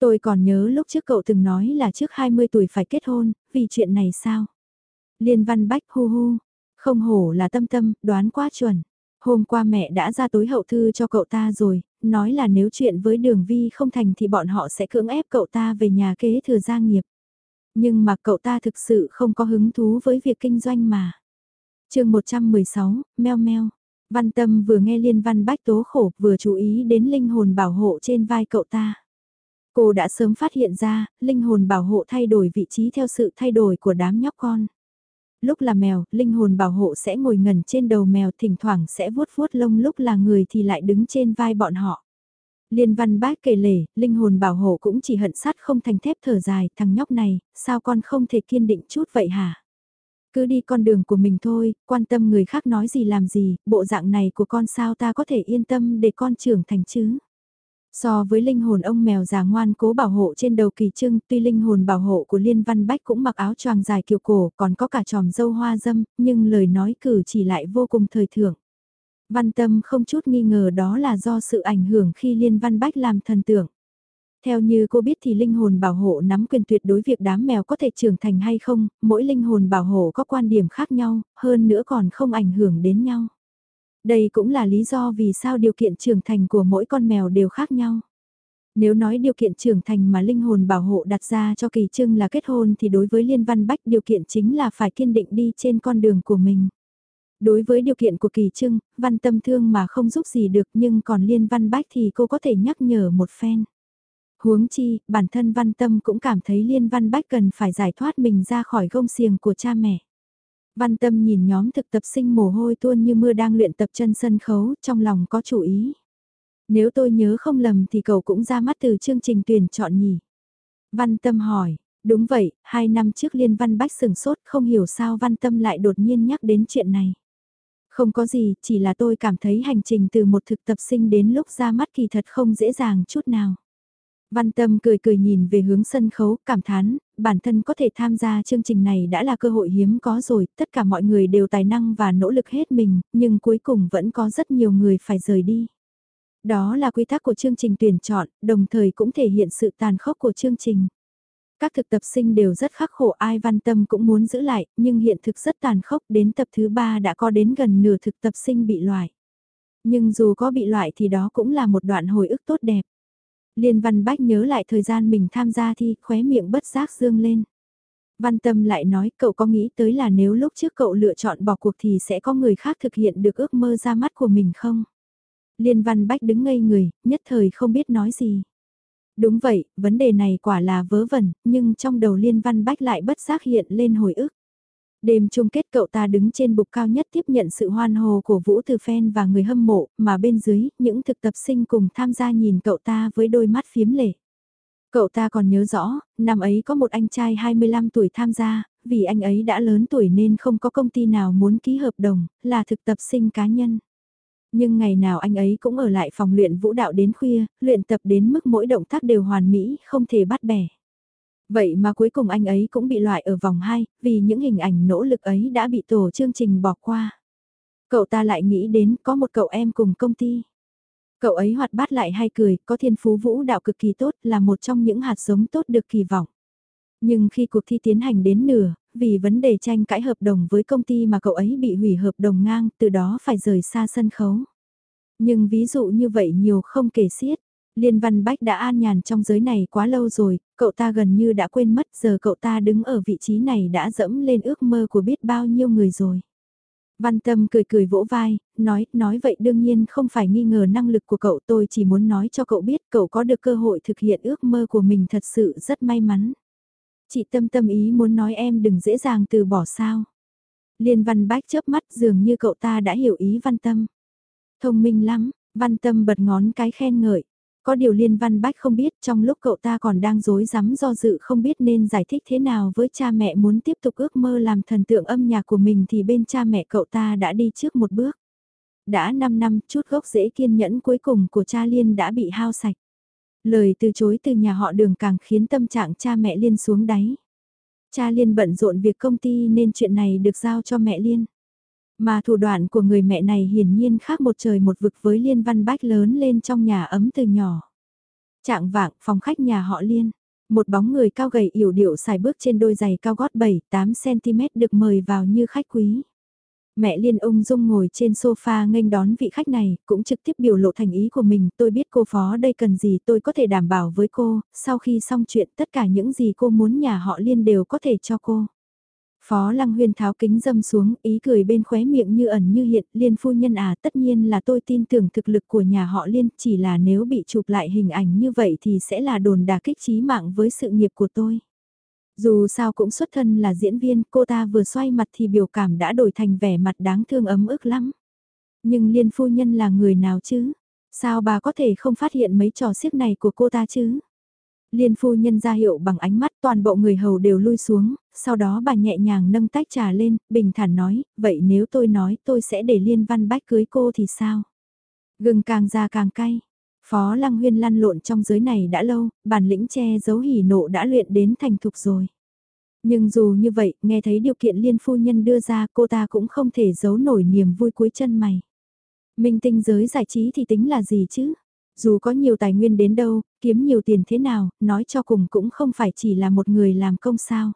Tôi còn nhớ lúc trước cậu từng nói là trước 20 tuổi phải kết hôn, vì chuyện này sao? Liên văn bách hu hu, không hổ là tâm tâm, đoán quá chuẩn. Hôm qua mẹ đã ra tối hậu thư cho cậu ta rồi, nói là nếu chuyện với đường vi không thành thì bọn họ sẽ cưỡng ép cậu ta về nhà kế thừa gia nghiệp. Nhưng mà cậu ta thực sự không có hứng thú với việc kinh doanh mà. chương 116, meo meo. Văn tâm vừa nghe liên văn bách tố khổ vừa chú ý đến linh hồn bảo hộ trên vai cậu ta. Cô đã sớm phát hiện ra, linh hồn bảo hộ thay đổi vị trí theo sự thay đổi của đám nhóc con. Lúc là mèo, linh hồn bảo hộ sẽ ngồi ngẩn trên đầu mèo thỉnh thoảng sẽ vuốt vuốt lông lúc là người thì lại đứng trên vai bọn họ. Liên văn bác kể lể, linh hồn bảo hộ cũng chỉ hận sát không thành thép thở dài, thằng nhóc này, sao con không thể kiên định chút vậy hả? Cứ đi con đường của mình thôi, quan tâm người khác nói gì làm gì, bộ dạng này của con sao ta có thể yên tâm để con trưởng thành chứ? So với linh hồn ông mèo già ngoan cố bảo hộ trên đầu kỳ trưng, tuy linh hồn bảo hộ của Liên Văn Bách cũng mặc áo choàng dài kiều cổ, còn có cả tròm dâu hoa dâm, nhưng lời nói cử chỉ lại vô cùng thời thượng. Văn Tâm không chút nghi ngờ đó là do sự ảnh hưởng khi Liên Văn Bách làm thần tượng. Theo như cô biết thì linh hồn bảo hộ nắm quyền tuyệt đối việc đám mèo có thể trưởng thành hay không, mỗi linh hồn bảo hộ có quan điểm khác nhau, hơn nữa còn không ảnh hưởng đến nhau. Đây cũng là lý do vì sao điều kiện trưởng thành của mỗi con mèo đều khác nhau. Nếu nói điều kiện trưởng thành mà linh hồn bảo hộ đặt ra cho kỳ trưng là kết hôn thì đối với Liên Văn Bách điều kiện chính là phải kiên định đi trên con đường của mình. Đối với điều kiện của kỳ trưng, văn tâm thương mà không giúp gì được nhưng còn Liên Văn Bách thì cô có thể nhắc nhở một phen. Huống chi, bản thân văn tâm cũng cảm thấy Liên Văn Bách cần phải giải thoát mình ra khỏi gông xiềng của cha mẹ. Văn tâm nhìn nhóm thực tập sinh mồ hôi tuôn như mưa đang luyện tập chân sân khấu, trong lòng có chủ ý. Nếu tôi nhớ không lầm thì cậu cũng ra mắt từ chương trình tuyển chọn nhỉ. Văn tâm hỏi, đúng vậy, hai năm trước Liên Văn Bách sừng sốt không hiểu sao Văn tâm lại đột nhiên nhắc đến chuyện này. Không có gì, chỉ là tôi cảm thấy hành trình từ một thực tập sinh đến lúc ra mắt kỳ thật không dễ dàng chút nào. Văn Tâm cười cười nhìn về hướng sân khấu, cảm thán, bản thân có thể tham gia chương trình này đã là cơ hội hiếm có rồi, tất cả mọi người đều tài năng và nỗ lực hết mình, nhưng cuối cùng vẫn có rất nhiều người phải rời đi. Đó là quy tắc của chương trình tuyển chọn, đồng thời cũng thể hiện sự tàn khốc của chương trình. Các thực tập sinh đều rất khắc khổ ai văn tâm cũng muốn giữ lại, nhưng hiện thực rất tàn khốc đến tập thứ ba đã có đến gần nửa thực tập sinh bị loại. Nhưng dù có bị loại thì đó cũng là một đoạn hồi ức tốt đẹp. Liên Văn Bách nhớ lại thời gian mình tham gia thi, khóe miệng bất giác dương lên. Văn Tâm lại nói cậu có nghĩ tới là nếu lúc trước cậu lựa chọn bỏ cuộc thì sẽ có người khác thực hiện được ước mơ ra mắt của mình không? Liên Văn Bách đứng ngây người, nhất thời không biết nói gì. Đúng vậy, vấn đề này quả là vớ vẩn, nhưng trong đầu Liên Văn Bách lại bất giác hiện lên hồi ức. Đêm chung kết cậu ta đứng trên bục cao nhất tiếp nhận sự hoan hô của Vũ Từ Phen và người hâm mộ, mà bên dưới, những thực tập sinh cùng tham gia nhìn cậu ta với đôi mắt phiếm lệ. Cậu ta còn nhớ rõ, năm ấy có một anh trai 25 tuổi tham gia, vì anh ấy đã lớn tuổi nên không có công ty nào muốn ký hợp đồng, là thực tập sinh cá nhân. Nhưng ngày nào anh ấy cũng ở lại phòng luyện vũ đạo đến khuya, luyện tập đến mức mỗi động tác đều hoàn mỹ, không thể bắt bẻ. Vậy mà cuối cùng anh ấy cũng bị loại ở vòng 2, vì những hình ảnh nỗ lực ấy đã bị tổ chương trình bỏ qua. Cậu ta lại nghĩ đến có một cậu em cùng công ty. Cậu ấy hoạt bát lại hay cười, có thiên phú vũ đạo cực kỳ tốt, là một trong những hạt giống tốt được kỳ vọng. Nhưng khi cuộc thi tiến hành đến nửa, vì vấn đề tranh cãi hợp đồng với công ty mà cậu ấy bị hủy hợp đồng ngang, từ đó phải rời xa sân khấu. Nhưng ví dụ như vậy nhiều không kể xiết. Liên Văn Bách đã an nhàn trong giới này quá lâu rồi, cậu ta gần như đã quên mất giờ cậu ta đứng ở vị trí này đã dẫm lên ước mơ của biết bao nhiêu người rồi. Văn Tâm cười cười vỗ vai, nói, nói vậy đương nhiên không phải nghi ngờ năng lực của cậu tôi chỉ muốn nói cho cậu biết cậu có được cơ hội thực hiện ước mơ của mình thật sự rất may mắn. Chị Tâm tâm ý muốn nói em đừng dễ dàng từ bỏ sao. Liên Văn Bách chớp mắt dường như cậu ta đã hiểu ý Văn Tâm. Thông minh lắm, Văn Tâm bật ngón cái khen ngợi. Có điều Liên Văn Bách không biết trong lúc cậu ta còn đang dối rắm do dự không biết nên giải thích thế nào với cha mẹ muốn tiếp tục ước mơ làm thần tượng âm nhạc của mình thì bên cha mẹ cậu ta đã đi trước một bước. Đã 5 năm chút gốc rễ kiên nhẫn cuối cùng của cha Liên đã bị hao sạch. Lời từ chối từ nhà họ đường càng khiến tâm trạng cha mẹ Liên xuống đáy. Cha Liên bận rộn việc công ty nên chuyện này được giao cho mẹ Liên. Mà thủ đoạn của người mẹ này hiển nhiên khác một trời một vực với Liên Văn Bách lớn lên trong nhà ấm từ nhỏ. Trạng vạng, phòng khách nhà họ Liên. Một bóng người cao gầy yểu điệu xài bước trên đôi giày cao gót 7-8cm được mời vào như khách quý. Mẹ Liên ung dung ngồi trên sofa nghênh đón vị khách này, cũng trực tiếp biểu lộ thành ý của mình, tôi biết cô phó đây cần gì tôi có thể đảm bảo với cô, sau khi xong chuyện tất cả những gì cô muốn nhà họ Liên đều có thể cho cô. Phó Lăng Huyên tháo kính dâm xuống, ý cười bên khóe miệng như ẩn như hiện, Liên phu nhân à, tất nhiên là tôi tin tưởng thực lực của nhà họ Liên, chỉ là nếu bị chụp lại hình ảnh như vậy thì sẽ là đồn đà kích trí mạng với sự nghiệp của tôi. Dù sao cũng xuất thân là diễn viên, cô ta vừa xoay mặt thì biểu cảm đã đổi thành vẻ mặt đáng thương ấm ức lắm. Nhưng Liên phu nhân là người nào chứ? Sao bà có thể không phát hiện mấy trò xiếc này của cô ta chứ? Liên phu nhân ra hiệu bằng ánh mắt toàn bộ người hầu đều lui xuống, sau đó bà nhẹ nhàng nâng tách trà lên, bình thản nói, vậy nếu tôi nói tôi sẽ để Liên Văn Bách cưới cô thì sao? Gừng càng ra càng cay. Phó Lăng Huyên lăn lộn trong giới này đã lâu, bản lĩnh che giấu hỉ nộ đã luyện đến thành thục rồi. Nhưng dù như vậy, nghe thấy điều kiện liên phu nhân đưa ra cô ta cũng không thể giấu nổi niềm vui cuối chân mày. Minh tinh giới giải trí thì tính là gì chứ? Dù có nhiều tài nguyên đến đâu, kiếm nhiều tiền thế nào, nói cho cùng cũng không phải chỉ là một người làm công sao.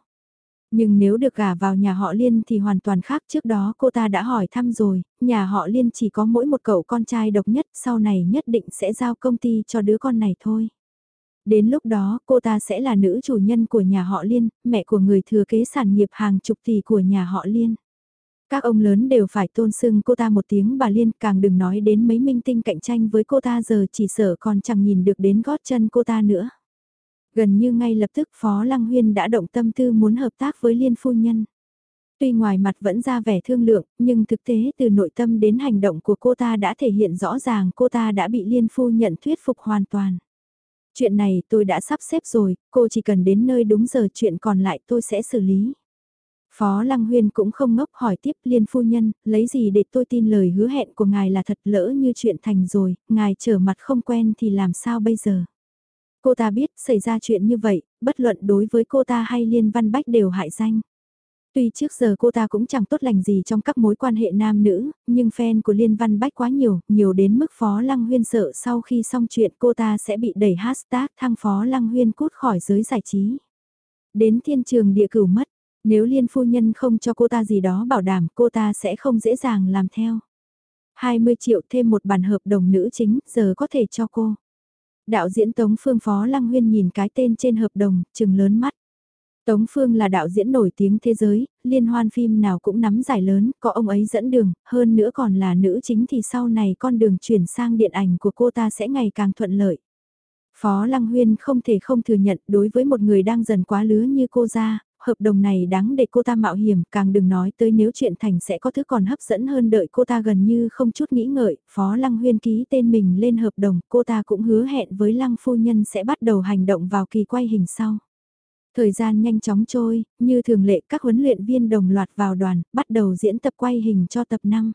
Nhưng nếu được gả vào nhà họ Liên thì hoàn toàn khác trước đó cô ta đã hỏi thăm rồi, nhà họ Liên chỉ có mỗi một cậu con trai độc nhất, sau này nhất định sẽ giao công ty cho đứa con này thôi. Đến lúc đó cô ta sẽ là nữ chủ nhân của nhà họ Liên, mẹ của người thừa kế sản nghiệp hàng chục tỷ của nhà họ Liên. Các ông lớn đều phải tôn sưng cô ta một tiếng bà Liên càng đừng nói đến mấy minh tinh cạnh tranh với cô ta giờ chỉ sợ còn chẳng nhìn được đến gót chân cô ta nữa. Gần như ngay lập tức Phó Lăng Huyên đã động tâm tư muốn hợp tác với Liên Phu Nhân. Tuy ngoài mặt vẫn ra vẻ thương lượng, nhưng thực tế từ nội tâm đến hành động của cô ta đã thể hiện rõ ràng cô ta đã bị Liên Phu nhận thuyết phục hoàn toàn. Chuyện này tôi đã sắp xếp rồi, cô chỉ cần đến nơi đúng giờ chuyện còn lại tôi sẽ xử lý. Phó Lăng Huyên cũng không ngốc hỏi tiếp liên phu nhân, lấy gì để tôi tin lời hứa hẹn của ngài là thật lỡ như chuyện thành rồi, ngài trở mặt không quen thì làm sao bây giờ. Cô ta biết xảy ra chuyện như vậy, bất luận đối với cô ta hay Liên Văn Bách đều hại danh. Tuy trước giờ cô ta cũng chẳng tốt lành gì trong các mối quan hệ nam nữ, nhưng fan của Liên Văn Bách quá nhiều, nhiều đến mức Phó Lăng Huyên sợ sau khi xong chuyện cô ta sẽ bị đẩy hashtag thăng Phó Lăng Huyên cút khỏi giới giải trí. Đến thiên trường địa cửu mất, nếu Liên Phu Nhân không cho cô ta gì đó bảo đảm cô ta sẽ không dễ dàng làm theo. 20 triệu thêm một bản hợp đồng nữ chính, giờ có thể cho cô. Đạo diễn Tống Phương Phó Lăng Huyên nhìn cái tên trên hợp đồng, chừng lớn mắt. Tống Phương là đạo diễn nổi tiếng thế giới, liên hoan phim nào cũng nắm giải lớn, có ông ấy dẫn đường, hơn nữa còn là nữ chính thì sau này con đường chuyển sang điện ảnh của cô ta sẽ ngày càng thuận lợi. Phó Lăng Huyên không thể không thừa nhận đối với một người đang dần quá lứa như cô ra, hợp đồng này đáng để cô ta mạo hiểm, càng đừng nói tới nếu chuyện thành sẽ có thứ còn hấp dẫn hơn đợi cô ta gần như không chút nghĩ ngợi, Phó Lăng Huyên ký tên mình lên hợp đồng, cô ta cũng hứa hẹn với Lăng Phu Nhân sẽ bắt đầu hành động vào kỳ quay hình sau. Thời gian nhanh chóng trôi, như thường lệ các huấn luyện viên đồng loạt vào đoàn, bắt đầu diễn tập quay hình cho tập 5.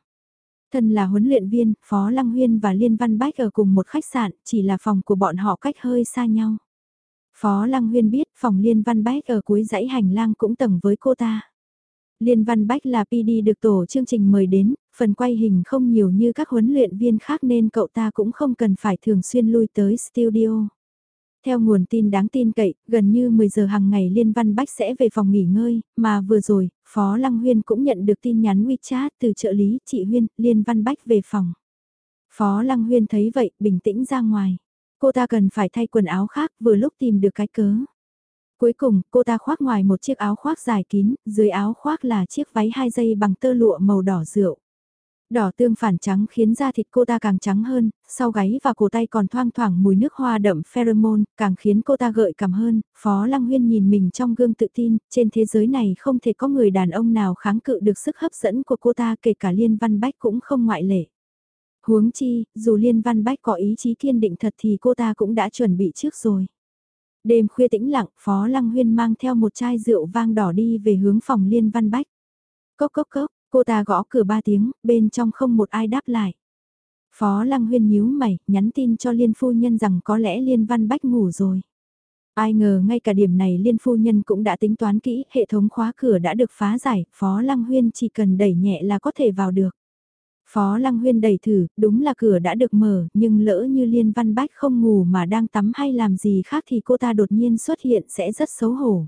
Thân là huấn luyện viên, Phó Lăng Huyên và Liên Văn Bách ở cùng một khách sạn, chỉ là phòng của bọn họ cách hơi xa nhau. Phó Lăng Huyên biết phòng Liên Văn Bách ở cuối dãy hành lang cũng tầng với cô ta. Liên Văn Bách là PD được tổ chương trình mời đến, phần quay hình không nhiều như các huấn luyện viên khác nên cậu ta cũng không cần phải thường xuyên lui tới studio. Theo nguồn tin đáng tin cậy, gần như 10 giờ hàng ngày Liên Văn Bách sẽ về phòng nghỉ ngơi, mà vừa rồi, Phó Lăng Huyên cũng nhận được tin nhắn WeChat từ trợ lý chị Huyên, Liên Văn Bách về phòng. Phó Lăng Huyên thấy vậy, bình tĩnh ra ngoài. Cô ta cần phải thay quần áo khác vừa lúc tìm được cái cớ. Cuối cùng, cô ta khoác ngoài một chiếc áo khoác dài kín, dưới áo khoác là chiếc váy hai dây bằng tơ lụa màu đỏ rượu. Đỏ tương phản trắng khiến da thịt cô ta càng trắng hơn, sau gáy và cổ tay còn thoang thoảng mùi nước hoa đậm pheromone, càng khiến cô ta gợi cảm hơn. Phó Lăng Huyên nhìn mình trong gương tự tin, trên thế giới này không thể có người đàn ông nào kháng cự được sức hấp dẫn của cô ta kể cả Liên Văn Bách cũng không ngoại lệ. Huống chi, dù Liên Văn Bách có ý chí kiên định thật thì cô ta cũng đã chuẩn bị trước rồi. Đêm khuya tĩnh lặng, Phó Lăng Huyên mang theo một chai rượu vang đỏ đi về hướng phòng Liên Văn Bách. Cốc cốc cốc, cô ta gõ cửa ba tiếng, bên trong không một ai đáp lại. Phó Lăng Huyên nhíu mày, nhắn tin cho Liên Phu Nhân rằng có lẽ Liên Văn Bách ngủ rồi. Ai ngờ ngay cả điểm này Liên Phu Nhân cũng đã tính toán kỹ, hệ thống khóa cửa đã được phá giải, Phó Lăng Huyên chỉ cần đẩy nhẹ là có thể vào được. Phó Lăng Huyên đẩy thử, đúng là cửa đã được mở, nhưng lỡ như Liên Văn Bách không ngủ mà đang tắm hay làm gì khác thì cô ta đột nhiên xuất hiện sẽ rất xấu hổ.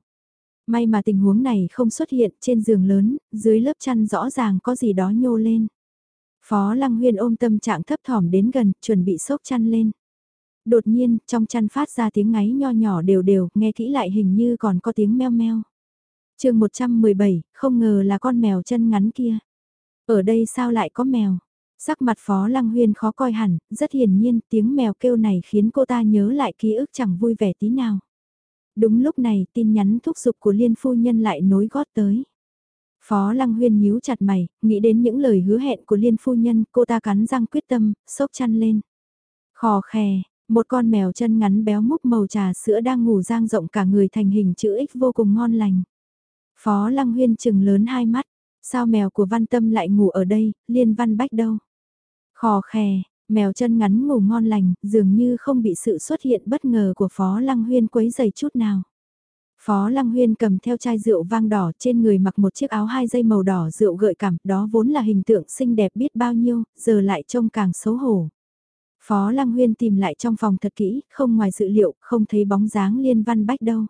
May mà tình huống này không xuất hiện trên giường lớn, dưới lớp chăn rõ ràng có gì đó nhô lên. Phó Lăng Huyên ôm tâm trạng thấp thỏm đến gần, chuẩn bị sốc chăn lên. Đột nhiên, trong chăn phát ra tiếng ngáy nho nhỏ đều đều, nghe kỹ lại hình như còn có tiếng meo meo. chương 117, không ngờ là con mèo chân ngắn kia. Ở đây sao lại có mèo? Sắc mặt Phó Lăng Huyên khó coi hẳn, rất hiển nhiên tiếng mèo kêu này khiến cô ta nhớ lại ký ức chẳng vui vẻ tí nào. Đúng lúc này tin nhắn thúc giục của Liên Phu Nhân lại nối gót tới. Phó Lăng Huyên nhíu chặt mày, nghĩ đến những lời hứa hẹn của Liên Phu Nhân, cô ta cắn răng quyết tâm, sốc chăn lên. Khò khè, một con mèo chân ngắn béo múc màu trà sữa đang ngủ giang rộng cả người thành hình chữ X vô cùng ngon lành. Phó Lăng Huyên chừng lớn hai mắt, sao mèo của Văn Tâm lại ngủ ở đây, Liên Văn Bách đâu? Khò khè, mèo chân ngắn ngủ ngon lành, dường như không bị sự xuất hiện bất ngờ của Phó Lăng Huyên quấy giày chút nào. Phó Lăng Huyên cầm theo chai rượu vang đỏ trên người mặc một chiếc áo hai dây màu đỏ rượu gợi cảm, đó vốn là hình tượng xinh đẹp biết bao nhiêu, giờ lại trông càng xấu hổ. Phó Lăng Huyên tìm lại trong phòng thật kỹ, không ngoài dự liệu, không thấy bóng dáng liên văn bách đâu.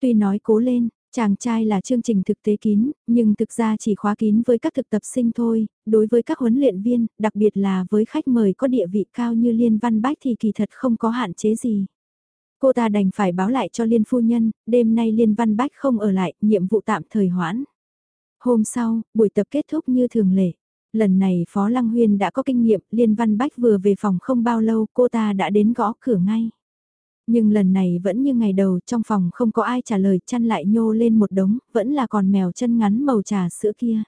Tuy nói cố lên, chàng trai là chương trình thực tế kín, nhưng thực ra chỉ khóa kín với các thực tập sinh thôi, đối với các huấn luyện viên, đặc biệt là với khách mời có địa vị cao như liên văn bách thì kỳ thật không có hạn chế gì. Cô ta đành phải báo lại cho Liên Phu Nhân, đêm nay Liên Văn Bách không ở lại, nhiệm vụ tạm thời hoãn. Hôm sau, buổi tập kết thúc như thường lệ. Lần này Phó Lăng Huyên đã có kinh nghiệm, Liên Văn Bách vừa về phòng không bao lâu cô ta đã đến gõ cửa ngay. Nhưng lần này vẫn như ngày đầu trong phòng không có ai trả lời chăn lại nhô lên một đống, vẫn là còn mèo chân ngắn màu trà sữa kia.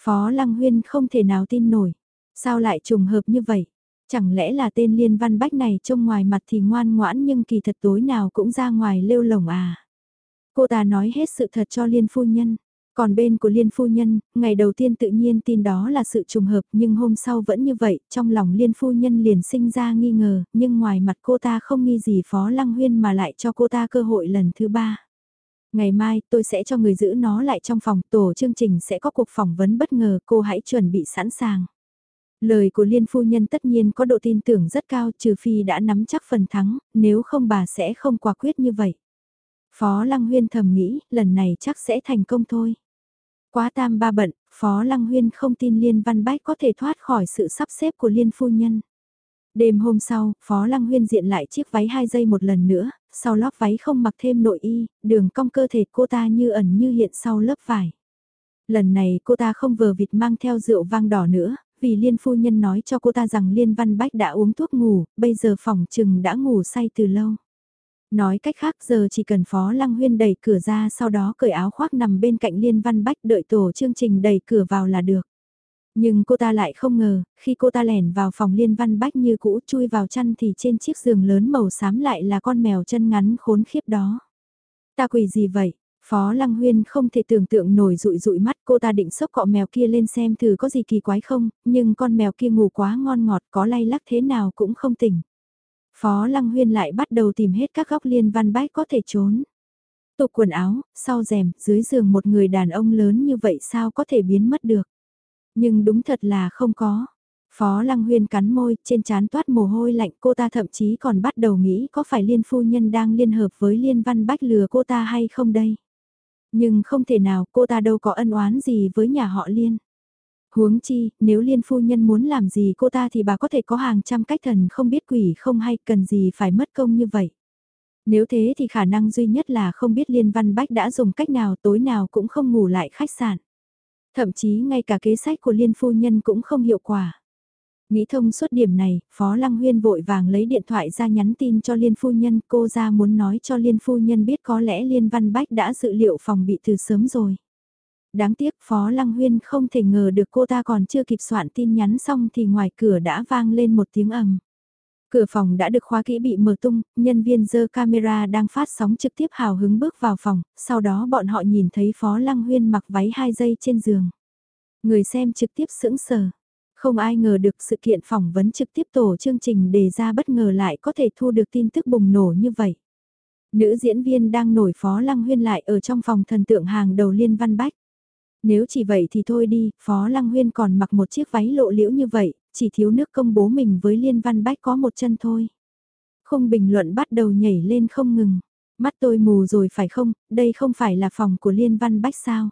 Phó Lăng Huyên không thể nào tin nổi. Sao lại trùng hợp như vậy? Chẳng lẽ là tên Liên Văn Bách này trông ngoài mặt thì ngoan ngoãn nhưng kỳ thật tối nào cũng ra ngoài lêu lồng à? Cô ta nói hết sự thật cho Liên Phu Nhân. Còn bên của Liên Phu Nhân, ngày đầu tiên tự nhiên tin đó là sự trùng hợp nhưng hôm sau vẫn như vậy, trong lòng Liên Phu Nhân liền sinh ra nghi ngờ, nhưng ngoài mặt cô ta không nghi gì Phó Lăng Huyên mà lại cho cô ta cơ hội lần thứ ba. Ngày mai tôi sẽ cho người giữ nó lại trong phòng, tổ chương trình sẽ có cuộc phỏng vấn bất ngờ, cô hãy chuẩn bị sẵn sàng. Lời của Liên Phu Nhân tất nhiên có độ tin tưởng rất cao trừ phi đã nắm chắc phần thắng, nếu không bà sẽ không quả quyết như vậy. Phó Lăng Huyên thầm nghĩ, lần này chắc sẽ thành công thôi. Quá tam ba bận, Phó Lăng Huyên không tin Liên Văn Bách có thể thoát khỏi sự sắp xếp của Liên Phu Nhân. Đêm hôm sau, Phó Lăng Huyên diện lại chiếc váy hai giây một lần nữa, sau lót váy không mặc thêm nội y, đường cong cơ thể cô ta như ẩn như hiện sau lớp vải. Lần này cô ta không vờ vịt mang theo rượu vang đỏ nữa, vì Liên Phu Nhân nói cho cô ta rằng Liên Văn Bách đã uống thuốc ngủ, bây giờ phòng trừng đã ngủ say từ lâu. Nói cách khác giờ chỉ cần Phó Lăng Huyên đẩy cửa ra sau đó cởi áo khoác nằm bên cạnh Liên Văn Bách đợi tổ chương trình đẩy cửa vào là được. Nhưng cô ta lại không ngờ, khi cô ta lẻn vào phòng Liên Văn Bách như cũ chui vào chăn thì trên chiếc giường lớn màu xám lại là con mèo chân ngắn khốn khiếp đó. Ta quỷ gì vậy? Phó Lăng Huyên không thể tưởng tượng nổi rụi rụi mắt cô ta định sốc cọ mèo kia lên xem thử có gì kỳ quái không, nhưng con mèo kia ngủ quá ngon ngọt có lay lắc thế nào cũng không tỉnh. Phó Lăng Huyên lại bắt đầu tìm hết các góc liên văn bách có thể trốn. Tụ quần áo, sau rèm, dưới giường một người đàn ông lớn như vậy sao có thể biến mất được. Nhưng đúng thật là không có. Phó Lăng Huyên cắn môi, trên trán toát mồ hôi lạnh cô ta thậm chí còn bắt đầu nghĩ có phải Liên Phu Nhân đang liên hợp với Liên Văn Bách lừa cô ta hay không đây. Nhưng không thể nào cô ta đâu có ân oán gì với nhà họ Liên. Huống chi, nếu liên phu nhân muốn làm gì cô ta thì bà có thể có hàng trăm cách thần không biết quỷ không hay cần gì phải mất công như vậy. Nếu thế thì khả năng duy nhất là không biết Liên Văn Bách đã dùng cách nào tối nào cũng không ngủ lại khách sạn. Thậm chí ngay cả kế sách của Liên Phu Nhân cũng không hiệu quả. Nghĩ thông suốt điểm này, Phó Lăng Huyên vội vàng lấy điện thoại ra nhắn tin cho Liên Phu Nhân. Cô ra muốn nói cho Liên Phu Nhân biết có lẽ Liên Văn Bách đã dự liệu phòng bị từ sớm rồi. Đáng tiếc Phó Lăng Huyên không thể ngờ được cô ta còn chưa kịp soạn tin nhắn xong thì ngoài cửa đã vang lên một tiếng ầm. Cửa phòng đã được khóa kỹ bị mở tung, nhân viên dơ camera đang phát sóng trực tiếp hào hứng bước vào phòng, sau đó bọn họ nhìn thấy Phó Lăng Huyên mặc váy hai giây trên giường. Người xem trực tiếp sững sờ. Không ai ngờ được sự kiện phỏng vấn trực tiếp tổ chương trình đề ra bất ngờ lại có thể thu được tin tức bùng nổ như vậy. Nữ diễn viên đang nổi Phó Lăng Huyên lại ở trong phòng thần tượng hàng đầu Liên Văn Bách. Nếu chỉ vậy thì thôi đi, Phó Lăng Huyên còn mặc một chiếc váy lộ liễu như vậy, chỉ thiếu nước công bố mình với Liên Văn Bách có một chân thôi. Không bình luận bắt đầu nhảy lên không ngừng. Mắt tôi mù rồi phải không, đây không phải là phòng của Liên Văn Bách sao?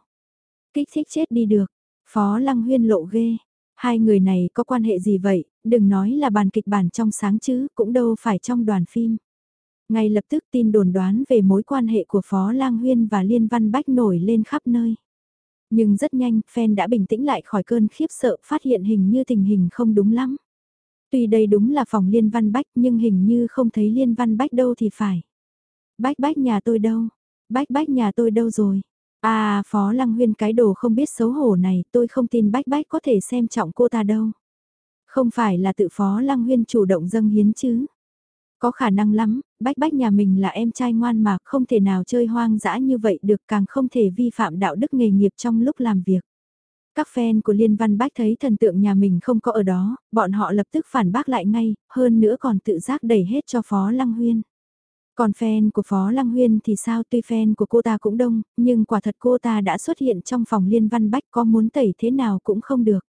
Kích thích chết đi được. Phó Lăng Huyên lộ ghê. Hai người này có quan hệ gì vậy, đừng nói là bàn kịch bản trong sáng chứ, cũng đâu phải trong đoàn phim. Ngay lập tức tin đồn đoán về mối quan hệ của Phó Lang Huyên và Liên Văn Bách nổi lên khắp nơi. Nhưng rất nhanh, fan đã bình tĩnh lại khỏi cơn khiếp sợ phát hiện hình như tình hình không đúng lắm. Tuy đây đúng là phòng Liên Văn Bách nhưng hình như không thấy Liên Văn Bách đâu thì phải. Bách Bách nhà tôi đâu? Bách Bách nhà tôi đâu rồi? À, Phó Lăng Huyên cái đồ không biết xấu hổ này, tôi không tin Bách Bách có thể xem trọng cô ta đâu. Không phải là tự Phó Lăng Huyên chủ động dâng hiến chứ? Có khả năng lắm, Bách Bách nhà mình là em trai ngoan mà không thể nào chơi hoang dã như vậy được càng không thể vi phạm đạo đức nghề nghiệp trong lúc làm việc. Các fan của Liên Văn Bách thấy thần tượng nhà mình không có ở đó, bọn họ lập tức phản bác lại ngay, hơn nữa còn tự giác đẩy hết cho Phó Lăng Huyên. Còn fan của Phó Lăng Huyên thì sao tuy fan của cô ta cũng đông, nhưng quả thật cô ta đã xuất hiện trong phòng Liên Văn Bách có muốn tẩy thế nào cũng không được.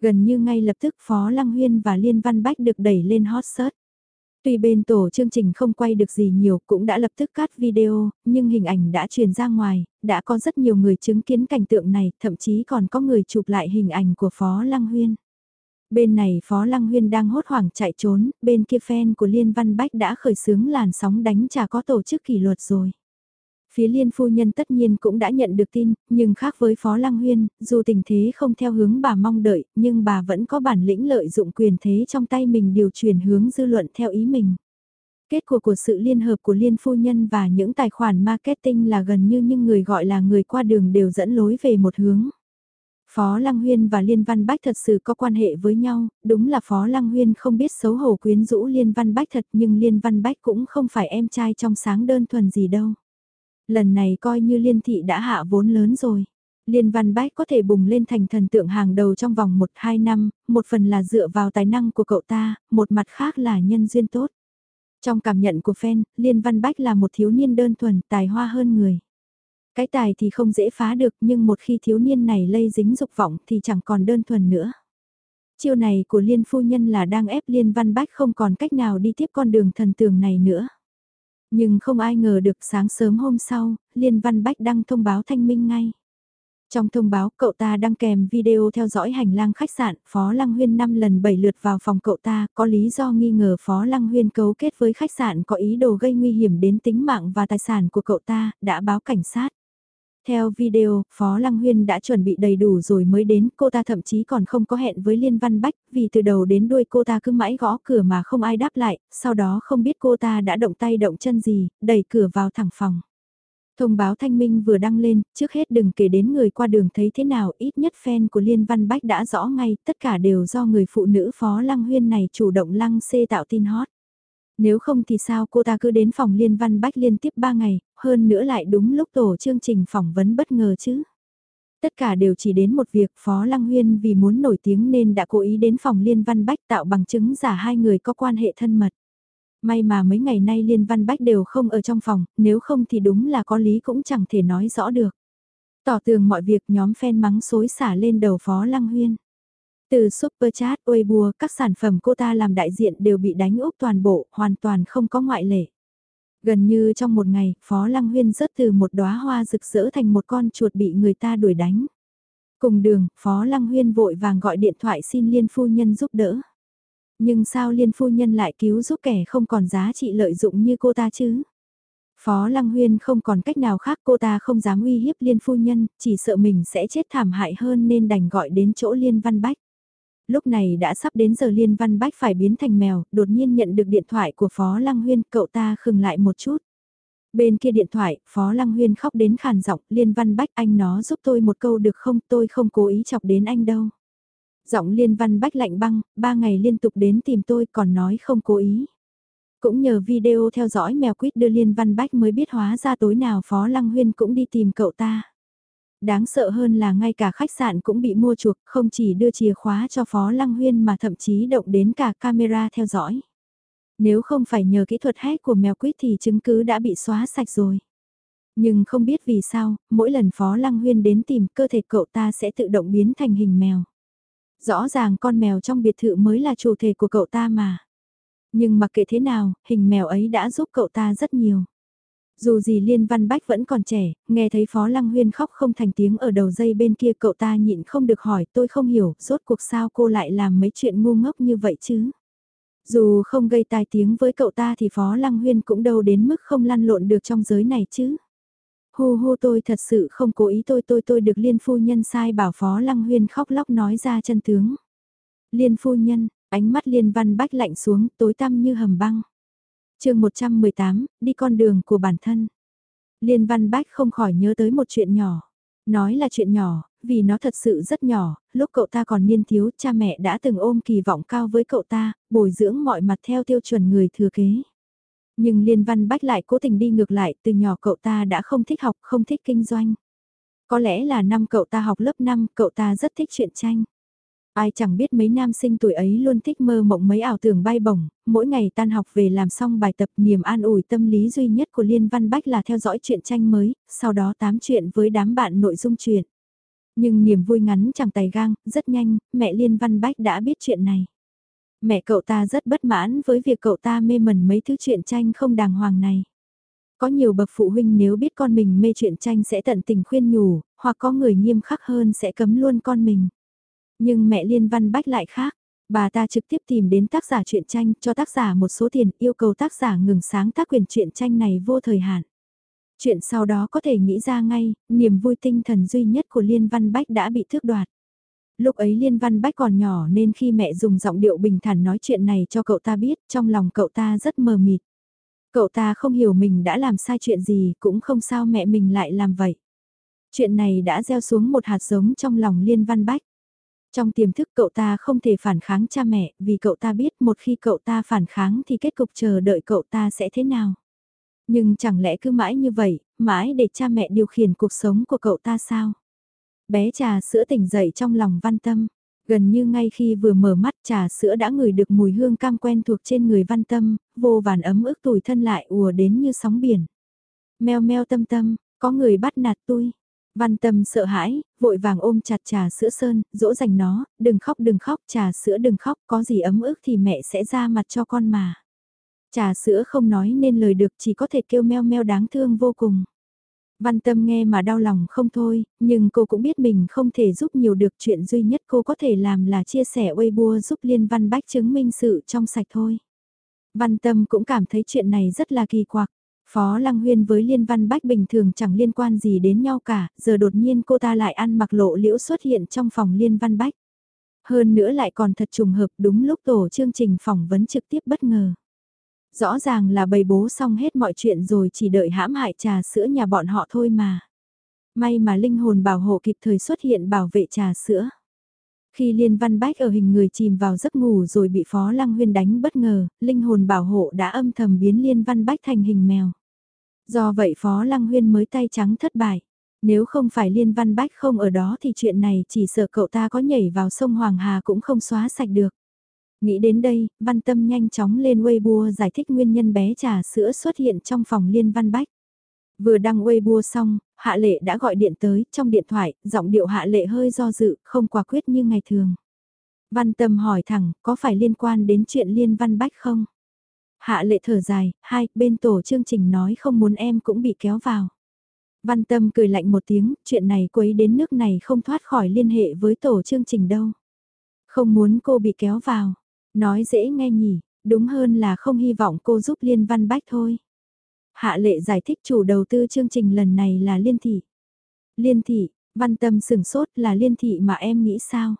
Gần như ngay lập tức Phó Lăng Huyên và Liên Văn Bách được đẩy lên hot search. Tuy bên tổ chương trình không quay được gì nhiều cũng đã lập tức cắt video, nhưng hình ảnh đã truyền ra ngoài, đã có rất nhiều người chứng kiến cảnh tượng này, thậm chí còn có người chụp lại hình ảnh của Phó Lăng Huyên. Bên này Phó Lăng Huyên đang hốt hoảng chạy trốn, bên kia fan của Liên Văn Bách đã khởi xướng làn sóng đánh trả có tổ chức kỷ luật rồi. Phía Liên Phu Nhân tất nhiên cũng đã nhận được tin, nhưng khác với Phó Lăng Huyên, dù tình thế không theo hướng bà mong đợi, nhưng bà vẫn có bản lĩnh lợi dụng quyền thế trong tay mình điều chuyển hướng dư luận theo ý mình. Kết quả của sự liên hợp của Liên Phu Nhân và những tài khoản marketing là gần như những người gọi là người qua đường đều dẫn lối về một hướng. Phó Lăng Huyên và Liên Văn Bách thật sự có quan hệ với nhau, đúng là Phó Lăng Huyên không biết xấu hổ quyến rũ Liên Văn Bách thật nhưng Liên Văn Bách cũng không phải em trai trong sáng đơn thuần gì đâu. Lần này coi như Liên Thị đã hạ vốn lớn rồi. Liên Văn Bách có thể bùng lên thành thần tượng hàng đầu trong vòng 1-2 năm, một phần là dựa vào tài năng của cậu ta, một mặt khác là nhân duyên tốt. Trong cảm nhận của fan, Liên Văn Bách là một thiếu niên đơn thuần, tài hoa hơn người. Cái tài thì không dễ phá được nhưng một khi thiếu niên này lây dính dục vọng thì chẳng còn đơn thuần nữa. Chiêu này của Liên Phu Nhân là đang ép Liên Văn Bách không còn cách nào đi tiếp con đường thần tường này nữa. Nhưng không ai ngờ được sáng sớm hôm sau, Liên Văn Bách đăng thông báo thanh minh ngay. Trong thông báo cậu ta đăng kèm video theo dõi hành lang khách sạn, Phó Lăng Huyên 5 lần 7 lượt vào phòng cậu ta, có lý do nghi ngờ Phó Lăng Huyên cấu kết với khách sạn có ý đồ gây nguy hiểm đến tính mạng và tài sản của cậu ta, đã báo cảnh sát. Theo video, Phó Lăng Huyên đã chuẩn bị đầy đủ rồi mới đến, cô ta thậm chí còn không có hẹn với Liên Văn Bách, vì từ đầu đến đuôi cô ta cứ mãi gõ cửa mà không ai đáp lại, sau đó không biết cô ta đã động tay động chân gì, đẩy cửa vào thẳng phòng. Thông báo thanh minh vừa đăng lên, trước hết đừng kể đến người qua đường thấy thế nào, ít nhất fan của Liên Văn Bách đã rõ ngay, tất cả đều do người phụ nữ Phó Lăng Huyên này chủ động lăng xê tạo tin hot. Nếu không thì sao cô ta cứ đến phòng liên văn bách liên tiếp 3 ngày, hơn nữa lại đúng lúc tổ chương trình phỏng vấn bất ngờ chứ. Tất cả đều chỉ đến một việc Phó Lăng Huyên vì muốn nổi tiếng nên đã cố ý đến phòng Liên Văn Bách tạo bằng chứng giả hai người có quan hệ thân mật. May mà mấy ngày nay Liên Văn Bách đều không ở trong phòng, nếu không thì đúng là có lý cũng chẳng thể nói rõ được. Tỏ tường mọi việc nhóm fan mắng xối xả lên đầu Phó Lăng Huyên. Từ Super Chat, Weibo, các sản phẩm cô ta làm đại diện đều bị đánh úp toàn bộ, hoàn toàn không có ngoại lệ. Gần như trong một ngày, Phó Lăng Huyên rớt từ một đóa hoa rực rỡ thành một con chuột bị người ta đuổi đánh. Cùng đường, Phó Lăng Huyên vội vàng gọi điện thoại xin Liên Phu Nhân giúp đỡ. Nhưng sao Liên Phu Nhân lại cứu giúp kẻ không còn giá trị lợi dụng như cô ta chứ? Phó Lăng Huyên không còn cách nào khác cô ta không dám uy hiếp Liên Phu Nhân, chỉ sợ mình sẽ chết thảm hại hơn nên đành gọi đến chỗ Liên Văn Bách. Lúc này đã sắp đến giờ Liên Văn Bách phải biến thành mèo, đột nhiên nhận được điện thoại của Phó Lăng Huyên, cậu ta khừng lại một chút. Bên kia điện thoại, Phó Lăng Huyên khóc đến khàn giọng, Liên Văn Bách anh nó giúp tôi một câu được không, tôi không cố ý chọc đến anh đâu. Giọng Liên Văn Bách lạnh băng, ba ngày liên tục đến tìm tôi còn nói không cố ý. Cũng nhờ video theo dõi mèo quýt đưa Liên Văn Bách mới biết hóa ra tối nào Phó Lăng Huyên cũng đi tìm cậu ta. Đáng sợ hơn là ngay cả khách sạn cũng bị mua chuộc, không chỉ đưa chìa khóa cho Phó Lăng Huyên mà thậm chí động đến cả camera theo dõi. Nếu không phải nhờ kỹ thuật hack của mèo quýt thì chứng cứ đã bị xóa sạch rồi. Nhưng không biết vì sao, mỗi lần Phó Lăng Huyên đến tìm cơ thể cậu ta sẽ tự động biến thành hình mèo. Rõ ràng con mèo trong biệt thự mới là chủ thể của cậu ta mà. Nhưng mặc kệ thế nào, hình mèo ấy đã giúp cậu ta rất nhiều. Dù gì Liên Văn Bách vẫn còn trẻ, nghe thấy Phó Lăng Huyên khóc không thành tiếng ở đầu dây bên kia cậu ta nhịn không được hỏi tôi không hiểu, rốt cuộc sao cô lại làm mấy chuyện ngu ngốc như vậy chứ. Dù không gây tai tiếng với cậu ta thì Phó Lăng Huyên cũng đâu đến mức không lăn lộn được trong giới này chứ. hô hô tôi thật sự không cố ý tôi tôi tôi được liên phu nhân sai bảo Phó Lăng Huyên khóc lóc nói ra chân tướng. Liên phu nhân, ánh mắt liên văn bách lạnh xuống tối tăm như hầm băng chương 118, đi con đường của bản thân. Liên văn bách không khỏi nhớ tới một chuyện nhỏ. Nói là chuyện nhỏ, vì nó thật sự rất nhỏ, lúc cậu ta còn niên thiếu cha mẹ đã từng ôm kỳ vọng cao với cậu ta, bồi dưỡng mọi mặt theo tiêu chuẩn người thừa kế. Nhưng Liên Văn Bách lại cố tình đi ngược lại, từ nhỏ cậu ta đã không thích học, không thích kinh doanh. Có lẽ là năm cậu ta học lớp 5, cậu ta rất thích truyện tranh. Ai chẳng biết mấy nam sinh tuổi ấy luôn thích mơ mộng mấy ảo tưởng bay bổng, mỗi ngày tan học về làm xong bài tập niềm an ủi tâm lý duy nhất của Liên Văn Bách là theo dõi truyện tranh mới, sau đó tám chuyện với đám bạn nội dung truyện. Nhưng niềm vui ngắn chẳng tài gang, rất nhanh, mẹ Liên Văn Bách đã biết chuyện này. Mẹ cậu ta rất bất mãn với việc cậu ta mê mẩn mấy thứ truyện tranh không đàng hoàng này. Có nhiều bậc phụ huynh nếu biết con mình mê truyện tranh sẽ tận tình khuyên nhủ, hoặc có người nghiêm khắc hơn sẽ cấm luôn con mình. Nhưng mẹ Liên Văn Bách lại khác, bà ta trực tiếp tìm đến tác giả truyện tranh cho tác giả một số tiền yêu cầu tác giả ngừng sáng tác quyền truyện tranh này vô thời hạn. Chuyện sau đó có thể nghĩ ra ngay, niềm vui tinh thần duy nhất của Liên Văn Bách đã bị thước đoạt. Lúc ấy Liên Văn Bách còn nhỏ nên khi mẹ dùng giọng điệu bình thản nói chuyện này cho cậu ta biết, trong lòng cậu ta rất mờ mịt. Cậu ta không hiểu mình đã làm sai chuyện gì, cũng không sao mẹ mình lại làm vậy. Chuyện này đã gieo xuống một hạt giống trong lòng Liên Văn Bách. Trong tiềm thức cậu ta không thể phản kháng cha mẹ, vì cậu ta biết một khi cậu ta phản kháng thì kết cục chờ đợi cậu ta sẽ thế nào. Nhưng chẳng lẽ cứ mãi như vậy, mãi để cha mẹ điều khiển cuộc sống của cậu ta sao? Bé trà sữa tỉnh dậy trong lòng văn tâm. Gần như ngay khi vừa mở mắt trà sữa đã ngửi được mùi hương cam quen thuộc trên người văn tâm, vô vàn ấm ức tủi thân lại ùa đến như sóng biển. Meo meo tâm tâm, có người bắt nạt tôi. Văn tâm sợ hãi, vội vàng ôm chặt trà sữa sơn, dỗ dành nó, đừng khóc đừng khóc, trà sữa đừng khóc, có gì ấm ức thì mẹ sẽ ra mặt cho con mà. Trà sữa không nói nên lời được chỉ có thể kêu meo meo đáng thương vô cùng. Văn tâm nghe mà đau lòng không thôi, nhưng cô cũng biết mình không thể giúp nhiều được chuyện duy nhất cô có thể làm là chia sẻ Weibo giúp Liên Văn Bách chứng minh sự trong sạch thôi. Văn tâm cũng cảm thấy chuyện này rất là kỳ quặc. Phó Lăng Huyên với Liên Văn Bách bình thường chẳng liên quan gì đến nhau cả, giờ đột nhiên cô ta lại ăn mặc lộ liễu xuất hiện trong phòng Liên Văn Bách. Hơn nữa lại còn thật trùng hợp đúng lúc tổ chương trình phỏng vấn trực tiếp bất ngờ. Rõ ràng là bầy bố xong hết mọi chuyện rồi chỉ đợi hãm hại trà sữa nhà bọn họ thôi mà. May mà linh hồn bảo hộ kịp thời xuất hiện bảo vệ trà sữa. Khi Liên Văn Bách ở hình người chìm vào giấc ngủ rồi bị Phó Lăng Huyên đánh bất ngờ, linh hồn bảo hộ đã âm thầm biến Liên Văn Bách thành hình mèo. Do vậy Phó Lăng Huyên mới tay trắng thất bại. Nếu không phải Liên Văn Bách không ở đó thì chuyện này chỉ sợ cậu ta có nhảy vào sông Hoàng Hà cũng không xóa sạch được. Nghĩ đến đây, Văn Tâm nhanh chóng lên Weibo giải thích nguyên nhân bé trà sữa xuất hiện trong phòng Liên Văn Bách. Vừa đăng Weibo xong, Hạ Lệ đã gọi điện tới, trong điện thoại, giọng điệu Hạ Lệ hơi do dự, không quả quyết như ngày thường. Văn Tâm hỏi thẳng, có phải liên quan đến chuyện Liên Văn Bách không? Hạ Lệ thở dài, hai, bên tổ chương trình nói không muốn em cũng bị kéo vào. Văn Tâm cười lạnh một tiếng, chuyện này quấy đến nước này không thoát khỏi liên hệ với tổ chương trình đâu. Không muốn cô bị kéo vào. Nói dễ nghe nhỉ, đúng hơn là không hy vọng cô giúp Liên Văn Bách thôi. Hạ lệ giải thích chủ đầu tư chương trình lần này là Liên Thị. Liên Thị, văn tâm sừng sốt là Liên Thị mà em nghĩ sao?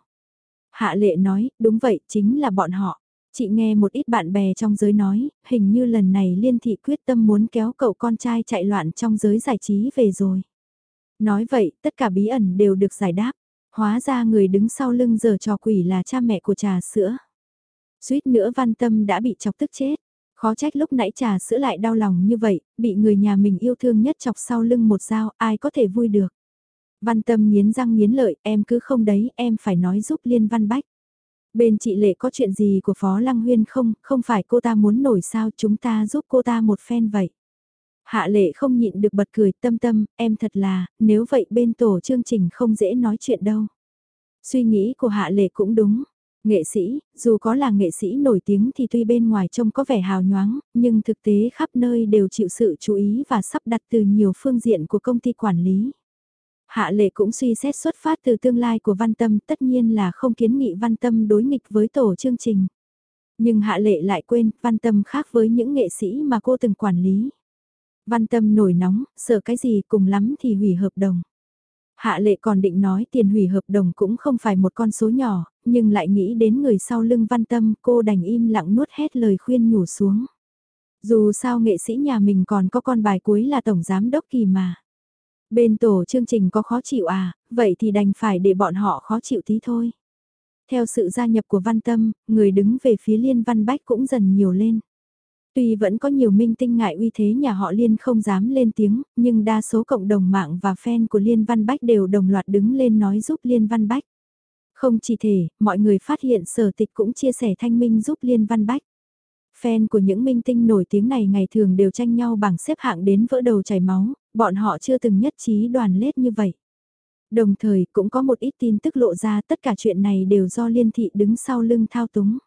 Hạ lệ nói, đúng vậy, chính là bọn họ. Chị nghe một ít bạn bè trong giới nói, hình như lần này Liên Thị quyết tâm muốn kéo cậu con trai chạy loạn trong giới giải trí về rồi. Nói vậy, tất cả bí ẩn đều được giải đáp. Hóa ra người đứng sau lưng giờ trò quỷ là cha mẹ của trà sữa. Suýt nữa văn tâm đã bị chọc tức chết. Khó trách lúc nãy trà sữa lại đau lòng như vậy, bị người nhà mình yêu thương nhất chọc sau lưng một dao, ai có thể vui được. Văn tâm nghiến răng nghiến lợi, em cứ không đấy, em phải nói giúp Liên Văn Bách. Bên chị Lệ có chuyện gì của Phó Lăng Huyên không, không phải cô ta muốn nổi sao chúng ta giúp cô ta một phen vậy. Hạ Lệ không nhịn được bật cười tâm tâm, em thật là, nếu vậy bên tổ chương trình không dễ nói chuyện đâu. Suy nghĩ của Hạ Lệ cũng đúng. Nghệ sĩ, dù có là nghệ sĩ nổi tiếng thì tuy bên ngoài trông có vẻ hào nhoáng, nhưng thực tế khắp nơi đều chịu sự chú ý và sắp đặt từ nhiều phương diện của công ty quản lý. Hạ lệ cũng suy xét xuất phát từ tương lai của văn tâm tất nhiên là không kiến nghị văn tâm đối nghịch với tổ chương trình. Nhưng hạ lệ lại quên, văn tâm khác với những nghệ sĩ mà cô từng quản lý. Văn tâm nổi nóng, sợ cái gì cùng lắm thì hủy hợp đồng. Hạ lệ còn định nói tiền hủy hợp đồng cũng không phải một con số nhỏ, nhưng lại nghĩ đến người sau lưng văn tâm cô đành im lặng nuốt hết lời khuyên nhủ xuống. Dù sao nghệ sĩ nhà mình còn có con bài cuối là tổng giám đốc kỳ mà. Bên tổ chương trình có khó chịu à, vậy thì đành phải để bọn họ khó chịu tí thôi. Theo sự gia nhập của Văn Tâm, người đứng về phía Liên Văn Bách cũng dần nhiều lên. Tuy vẫn có nhiều minh tinh ngại uy thế nhà họ Liên không dám lên tiếng, nhưng đa số cộng đồng mạng và fan của Liên Văn Bách đều đồng loạt đứng lên nói giúp Liên Văn Bách. Không chỉ thể, mọi người phát hiện sở tịch cũng chia sẻ thanh minh giúp Liên Văn Bách. Fan của những minh tinh nổi tiếng này ngày thường đều tranh nhau bảng xếp hạng đến vỡ đầu chảy máu, bọn họ chưa từng nhất trí đoàn lết như vậy. Đồng thời cũng có một ít tin tức lộ ra tất cả chuyện này đều do Liên Thị đứng sau lưng thao túng.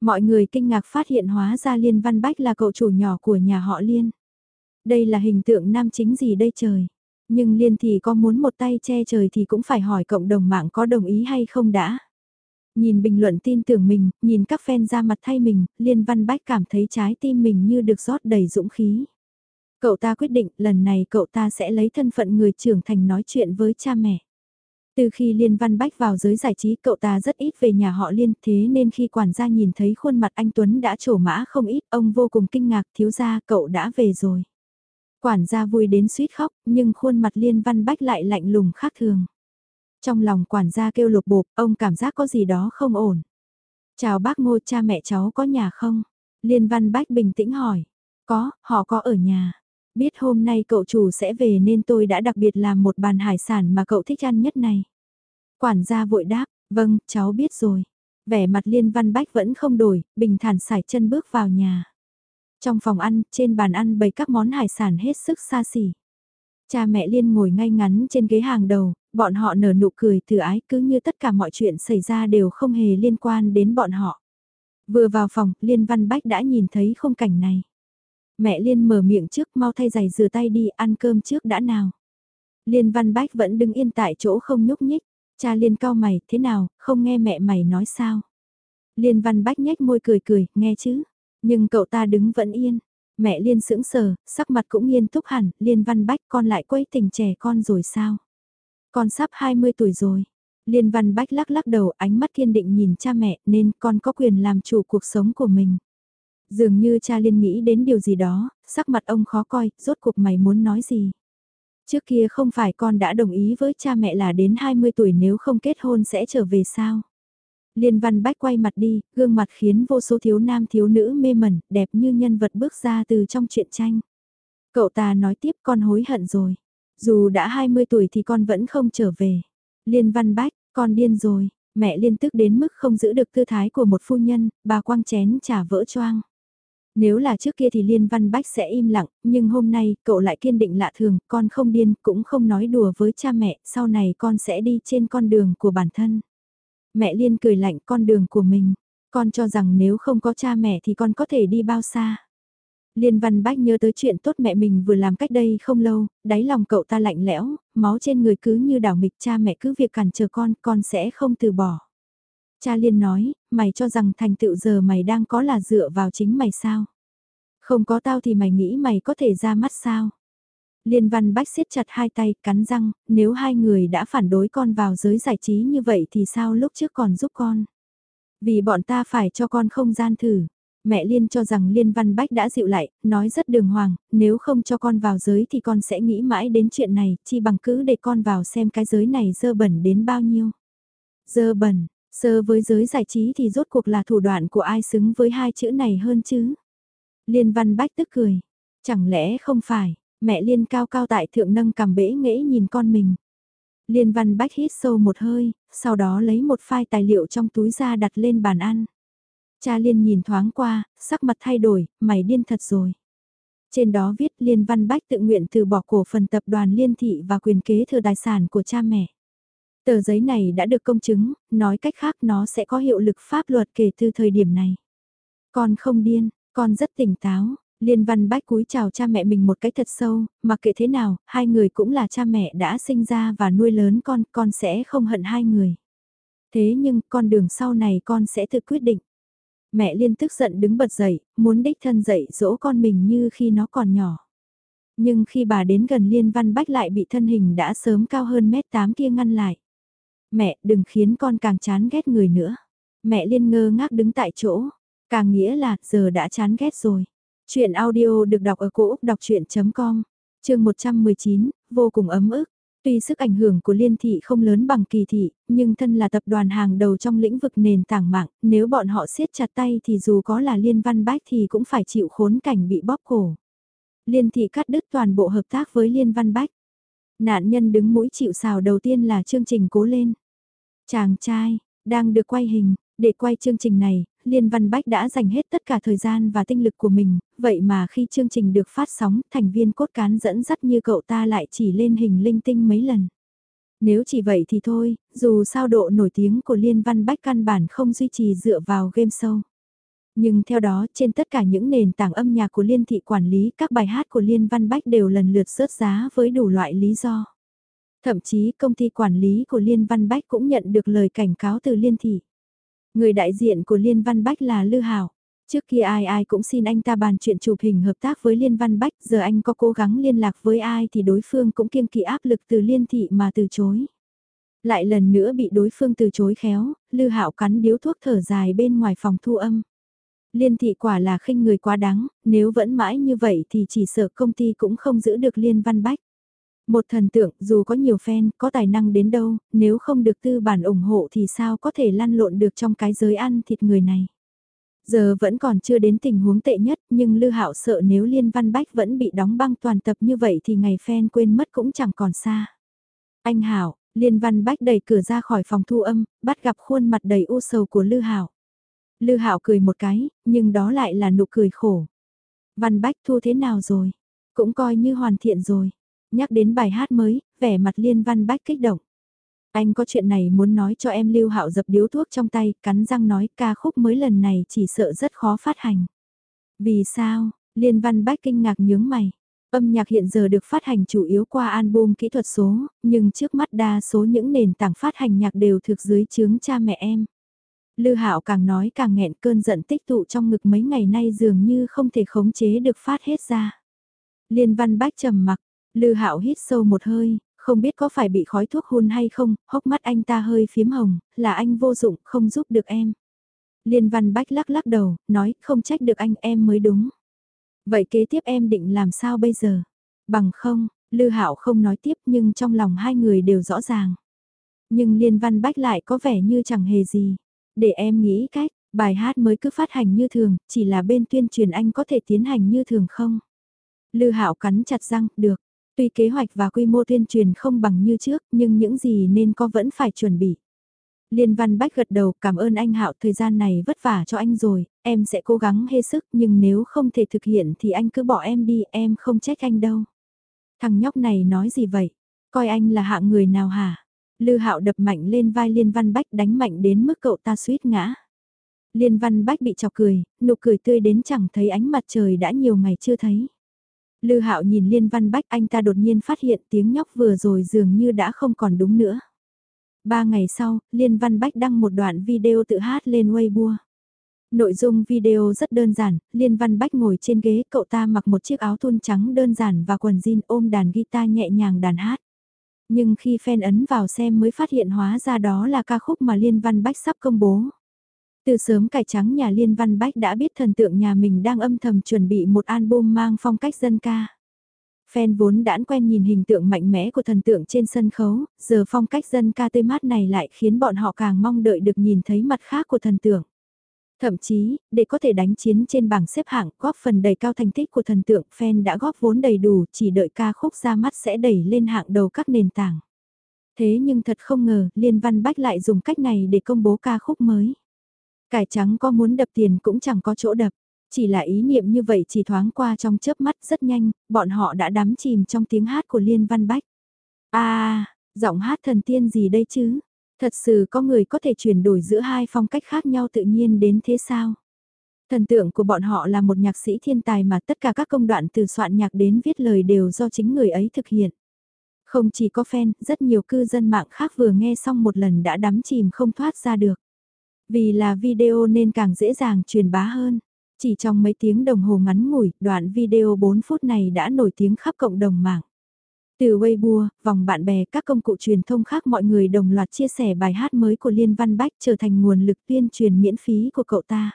Mọi người kinh ngạc phát hiện hóa ra Liên Văn Bách là cậu chủ nhỏ của nhà họ Liên. Đây là hình tượng nam chính gì đây trời? Nhưng Liên Thị có muốn một tay che trời thì cũng phải hỏi cộng đồng mạng có đồng ý hay không đã. Nhìn bình luận tin tưởng mình, nhìn các fan ra mặt thay mình, Liên Văn Bách cảm thấy trái tim mình như được rót đầy dũng khí. Cậu ta quyết định lần này cậu ta sẽ lấy thân phận người trưởng thành nói chuyện với cha mẹ. Từ khi Liên Văn Bách vào giới giải trí cậu ta rất ít về nhà họ Liên thế nên khi quản gia nhìn thấy khuôn mặt anh Tuấn đã trổ mã không ít ông vô cùng kinh ngạc thiếu gia cậu đã về rồi. Quản gia vui đến suýt khóc nhưng khuôn mặt Liên Văn Bách lại lạnh lùng khác thường. Trong lòng quản gia kêu lục bộp ông cảm giác có gì đó không ổn. Chào bác ngô cha mẹ cháu có nhà không? Liên Văn Bách bình tĩnh hỏi. Có, họ có ở nhà. Biết hôm nay cậu chủ sẽ về nên tôi đã đặc biệt làm một bàn hải sản mà cậu thích ăn nhất này. Quản gia vội đáp, vâng, cháu biết rồi. Vẻ mặt Liên Văn Bách vẫn không đổi, bình thản sải chân bước vào nhà. Trong phòng ăn, trên bàn ăn bày các món hải sản hết sức xa xỉ. Cha mẹ Liên ngồi ngay ngắn trên ghế hàng đầu, bọn họ nở nụ cười từ ái cứ như tất cả mọi chuyện xảy ra đều không hề liên quan đến bọn họ. Vừa vào phòng, Liên Văn Bách đã nhìn thấy khung cảnh này. Mẹ Liên mở miệng trước mau thay giày rửa tay đi ăn cơm trước đã nào. Liên Văn Bách vẫn đứng yên tại chỗ không nhúc nhích. Cha Liên cao mày, thế nào, không nghe mẹ mày nói sao? Liên Văn Bách nhếch môi cười cười, nghe chứ. Nhưng cậu ta đứng vẫn yên. Mẹ Liên sững sờ, sắc mặt cũng nghiêm túc hẳn, Liên Văn Bách con lại quấy tình trẻ con rồi sao? Con sắp 20 tuổi rồi. Liên Văn Bách lắc lắc đầu ánh mắt kiên định nhìn cha mẹ nên con có quyền làm chủ cuộc sống của mình. Dường như cha Liên nghĩ đến điều gì đó, sắc mặt ông khó coi, rốt cuộc mày muốn nói gì. Trước kia không phải con đã đồng ý với cha mẹ là đến 20 tuổi nếu không kết hôn sẽ trở về sao. Liên Văn Bách quay mặt đi, gương mặt khiến vô số thiếu nam thiếu nữ mê mẩn, đẹp như nhân vật bước ra từ trong truyện tranh. Cậu ta nói tiếp con hối hận rồi. Dù đã 20 tuổi thì con vẫn không trở về. Liên Văn Bách, con điên rồi, mẹ liên tức đến mức không giữ được tư thái của một phu nhân, bà quăng chén trả vỡ choang. Nếu là trước kia thì Liên Văn Bách sẽ im lặng, nhưng hôm nay cậu lại kiên định lạ thường, con không điên, cũng không nói đùa với cha mẹ, sau này con sẽ đi trên con đường của bản thân. Mẹ Liên cười lạnh con đường của mình, con cho rằng nếu không có cha mẹ thì con có thể đi bao xa. Liên Văn Bách nhớ tới chuyện tốt mẹ mình vừa làm cách đây không lâu, đáy lòng cậu ta lạnh lẽo, máu trên người cứ như đảo mịch cha mẹ cứ việc cản trở con, con sẽ không từ bỏ. Cha Liên nói, mày cho rằng thành tựu giờ mày đang có là dựa vào chính mày sao? Không có tao thì mày nghĩ mày có thể ra mắt sao? Liên Văn Bách siết chặt hai tay, cắn răng, nếu hai người đã phản đối con vào giới giải trí như vậy thì sao lúc trước còn giúp con? Vì bọn ta phải cho con không gian thử. Mẹ Liên cho rằng Liên Văn Bách đã dịu lại, nói rất đường hoàng, nếu không cho con vào giới thì con sẽ nghĩ mãi đến chuyện này, chi bằng cứ để con vào xem cái giới này dơ bẩn đến bao nhiêu. Dơ bẩn, sơ với giới giải trí thì rốt cuộc là thủ đoạn của ai xứng với hai chữ này hơn chứ. Liên Văn Bách tức cười, chẳng lẽ không phải, mẹ Liên cao cao tại thượng nâng cầm bể nghễ nhìn con mình. Liên Văn Bách hít sâu một hơi, sau đó lấy một file tài liệu trong túi ra đặt lên bàn ăn. Cha Liên nhìn thoáng qua, sắc mặt thay đổi, mày điên thật rồi. Trên đó viết Liên Văn Bách tự nguyện từ bỏ cổ phần tập đoàn Liên Thị và quyền kế thừa tài sản của cha mẹ. Tờ giấy này đã được công chứng, nói cách khác nó sẽ có hiệu lực pháp luật kể từ thời điểm này. Con không điên, con rất tỉnh táo, Liên Văn Bách cúi chào cha mẹ mình một cái thật sâu, mặc kệ thế nào, hai người cũng là cha mẹ đã sinh ra và nuôi lớn con, con sẽ không hận hai người. Thế nhưng con đường sau này con sẽ tự quyết định. Mẹ Liên tức giận đứng bật dậy, muốn đích thân dậy dỗ con mình như khi nó còn nhỏ. Nhưng khi bà đến gần Liên Văn Bách lại bị thân hình đã sớm cao hơn mét tám kia ngăn lại. Mẹ đừng khiến con càng chán ghét người nữa. Mẹ Liên ngơ ngác đứng tại chỗ, càng nghĩa là giờ đã chán ghét rồi. Chuyện audio được đọc ở cổ Úc đọc chuyện.com, chương 119, vô cùng ấm ức. Tuy sức ảnh hưởng của liên thị không lớn bằng kỳ thị, nhưng thân là tập đoàn hàng đầu trong lĩnh vực nền tảng mạng, nếu bọn họ siết chặt tay thì dù có là liên văn bách thì cũng phải chịu khốn cảnh bị bóp cổ. Liên thị cắt đứt toàn bộ hợp tác với liên văn bách. Nạn nhân đứng mũi chịu sào đầu tiên là chương trình cố lên. Chàng trai, đang được quay hình, để quay chương trình này, Liên Văn Bách đã dành hết tất cả thời gian và tinh lực của mình, vậy mà khi chương trình được phát sóng, thành viên cốt cán dẫn dắt như cậu ta lại chỉ lên hình linh tinh mấy lần. Nếu chỉ vậy thì thôi, dù sao độ nổi tiếng của Liên Văn Bách căn bản không duy trì dựa vào game show. Nhưng theo đó, trên tất cả những nền tảng âm nhạc của Liên Thị quản lý, các bài hát của Liên Văn Bách đều lần lượt rớt giá với đủ loại lý do. Thậm chí công ty quản lý của Liên Văn Bách cũng nhận được lời cảnh cáo từ Liên Thị. Người đại diện của Liên Văn Bách là Lư Hảo. Trước kia ai ai cũng xin anh ta bàn chuyện chụp hình hợp tác với Liên Văn Bách, giờ anh có cố gắng liên lạc với ai thì đối phương cũng kiêng kỵ áp lực từ Liên Thị mà từ chối. Lại lần nữa bị đối phương từ chối khéo, Lư Hạo cắn điếu thuốc thở dài bên ngoài phòng thu âm. Liên Thị quả là khinh người quá đáng, nếu vẫn mãi như vậy thì chỉ sợ công ty cũng không giữ được Liên Văn Bách. Một thần tượng dù có nhiều fan, có tài năng đến đâu, nếu không được tư bản ủng hộ thì sao có thể lăn lộn được trong cái giới ăn thịt người này. Giờ vẫn còn chưa đến tình huống tệ nhất nhưng Lư Hạo sợ nếu Liên Văn Bách vẫn bị đóng băng toàn tập như vậy thì ngày fan quên mất cũng chẳng còn xa. Anh Hảo, Liên Văn Bách đẩy cửa ra khỏi phòng thu âm, bắt gặp khuôn mặt đầy u sầu của Lư Hạo. Lư Hạo cười một cái, nhưng đó lại là nụ cười khổ. Văn Bách thu thế nào rồi? Cũng coi như hoàn thiện rồi. Nhắc đến bài hát mới, vẻ mặt liên văn bách kích động. Anh có chuyện này muốn nói cho em Lưu Hạo dập điếu thuốc trong tay, cắn răng nói ca khúc mới lần này chỉ sợ rất khó phát hành. Vì sao? Liên Văn Bách kinh ngạc nhướng mày. Âm nhạc hiện giờ được phát hành chủ yếu qua album kỹ thuật số, nhưng trước mắt đa số những nền tảng phát hành nhạc đều thực dưới chướng cha mẹ em. Lư Hạo càng nói càng nghẹn cơn giận tích tụ trong ngực mấy ngày nay dường như không thể khống chế được phát hết ra. Liên Văn Bách trầm mặc, Lư Hạo hít sâu một hơi, không biết có phải bị khói thuốc hôn hay không, hốc mắt anh ta hơi phiếm hồng, là anh vô dụng, không giúp được em. Liên Văn Bách lắc lắc đầu, nói không trách được anh em mới đúng. Vậy kế tiếp em định làm sao bây giờ? Bằng không, Lư Hạo không nói tiếp nhưng trong lòng hai người đều rõ ràng. Nhưng Liên Văn Bách lại có vẻ như chẳng hề gì. Để em nghĩ cách, bài hát mới cứ phát hành như thường, chỉ là bên tuyên truyền anh có thể tiến hành như thường không? Lư Hạo cắn chặt răng, được. Tuy kế hoạch và quy mô tuyên truyền không bằng như trước, nhưng những gì nên có vẫn phải chuẩn bị. Liên Văn Bách gật đầu cảm ơn anh Hạo thời gian này vất vả cho anh rồi, em sẽ cố gắng hết sức nhưng nếu không thể thực hiện thì anh cứ bỏ em đi, em không trách anh đâu. Thằng nhóc này nói gì vậy? Coi anh là hạng người nào hả? Lư Hạo đập mạnh lên vai Liên Văn Bách đánh mạnh đến mức cậu ta suýt ngã. Liên Văn Bách bị chọc cười, nụ cười tươi đến chẳng thấy ánh mặt trời đã nhiều ngày chưa thấy. Lư Hạo nhìn Liên Văn Bách anh ta đột nhiên phát hiện tiếng nhóc vừa rồi dường như đã không còn đúng nữa. Ba ngày sau, Liên Văn Bách đăng một đoạn video tự hát lên Weibo. Nội dung video rất đơn giản, Liên Văn Bách ngồi trên ghế, cậu ta mặc một chiếc áo thun trắng đơn giản và quần jean ôm đàn guitar nhẹ nhàng đàn hát. Nhưng khi fan ấn vào xem mới phát hiện hóa ra đó là ca khúc mà Liên Văn Bách sắp công bố. Từ sớm cải trắng nhà Liên Văn Bách đã biết thần tượng nhà mình đang âm thầm chuẩn bị một album mang phong cách dân ca. Fan vốn đãn quen nhìn hình tượng mạnh mẽ của thần tượng trên sân khấu, giờ phong cách dân ca tươi mát này lại khiến bọn họ càng mong đợi được nhìn thấy mặt khác của thần tượng. Thậm chí, để có thể đánh chiến trên bảng xếp hạng góp phần đầy cao thành tích của thần tượng, fan đã góp vốn đầy đủ, chỉ đợi ca khúc ra mắt sẽ đẩy lên hạng đầu các nền tảng. Thế nhưng thật không ngờ, Liên Văn Bách lại dùng cách này để công bố ca khúc mới. Cải trắng có muốn đập tiền cũng chẳng có chỗ đập. Chỉ là ý niệm như vậy chỉ thoáng qua trong chớp mắt rất nhanh, bọn họ đã đắm chìm trong tiếng hát của Liên Văn Bách. À, giọng hát thần tiên gì đây chứ? Thật sự có người có thể chuyển đổi giữa hai phong cách khác nhau tự nhiên đến thế sao? Thần tượng của bọn họ là một nhạc sĩ thiên tài mà tất cả các công đoạn từ soạn nhạc đến viết lời đều do chính người ấy thực hiện. Không chỉ có fan, rất nhiều cư dân mạng khác vừa nghe xong một lần đã đắm chìm không thoát ra được. Vì là video nên càng dễ dàng truyền bá hơn. Chỉ trong mấy tiếng đồng hồ ngắn ngủi, đoạn video 4 phút này đã nổi tiếng khắp cộng đồng mạng. Từ Weibo, vòng bạn bè, các công cụ truyền thông khác mọi người đồng loạt chia sẻ bài hát mới của Liên Văn Bách trở thành nguồn lực tuyên truyền miễn phí của cậu ta.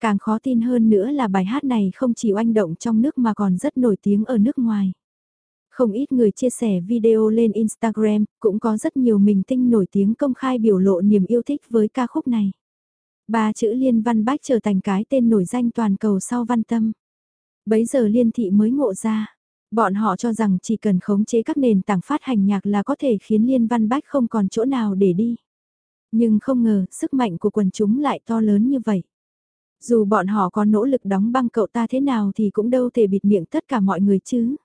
Càng khó tin hơn nữa là bài hát này không chỉ oanh động trong nước mà còn rất nổi tiếng ở nước ngoài. Không ít người chia sẻ video lên Instagram, cũng có rất nhiều mình tinh nổi tiếng công khai biểu lộ niềm yêu thích với ca khúc này. Ba chữ Liên Văn Bách trở thành cái tên nổi danh toàn cầu sau văn tâm. Bấy giờ Liên Thị mới ngộ ra. Bọn họ cho rằng chỉ cần khống chế các nền tảng phát hành nhạc là có thể khiến Liên Văn Bách không còn chỗ nào để đi. Nhưng không ngờ, sức mạnh của quần chúng lại to lớn như vậy. Dù bọn họ có nỗ lực đóng băng cậu ta thế nào thì cũng đâu thể bịt miệng tất cả mọi người chứ.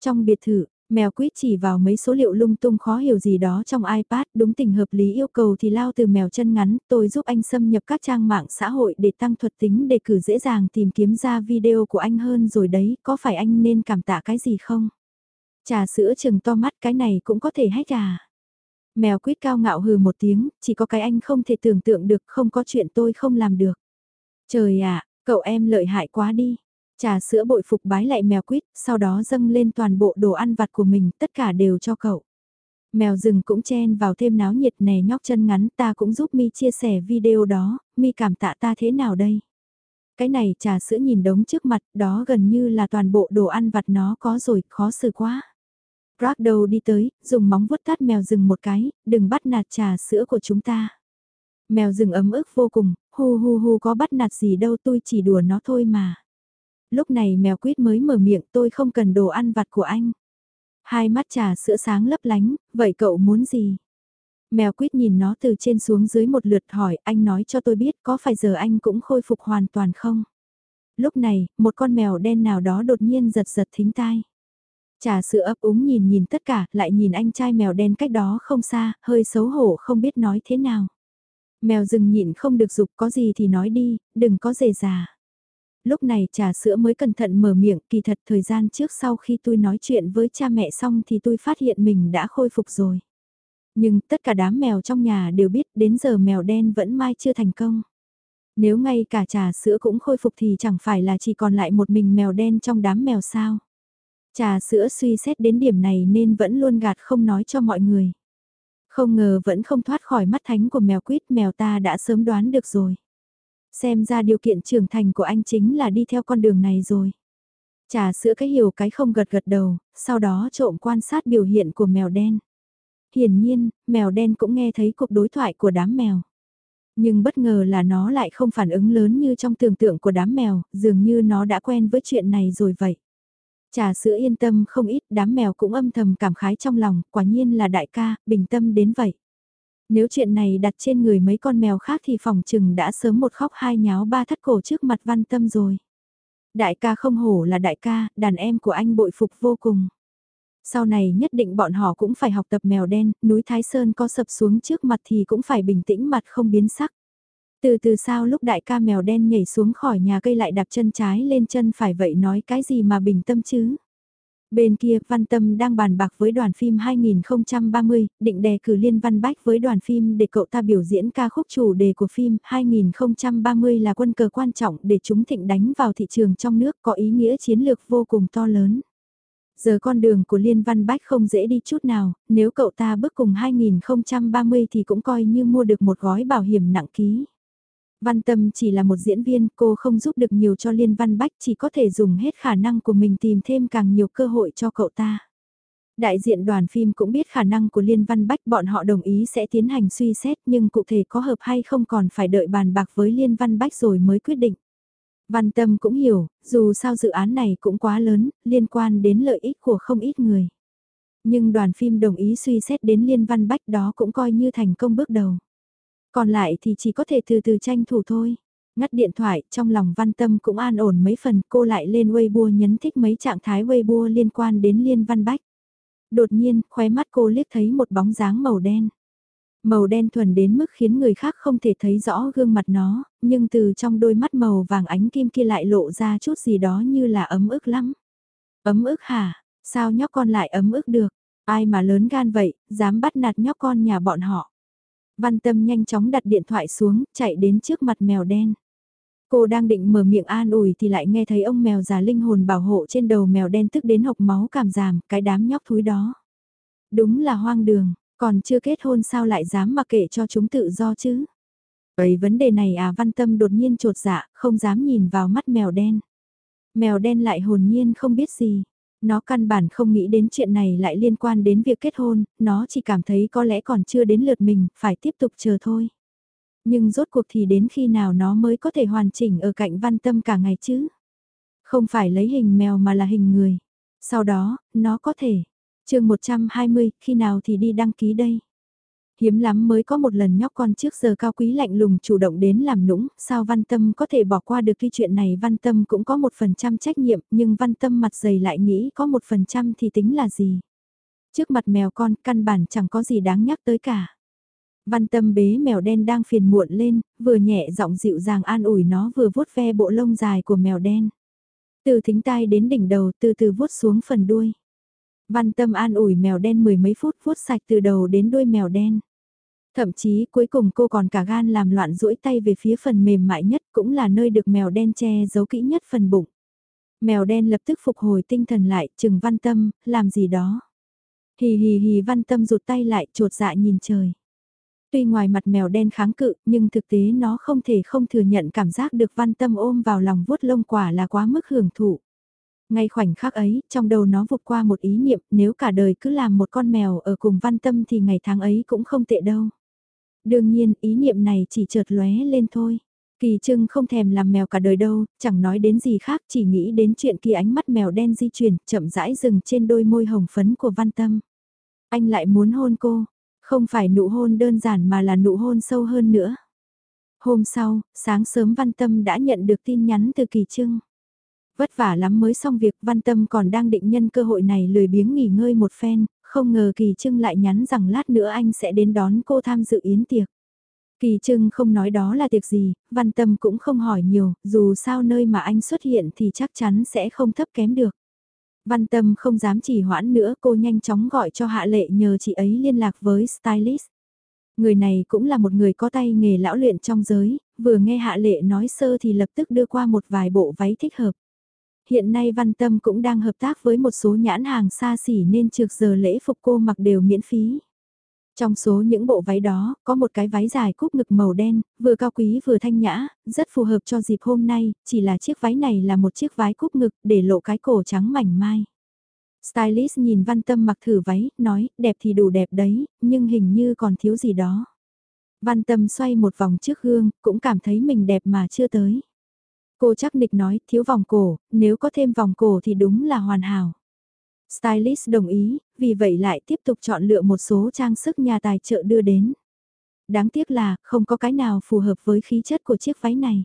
Trong biệt thự, Mèo quýt chỉ vào mấy số liệu lung tung khó hiểu gì đó trong iPad, đúng tình hợp lý yêu cầu thì lao từ mèo chân ngắn, tôi giúp anh xâm nhập các trang mạng xã hội để tăng thuật tính để cử dễ dàng tìm kiếm ra video của anh hơn rồi đấy, có phải anh nên cảm tạ cái gì không? Trà sữa chừng to mắt cái này cũng có thể hết à? Mèo quýt cao ngạo hừ một tiếng, chỉ có cái anh không thể tưởng tượng được, không có chuyện tôi không làm được. Trời ạ, cậu em lợi hại quá đi. Trà sữa bội phục bái lại mèo quýt, sau đó dâng lên toàn bộ đồ ăn vặt của mình, tất cả đều cho cậu. Mèo rừng cũng chen vào thêm náo nhiệt nè nhóc chân ngắn ta cũng giúp mi chia sẻ video đó, mi cảm tạ ta thế nào đây? Cái này trà sữa nhìn đống trước mặt, đó gần như là toàn bộ đồ ăn vặt nó có rồi, khó xử quá. Ragdow đi tới, dùng móng vuốt tát mèo rừng một cái, đừng bắt nạt trà sữa của chúng ta. Mèo rừng ấm ức vô cùng, hu hu hu có bắt nạt gì đâu tôi chỉ đùa nó thôi mà lúc này mèo quýt mới mở miệng tôi không cần đồ ăn vặt của anh. Hai mắt trà sữa sáng lấp lánh, vậy cậu muốn gì? Mèo quýt nhìn nó từ trên xuống dưới một lượt hỏi anh nói cho tôi biết có phải giờ anh cũng khôi phục hoàn toàn không? Lúc này, một con mèo đen nào đó đột nhiên giật giật thính tai. Trà sữa ấp úng nhìn nhìn tất cả, lại nhìn anh trai mèo đen cách đó không xa, hơi xấu hổ không biết nói thế nào. Mèo rừng nhịn không được dục có gì thì nói đi, đừng có dề già. Lúc này trà sữa mới cẩn thận mở miệng, kỳ thật thời gian trước sau khi tôi nói chuyện với cha mẹ xong thì tôi phát hiện mình đã khôi phục rồi. Nhưng tất cả đám mèo trong nhà đều biết đến giờ mèo đen vẫn mai chưa thành công. Nếu ngay cả trà sữa cũng khôi phục thì chẳng phải là chỉ còn lại một mình mèo đen trong đám mèo sao. Trà sữa suy xét đến điểm này nên vẫn luôn gạt không nói cho mọi người. Không ngờ vẫn không thoát khỏi mắt thánh của mèo quýt mèo ta đã sớm đoán được rồi. Xem ra điều kiện trưởng thành của anh chính là đi theo con đường này rồi. Trà sữa cái hiểu cái không gật gật đầu, sau đó trộm quan sát biểu hiện của mèo đen. Hiển nhiên, mèo đen cũng nghe thấy cuộc đối thoại của đám mèo. Nhưng bất ngờ là nó lại không phản ứng lớn như trong tưởng tượng của đám mèo, dường như nó đã quen với chuyện này rồi vậy. Trà sữa yên tâm không ít, đám mèo cũng âm thầm cảm khái trong lòng, quả nhiên là đại ca, bình tâm đến vậy. Nếu chuyện này đặt trên người mấy con mèo khác thì phòng chừng đã sớm một khóc hai nháo ba thắt cổ trước mặt văn tâm rồi. Đại ca không hổ là đại ca, đàn em của anh bội phục vô cùng. Sau này nhất định bọn họ cũng phải học tập mèo đen, núi Thái Sơn có sập xuống trước mặt thì cũng phải bình tĩnh mặt không biến sắc. Từ từ sao lúc đại ca mèo đen nhảy xuống khỏi nhà cây lại đạp chân trái lên chân phải vậy nói cái gì mà bình tâm chứ? Bên kia, Văn Tâm đang bàn bạc với đoàn phim 2030, định đề cử Liên Văn Bách với đoàn phim để cậu ta biểu diễn ca khúc chủ đề của phim 2030 là quân cờ quan trọng để chúng thịnh đánh vào thị trường trong nước có ý nghĩa chiến lược vô cùng to lớn. Giờ con đường của Liên Văn Bách không dễ đi chút nào, nếu cậu ta bước cùng 2030 thì cũng coi như mua được một gói bảo hiểm nặng ký. Văn Tâm chỉ là một diễn viên, cô không giúp được nhiều cho Liên Văn Bách, chỉ có thể dùng hết khả năng của mình tìm thêm càng nhiều cơ hội cho cậu ta. Đại diện đoàn phim cũng biết khả năng của Liên Văn Bách bọn họ đồng ý sẽ tiến hành suy xét nhưng cụ thể có hợp hay không còn phải đợi bàn bạc với Liên Văn Bách rồi mới quyết định. Văn Tâm cũng hiểu, dù sao dự án này cũng quá lớn, liên quan đến lợi ích của không ít người. Nhưng đoàn phim đồng ý suy xét đến Liên Văn Bách đó cũng coi như thành công bước đầu. Còn lại thì chỉ có thể từ từ tranh thủ thôi. Ngắt điện thoại, trong lòng Văn Tâm cũng an ổn mấy phần, cô lại lên Weibo nhấn thích mấy trạng thái Weibo liên quan đến Liên Văn Bách. Đột nhiên, khóe mắt cô liếc thấy một bóng dáng màu đen. Màu đen thuần đến mức khiến người khác không thể thấy rõ gương mặt nó, nhưng từ trong đôi mắt màu vàng ánh kim kia lại lộ ra chút gì đó như là ấm ức lắm. Ấm ức hả? Sao nhóc con lại ấm ức được? Ai mà lớn gan vậy, dám bắt nạt nhóc con nhà bọn họ. Văn Tâm nhanh chóng đặt điện thoại xuống, chạy đến trước mặt mèo đen. Cô đang định mở miệng an ủi thì lại nghe thấy ông mèo già linh hồn bảo hộ trên đầu mèo đen tức đến hộc máu cảm giảm, cái đám nhóc thúi đó. Đúng là hoang đường, còn chưa kết hôn sao lại dám mà kể cho chúng tự do chứ? Vậy vấn đề này à văn tâm đột nhiên trột dạ, không dám nhìn vào mắt mèo đen. Mèo đen lại hồn nhiên không biết gì. Nó căn bản không nghĩ đến chuyện này lại liên quan đến việc kết hôn, nó chỉ cảm thấy có lẽ còn chưa đến lượt mình, phải tiếp tục chờ thôi. Nhưng rốt cuộc thì đến khi nào nó mới có thể hoàn chỉnh ở cạnh văn tâm cả ngày chứ? Không phải lấy hình mèo mà là hình người. Sau đó, nó có thể. chương 120, khi nào thì đi đăng ký đây? Hiếm lắm mới có một lần nhóc con trước giờ cao quý lạnh lùng chủ động đến làm nũng, sao văn tâm có thể bỏ qua được khi chuyện này văn tâm cũng có một phần trăm trách nhiệm nhưng văn tâm mặt dày lại nghĩ có một phần trăm thì tính là gì. Trước mặt mèo con căn bản chẳng có gì đáng nhắc tới cả. Văn tâm bế mèo đen đang phiền muộn lên, vừa nhẹ giọng dịu dàng an ủi nó vừa vuốt ve bộ lông dài của mèo đen. Từ thính tai đến đỉnh đầu từ từ vuốt xuống phần đuôi. Văn tâm an ủi mèo đen mười mấy phút vuốt sạch từ đầu đến đuôi mèo đen. Thậm chí cuối cùng cô còn cả gan làm loạn duỗi tay về phía phần mềm mại nhất cũng là nơi được mèo đen che giấu kỹ nhất phần bụng. Mèo đen lập tức phục hồi tinh thần lại, chừng văn tâm, làm gì đó. Hì hì hì văn tâm rụt tay lại, trột dạ nhìn trời. Tuy ngoài mặt mèo đen kháng cự, nhưng thực tế nó không thể không thừa nhận cảm giác được văn tâm ôm vào lòng vuốt lông quả là quá mức hưởng thụ. Ngay khoảnh khắc ấy, trong đầu nó vụt qua một ý niệm, nếu cả đời cứ làm một con mèo ở cùng văn tâm thì ngày tháng ấy cũng không tệ đâu. Đương nhiên, ý niệm này chỉ chợt lóe lên thôi. Kỳ trưng không thèm làm mèo cả đời đâu, chẳng nói đến gì khác, chỉ nghĩ đến chuyện kia ánh mắt mèo đen di chuyển, chậm rãi dừng trên đôi môi hồng phấn của văn tâm. Anh lại muốn hôn cô, không phải nụ hôn đơn giản mà là nụ hôn sâu hơn nữa. Hôm sau, sáng sớm Văn Tâm đã nhận được tin nhắn từ Kỳ Trưng. Vất vả lắm mới xong việc Văn Tâm còn đang định nhân cơ hội này lười biếng nghỉ ngơi một phen, không ngờ Kỳ Trưng lại nhắn rằng lát nữa anh sẽ đến đón cô tham dự yến tiệc. Kỳ Trưng không nói đó là tiệc gì, Văn Tâm cũng không hỏi nhiều, dù sao nơi mà anh xuất hiện thì chắc chắn sẽ không thấp kém được. Văn Tâm không dám chỉ hoãn nữa cô nhanh chóng gọi cho Hạ Lệ nhờ chị ấy liên lạc với stylist. Người này cũng là một người có tay nghề lão luyện trong giới, vừa nghe Hạ Lệ nói sơ thì lập tức đưa qua một vài bộ váy thích hợp. Hiện nay Văn Tâm cũng đang hợp tác với một số nhãn hàng xa xỉ nên trước giờ lễ phục cô mặc đều miễn phí. Trong số những bộ váy đó, có một cái váy dài cúp ngực màu đen, vừa cao quý vừa thanh nhã, rất phù hợp cho dịp hôm nay, chỉ là chiếc váy này là một chiếc váy cúp ngực để lộ cái cổ trắng mảnh mai. Stylist nhìn Văn Tâm mặc thử váy, nói, đẹp thì đủ đẹp đấy, nhưng hình như còn thiếu gì đó. Văn Tâm xoay một vòng trước gương, cũng cảm thấy mình đẹp mà chưa tới. Cô chắc nịch nói, thiếu vòng cổ, nếu có thêm vòng cổ thì đúng là hoàn hảo. Stylist đồng ý, vì vậy lại tiếp tục chọn lựa một số trang sức nhà tài trợ đưa đến. Đáng tiếc là, không có cái nào phù hợp với khí chất của chiếc váy này.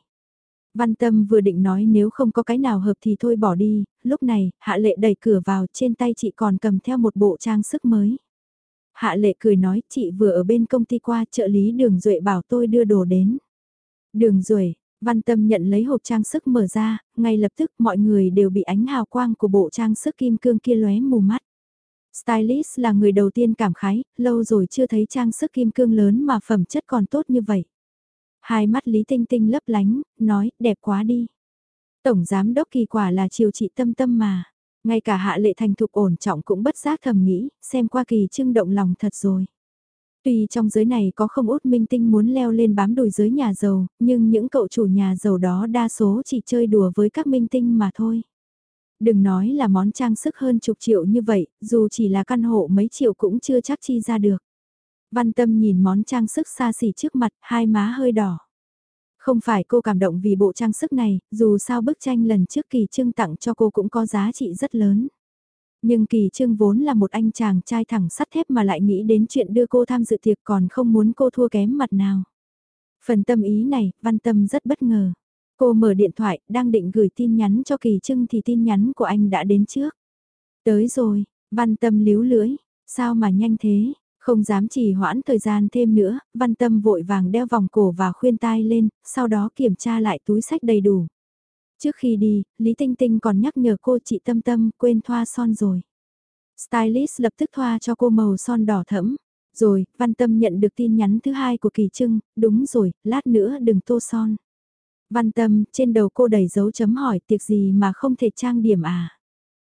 Văn Tâm vừa định nói nếu không có cái nào hợp thì thôi bỏ đi, lúc này, Hạ Lệ đẩy cửa vào, trên tay chị còn cầm theo một bộ trang sức mới. Hạ Lệ cười nói, chị vừa ở bên công ty qua, trợ lý Đường Duệ bảo tôi đưa đồ đến. Đường Duệ, Văn Tâm nhận lấy hộp trang sức mở ra, ngay lập tức mọi người đều bị ánh hào quang của bộ trang sức kim cương kia lóe mù mắt. Stylist là người đầu tiên cảm khái, lâu rồi chưa thấy trang sức kim cương lớn mà phẩm chất còn tốt như vậy. Hai mắt Lý Tinh Tinh lấp lánh, nói, đẹp quá đi. Tổng giám đốc kỳ quả là chiều trị tâm tâm mà. Ngay cả hạ lệ thành thục ổn trọng cũng bất giác thầm nghĩ, xem qua kỳ trưng động lòng thật rồi. Tuy trong giới này có không út minh tinh muốn leo lên bám đuổi giới nhà giàu, nhưng những cậu chủ nhà giàu đó đa số chỉ chơi đùa với các minh tinh mà thôi. Đừng nói là món trang sức hơn chục triệu như vậy, dù chỉ là căn hộ mấy triệu cũng chưa chắc chi ra được. Văn tâm nhìn món trang sức xa xỉ trước mặt, hai má hơi đỏ. Không phải cô cảm động vì bộ trang sức này, dù sao bức tranh lần trước kỳ trưng tặng cho cô cũng có giá trị rất lớn. Nhưng kỳ trưng vốn là một anh chàng trai thẳng sắt thép mà lại nghĩ đến chuyện đưa cô tham dự tiệc còn không muốn cô thua kém mặt nào. Phần tâm ý này, văn tâm rất bất ngờ. Cô mở điện thoại, đang định gửi tin nhắn cho kỳ trưng thì tin nhắn của anh đã đến trước. Tới rồi, văn tâm líu lưỡi, sao mà nhanh thế, không dám trì hoãn thời gian thêm nữa, văn tâm vội vàng đeo vòng cổ và khuyên tai lên, sau đó kiểm tra lại túi sách đầy đủ. Trước khi đi, Lý Tinh Tinh còn nhắc nhở cô chị Tâm Tâm quên thoa son rồi. Stylist lập tức thoa cho cô màu son đỏ thẫm. Rồi, Văn Tâm nhận được tin nhắn thứ hai của Kỳ Trưng, đúng rồi, lát nữa đừng tô son. Văn Tâm, trên đầu cô đầy dấu chấm hỏi tiệc gì mà không thể trang điểm à?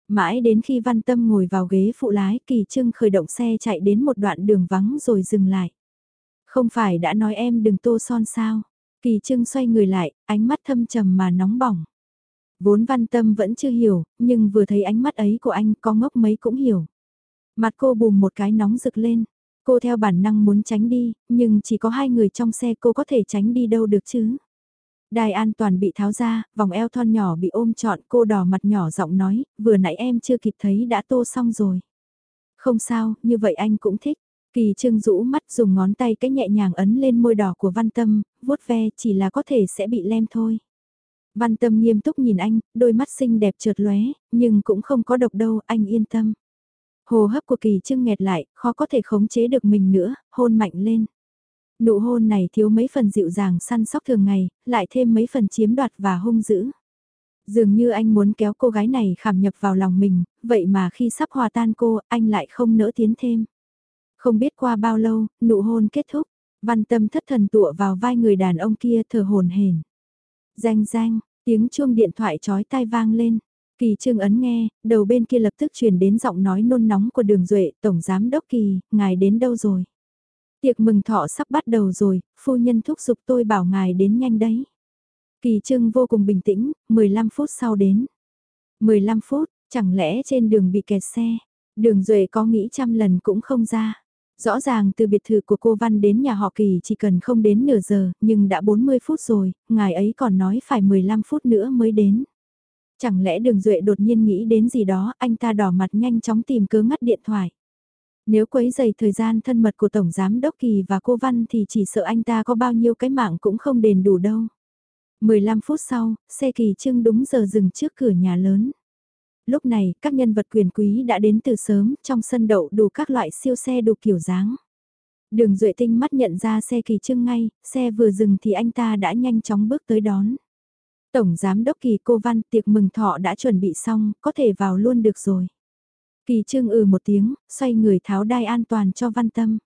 Mãi đến khi Văn Tâm ngồi vào ghế phụ lái, Kỳ Trưng khởi động xe chạy đến một đoạn đường vắng rồi dừng lại. Không phải đã nói em đừng tô son sao? Kỳ Trưng xoay người lại, ánh mắt thâm trầm mà nóng bỏng. Vốn văn tâm vẫn chưa hiểu, nhưng vừa thấy ánh mắt ấy của anh có ngốc mấy cũng hiểu. Mặt cô bùm một cái nóng rực lên. Cô theo bản năng muốn tránh đi, nhưng chỉ có hai người trong xe cô có thể tránh đi đâu được chứ. Đài an toàn bị tháo ra, vòng eo thon nhỏ bị ôm trọn cô đỏ mặt nhỏ giọng nói, vừa nãy em chưa kịp thấy đã tô xong rồi. Không sao, như vậy anh cũng thích. Kỳ trương rũ mắt dùng ngón tay cái nhẹ nhàng ấn lên môi đỏ của văn tâm, vuốt ve chỉ là có thể sẽ bị lem thôi. Văn tâm nghiêm túc nhìn anh, đôi mắt xinh đẹp trượt lóe, nhưng cũng không có độc đâu, anh yên tâm. Hồ hấp của kỳ trưng nghẹt lại, khó có thể khống chế được mình nữa, hôn mạnh lên. Nụ hôn này thiếu mấy phần dịu dàng săn sóc thường ngày, lại thêm mấy phần chiếm đoạt và hung dữ. Dường như anh muốn kéo cô gái này khảm nhập vào lòng mình, vậy mà khi sắp hòa tan cô, anh lại không nỡ tiến thêm. Không biết qua bao lâu, nụ hôn kết thúc, văn tâm thất thần tụa vào vai người đàn ông kia thở hồn hển. Danh danh, tiếng chuông điện thoại chói tai vang lên. Kỳ trương ấn nghe, đầu bên kia lập tức truyền đến giọng nói nôn nóng của đường duệ Tổng Giám Đốc Kỳ, ngài đến đâu rồi? Tiệc mừng thọ sắp bắt đầu rồi, phu nhân thúc giục tôi bảo ngài đến nhanh đấy. Kỳ trương vô cùng bình tĩnh, 15 phút sau đến. 15 phút, chẳng lẽ trên đường bị kẹt xe? Đường Duệ có nghĩ trăm lần cũng không ra. Rõ ràng từ biệt thự của cô Văn đến nhà họ Kỳ chỉ cần không đến nửa giờ, nhưng đã 40 phút rồi, ngài ấy còn nói phải 15 phút nữa mới đến. Chẳng lẽ đường Duệ đột nhiên nghĩ đến gì đó, anh ta đỏ mặt nhanh chóng tìm cớ ngắt điện thoại. Nếu quấy dày thời gian thân mật của Tổng Giám Đốc Kỳ và cô Văn thì chỉ sợ anh ta có bao nhiêu cái mạng cũng không đền đủ đâu. 15 phút sau, xe kỳ trưng đúng giờ dừng trước cửa nhà lớn lúc này các nhân vật quyền quý đã đến từ sớm trong sân đậu đủ các loại siêu xe đủ kiểu dáng. Đường Duệ Tinh mắt nhận ra xe kỳ trưng ngay, xe vừa dừng thì anh ta đã nhanh chóng bước tới đón. Tổng Giám Đốc Kỳ Cô Văn tiệc mừng thọ đã chuẩn bị xong, có thể vào luôn được rồi. Kỳ trưng ừ một tiếng, xoay người tháo đai an toàn cho Văn Tâm.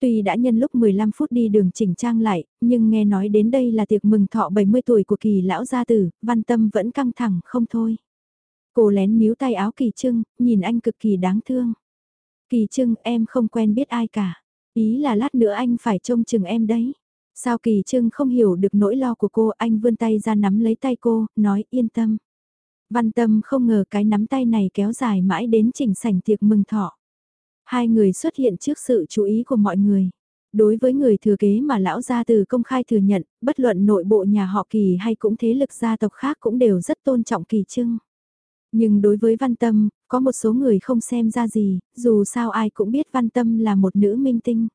Tuy đã nhân lúc 15 phút đi đường chỉnh trang lại, nhưng nghe nói đến đây là tiệc mừng thọ 70 tuổi của kỳ lão gia tử, Văn Tâm vẫn căng thẳng không thôi. Cô lén níu tay áo Kỳ Trưng, nhìn anh cực kỳ đáng thương. Kỳ Trưng em không quen biết ai cả. Ý là lát nữa anh phải trông chừng em đấy. Sao Kỳ Trưng không hiểu được nỗi lo của cô, anh vươn tay ra nắm lấy tay cô, nói yên tâm. Văn tâm không ngờ cái nắm tay này kéo dài mãi đến chỉnh sảnh tiệc mừng thọ. Hai người xuất hiện trước sự chú ý của mọi người. Đối với người thừa kế mà lão gia từ công khai thừa nhận, bất luận nội bộ nhà họ kỳ hay cũng thế lực gia tộc khác cũng đều rất tôn trọng kỳ trưng. Nhưng đối với Văn Tâm, có một số người không xem ra gì, dù sao ai cũng biết Văn Tâm là một nữ minh tinh.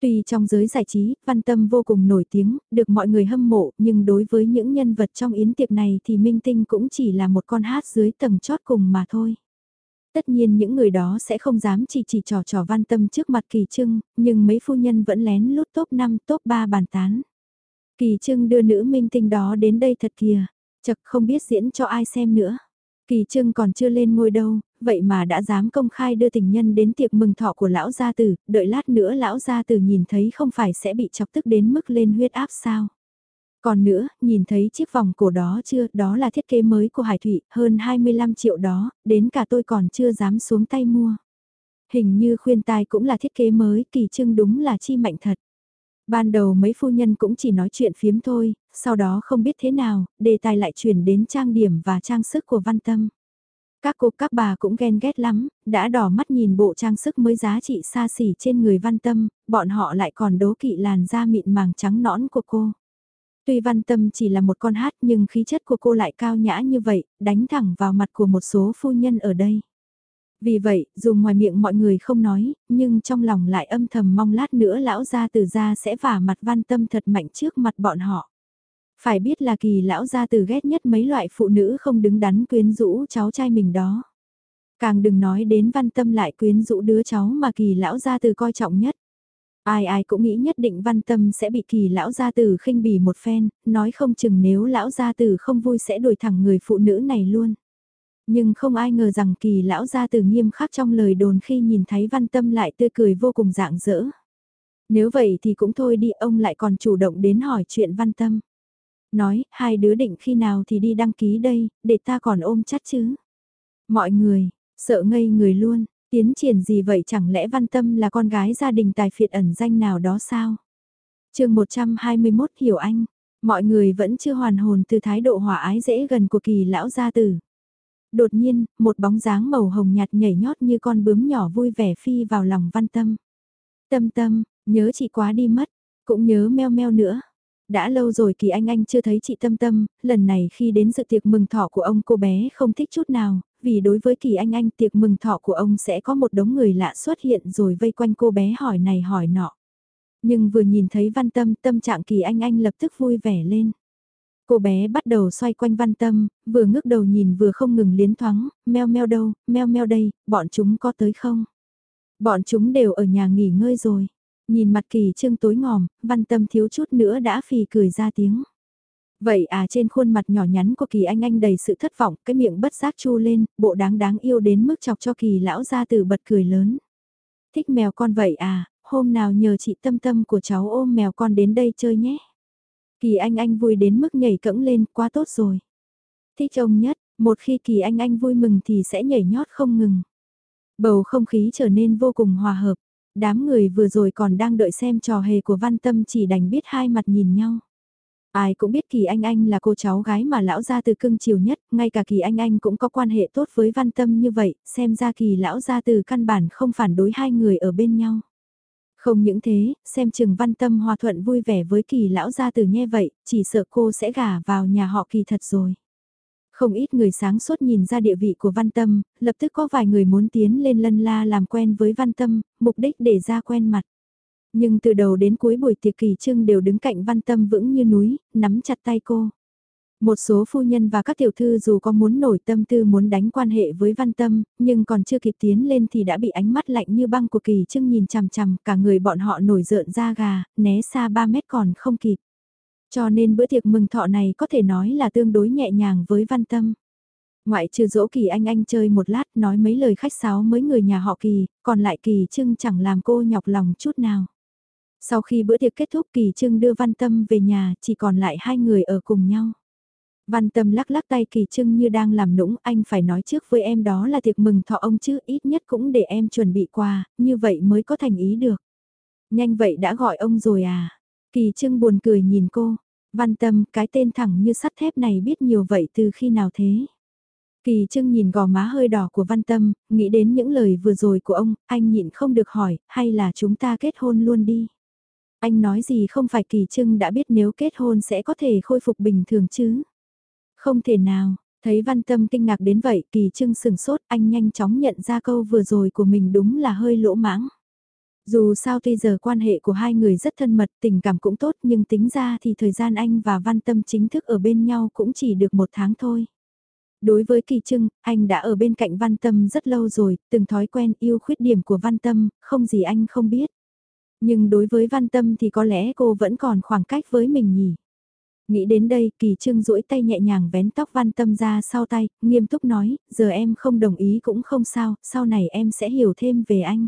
Tuy trong giới giải trí, Văn Tâm vô cùng nổi tiếng, được mọi người hâm mộ, nhưng đối với những nhân vật trong yến tiệc này thì minh tinh cũng chỉ là một con hát dưới tầng chót cùng mà thôi. Tất nhiên những người đó sẽ không dám chỉ chỉ trò trò Văn Tâm trước mặt Kỳ Trưng, nhưng mấy phu nhân vẫn lén lút top 5 top 3 bàn tán. Kỳ Trưng đưa nữ minh tinh đó đến đây thật kìa, chật không biết diễn cho ai xem nữa. Kỳ trưng còn chưa lên ngôi đâu, vậy mà đã dám công khai đưa tình nhân đến tiệc mừng thọ của lão gia tử, đợi lát nữa lão gia tử nhìn thấy không phải sẽ bị chọc tức đến mức lên huyết áp sao. Còn nữa, nhìn thấy chiếc vòng cổ đó chưa, đó là thiết kế mới của Hải Thụy, hơn 25 triệu đó, đến cả tôi còn chưa dám xuống tay mua. Hình như khuyên tai cũng là thiết kế mới, kỳ trưng đúng là chi mạnh thật. Ban đầu mấy phu nhân cũng chỉ nói chuyện phiếm thôi, sau đó không biết thế nào, đề tài lại chuyển đến trang điểm và trang sức của văn tâm. Các cô các bà cũng ghen ghét lắm, đã đỏ mắt nhìn bộ trang sức mới giá trị xa xỉ trên người văn tâm, bọn họ lại còn đố kỵ làn da mịn màng trắng nõn của cô. Tuy văn tâm chỉ là một con hát nhưng khí chất của cô lại cao nhã như vậy, đánh thẳng vào mặt của một số phu nhân ở đây. Vì vậy, dù ngoài miệng mọi người không nói, nhưng trong lòng lại âm thầm mong lát nữa lão gia tử gia sẽ vả mặt văn tâm thật mạnh trước mặt bọn họ. Phải biết là kỳ lão gia tử ghét nhất mấy loại phụ nữ không đứng đắn quyến rũ cháu trai mình đó. Càng đừng nói đến văn tâm lại quyến rũ đứa cháu mà kỳ lão gia tử coi trọng nhất. Ai ai cũng nghĩ nhất định văn tâm sẽ bị kỳ lão gia tử khinh bỉ một phen, nói không chừng nếu lão gia tử không vui sẽ đuổi thẳng người phụ nữ này luôn. Nhưng không ai ngờ rằng kỳ lão gia tử nghiêm khắc trong lời đồn khi nhìn thấy văn tâm lại tươi cười vô cùng rạng rỡ. Nếu vậy thì cũng thôi đi ông lại còn chủ động đến hỏi chuyện văn tâm. Nói, hai đứa định khi nào thì đi đăng ký đây, để ta còn ôm chắc chứ. Mọi người, sợ ngây người luôn, tiến triển gì vậy chẳng lẽ văn tâm là con gái gia đình tài phiệt ẩn danh nào đó sao? chương 121 hiểu anh, mọi người vẫn chưa hoàn hồn từ thái độ hòa ái dễ gần của kỳ lão gia tử. Đột nhiên, một bóng dáng màu hồng nhạt nhảy nhót như con bướm nhỏ vui vẻ phi vào lòng văn tâm. Tâm tâm, nhớ chị quá đi mất, cũng nhớ meo meo nữa. Đã lâu rồi Kỳ Anh Anh chưa thấy chị Tâm Tâm, lần này khi đến dự tiệc mừng thọ của ông cô bé không thích chút nào, vì đối với Kỳ Anh Anh tiệc mừng thọ của ông sẽ có một đống người lạ xuất hiện rồi vây quanh cô bé hỏi này hỏi nọ. Nhưng vừa nhìn thấy văn tâm tâm trạng Kỳ Anh Anh lập tức vui vẻ lên. Cô bé bắt đầu xoay quanh văn tâm, vừa ngước đầu nhìn vừa không ngừng liến thoáng, meo meo đâu, meo meo đây, bọn chúng có tới không? Bọn chúng đều ở nhà nghỉ ngơi rồi. Nhìn mặt kỳ trương tối ngòm, văn tâm thiếu chút nữa đã phì cười ra tiếng. Vậy à trên khuôn mặt nhỏ nhắn của kỳ anh anh đầy sự thất vọng, cái miệng bất giác chu lên, bộ đáng đáng yêu đến mức chọc cho kỳ lão ra từ bật cười lớn. Thích mèo con vậy à, hôm nào nhờ chị tâm tâm của cháu ôm mèo con đến đây chơi nhé. Kỳ anh anh vui đến mức nhảy cẫng lên, quá tốt rồi. Thích ông nhất, một khi kỳ anh anh vui mừng thì sẽ nhảy nhót không ngừng. Bầu không khí trở nên vô cùng hòa hợp. Đám người vừa rồi còn đang đợi xem trò hề của văn tâm chỉ đành biết hai mặt nhìn nhau. Ai cũng biết Kỳ Anh Anh là cô cháu gái mà lão gia từ cưng chiều nhất, ngay cả Kỳ Anh Anh cũng có quan hệ tốt với Văn Tâm như vậy, xem ra Kỳ lão gia từ căn bản không phản đối hai người ở bên nhau. Không những thế, xem chừng Văn Tâm hòa thuận vui vẻ với Kỳ lão gia từ nghe vậy, chỉ sợ cô sẽ gả vào nhà họ Kỳ thật rồi. Không ít người sáng suốt nhìn ra địa vị của Văn Tâm, lập tức có vài người muốn tiến lên lân la làm quen với Văn Tâm, mục đích để ra quen mặt. Nhưng từ đầu đến cuối buổi tiệc kỳ trưng đều đứng cạnh Văn Tâm vững như núi, nắm chặt tay cô. Một số phu nhân và các tiểu thư dù có muốn nổi tâm tư muốn đánh quan hệ với Văn Tâm, nhưng còn chưa kịp tiến lên thì đã bị ánh mắt lạnh như băng của kỳ trưng nhìn chằm chằm, cả người bọn họ nổi rợn da gà, né xa 3 mét còn không kịp. Cho nên bữa tiệc mừng thọ này có thể nói là tương đối nhẹ nhàng với văn tâm. Ngoại trừ dỗ kỳ anh anh chơi một lát nói mấy lời khách sáo mấy người nhà họ kỳ, còn lại kỳ trưng chẳng làm cô nhọc lòng chút nào. Sau khi bữa tiệc kết thúc kỳ trưng đưa văn tâm về nhà chỉ còn lại hai người ở cùng nhau. Văn tâm lắc lắc tay kỳ trưng như đang làm nũng anh phải nói trước với em đó là tiệc mừng thọ ông chứ ít nhất cũng để em chuẩn bị quà, như vậy mới có thành ý được. Nhanh vậy đã gọi ông rồi à? Kỳ trưng buồn cười nhìn cô, Văn tâm, cái tên thẳng như sắt thép này biết nhiều vậy từ khi nào thế? Kỳ trưng nhìn gò má hơi đỏ của văn tâm, nghĩ đến những lời vừa rồi của ông, anh nhịn không được hỏi, hay là chúng ta kết hôn luôn đi? Anh nói gì không phải kỳ trưng đã biết nếu kết hôn sẽ có thể khôi phục bình thường chứ? Không thể nào, thấy văn tâm kinh ngạc đến vậy, kỳ trưng sừng sốt, anh nhanh chóng nhận ra câu vừa rồi của mình đúng là hơi lỗ mãng. Dù sao tuy giờ quan hệ của hai người rất thân mật, tình cảm cũng tốt nhưng tính ra thì thời gian anh và Văn Tâm chính thức ở bên nhau cũng chỉ được một tháng thôi. Đối với Kỳ Trưng, anh đã ở bên cạnh Văn Tâm rất lâu rồi, từng thói quen yêu khuyết điểm của Văn Tâm, không gì anh không biết. Nhưng đối với Văn Tâm thì có lẽ cô vẫn còn khoảng cách với mình nhỉ. Nghĩ đến đây, Kỳ trương duỗi tay nhẹ nhàng vén tóc Văn Tâm ra sau tay, nghiêm túc nói, giờ em không đồng ý cũng không sao, sau này em sẽ hiểu thêm về anh.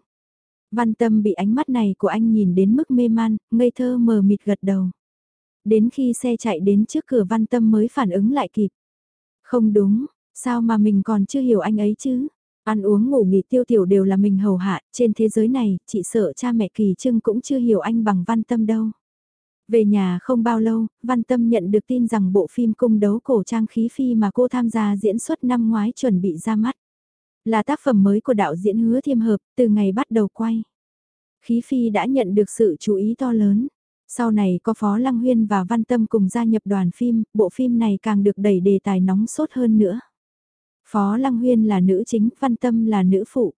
Văn tâm bị ánh mắt này của anh nhìn đến mức mê man, ngây thơ mờ mịt gật đầu. Đến khi xe chạy đến trước cửa văn tâm mới phản ứng lại kịp. Không đúng, sao mà mình còn chưa hiểu anh ấy chứ? Ăn uống ngủ nghỉ tiêu tiểu đều là mình hầu hạ, trên thế giới này, chị sợ cha mẹ kỳ trưng cũng chưa hiểu anh bằng văn tâm đâu. Về nhà không bao lâu, Văn Tâm nhận được tin rằng bộ phim cung đấu cổ trang khí phi mà cô tham gia diễn xuất năm ngoái chuẩn bị ra mắt. Là tác phẩm mới của đạo diễn hứa thiêm hợp, từ ngày bắt đầu quay. Khí phi đã nhận được sự chú ý to lớn. Sau này có Phó Lăng Huyên và Văn Tâm cùng gia nhập đoàn phim, bộ phim này càng được đẩy đề tài nóng sốt hơn nữa. Phó Lăng Huyên là nữ chính, Văn Tâm là nữ phụ.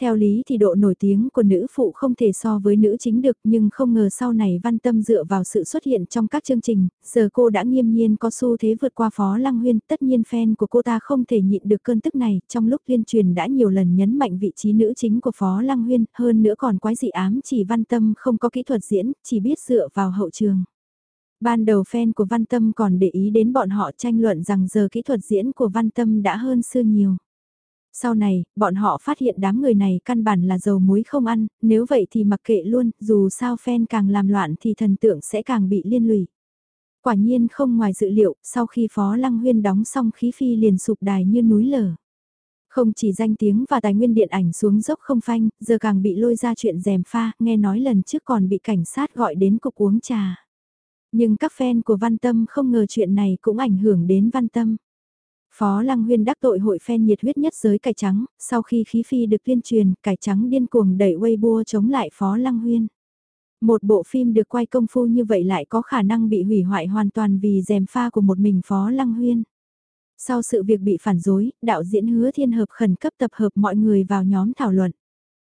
Theo lý thì độ nổi tiếng của nữ phụ không thể so với nữ chính được nhưng không ngờ sau này văn tâm dựa vào sự xuất hiện trong các chương trình, giờ cô đã nghiêm nhiên có xu thế vượt qua Phó Lăng Huyên, tất nhiên fan của cô ta không thể nhịn được cơn tức này, trong lúc liên truyền đã nhiều lần nhấn mạnh vị trí nữ chính của Phó Lăng Huyên, hơn nữa còn quái dị ám chỉ văn tâm không có kỹ thuật diễn, chỉ biết dựa vào hậu trường. Ban đầu fan của Văn Tâm còn để ý đến bọn họ tranh luận rằng giờ kỹ thuật diễn của Văn Tâm đã hơn xưa nhiều. Sau này, bọn họ phát hiện đám người này căn bản là dầu muối không ăn, nếu vậy thì mặc kệ luôn, dù sao fan càng làm loạn thì thần tượng sẽ càng bị liên lụy. Quả nhiên không ngoài dự liệu, sau khi Phó Lăng Huyên đóng xong khí phi liền sụp đài như núi lở. Không chỉ danh tiếng và tài nguyên điện ảnh xuống dốc không phanh, giờ càng bị lôi ra chuyện dèm pha, nghe nói lần trước còn bị cảnh sát gọi đến cục uống trà. Nhưng các fan của Văn Tâm không ngờ chuyện này cũng ảnh hưởng đến Văn Tâm. Phó Lăng Huyên đắc tội hội fan nhiệt huyết nhất giới cải trắng, sau khi khí phi được tuyên truyền, cải trắng điên cuồng đẩy Weibo chống lại Phó Lăng Huyên. Một bộ phim được quay công phu như vậy lại có khả năng bị hủy hoại hoàn toàn vì dèm pha của một mình Phó Lăng Huyên. Sau sự việc bị phản dối, đạo diễn hứa thiên hợp khẩn cấp tập hợp mọi người vào nhóm thảo luận.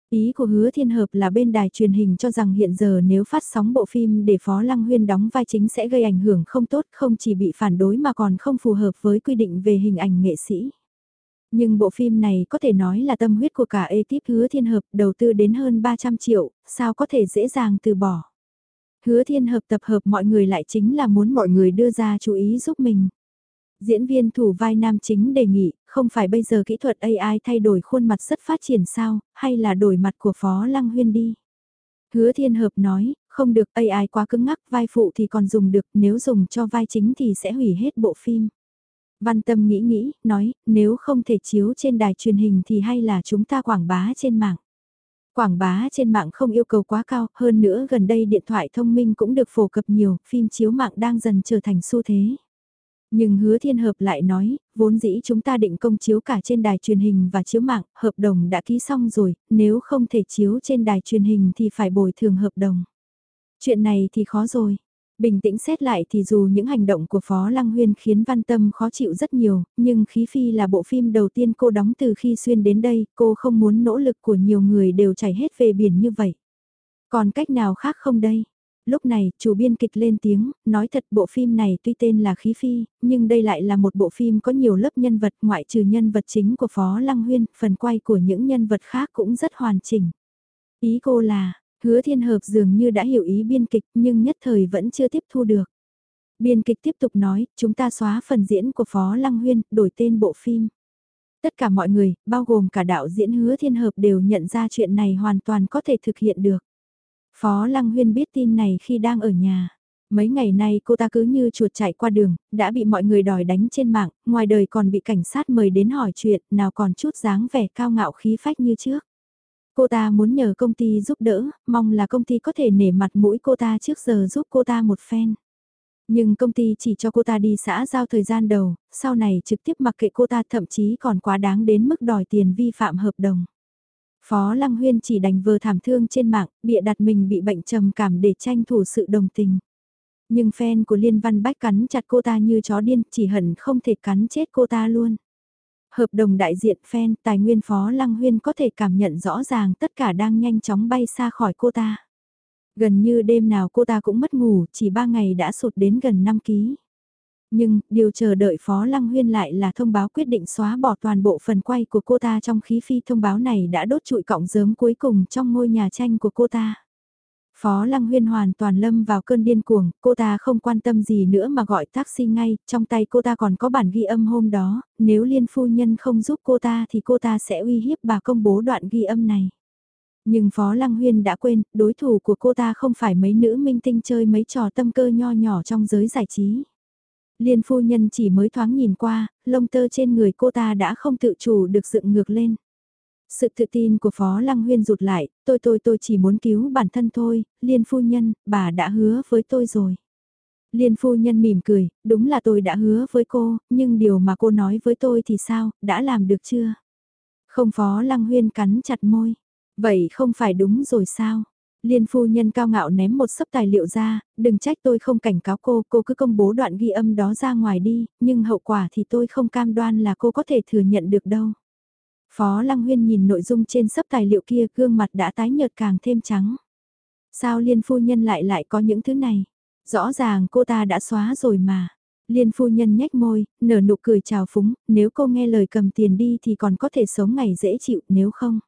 Ý của hứa thiên hợp là bên đài truyền hình cho rằng hiện giờ nếu phát sóng bộ phim để Phó Lăng Huyên đóng vai chính sẽ gây ảnh hưởng không tốt, không chỉ bị phản đối mà còn không phù hợp với quy định về hình ảnh nghệ sĩ. Nhưng bộ phim này có thể nói là tâm huyết của cả ekip hứa thiên hợp đầu tư đến hơn 300 triệu, sao có thể dễ dàng từ bỏ. Hứa thiên hợp tập hợp mọi người lại chính là muốn mọi người đưa ra chú ý giúp mình. Diễn viên thủ vai nam chính đề nghị, không phải bây giờ kỹ thuật AI thay đổi khuôn mặt rất phát triển sao, hay là đổi mặt của Phó Lăng Huyên đi. Hứa Thiên Hợp nói, không được AI quá cứng ngắc, vai phụ thì còn dùng được, nếu dùng cho vai chính thì sẽ hủy hết bộ phim. Văn Tâm nghĩ nghĩ, nói, nếu không thể chiếu trên đài truyền hình thì hay là chúng ta quảng bá trên mạng. Quảng bá trên mạng không yêu cầu quá cao, hơn nữa gần đây điện thoại thông minh cũng được phổ cập nhiều, phim chiếu mạng đang dần trở thành xu thế. Nhưng hứa thiên hợp lại nói, vốn dĩ chúng ta định công chiếu cả trên đài truyền hình và chiếu mạng, hợp đồng đã ký xong rồi, nếu không thể chiếu trên đài truyền hình thì phải bồi thường hợp đồng. Chuyện này thì khó rồi. Bình tĩnh xét lại thì dù những hành động của Phó Lăng Huyên khiến Văn Tâm khó chịu rất nhiều, nhưng Khí Phi là bộ phim đầu tiên cô đóng từ khi xuyên đến đây, cô không muốn nỗ lực của nhiều người đều chảy hết về biển như vậy. Còn cách nào khác không đây? Lúc này, chủ biên kịch lên tiếng, nói thật bộ phim này tuy tên là khí phi, nhưng đây lại là một bộ phim có nhiều lớp nhân vật ngoại trừ nhân vật chính của Phó Lăng Huyên, phần quay của những nhân vật khác cũng rất hoàn chỉnh. Ý cô là, hứa thiên hợp dường như đã hiểu ý biên kịch nhưng nhất thời vẫn chưa tiếp thu được. Biên kịch tiếp tục nói, chúng ta xóa phần diễn của Phó Lăng Huyên, đổi tên bộ phim. Tất cả mọi người, bao gồm cả đạo diễn hứa thiên hợp đều nhận ra chuyện này hoàn toàn có thể thực hiện được. Phó Lăng Huyên biết tin này khi đang ở nhà. Mấy ngày nay cô ta cứ như chuột chạy qua đường, đã bị mọi người đòi đánh trên mạng, ngoài đời còn bị cảnh sát mời đến hỏi chuyện, nào còn chút dáng vẻ cao ngạo khí phách như trước. Cô ta muốn nhờ công ty giúp đỡ, mong là công ty có thể nể mặt mũi cô ta trước giờ giúp cô ta một phen. Nhưng công ty chỉ cho cô ta đi xã giao thời gian đầu, sau này trực tiếp mặc kệ cô ta thậm chí còn quá đáng đến mức đòi tiền vi phạm hợp đồng. Phó Lăng Huyên chỉ đành vờ thảm thương trên mạng, bịa đặt mình bị bệnh trầm cảm để tranh thủ sự đồng tình. Nhưng fan của Liên Văn Bách cắn chặt cô ta như chó điên, chỉ hận không thể cắn chết cô ta luôn. Hợp đồng đại diện fan, tài nguyên Phó Lăng Huyên có thể cảm nhận rõ ràng tất cả đang nhanh chóng bay xa khỏi cô ta. Gần như đêm nào cô ta cũng mất ngủ, chỉ 3 ngày đã sụt đến gần 5 ký. Nhưng, điều chờ đợi Phó Lăng Huyên lại là thông báo quyết định xóa bỏ toàn bộ phần quay của cô ta trong khí phi thông báo này đã đốt trụi cọng rớm cuối cùng trong ngôi nhà tranh của cô ta. Phó Lăng Huyên hoàn toàn lâm vào cơn điên cuồng, cô ta không quan tâm gì nữa mà gọi taxi ngay, trong tay cô ta còn có bản ghi âm hôm đó, nếu liên phu nhân không giúp cô ta thì cô ta sẽ uy hiếp bà công bố đoạn ghi âm này. Nhưng Phó Lăng Huyên đã quên, đối thủ của cô ta không phải mấy nữ minh tinh chơi mấy trò tâm cơ nho nhỏ trong giới giải trí. Liên phu nhân chỉ mới thoáng nhìn qua, lông tơ trên người cô ta đã không tự chủ được dựng ngược lên. Sự tự tin của Phó Lăng Huyên rụt lại, tôi tôi tôi chỉ muốn cứu bản thân thôi, liên phu nhân, bà đã hứa với tôi rồi. Liên phu nhân mỉm cười, đúng là tôi đã hứa với cô, nhưng điều mà cô nói với tôi thì sao, đã làm được chưa? Không Phó Lăng Huyên cắn chặt môi. Vậy không phải đúng rồi sao? Liên phu nhân cao ngạo ném một sấp tài liệu ra, đừng trách tôi không cảnh cáo cô, cô cứ công bố đoạn ghi âm đó ra ngoài đi, nhưng hậu quả thì tôi không cam đoan là cô có thể thừa nhận được đâu. Phó Lăng Huyên nhìn nội dung trên sấp tài liệu kia gương mặt đã tái nhợt càng thêm trắng. Sao liên phu nhân lại lại có những thứ này? Rõ ràng cô ta đã xóa rồi mà. Liên phu nhân nhếch môi, nở nụ cười chào phúng, nếu cô nghe lời cầm tiền đi thì còn có thể sống ngày dễ chịu, nếu không.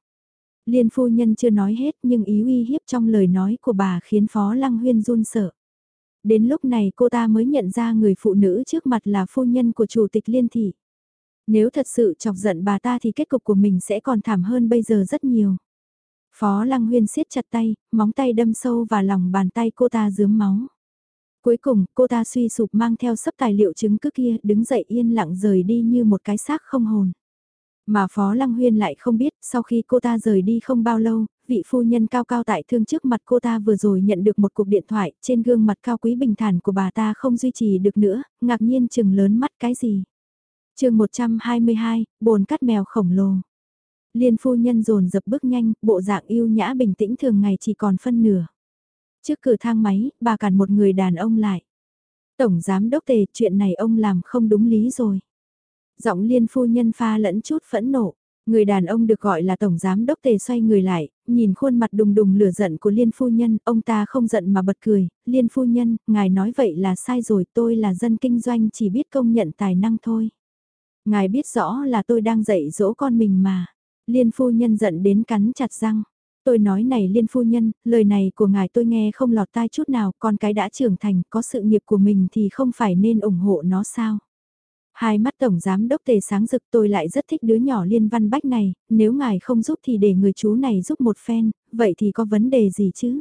Liên phu nhân chưa nói hết nhưng ý uy hiếp trong lời nói của bà khiến Phó Lăng Huyên run sợ. Đến lúc này cô ta mới nhận ra người phụ nữ trước mặt là phu nhân của chủ tịch Liên Thị. Nếu thật sự chọc giận bà ta thì kết cục của mình sẽ còn thảm hơn bây giờ rất nhiều. Phó Lăng Huyên siết chặt tay, móng tay đâm sâu vào lòng bàn tay cô ta dướm máu. Cuối cùng, cô ta suy sụp mang theo sấp tài liệu chứng cứ kia, đứng dậy yên lặng rời đi như một cái xác không hồn. Mà Phó Lăng Huyên lại không biết, sau khi cô ta rời đi không bao lâu, vị phu nhân cao cao tại thương trước mặt cô ta vừa rồi nhận được một cuộc điện thoại, trên gương mặt cao quý bình thản của bà ta không duy trì được nữa, ngạc nhiên chừng lớn mắt cái gì. chương 122, bồn cắt mèo khổng lồ. Liên phu nhân dồn dập bước nhanh, bộ dạng yêu nhã bình tĩnh thường ngày chỉ còn phân nửa. Trước cửa thang máy, bà cản một người đàn ông lại. Tổng giám đốc tề, chuyện này ông làm không đúng lý rồi. Giọng liên phu nhân pha lẫn chút phẫn nộ. Người đàn ông được gọi là tổng giám đốc tề xoay người lại, nhìn khuôn mặt đùng đùng lửa giận của liên phu nhân, ông ta không giận mà bật cười, liên phu nhân, ngài nói vậy là sai rồi, tôi là dân kinh doanh chỉ biết công nhận tài năng thôi. Ngài biết rõ là tôi đang dạy dỗ con mình mà. Liên phu nhân giận đến cắn chặt răng. Tôi nói này liên phu nhân, lời này của ngài tôi nghe không lọt tai chút nào, con cái đã trưởng thành, có sự nghiệp của mình thì không phải nên ủng hộ nó sao? Hai mắt tổng giám đốc tề sáng rực tôi lại rất thích đứa nhỏ liên văn bách này, nếu ngài không giúp thì để người chú này giúp một phen, vậy thì có vấn đề gì chứ?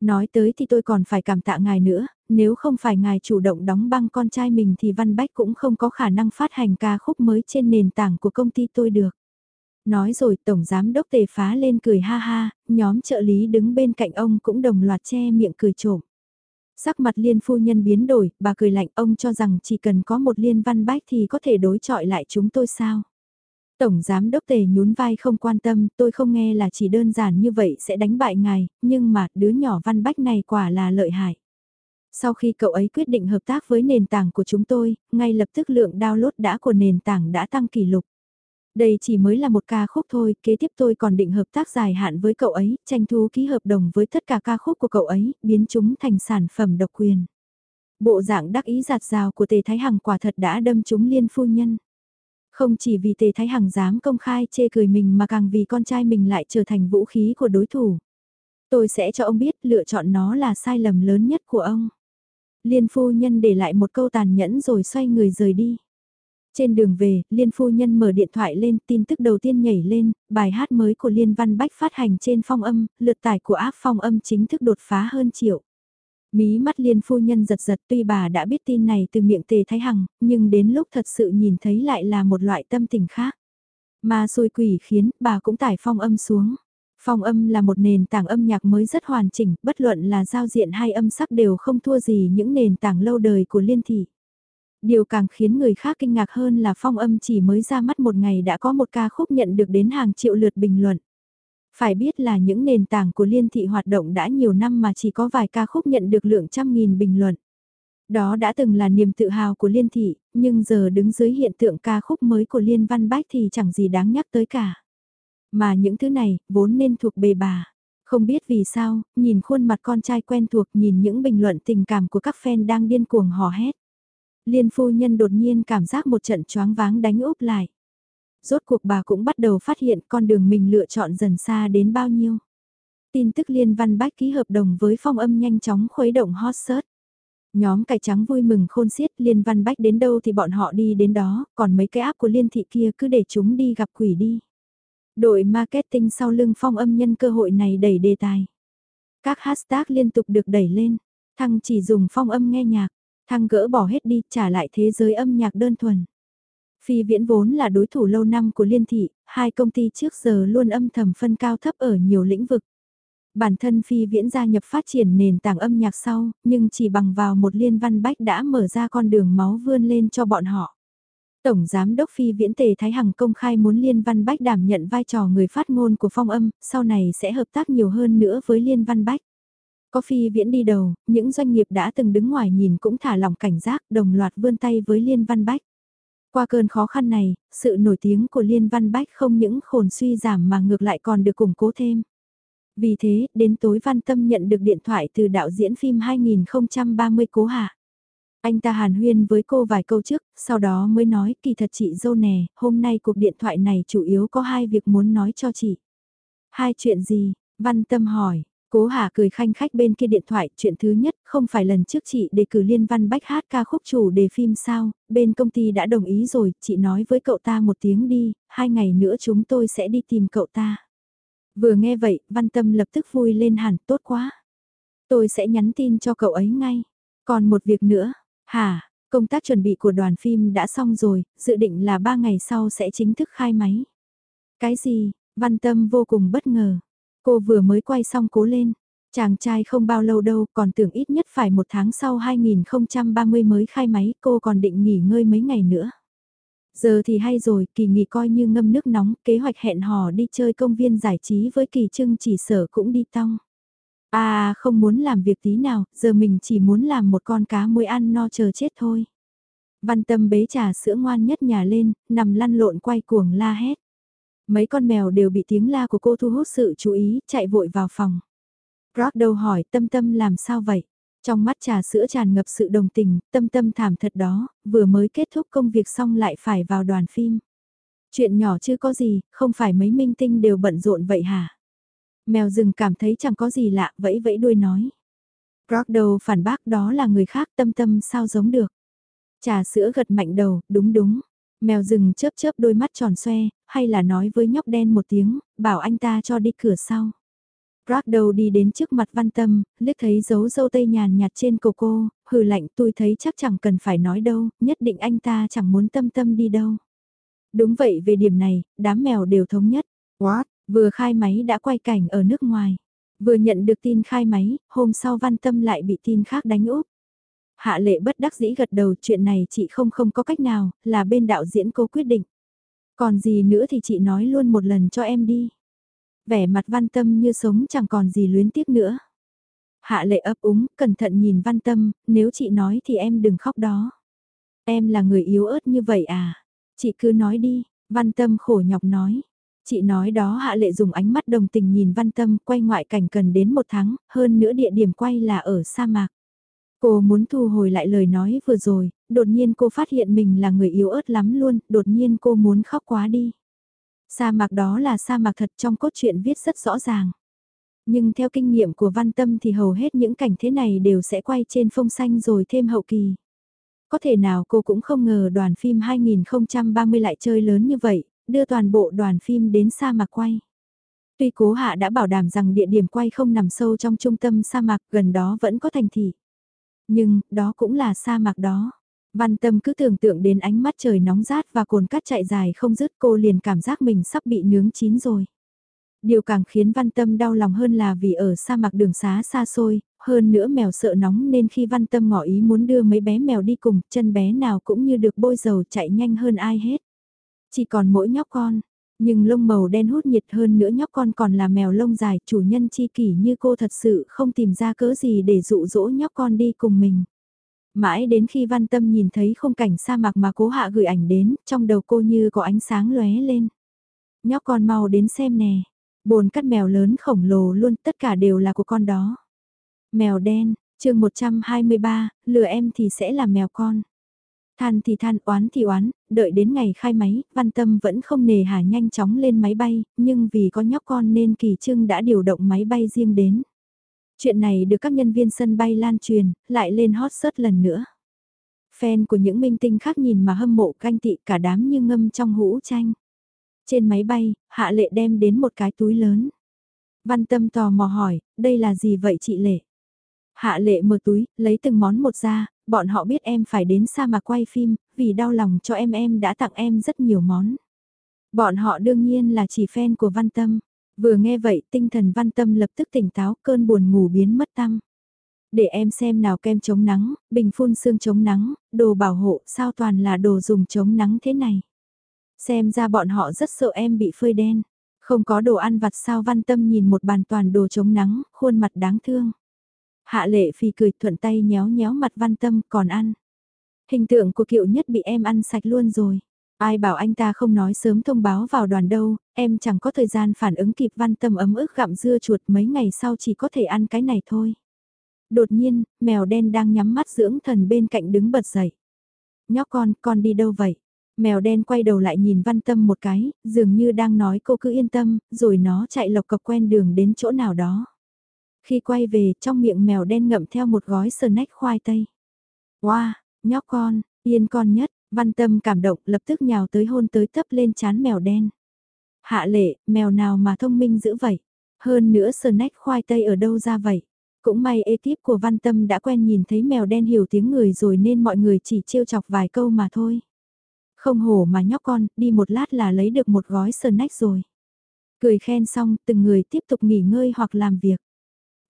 Nói tới thì tôi còn phải cảm tạ ngài nữa, nếu không phải ngài chủ động đóng băng con trai mình thì Văn Bách cũng không có khả năng phát hành ca khúc mới trên nền tảng của công ty tôi được. Nói rồi Tổng Giám Đốc Tề phá lên cười ha ha, nhóm trợ lý đứng bên cạnh ông cũng đồng loạt che miệng cười trộm. Sắc mặt liên phu nhân biến đổi, bà cười lạnh ông cho rằng chỉ cần có một liên văn bách thì có thể đối chọi lại chúng tôi sao. Tổng Giám Đốc Tề nhún vai không quan tâm, tôi không nghe là chỉ đơn giản như vậy sẽ đánh bại ngài, nhưng mà đứa nhỏ văn bách này quả là lợi hại. Sau khi cậu ấy quyết định hợp tác với nền tảng của chúng tôi, ngay lập tức lượng download đã của nền tảng đã tăng kỷ lục. Đây chỉ mới là một ca khúc thôi, kế tiếp tôi còn định hợp tác dài hạn với cậu ấy, tranh thủ ký hợp đồng với tất cả ca khúc của cậu ấy, biến chúng thành sản phẩm độc quyền. Bộ dạng đắc ý giạt rào của Tề Thái Hằng quả thật đã đâm trúng liên phu nhân. Không chỉ vì Tề Thái Hằng dám công khai chê cười mình mà càng vì con trai mình lại trở thành vũ khí của đối thủ. Tôi sẽ cho ông biết lựa chọn nó là sai lầm lớn nhất của ông. Liên phu nhân để lại một câu tàn nhẫn rồi xoay người rời đi. Trên đường về, Liên phu nhân mở điện thoại lên, tin tức đầu tiên nhảy lên, bài hát mới của Liên Văn Bách phát hành trên phong âm, lượt tải của áp phong âm chính thức đột phá hơn triệu. Mí mắt Liên phu nhân giật giật tuy bà đã biết tin này từ miệng Tề Thái Hằng, nhưng đến lúc thật sự nhìn thấy lại là một loại tâm tình khác. Mà xôi quỷ khiến bà cũng tải phong âm xuống. Phong âm là một nền tảng âm nhạc mới rất hoàn chỉnh, bất luận là giao diện hay âm sắc đều không thua gì những nền tảng lâu đời của Liên Thị. Điều càng khiến người khác kinh ngạc hơn là phong âm chỉ mới ra mắt một ngày đã có một ca khúc nhận được đến hàng triệu lượt bình luận. Phải biết là những nền tảng của liên thị hoạt động đã nhiều năm mà chỉ có vài ca khúc nhận được lượng trăm nghìn bình luận. Đó đã từng là niềm tự hào của liên thị, nhưng giờ đứng dưới hiện tượng ca khúc mới của liên văn bách thì chẳng gì đáng nhắc tới cả. Mà những thứ này, vốn nên thuộc bề bà. Không biết vì sao, nhìn khuôn mặt con trai quen thuộc nhìn những bình luận tình cảm của các fan đang điên cuồng hò hét liên phu nhân đột nhiên cảm giác một trận choáng váng đánh úp lại. Rốt cuộc bà cũng bắt đầu phát hiện con đường mình lựa chọn dần xa đến bao nhiêu. Tin tức liên văn bách ký hợp đồng với phong âm nhanh chóng khuấy động hot search. Nhóm cải trắng vui mừng khôn xiết liên văn bách đến đâu thì bọn họ đi đến đó, còn mấy cái áp của liên thị kia cứ để chúng đi gặp quỷ đi. Đội marketing sau lưng phong âm nhân cơ hội này đẩy đề tài. Các hashtag liên tục được đẩy lên, thăng chỉ dùng phong âm nghe nhạc, Thăng gỡ bỏ hết đi, trả lại thế giới âm nhạc đơn thuần. Phi viễn vốn là đối thủ lâu năm của liên thị, hai công ty trước giờ luôn âm thầm phân cao thấp ở nhiều lĩnh vực. Bản thân phi viễn gia nhập phát triển nền tảng âm nhạc sau, nhưng chỉ bằng vào một liên văn bách đã mở ra con đường máu vươn lên cho bọn họ. Tổng Giám đốc Phi Viễn Tề Thái Hằng công khai muốn Liên Văn Bách đảm nhận vai trò người phát ngôn của phong âm, sau này sẽ hợp tác nhiều hơn nữa với Liên Văn Bách. Có Phi Viễn đi đầu, những doanh nghiệp đã từng đứng ngoài nhìn cũng thả lỏng cảnh giác đồng loạt vươn tay với Liên Văn Bách. Qua cơn khó khăn này, sự nổi tiếng của Liên Văn Bách không những khổn suy giảm mà ngược lại còn được củng cố thêm. Vì thế, đến tối Văn Tâm nhận được điện thoại từ đạo diễn phim 2030 Cố Hạ. Anh ta hàn huyên với cô vài câu trước, sau đó mới nói kỳ thật chị dâu nè, hôm nay cuộc điện thoại này chủ yếu có hai việc muốn nói cho chị. Hai chuyện gì? Văn Tâm hỏi. Cố Hà cười khanh khách bên kia điện thoại, chuyện thứ nhất, không phải lần trước chị đề cử Liên Văn Bách hát ca khúc chủ đề phim sao, bên công ty đã đồng ý rồi, chị nói với cậu ta một tiếng đi, hai ngày nữa chúng tôi sẽ đi tìm cậu ta. Vừa nghe vậy, Văn Tâm lập tức vui lên hẳn, tốt quá. Tôi sẽ nhắn tin cho cậu ấy ngay. Còn một việc nữa, hả, công tác chuẩn bị của đoàn phim đã xong rồi, dự định là ba ngày sau sẽ chính thức khai máy. Cái gì, Văn Tâm vô cùng bất ngờ. Cô vừa mới quay xong cố lên. Chàng trai không bao lâu đâu, còn tưởng ít nhất phải một tháng sau 2030 mới khai máy, cô còn định nghỉ ngơi mấy ngày nữa. Giờ thì hay rồi, kỳ nghỉ coi như ngâm nước nóng, kế hoạch hẹn hò đi chơi công viên giải trí với kỳ trưng chỉ sở cũng đi tong. À không muốn làm việc tí nào, giờ mình chỉ muốn làm một con cá muối ăn no chờ chết thôi. Văn tâm bế trà sữa ngoan nhất nhà lên, nằm lăn lộn quay cuồng la hét. Mấy con mèo đều bị tiếng la của cô thu hút sự chú ý, chạy vội vào phòng. Rock đầu hỏi tâm tâm làm sao vậy? Trong mắt trà sữa tràn ngập sự đồng tình, tâm tâm thảm thật đó, vừa mới kết thúc công việc xong lại phải vào đoàn phim. Chuyện nhỏ chứ có gì, không phải mấy minh tinh đều bận rộn vậy hả? Mèo rừng cảm thấy chẳng có gì lạ, vẫy vẫy đuôi nói. Rock đầu phản bác đó là người khác tâm tâm sao giống được. Trà sữa gật mạnh đầu, đúng đúng. Mèo rừng chớp chớp đôi mắt tròn xoe, hay là nói với nhóc đen một tiếng, bảo anh ta cho đi cửa sau. Rác đầu đi đến trước mặt văn tâm, liếc thấy dấu dâu tây nhàn nhạt trên cổ cô, hừ lạnh tôi thấy chắc chẳng cần phải nói đâu, nhất định anh ta chẳng muốn tâm tâm đi đâu. Đúng vậy về điểm này, đám mèo đều thống nhất. What? Vừa khai máy đã quay cảnh ở nước ngoài. Vừa nhận được tin khai máy, hôm sau văn tâm lại bị tin khác đánh úp. Hạ lệ bất đắc dĩ gật đầu chuyện này chị không không có cách nào, là bên đạo diễn cô quyết định. Còn gì nữa thì chị nói luôn một lần cho em đi. Vẻ mặt văn tâm như sống chẳng còn gì luyến tiếc nữa. Hạ lệ ấp úng, cẩn thận nhìn văn tâm, nếu chị nói thì em đừng khóc đó. Em là người yếu ớt như vậy à? Chị cứ nói đi, văn tâm khổ nhọc nói. Chị nói đó hạ lệ dùng ánh mắt đồng tình nhìn văn tâm quay ngoại cảnh cần đến một tháng, hơn nữa địa điểm quay là ở sa mạc. Cô muốn thu hồi lại lời nói vừa rồi, đột nhiên cô phát hiện mình là người yếu ớt lắm luôn, đột nhiên cô muốn khóc quá đi. Sa mạc đó là sa mạc thật trong cốt truyện viết rất rõ ràng. Nhưng theo kinh nghiệm của văn tâm thì hầu hết những cảnh thế này đều sẽ quay trên phông xanh rồi thêm hậu kỳ. Có thể nào cô cũng không ngờ đoàn phim 2030 lại chơi lớn như vậy, đưa toàn bộ đoàn phim đến sa mạc quay. Tuy cố hạ đã bảo đảm rằng địa điểm quay không nằm sâu trong trung tâm sa mạc gần đó vẫn có thành thị. Nhưng, đó cũng là sa mạc đó. Văn tâm cứ tưởng tượng đến ánh mắt trời nóng rát và cồn cát chạy dài không dứt cô liền cảm giác mình sắp bị nướng chín rồi. Điều càng khiến văn tâm đau lòng hơn là vì ở sa mạc đường xá xa xôi, hơn nữa mèo sợ nóng nên khi văn tâm ngỏ ý muốn đưa mấy bé mèo đi cùng, chân bé nào cũng như được bôi dầu chạy nhanh hơn ai hết. Chỉ còn mỗi nhóc con, nhưng lông màu đen hút nhiệt hơn nữa nhóc con còn là mèo lông dài, chủ nhân chi kỷ như cô thật sự không tìm ra cớ gì để dụ dỗ nhóc con đi cùng mình. Mãi đến khi văn tâm nhìn thấy khung cảnh sa mạc mà cố hạ gửi ảnh đến, trong đầu cô như có ánh sáng lóe lên. Nhóc con mau đến xem nè, bồn cắt mèo lớn khổng lồ luôn tất cả đều là của con đó. Mèo đen, chương 123, lừa em thì sẽ là mèo con. Than thì than oán thì oán, đợi đến ngày khai máy, văn tâm vẫn không nề hà nhanh chóng lên máy bay, nhưng vì có nhóc con nên kỳ trưng đã điều động máy bay riêng đến. Chuyện này được các nhân viên sân bay lan truyền, lại lên hot search lần nữa. Fan của những minh tinh khác nhìn mà hâm mộ canh tị cả đám như ngâm trong hũ tranh. Trên máy bay, Hạ Lệ đem đến một cái túi lớn. Văn Tâm tò mò hỏi, đây là gì vậy chị Lệ? Hạ lệ mở túi, lấy từng món một ra, bọn họ biết em phải đến sa mà quay phim, vì đau lòng cho em em đã tặng em rất nhiều món. Bọn họ đương nhiên là chỉ fan của Văn Tâm. Vừa nghe vậy tinh thần Văn Tâm lập tức tỉnh táo cơn buồn ngủ biến mất tăng. Để em xem nào kem chống nắng, bình phun xương chống nắng, đồ bảo hộ sao toàn là đồ dùng chống nắng thế này. Xem ra bọn họ rất sợ em bị phơi đen. Không có đồ ăn vặt sao Văn Tâm nhìn một bàn toàn đồ chống nắng, khuôn mặt đáng thương. Hạ lệ phì cười thuận tay nhéo nhéo mặt Văn Tâm còn ăn. Hình tượng của kiệu nhất bị em ăn sạch luôn rồi. Ai bảo anh ta không nói sớm thông báo vào đoàn đâu, em chẳng có thời gian phản ứng kịp văn tâm ấm ức gặm dưa chuột mấy ngày sau chỉ có thể ăn cái này thôi. Đột nhiên, mèo đen đang nhắm mắt dưỡng thần bên cạnh đứng bật dậy. Nhóc con, con đi đâu vậy? Mèo đen quay đầu lại nhìn văn tâm một cái, dường như đang nói cô cứ yên tâm, rồi nó chạy lộc cọc quen đường đến chỗ nào đó. Khi quay về, trong miệng mèo đen ngậm theo một gói snack khoai tây. Wow, nhóc con, yên con nhất, Văn tâm cảm động lập tức nhào tới hôn tới thấp lên chán mèo đen. Hạ lệ, mèo nào mà thông minh dữ vậy? Hơn nữa snack khoai tây ở đâu ra vậy? Cũng may ekip của Văn Tâm đã quen nhìn thấy mèo đen hiểu tiếng người rồi nên mọi người chỉ trêu chọc vài câu mà thôi. Không hổ mà nhóc con, đi một lát là lấy được một gói snack rồi. Cười khen xong, từng người tiếp tục nghỉ ngơi hoặc làm việc.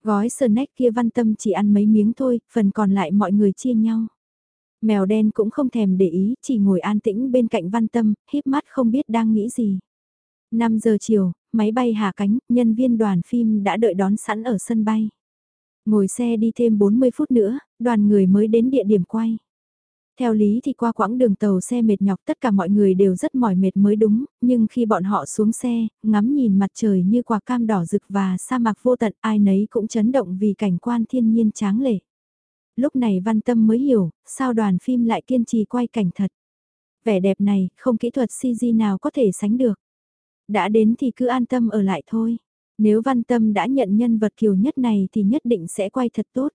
Gói snack kia Văn Tâm chỉ ăn mấy miếng thôi, phần còn lại mọi người chia nhau. Mèo đen cũng không thèm để ý, chỉ ngồi an tĩnh bên cạnh văn tâm, híp mắt không biết đang nghĩ gì. 5 giờ chiều, máy bay hạ cánh, nhân viên đoàn phim đã đợi đón sẵn ở sân bay. Ngồi xe đi thêm 40 phút nữa, đoàn người mới đến địa điểm quay. Theo lý thì qua quãng đường tàu xe mệt nhọc tất cả mọi người đều rất mỏi mệt mới đúng, nhưng khi bọn họ xuống xe, ngắm nhìn mặt trời như quả cam đỏ rực và sa mạc vô tận ai nấy cũng chấn động vì cảnh quan thiên nhiên tráng lệ lúc này văn tâm mới hiểu, sao đoàn phim lại kiên trì quay cảnh thật. Vẻ đẹp này, không kỹ thuật CG nào có thể sánh được. Đã đến thì cứ an tâm ở lại thôi. Nếu văn tâm đã nhận nhân vật kiều nhất này thì nhất định sẽ quay thật tốt.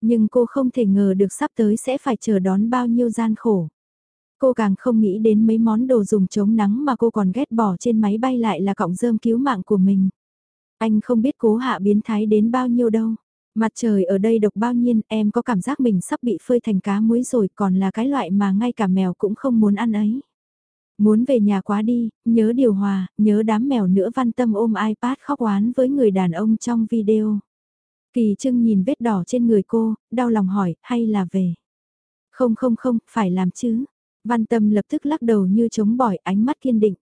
Nhưng cô không thể ngờ được sắp tới sẽ phải chờ đón bao nhiêu gian khổ. Cô càng không nghĩ đến mấy món đồ dùng chống nắng mà cô còn ghét bỏ trên máy bay lại là cọng rơm cứu mạng của mình. Anh không biết cố hạ biến thái đến bao nhiêu đâu. Mặt trời ở đây độc bao nhiên, em có cảm giác mình sắp bị phơi thành cá muối rồi còn là cái loại mà ngay cả mèo cũng không muốn ăn ấy. Muốn về nhà quá đi, nhớ điều hòa, nhớ đám mèo nữa văn tâm ôm iPad khóc oán với người đàn ông trong video. Kỳ trưng nhìn vết đỏ trên người cô, đau lòng hỏi, hay là về? Không không không, phải làm chứ. Văn tâm lập tức lắc đầu như chống bỏi ánh mắt kiên định.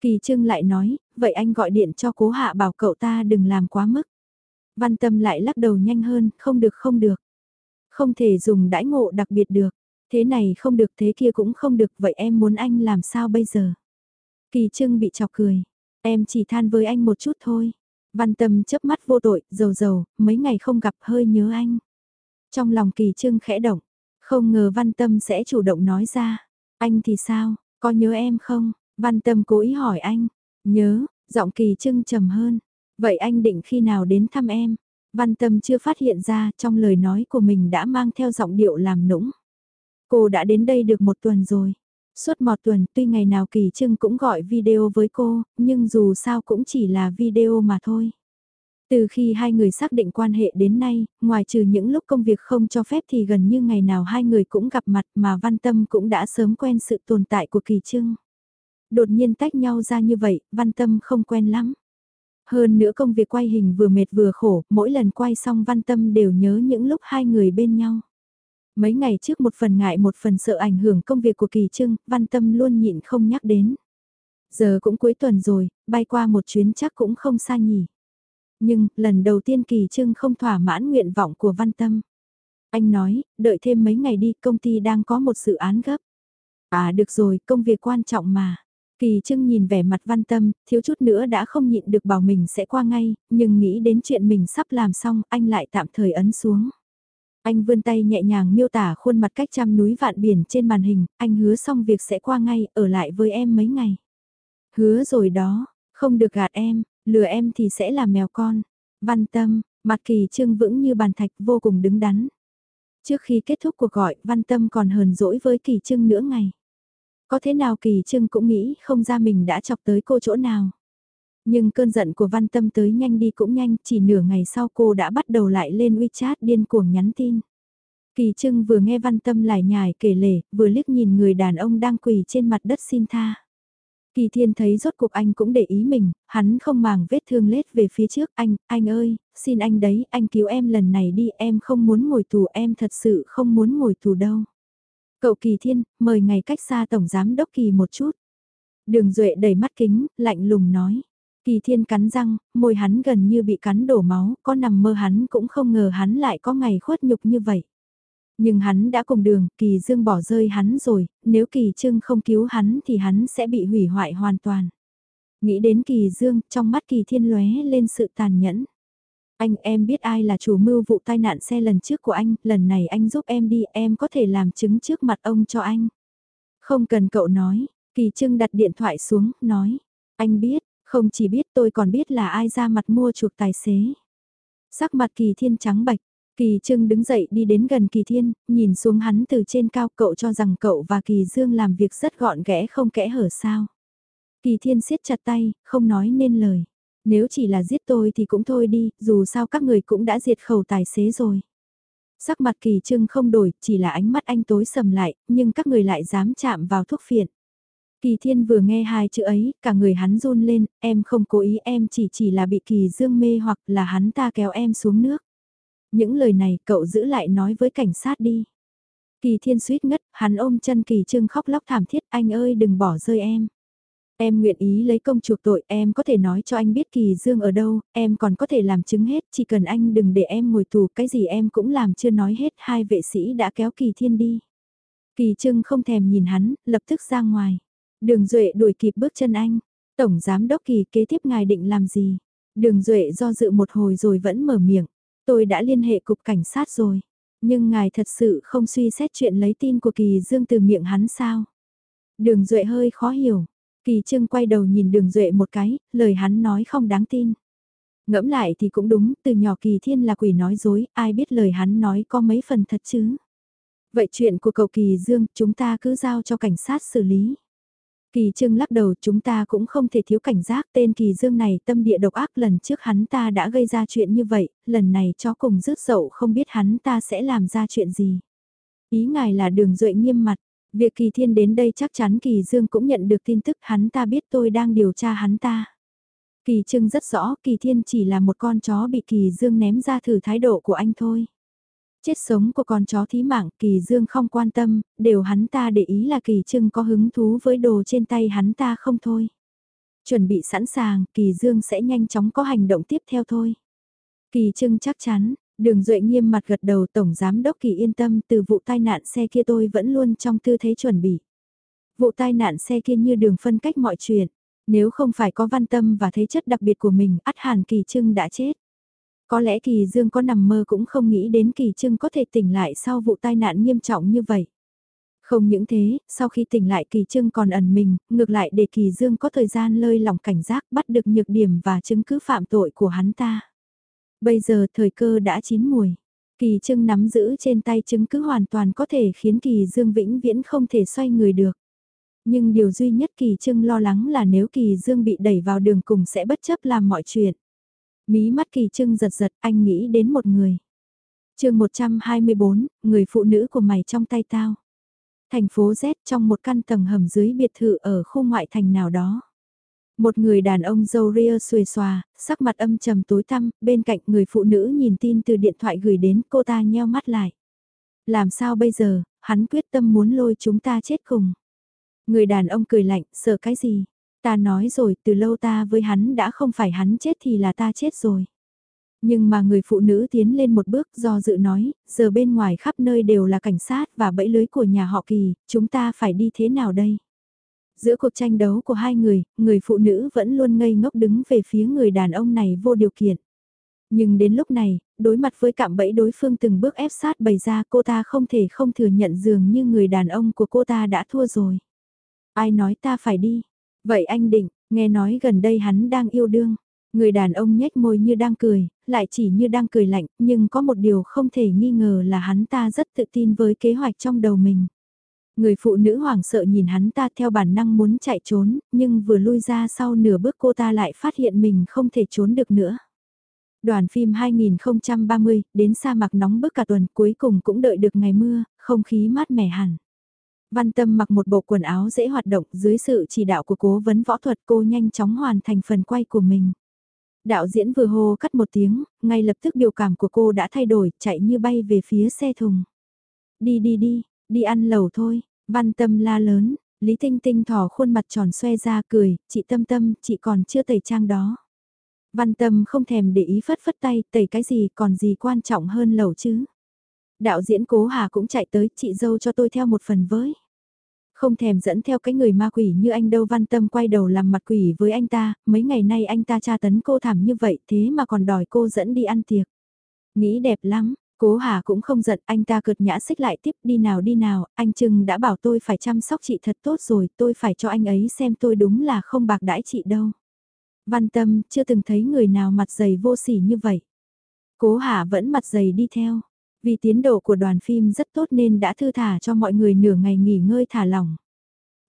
Kỳ trưng lại nói, vậy anh gọi điện cho cố hạ bảo cậu ta đừng làm quá mức. Văn tâm lại lắc đầu nhanh hơn, không được không được. Không thể dùng đãi ngộ đặc biệt được. Thế này không được thế kia cũng không được vậy em muốn anh làm sao bây giờ? Kỳ trưng bị chọc cười. Em chỉ than với anh một chút thôi. Văn tâm chớp mắt vô tội, dầu dầu, mấy ngày không gặp hơi nhớ anh. Trong lòng kỳ trưng khẽ động, không ngờ văn tâm sẽ chủ động nói ra. Anh thì sao, có nhớ em không? Văn tâm cố ý hỏi anh. Nhớ, giọng kỳ trưng trầm hơn. Vậy anh định khi nào đến thăm em? Văn Tâm chưa phát hiện ra trong lời nói của mình đã mang theo giọng điệu làm nũng. Cô đã đến đây được một tuần rồi. Suốt một tuần tuy ngày nào Kỳ Trưng cũng gọi video với cô, nhưng dù sao cũng chỉ là video mà thôi. Từ khi hai người xác định quan hệ đến nay, ngoài trừ những lúc công việc không cho phép thì gần như ngày nào hai người cũng gặp mặt mà Văn Tâm cũng đã sớm quen sự tồn tại của Kỳ Trưng. Đột nhiên tách nhau ra như vậy, Văn Tâm không quen lắm. Hơn nữa công việc quay hình vừa mệt vừa khổ, mỗi lần quay xong văn tâm đều nhớ những lúc hai người bên nhau. Mấy ngày trước một phần ngại một phần sợ ảnh hưởng công việc của Kỳ Trưng, văn tâm luôn nhịn không nhắc đến. Giờ cũng cuối tuần rồi, bay qua một chuyến chắc cũng không xa nhỉ. Nhưng, lần đầu tiên Kỳ Trưng không thỏa mãn nguyện vọng của văn tâm. Anh nói, đợi thêm mấy ngày đi, công ty đang có một dự án gấp. À được rồi, công việc quan trọng mà. Kỳ Trưng nhìn vẻ mặt văn tâm, thiếu chút nữa đã không nhịn được bảo mình sẽ qua ngay, nhưng nghĩ đến chuyện mình sắp làm xong, anh lại tạm thời ấn xuống. Anh vươn tay nhẹ nhàng miêu tả khuôn mặt cách trăm núi vạn biển trên màn hình, anh hứa xong việc sẽ qua ngay, ở lại với em mấy ngày. Hứa rồi đó, không được gạt em, lừa em thì sẽ là mèo con. Văn tâm, mặt kỳ trưng vững như bàn thạch vô cùng đứng đắn. Trước khi kết thúc cuộc gọi, văn tâm còn hờn dỗi với kỳ trưng nữa ngày. Có thế nào Kỳ Trưng cũng nghĩ không ra mình đã chọc tới cô chỗ nào. Nhưng cơn giận của văn tâm tới nhanh đi cũng nhanh, chỉ nửa ngày sau cô đã bắt đầu lại lên WeChat điên cuồng nhắn tin. Kỳ Trưng vừa nghe văn tâm lại nhải kể lể, vừa liếc nhìn người đàn ông đang quỳ trên mặt đất xin tha. Kỳ Thiên thấy rốt cuộc anh cũng để ý mình, hắn không màng vết thương lết về phía trước, anh, anh ơi, xin anh đấy, anh cứu em lần này đi, em không muốn ngồi tù, em thật sự không muốn ngồi tù đâu. Cậu Kỳ Thiên, mời ngày cách xa Tổng Giám Đốc Kỳ một chút. Đường Duệ đầy mắt kính, lạnh lùng nói. Kỳ Thiên cắn răng, môi hắn gần như bị cắn đổ máu, có nằm mơ hắn cũng không ngờ hắn lại có ngày khuất nhục như vậy. Nhưng hắn đã cùng đường, Kỳ Dương bỏ rơi hắn rồi, nếu Kỳ Trưng không cứu hắn thì hắn sẽ bị hủy hoại hoàn toàn. Nghĩ đến Kỳ Dương, trong mắt Kỳ Thiên lóe lên sự tàn nhẫn. Anh em biết ai là chủ mưu vụ tai nạn xe lần trước của anh, lần này anh giúp em đi, em có thể làm chứng trước mặt ông cho anh. Không cần cậu nói, Kỳ Trưng đặt điện thoại xuống, nói. Anh biết, không chỉ biết tôi còn biết là ai ra mặt mua chuộc tài xế. Sắc mặt Kỳ Thiên trắng bạch, Kỳ Trưng đứng dậy đi đến gần Kỳ Thiên, nhìn xuống hắn từ trên cao cậu cho rằng cậu và Kỳ Dương làm việc rất gọn ghẽ không kẽ hở sao. Kỳ Thiên siết chặt tay, không nói nên lời. Nếu chỉ là giết tôi thì cũng thôi đi, dù sao các người cũng đã diệt khẩu tài xế rồi. Sắc mặt Kỳ Trưng không đổi, chỉ là ánh mắt anh tối sầm lại, nhưng các người lại dám chạm vào thuốc phiện. Kỳ Thiên vừa nghe hai chữ ấy, cả người hắn run lên, em không cố ý em chỉ chỉ là bị Kỳ Dương mê hoặc là hắn ta kéo em xuống nước. Những lời này cậu giữ lại nói với cảnh sát đi. Kỳ thiên suýt ngất, hắn ôm chân kỳ trưng khóc lóc thảm thiết, anh ơi đừng bỏ rơi em. Em nguyện ý lấy công chuộc tội, em có thể nói cho anh biết Kỳ Dương ở đâu, em còn có thể làm chứng hết, chỉ cần anh đừng để em ngồi tù, cái gì em cũng làm chưa nói hết, hai vệ sĩ đã kéo Kỳ Thiên đi. Kỳ Trưng không thèm nhìn hắn, lập tức ra ngoài. Đường Duệ đuổi kịp bước chân anh. Tổng Giám Đốc Kỳ kế tiếp ngài định làm gì? Đường Duệ do dự một hồi rồi vẫn mở miệng. Tôi đã liên hệ cục cảnh sát rồi. Nhưng ngài thật sự không suy xét chuyện lấy tin của Kỳ Dương từ miệng hắn sao? Đường Duệ hơi khó hiểu. Kỳ Trương quay đầu nhìn Đường Duệ một cái, lời hắn nói không đáng tin. Ngẫm lại thì cũng đúng, từ nhỏ Kỳ Thiên là quỷ nói dối, ai biết lời hắn nói có mấy phần thật chứ. Vậy chuyện của cậu Kỳ Dương chúng ta cứ giao cho cảnh sát xử lý. Kỳ Trương lắc đầu chúng ta cũng không thể thiếu cảnh giác tên Kỳ Dương này tâm địa độc ác lần trước hắn ta đã gây ra chuyện như vậy, lần này cho cùng rước dậu không biết hắn ta sẽ làm ra chuyện gì. Ý ngài là đường duệ nghiêm mặt, việc Kỳ Thiên đến đây chắc chắn Kỳ Dương cũng nhận được tin tức hắn ta biết tôi đang điều tra hắn ta. Kỳ Trưng rất rõ Kỳ Thiên chỉ là một con chó bị Kỳ Dương ném ra thử thái độ của anh thôi. Chết sống của con chó thí mạng Kỳ Dương không quan tâm, đều hắn ta để ý là Kỳ Trưng có hứng thú với đồ trên tay hắn ta không thôi. Chuẩn bị sẵn sàng, Kỳ Dương sẽ nhanh chóng có hành động tiếp theo thôi. Kỳ Trưng chắc chắn, Đường Duệ nghiêm mặt gật đầu Tổng Giám Đốc Kỳ yên tâm từ vụ tai nạn xe kia tôi vẫn luôn trong tư thế chuẩn bị. Vụ tai nạn xe kia như đường phân cách mọi chuyện. Nếu không phải có văn tâm và thế chất đặc biệt của mình, ắt hàn Kỳ Trưng đã chết. Có lẽ Kỳ Dương có nằm mơ cũng không nghĩ đến Kỳ Trưng có thể tỉnh lại sau vụ tai nạn nghiêm trọng như vậy. Không những thế, sau khi tỉnh lại Kỳ Trưng còn ẩn mình, ngược lại để Kỳ Dương có thời gian lơi lòng cảnh giác bắt được nhược điểm và chứng cứ phạm tội của hắn ta. Bây giờ thời cơ đã chín mùi. Kỳ Trưng nắm giữ trên tay chứng cứ hoàn toàn có thể khiến Kỳ Dương vĩnh viễn không thể xoay người được. Nhưng điều duy nhất Kỳ Trưng lo lắng là nếu Kỳ Dương bị đẩy vào đường cùng sẽ bất chấp làm mọi chuyện. Mí mắt kỳ trưng giật giật, anh nghĩ đến một người. chương 124, người phụ nữ của mày trong tay tao. Thành phố Z trong một căn tầng hầm dưới biệt thự ở khu ngoại thành nào đó. Một người đàn ông dâu ria xuề xòa, sắc mặt âm trầm tối tăm, bên cạnh người phụ nữ nhìn tin từ điện thoại gửi đến cô ta nheo mắt lại. Làm sao bây giờ, hắn quyết tâm muốn lôi chúng ta chết cùng. Người đàn ông cười lạnh, sợ cái gì? Ta nói rồi, từ lâu ta với hắn đã không phải hắn chết thì là ta chết rồi. Nhưng mà người phụ nữ tiến lên một bước do dự nói, giờ bên ngoài khắp nơi đều là cảnh sát và bẫy lưới của nhà họ kỳ, chúng ta phải đi thế nào đây? Giữa cuộc tranh đấu của hai người, người phụ nữ vẫn luôn ngây ngốc đứng về phía người đàn ông này vô điều kiện. Nhưng đến lúc này, đối mặt với cạm bẫy đối phương từng bước ép sát bày ra cô ta không thể không thừa nhận dường như người đàn ông của cô ta đã thua rồi. Ai nói ta phải đi, Vậy anh định, nghe nói gần đây hắn đang yêu đương. Người đàn ông nhếch môi như đang cười, lại chỉ như đang cười lạnh, nhưng có một điều không thể nghi ngờ là hắn ta rất tự tin với kế hoạch trong đầu mình. Người phụ nữ hoảng sợ nhìn hắn ta theo bản năng muốn chạy trốn, nhưng vừa lui ra sau nửa bước cô ta lại phát hiện mình không thể trốn được nữa. Đoàn phim 2030, đến sa mạc nóng bức cả tuần cuối cùng cũng đợi được ngày mưa, không khí mát mẻ hẳn. Văn Tâm mặc một bộ quần áo dễ hoạt động dưới sự chỉ đạo của cố vấn võ thuật cô nhanh chóng hoàn thành phần quay của mình. Đạo diễn vừa hô cắt một tiếng, ngay lập tức biểu cảm của cô đã thay đổi, chạy như bay về phía xe thùng. Đi đi đi, đi ăn lẩu thôi, Văn Tâm la lớn, Lý Tinh Tinh thỏ khuôn mặt tròn xoe ra cười, chị Tâm Tâm, chị còn chưa tẩy trang đó. Văn Tâm không thèm để ý phất phất tay, tẩy cái gì còn gì quan trọng hơn lẩu chứ. Đạo diễn Cố Hà cũng chạy tới, chị dâu cho tôi theo một phần với. Không thèm dẫn theo cái người ma quỷ như anh đâu văn tâm quay đầu làm mặt quỷ với anh ta, mấy ngày nay anh ta tra tấn cô thảm như vậy thế mà còn đòi cô dẫn đi ăn tiệc. Nghĩ đẹp lắm, cố Hà cũng không giận, anh ta cợt nhã xích lại tiếp đi nào đi nào, anh Trừng đã bảo tôi phải chăm sóc chị thật tốt rồi, tôi phải cho anh ấy xem tôi đúng là không bạc đãi chị đâu. Văn tâm, chưa từng thấy người nào mặt dày vô sỉ như vậy. Cố Hà vẫn mặt dày đi theo. Vì tiến độ của đoàn phim rất tốt nên đã thư thả cho mọi người nửa ngày nghỉ ngơi thả lỏng.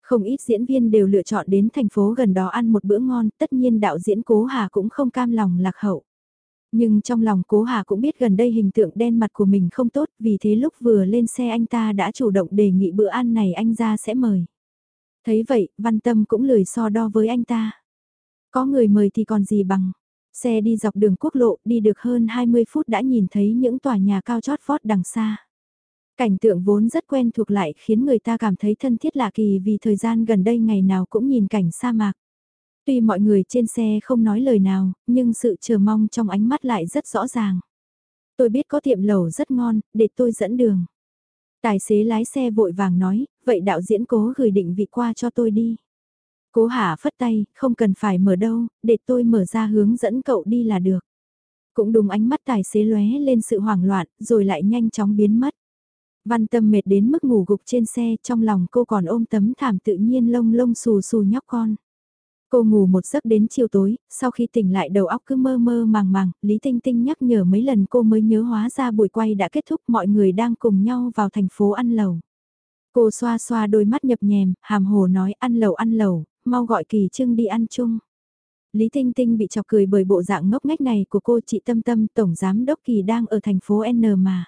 Không ít diễn viên đều lựa chọn đến thành phố gần đó ăn một bữa ngon, tất nhiên đạo diễn Cố Hà cũng không cam lòng lạc hậu. Nhưng trong lòng Cố Hà cũng biết gần đây hình tượng đen mặt của mình không tốt, vì thế lúc vừa lên xe anh ta đã chủ động đề nghị bữa ăn này anh ra sẽ mời. Thấy vậy, Văn Tâm cũng lười so đo với anh ta. Có người mời thì còn gì bằng, Xe đi dọc đường quốc lộ, đi được hơn 20 phút đã nhìn thấy những tòa nhà cao chót vót đằng xa. Cảnh tượng vốn rất quen thuộc lại khiến người ta cảm thấy thân thiết lạ kỳ vì thời gian gần đây ngày nào cũng nhìn cảnh sa mạc. Tuy mọi người trên xe không nói lời nào, nhưng sự chờ mong trong ánh mắt lại rất rõ ràng. Tôi biết có tiệm lẩu rất ngon, để tôi dẫn đường. Tài xế lái xe vội vàng nói, vậy đạo diễn cố gửi định vị qua cho tôi đi. Cố Hạ phất tay, không cần phải mở đâu, để tôi mở ra hướng dẫn cậu đi là được. Cũng đúng ánh mắt tài xế lóe lên sự hoảng loạn, rồi lại nhanh chóng biến mất. Văn tâm mệt đến mức ngủ gục trên xe, trong lòng cô còn ôm tấm thảm tự nhiên lông lông xù xù nhóc con. Cô ngủ một giấc đến chiều tối, sau khi tỉnh lại đầu óc cứ mơ mơ màng màng, Lý Tinh Tinh nhắc nhở mấy lần cô mới nhớ hóa ra buổi quay đã kết thúc mọi người đang cùng nhau vào thành phố ăn lẩu. Cô xoa xoa đôi mắt nhập nhèm, hàm hồ nói ăn lẩu ăn lẩu, mau gọi Kỳ Trưng đi ăn chung. Lý Tinh Tinh bị chọc cười bởi bộ dạng ngốc nghếch này của cô chị Tâm Tâm, Tổng Giám Đốc Kỳ đang ở thành phố N mà.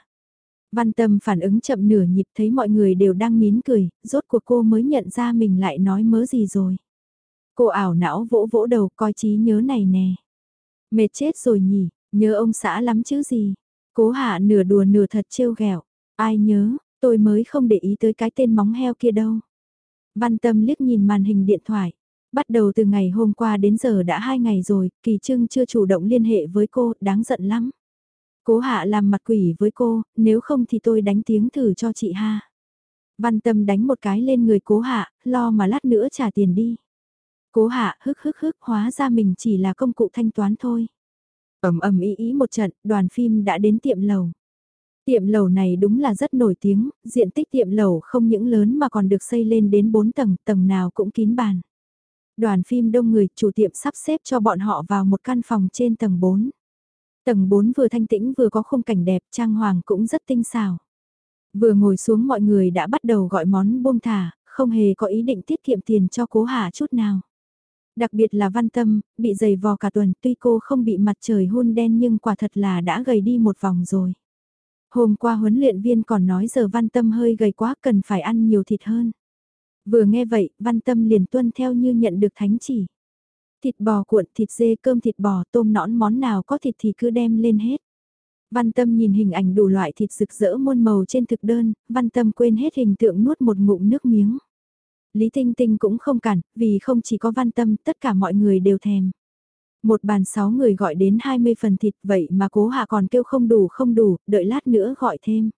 Văn Tâm phản ứng chậm nửa nhịp thấy mọi người đều đang nín cười, rốt cuộc cô mới nhận ra mình lại nói mớ gì rồi. Cô ảo não vỗ vỗ đầu coi trí nhớ này nè. Mệt chết rồi nhỉ, nhớ ông xã lắm chứ gì. Cố hạ nửa đùa nửa thật trêu ghẹo Ai nhớ, tôi mới không để ý tới cái tên móng heo kia đâu. Văn Tâm liếc nhìn màn hình điện thoại. Bắt đầu từ ngày hôm qua đến giờ đã hai ngày rồi, Kỳ Trưng chưa chủ động liên hệ với cô, đáng giận lắm. Cố hạ làm mặt quỷ với cô, nếu không thì tôi đánh tiếng thử cho chị ha. Văn Tâm đánh một cái lên người cố hạ, lo mà lát nữa trả tiền đi. Cố hạ hức hức hức hóa ra mình chỉ là công cụ thanh toán thôi. ầm ầm ý ý một trận, đoàn phim đã đến tiệm lầu. Tiệm lầu này đúng là rất nổi tiếng, diện tích tiệm lầu không những lớn mà còn được xây lên đến 4 tầng, tầng nào cũng kín bàn. Đoàn phim đông người, chủ tiệm sắp xếp cho bọn họ vào một căn phòng trên tầng 4. Tầng 4 vừa thanh tĩnh vừa có khung cảnh đẹp, trang hoàng cũng rất tinh xảo. Vừa ngồi xuống mọi người đã bắt đầu gọi món buông thả, không hề có ý định tiết kiệm tiền cho cố hạ chút nào. Đặc biệt là văn tâm, bị dày vò cả tuần tuy cô không bị mặt trời hôn đen nhưng quả thật là đã gầy đi một vòng rồi. Hôm qua huấn luyện viên còn nói giờ văn tâm hơi gầy quá cần phải ăn nhiều thịt hơn. Vừa nghe vậy, văn tâm liền tuân theo như nhận được thánh chỉ. Thịt bò cuộn, thịt dê, cơm thịt bò, tôm nõn món nào có thịt thì cứ đem lên hết. Văn tâm nhìn hình ảnh đủ loại thịt rực rỡ muôn màu trên thực đơn, văn tâm quên hết hình tượng nuốt một ngụm nước miếng. Lý Tinh Tinh cũng không cản, vì không chỉ có văn tâm, tất cả mọi người đều thèm. Một bàn sáu người gọi đến 20 phần thịt vậy mà cố hạ còn kêu không đủ không đủ, đợi lát nữa gọi thêm.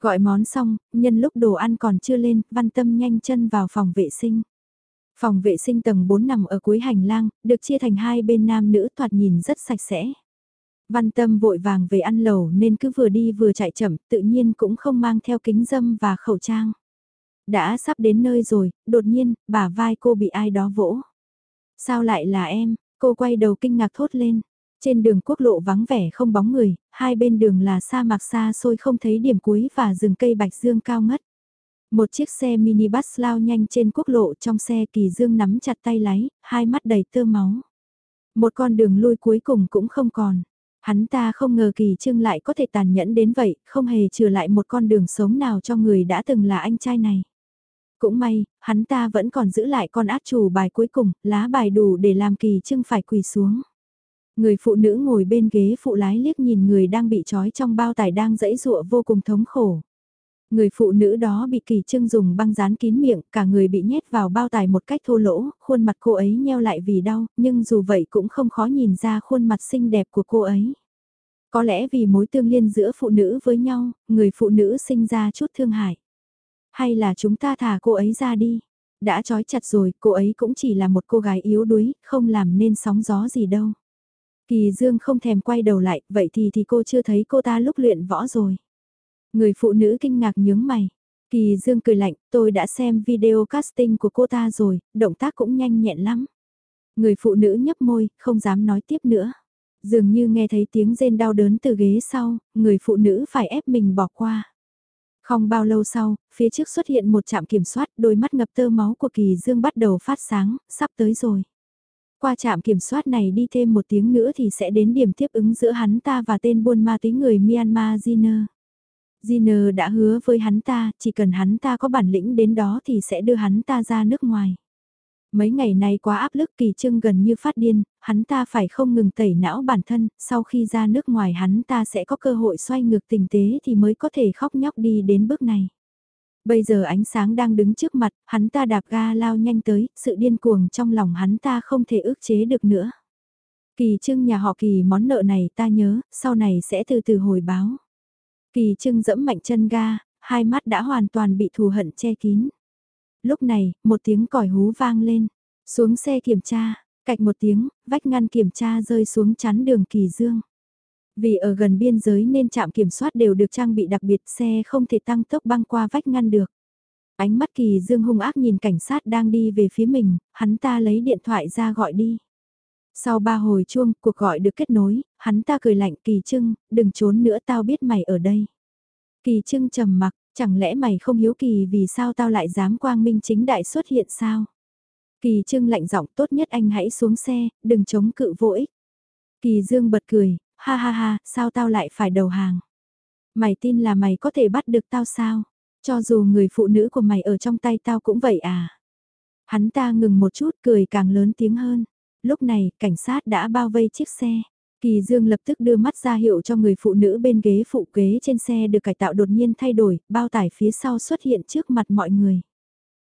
Gọi món xong, nhân lúc đồ ăn còn chưa lên, văn tâm nhanh chân vào phòng vệ sinh. Phòng vệ sinh tầng 4 nằm ở cuối hành lang, được chia thành hai bên nam nữ thoạt nhìn rất sạch sẽ. Văn tâm vội vàng về ăn lẩu nên cứ vừa đi vừa chạy chậm, tự nhiên cũng không mang theo kính dâm và khẩu trang. Đã sắp đến nơi rồi, đột nhiên, bả vai cô bị ai đó vỗ. Sao lại là em, Cô quay đầu kinh ngạc thốt lên. Trên đường quốc lộ vắng vẻ không bóng người, hai bên đường là sa mạc xa xôi không thấy điểm cuối và rừng cây bạch dương cao ngất. Một chiếc xe minibus lao nhanh trên quốc lộ trong xe Kỳ Dương nắm chặt tay lái, hai mắt đầy tơ máu. Một con đường lui cuối cùng cũng không còn. Hắn ta không ngờ Kỳ trương lại có thể tàn nhẫn đến vậy, không hề trừ lại một con đường sống nào cho người đã từng là anh trai này. Cũng may, hắn ta vẫn còn giữ lại con át chủ bài cuối cùng, lá bài đủ để làm Kỳ Trưng phải quỳ xuống. Người phụ nữ ngồi bên ghế phụ lái liếc nhìn người đang bị trói trong bao tải đang dẫy dụa vô cùng thống khổ. Người phụ nữ đó bị kỳ trưng dùng băng dán kín miệng, cả người bị nhét vào bao tải một cách thô lỗ, khuôn mặt cô ấy nheo lại vì đau, nhưng dù vậy cũng không khó nhìn ra khuôn mặt xinh đẹp của cô ấy. Có lẽ vì mối tương liên giữa phụ nữ với nhau, người phụ nữ sinh ra chút thương hại. Hay là chúng ta thả cô ấy ra đi? Đã trói chặt rồi, cô ấy cũng chỉ là một cô gái yếu đuối, không làm nên sóng gió gì đâu. Kỳ Dương không thèm quay đầu lại, vậy thì thì cô chưa thấy cô ta lúc luyện võ rồi. Người phụ nữ kinh ngạc nhướng mày. Kỳ Dương cười lạnh, tôi đã xem video casting của cô ta rồi, động tác cũng nhanh nhẹn lắm. Người phụ nữ nhấp môi, không dám nói tiếp nữa. Dường như nghe thấy tiếng rên đau đớn từ ghế sau, người phụ nữ phải ép mình bỏ qua. Không bao lâu sau, phía trước xuất hiện một trạm kiểm soát, đôi mắt ngập tơ máu của Kỳ Dương bắt đầu phát sáng, sắp tới rồi. Qua trạm kiểm soát này đi thêm một tiếng nữa thì sẽ đến điểm tiếp ứng giữa hắn ta và tên buôn ma túy người Myanmar Jiner. Jiner đã hứa với hắn ta, chỉ cần hắn ta có bản lĩnh đến đó thì sẽ đưa hắn ta ra nước ngoài. Mấy ngày này quá áp lực kỳ trưng gần như phát điên, hắn ta phải không ngừng tẩy não bản thân, sau khi ra nước ngoài hắn ta sẽ có cơ hội xoay ngược tình tế thì mới có thể khóc nhóc đi đến bước này. Bây giờ ánh sáng đang đứng trước mặt, hắn ta đạp ga lao nhanh tới, sự điên cuồng trong lòng hắn ta không thể ức chế được nữa. Kỳ trưng nhà họ kỳ món nợ này ta nhớ, sau này sẽ từ từ hồi báo. Kỳ trưng dẫm mạnh chân ga, hai mắt đã hoàn toàn bị thù hận che kín. Lúc này, một tiếng còi hú vang lên. Xuống xe kiểm tra, cạch một tiếng, vách ngăn kiểm tra rơi xuống chắn đường kỳ dương. Vì ở gần biên giới nên trạm kiểm soát đều được trang bị đặc biệt xe không thể tăng tốc băng qua vách ngăn được. Ánh mắt kỳ dương hung ác nhìn cảnh sát đang đi về phía mình, hắn ta lấy điện thoại ra gọi đi. Sau ba hồi chuông, cuộc gọi được kết nối, hắn ta cười lạnh kỳ trưng, đừng trốn nữa tao biết mày ở đây. Kỳ trưng trầm mặc, chẳng lẽ mày không hiếu kỳ vì sao tao lại dám quang minh chính đại xuất hiện sao? Kỳ trưng lạnh giọng tốt nhất anh hãy xuống xe, đừng chống cự vô ích. Kỳ dương bật cười, ha ha ha, sao tao lại phải đầu hàng? Mày tin là mày có thể bắt được tao sao? Cho dù người phụ nữ của mày ở trong tay tao cũng vậy à? Hắn ta ngừng một chút cười càng lớn tiếng hơn. Lúc này, cảnh sát đã bao vây chiếc xe. Kỳ Dương lập tức đưa mắt ra hiệu cho người phụ nữ bên ghế phụ ghế trên xe được cải tạo đột nhiên thay đổi, bao tải phía sau xuất hiện trước mặt mọi người.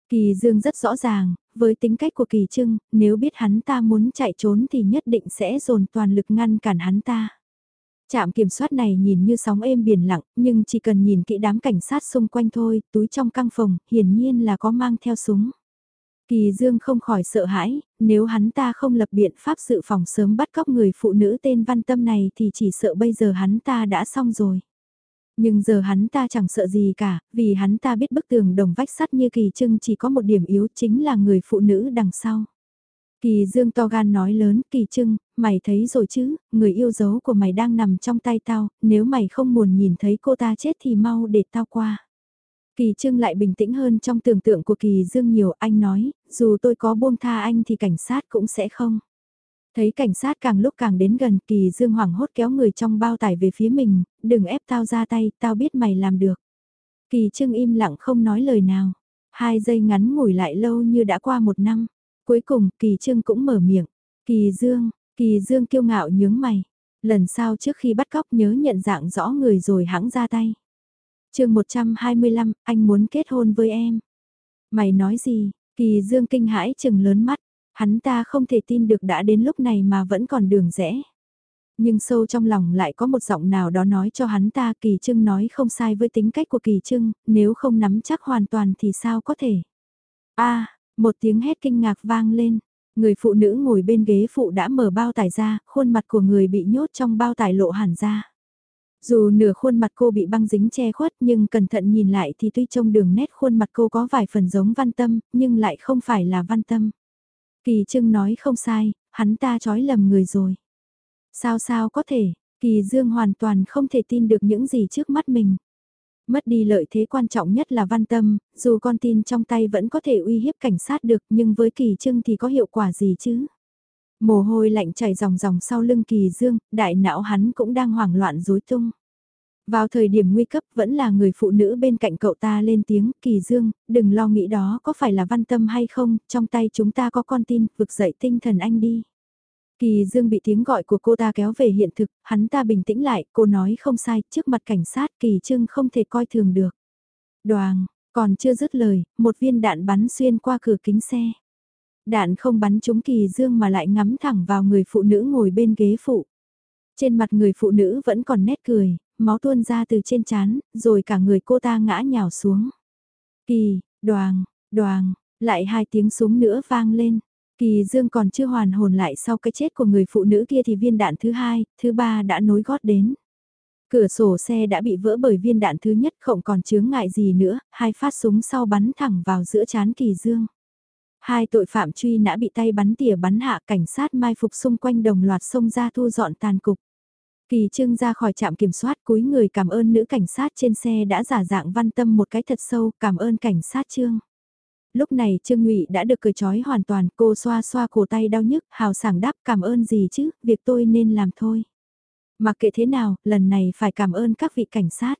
Kỳ Dương rất rõ ràng, với tính cách của Kỳ Trưng, nếu biết hắn ta muốn chạy trốn thì nhất định sẽ dồn toàn lực ngăn cản hắn ta. Trạm kiểm soát này nhìn như sóng êm biển lặng, nhưng chỉ cần nhìn kỹ đám cảnh sát xung quanh thôi, túi trong căng phòng, hiển nhiên là có mang theo súng. Kỳ Dương không khỏi sợ hãi, nếu hắn ta không lập biện pháp dự phòng sớm bắt cóc người phụ nữ tên Văn Tâm này thì chỉ sợ bây giờ hắn ta đã xong rồi. Nhưng giờ hắn ta chẳng sợ gì cả, vì hắn ta biết bức tường đồng vách sắt như kỳ trưng chỉ có một điểm yếu chính là người phụ nữ đằng sau. Kỳ Dương to gan nói lớn, kỳ trưng, mày thấy rồi chứ, người yêu dấu của mày đang nằm trong tay tao, nếu mày không muốn nhìn thấy cô ta chết thì mau để tao qua. Kỳ Trưng lại bình tĩnh hơn trong tưởng tượng của Kỳ Dương nhiều, anh nói, dù tôi có buông tha anh thì cảnh sát cũng sẽ không. Thấy cảnh sát càng lúc càng đến gần, Kỳ Dương hoảng hốt kéo người trong bao tải về phía mình, đừng ép tao ra tay, tao biết mày làm được. Kỳ Trưng im lặng không nói lời nào. Hai giây ngắn ngủi lại lâu như đã qua một năm. Cuối cùng, Kỳ Trưng cũng mở miệng. Kỳ Dương, Kỳ Dương kiêu ngạo nhướng mày. Lần sau trước khi bắt cóc nhớ nhận dạng rõ người rồi hãng ra tay chương 125, anh muốn kết hôn với em. Mày nói gì? Kỳ Dương kinh hãi chừng lớn mắt, hắn ta không thể tin được đã đến lúc này mà vẫn còn đường rẽ. Nhưng sâu trong lòng lại có một giọng nào đó nói cho hắn ta Kỳ Trưng nói không sai với tính cách của Kỳ Trưng, nếu không nắm chắc hoàn toàn thì sao có thể. a một tiếng hét kinh ngạc vang lên, người phụ nữ ngồi bên ghế phụ đã mở bao tải ra, khuôn mặt của người bị nhốt trong bao tải lộ hẳn ra. Dù nửa khuôn mặt cô bị băng dính che khuất nhưng cẩn thận nhìn lại thì tuy trông đường nét khuôn mặt cô có vài phần giống văn tâm, nhưng lại không phải là văn tâm. Kỳ trưng nói không sai, hắn ta trói lầm người rồi. Sao sao có thể, Kỳ Dương hoàn toàn không thể tin được những gì trước mắt mình. Mất đi lợi thế quan trọng nhất là văn tâm, dù con tin trong tay vẫn có thể uy hiếp cảnh sát được nhưng với kỳ trưng thì có hiệu quả gì chứ? Mồ hôi lạnh chảy ròng ròng sau lưng kỳ dương, đại não hắn cũng đang hoảng loạn rối tung. Vào thời điểm nguy cấp vẫn là người phụ nữ bên cạnh cậu ta lên tiếng, kỳ dương, đừng lo nghĩ đó có phải là văn tâm hay không, trong tay chúng ta có con tin, vực dậy tinh thần anh đi. Kỳ Dương bị tiếng gọi của cô ta kéo về hiện thực, hắn ta bình tĩnh lại, cô nói không sai, trước mặt cảnh sát Kỳ Trưng không thể coi thường được. Đoàn, còn chưa dứt lời, một viên đạn bắn xuyên qua cửa kính xe. Đạn không bắn trúng Kỳ Dương mà lại ngắm thẳng vào người phụ nữ ngồi bên ghế phụ. Trên mặt người phụ nữ vẫn còn nét cười, máu tuôn ra từ trên trán, rồi cả người cô ta ngã nhào xuống. Kỳ, đoàn, đoàn, lại hai tiếng súng nữa vang lên. Kỳ Dương còn chưa hoàn hồn lại sau cái chết của người phụ nữ kia thì viên đạn thứ hai, thứ ba đã nối gót đến. Cửa sổ xe đã bị vỡ bởi viên đạn thứ nhất không còn chướng ngại gì nữa, hai phát súng sau bắn thẳng vào giữa chán Kỳ Dương. Hai tội phạm truy nã bị tay bắn tỉa bắn hạ cảnh sát mai phục xung quanh đồng loạt xông ra thu dọn tàn cục. Kỳ Trương ra khỏi trạm kiểm soát cúi người cảm ơn nữ cảnh sát trên xe đã giả dạng văn tâm một cái thật sâu cảm ơn cảnh sát Trương. Lúc này Trương Ngụy đã được cởi trói hoàn toàn, cô xoa xoa cổ tay đau nhức, hào sảng đáp cảm ơn gì chứ, việc tôi nên làm thôi. Mặc kệ thế nào, lần này phải cảm ơn các vị cảnh sát.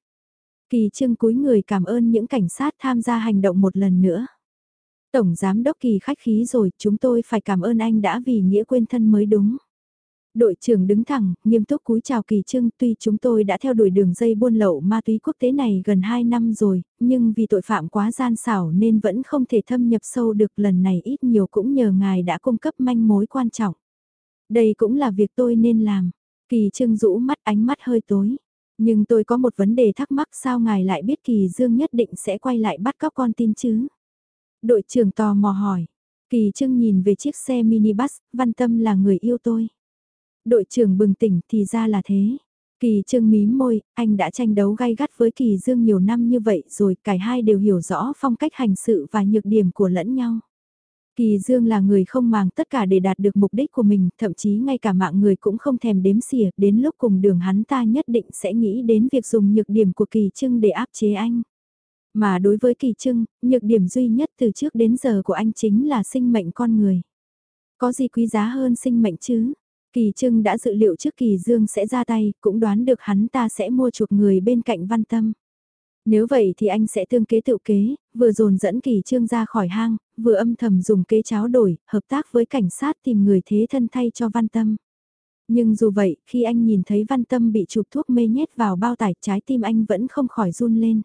Kỳ Trương cúi người cảm ơn những cảnh sát tham gia hành động một lần nữa. Tổng Giám Đốc Kỳ khách khí rồi, chúng tôi phải cảm ơn anh đã vì nghĩa quên thân mới đúng. Đội trưởng đứng thẳng, nghiêm túc cúi chào Kỳ Trưng, tuy chúng tôi đã theo đuổi đường dây buôn lậu ma túy quốc tế này gần 2 năm rồi, nhưng vì tội phạm quá gian xảo nên vẫn không thể thâm nhập sâu được lần này ít nhiều cũng nhờ ngài đã cung cấp manh mối quan trọng. Đây cũng là việc tôi nên làm. Kỳ Trưng rũ mắt ánh mắt hơi tối. Nhưng tôi có một vấn đề thắc mắc sao ngài lại biết Kỳ Dương nhất định sẽ quay lại bắt cóc con tin chứ? Đội trưởng tò mò hỏi. Kỳ Trưng nhìn về chiếc xe minibus, văn tâm là người yêu tôi. Đội trưởng bừng tỉnh thì ra là thế. Kỳ trương mím môi, anh đã tranh đấu gay gắt với Kỳ Dương nhiều năm như vậy rồi, cả hai đều hiểu rõ phong cách hành sự và nhược điểm của lẫn nhau. Kỳ Dương là người không màng tất cả để đạt được mục đích của mình, thậm chí ngay cả mạng người cũng không thèm đếm xỉa, đến lúc cùng đường hắn ta nhất định sẽ nghĩ đến việc dùng nhược điểm của Kỳ Trưng để áp chế anh. Mà đối với Kỳ Trưng, nhược điểm duy nhất từ trước đến giờ của anh chính là sinh mệnh con người. Có gì quý giá hơn sinh mệnh chứ? Kỳ Trưng đã dự liệu trước Kỳ Dương sẽ ra tay, cũng đoán được hắn ta sẽ mua chuộc người bên cạnh văn tâm. Nếu vậy thì anh sẽ tương kế tự kế, vừa dồn dẫn Kỳ Trương ra khỏi hang, vừa âm thầm dùng kế cháo đổi, hợp tác với cảnh sát tìm người thế thân thay cho văn tâm. Nhưng dù vậy, khi anh nhìn thấy văn tâm bị chụp thuốc mê nhét vào bao tải trái tim anh vẫn không khỏi run lên.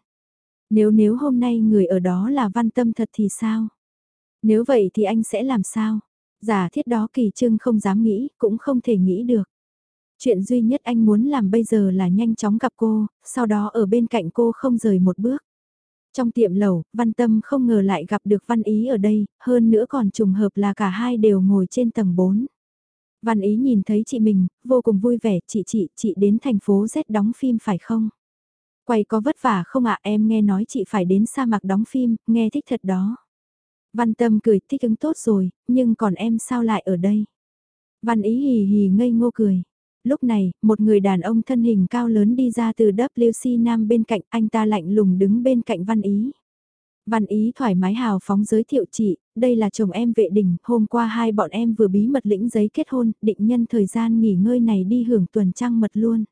Nếu nếu hôm nay người ở đó là văn tâm thật thì sao? Nếu vậy thì anh sẽ làm sao? Giả thiết đó kỳ trưng không dám nghĩ, cũng không thể nghĩ được. Chuyện duy nhất anh muốn làm bây giờ là nhanh chóng gặp cô, sau đó ở bên cạnh cô không rời một bước. Trong tiệm lầu, Văn Tâm không ngờ lại gặp được Văn Ý ở đây, hơn nữa còn trùng hợp là cả hai đều ngồi trên tầng 4. Văn Ý nhìn thấy chị mình, vô cùng vui vẻ, chị chị, chị đến thành phố Z đóng phim phải không? Quay có vất vả không ạ em nghe nói chị phải đến sa mạc đóng phim, nghe thích thật đó. Văn Tâm cười thích ứng tốt rồi, nhưng còn em sao lại ở đây? Văn Ý hì hì ngây ngô cười. Lúc này, một người đàn ông thân hình cao lớn đi ra từ WC Nam bên cạnh anh ta lạnh lùng đứng bên cạnh Văn Ý. Văn Ý thoải mái hào phóng giới thiệu chị, đây là chồng em vệ đình, hôm qua hai bọn em vừa bí mật lĩnh giấy kết hôn, định nhân thời gian nghỉ ngơi này đi hưởng tuần trăng mật luôn.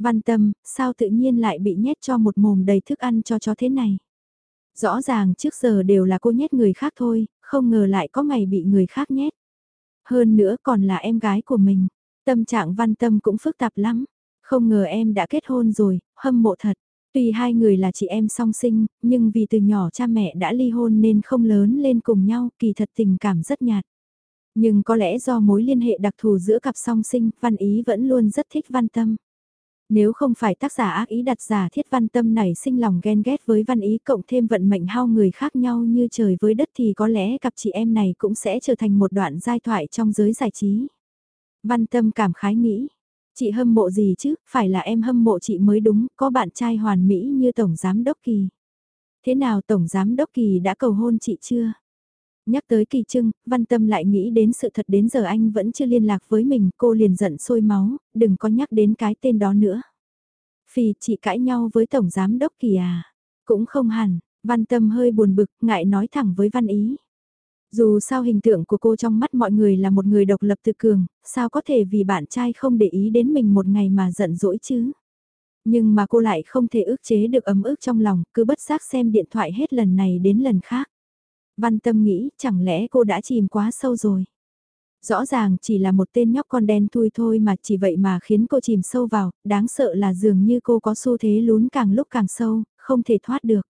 Văn Tâm, sao tự nhiên lại bị nhét cho một mồm đầy thức ăn cho chó thế này? Rõ ràng trước giờ đều là cô nhét người khác thôi, không ngờ lại có ngày bị người khác nhét. Hơn nữa còn là em gái của mình. Tâm trạng văn tâm cũng phức tạp lắm. Không ngờ em đã kết hôn rồi, hâm mộ thật. Tuy hai người là chị em song sinh, nhưng vì từ nhỏ cha mẹ đã ly hôn nên không lớn lên cùng nhau, kỳ thật tình cảm rất nhạt. Nhưng có lẽ do mối liên hệ đặc thù giữa cặp song sinh, Văn Ý vẫn luôn rất thích Văn Tâm. Nếu không phải tác giả ác ý đặt giả thiết văn tâm này sinh lòng ghen ghét với văn ý cộng thêm vận mệnh hao người khác nhau như trời với đất thì có lẽ cặp chị em này cũng sẽ trở thành một đoạn giai thoại trong giới giải trí. Văn tâm cảm khái nghĩ, chị hâm mộ gì chứ, phải là em hâm mộ chị mới đúng, có bạn trai hoàn mỹ như Tổng Giám Đốc Kỳ. Thế nào Tổng Giám Đốc Kỳ đã cầu hôn chị chưa? Nhắc tới kỳ trưng, văn tâm lại nghĩ đến sự thật đến giờ anh vẫn chưa liên lạc với mình, cô liền giận sôi máu, đừng có nhắc đến cái tên đó nữa. Phì chị cãi nhau với Tổng Giám Đốc Kỳ à? Cũng không hẳn, Văn Tâm hơi buồn bực, ngại nói thẳng với Văn Ý. Dù sao hình tượng của cô trong mắt mọi người là một người độc lập tự cường, sao có thể vì bạn trai không để ý đến mình một ngày mà giận dỗi chứ? Nhưng mà cô lại không thể ức chế được ấm ức trong lòng, cứ bất giác xem điện thoại hết lần này đến lần khác. Văn tâm nghĩ, chẳng lẽ cô đã chìm quá sâu rồi? Rõ ràng chỉ là một tên nhóc con đen thui thôi mà chỉ vậy mà khiến cô chìm sâu vào, đáng sợ là dường như cô có xu thế lún càng lúc càng sâu, không thể thoát được.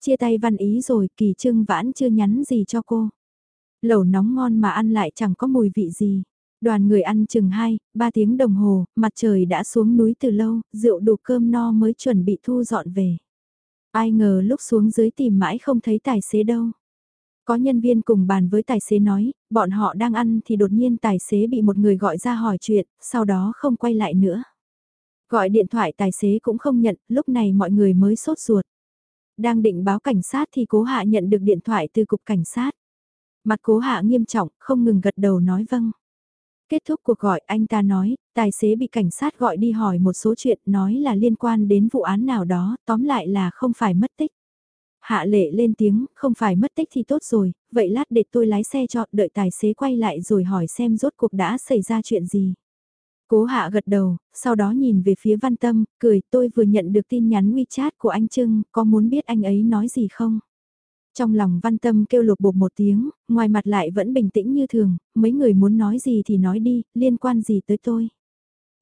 Chia tay văn ý rồi, kỳ trưng vãn chưa nhắn gì cho cô. Lẩu nóng ngon mà ăn lại chẳng có mùi vị gì. Đoàn người ăn chừng 2, 3 tiếng đồng hồ, mặt trời đã xuống núi từ lâu, rượu đủ cơm no mới chuẩn bị thu dọn về. Ai ngờ lúc xuống dưới tìm mãi không thấy tài xế đâu. Có nhân viên cùng bàn với tài xế nói, bọn họ đang ăn thì đột nhiên tài xế bị một người gọi ra hỏi chuyện, sau đó không quay lại nữa. Gọi điện thoại tài xế cũng không nhận, lúc này mọi người mới sốt ruột. Đang định báo cảnh sát thì cố hạ nhận được điện thoại từ cục cảnh sát. Mặt cố hạ nghiêm trọng, không ngừng gật đầu nói vâng. Kết thúc cuộc gọi anh ta nói, tài xế bị cảnh sát gọi đi hỏi một số chuyện nói là liên quan đến vụ án nào đó, tóm lại là không phải mất tích. Hạ lệ lên tiếng, không phải mất tích thì tốt rồi, vậy lát để tôi lái xe cho, đợi tài xế quay lại rồi hỏi xem rốt cuộc đã xảy ra chuyện gì. Cố hạ gật đầu, sau đó nhìn về phía văn tâm, cười tôi vừa nhận được tin nhắn WeChat của anh Trưng, có muốn biết anh ấy nói gì không? Trong lòng văn tâm kêu lục bột một tiếng, ngoài mặt lại vẫn bình tĩnh như thường, mấy người muốn nói gì thì nói đi, liên quan gì tới tôi.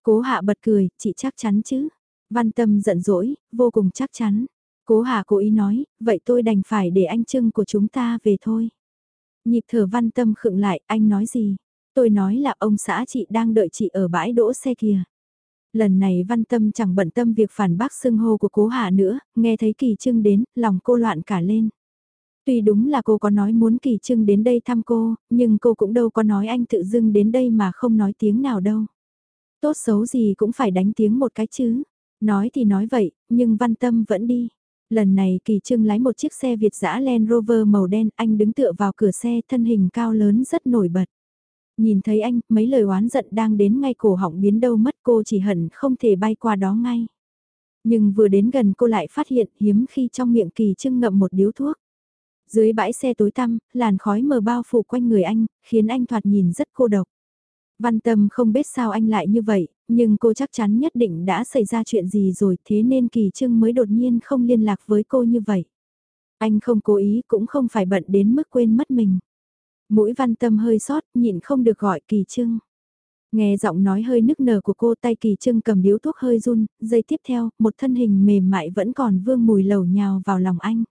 Cố hạ bật cười, chị chắc chắn chứ. Văn tâm giận dỗi, vô cùng chắc chắn. Cố Hà cố ý nói, vậy tôi đành phải để anh Trưng của chúng ta về thôi. Nhịp thở văn tâm khựng lại, anh nói gì? Tôi nói là ông xã chị đang đợi chị ở bãi đỗ xe kia. Lần này văn tâm chẳng bận tâm việc phản bác xưng hô của cố Hà nữa, nghe thấy kỳ trưng đến, lòng cô loạn cả lên. Tuy đúng là cô có nói muốn kỳ trưng đến đây thăm cô, nhưng cô cũng đâu có nói anh tự dưng đến đây mà không nói tiếng nào đâu. Tốt xấu gì cũng phải đánh tiếng một cái chứ. Nói thì nói vậy, nhưng văn tâm vẫn đi. Lần này kỳ trưng lái một chiếc xe Việt giã Land Rover màu đen, anh đứng tựa vào cửa xe thân hình cao lớn rất nổi bật. Nhìn thấy anh, mấy lời oán giận đang đến ngay cổ họng biến đâu mất cô chỉ hận không thể bay qua đó ngay. Nhưng vừa đến gần cô lại phát hiện hiếm khi trong miệng kỳ trưng ngậm một điếu thuốc. Dưới bãi xe tối tăm, làn khói mờ bao phủ quanh người anh, khiến anh thoạt nhìn rất cô độc. Văn tâm không biết sao anh lại như vậy, nhưng cô chắc chắn nhất định đã xảy ra chuyện gì rồi thế nên Kỳ Trưng mới đột nhiên không liên lạc với cô như vậy. Anh không cố ý cũng không phải bận đến mức quên mất mình. Mũi văn tâm hơi sót, nhịn không được gọi Kỳ Trưng. Nghe giọng nói hơi nức nở của cô tay Kỳ Trưng cầm điếu thuốc hơi run, giây tiếp theo, một thân hình mềm mại vẫn còn vương mùi lẩu nhào vào lòng anh.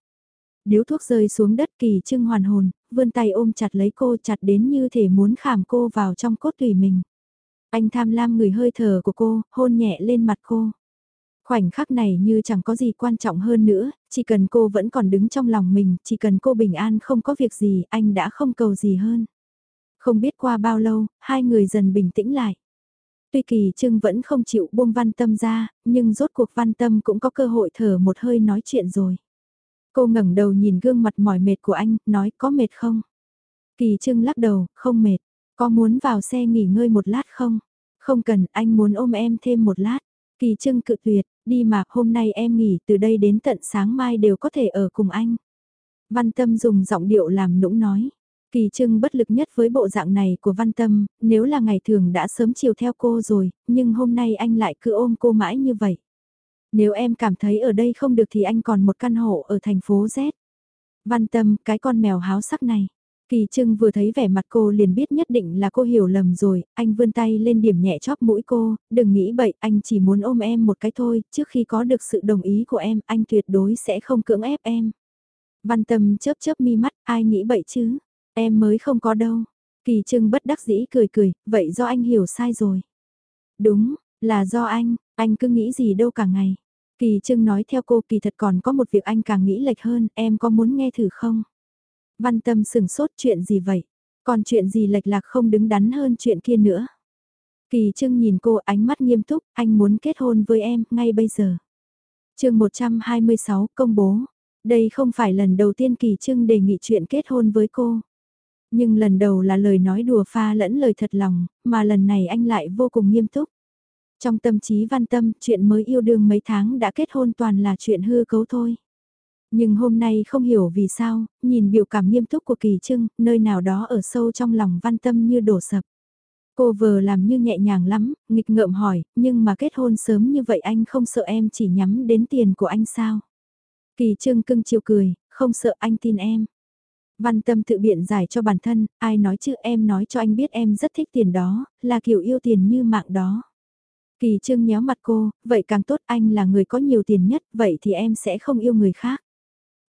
Điếu thuốc rơi xuống đất kỳ trưng hoàn hồn, vươn tay ôm chặt lấy cô chặt đến như thể muốn khảm cô vào trong cốt tùy mình. Anh tham lam người hơi thở của cô, hôn nhẹ lên mặt cô. Khoảnh khắc này như chẳng có gì quan trọng hơn nữa, chỉ cần cô vẫn còn đứng trong lòng mình, chỉ cần cô bình an không có việc gì, anh đã không cầu gì hơn. Không biết qua bao lâu, hai người dần bình tĩnh lại. Tuy kỳ trưng vẫn không chịu buông văn tâm ra, nhưng rốt cuộc văn tâm cũng có cơ hội thở một hơi nói chuyện rồi. Cô ngẩng đầu nhìn gương mặt mỏi mệt của anh, nói có mệt không? Kỳ trưng lắc đầu, không mệt. Có muốn vào xe nghỉ ngơi một lát không? Không cần, anh muốn ôm em thêm một lát. Kỳ trưng cự tuyệt, đi mà, hôm nay em nghỉ từ đây đến tận sáng mai đều có thể ở cùng anh. Văn Tâm dùng giọng điệu làm nũng nói. Kỳ trưng bất lực nhất với bộ dạng này của Văn Tâm, nếu là ngày thường đã sớm chiều theo cô rồi, nhưng hôm nay anh lại cứ ôm cô mãi như vậy. Nếu em cảm thấy ở đây không được thì anh còn một căn hộ ở thành phố Z. Văn tâm, cái con mèo háo sắc này. Kỳ Trưng vừa thấy vẻ mặt cô liền biết nhất định là cô hiểu lầm rồi, anh vươn tay lên điểm nhẹ chóp mũi cô, đừng nghĩ bậy, anh chỉ muốn ôm em một cái thôi, trước khi có được sự đồng ý của em, anh tuyệt đối sẽ không cưỡng ép em. Văn tâm chớp chớp mi mắt, ai nghĩ bậy chứ, em mới không có đâu. Kỳ Trưng bất đắc dĩ cười cười, vậy do anh hiểu sai rồi. Đúng, là do anh, anh cứ nghĩ gì đâu cả ngày. Kỳ Trưng nói theo cô kỳ thật còn có một việc anh càng nghĩ lệch hơn, em có muốn nghe thử không? Văn tâm sừng sốt chuyện gì vậy? Còn chuyện gì lệch lạc không đứng đắn hơn chuyện kia nữa? Kỳ Trưng nhìn cô ánh mắt nghiêm túc, anh muốn kết hôn với em ngay bây giờ. chương 126 công bố. Đây không phải lần đầu tiên Kỳ Trưng đề nghị chuyện kết hôn với cô. Nhưng lần đầu là lời nói đùa pha lẫn lời thật lòng, mà lần này anh lại vô cùng nghiêm túc. Trong tâm trí văn tâm, chuyện mới yêu đương mấy tháng đã kết hôn toàn là chuyện hư cấu thôi. Nhưng hôm nay không hiểu vì sao, nhìn biểu cảm nghiêm túc của kỳ trưng, nơi nào đó ở sâu trong lòng văn tâm như đổ sập. Cô vờ làm như nhẹ nhàng lắm, nghịch ngợm hỏi, nhưng mà kết hôn sớm như vậy anh không sợ em chỉ nhắm đến tiền của anh sao? Kỳ trưng cưng chiều cười, không sợ anh tin em. Văn tâm tự biện giải cho bản thân, ai nói chứ em nói cho anh biết em rất thích tiền đó, là kiểu yêu tiền như mạng đó. Kỳ trưng nhéo mặt cô, vậy càng tốt anh là người có nhiều tiền nhất, vậy thì em sẽ không yêu người khác.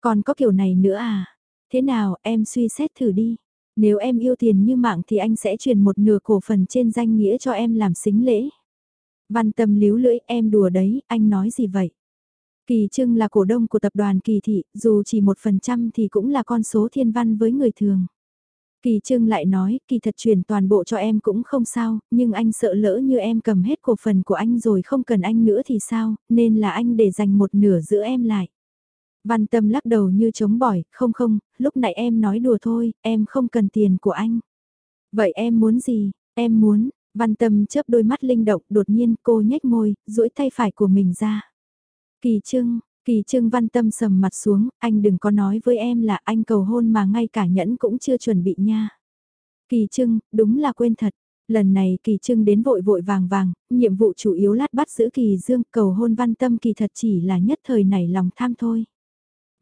Còn có kiểu này nữa à? Thế nào em suy xét thử đi. Nếu em yêu tiền như mạng thì anh sẽ truyền một nửa cổ phần trên danh nghĩa cho em làm xính lễ. Văn tâm líu lưỡi em đùa đấy, anh nói gì vậy? Kỳ Trưng là cổ đông của tập đoàn Kỳ Thị, dù chỉ một phần trăm thì cũng là con số thiên văn với người thường. Kỳ Trưng lại nói, kỳ thật chuyển toàn bộ cho em cũng không sao, nhưng anh sợ lỡ như em cầm hết cổ phần của anh rồi không cần anh nữa thì sao, nên là anh để dành một nửa giữa em lại. Văn Tâm lắc đầu như chống bỏi, không không, lúc nãy em nói đùa thôi, em không cần tiền của anh. Vậy em muốn gì? Em muốn, Văn Tâm chớp đôi mắt linh động, đột nhiên cô nhếch môi, duỗi tay phải của mình ra. Kỳ Trưng, Kỳ Trưng Văn Tâm sầm mặt xuống, anh đừng có nói với em là anh cầu hôn mà ngay cả nhẫn cũng chưa chuẩn bị nha. Kỳ Trưng, đúng là quên thật. Lần này Kỳ Trưng đến vội vội vàng vàng, nhiệm vụ chủ yếu lát bắt giữ Kỳ Dương cầu hôn Văn Tâm Kỳ thật chỉ là nhất thời nảy lòng tham thôi.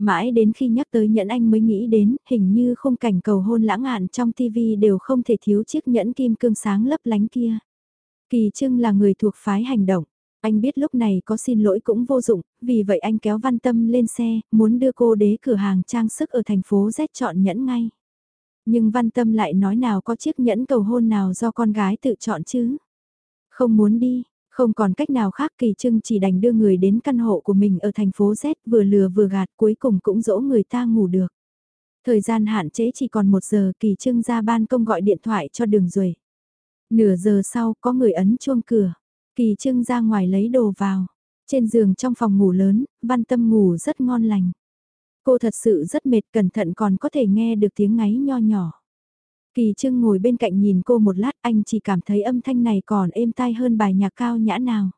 Mãi đến khi nhắc tới nhẫn anh mới nghĩ đến, hình như khung cảnh cầu hôn lãng hạn trong TV đều không thể thiếu chiếc nhẫn kim cương sáng lấp lánh kia. Kỳ Trưng là người thuộc phái hành động. Anh biết lúc này có xin lỗi cũng vô dụng, vì vậy anh kéo Văn Tâm lên xe, muốn đưa cô đế cửa hàng trang sức ở thành phố Z chọn nhẫn ngay. Nhưng Văn Tâm lại nói nào có chiếc nhẫn cầu hôn nào do con gái tự chọn chứ. Không muốn đi, không còn cách nào khác Kỳ Trưng chỉ đành đưa người đến căn hộ của mình ở thành phố Z vừa lừa vừa gạt cuối cùng cũng dỗ người ta ngủ được. Thời gian hạn chế chỉ còn một giờ Kỳ Trưng ra ban công gọi điện thoại cho đường rồi. Nửa giờ sau có người ấn chuông cửa. Kỳ Trưng ra ngoài lấy đồ vào. Trên giường trong phòng ngủ lớn, văn tâm ngủ rất ngon lành. Cô thật sự rất mệt cẩn thận còn có thể nghe được tiếng ngáy nho nhỏ. Kỳ Trưng ngồi bên cạnh nhìn cô một lát anh chỉ cảm thấy âm thanh này còn êm tai hơn bài nhạc cao nhã nào.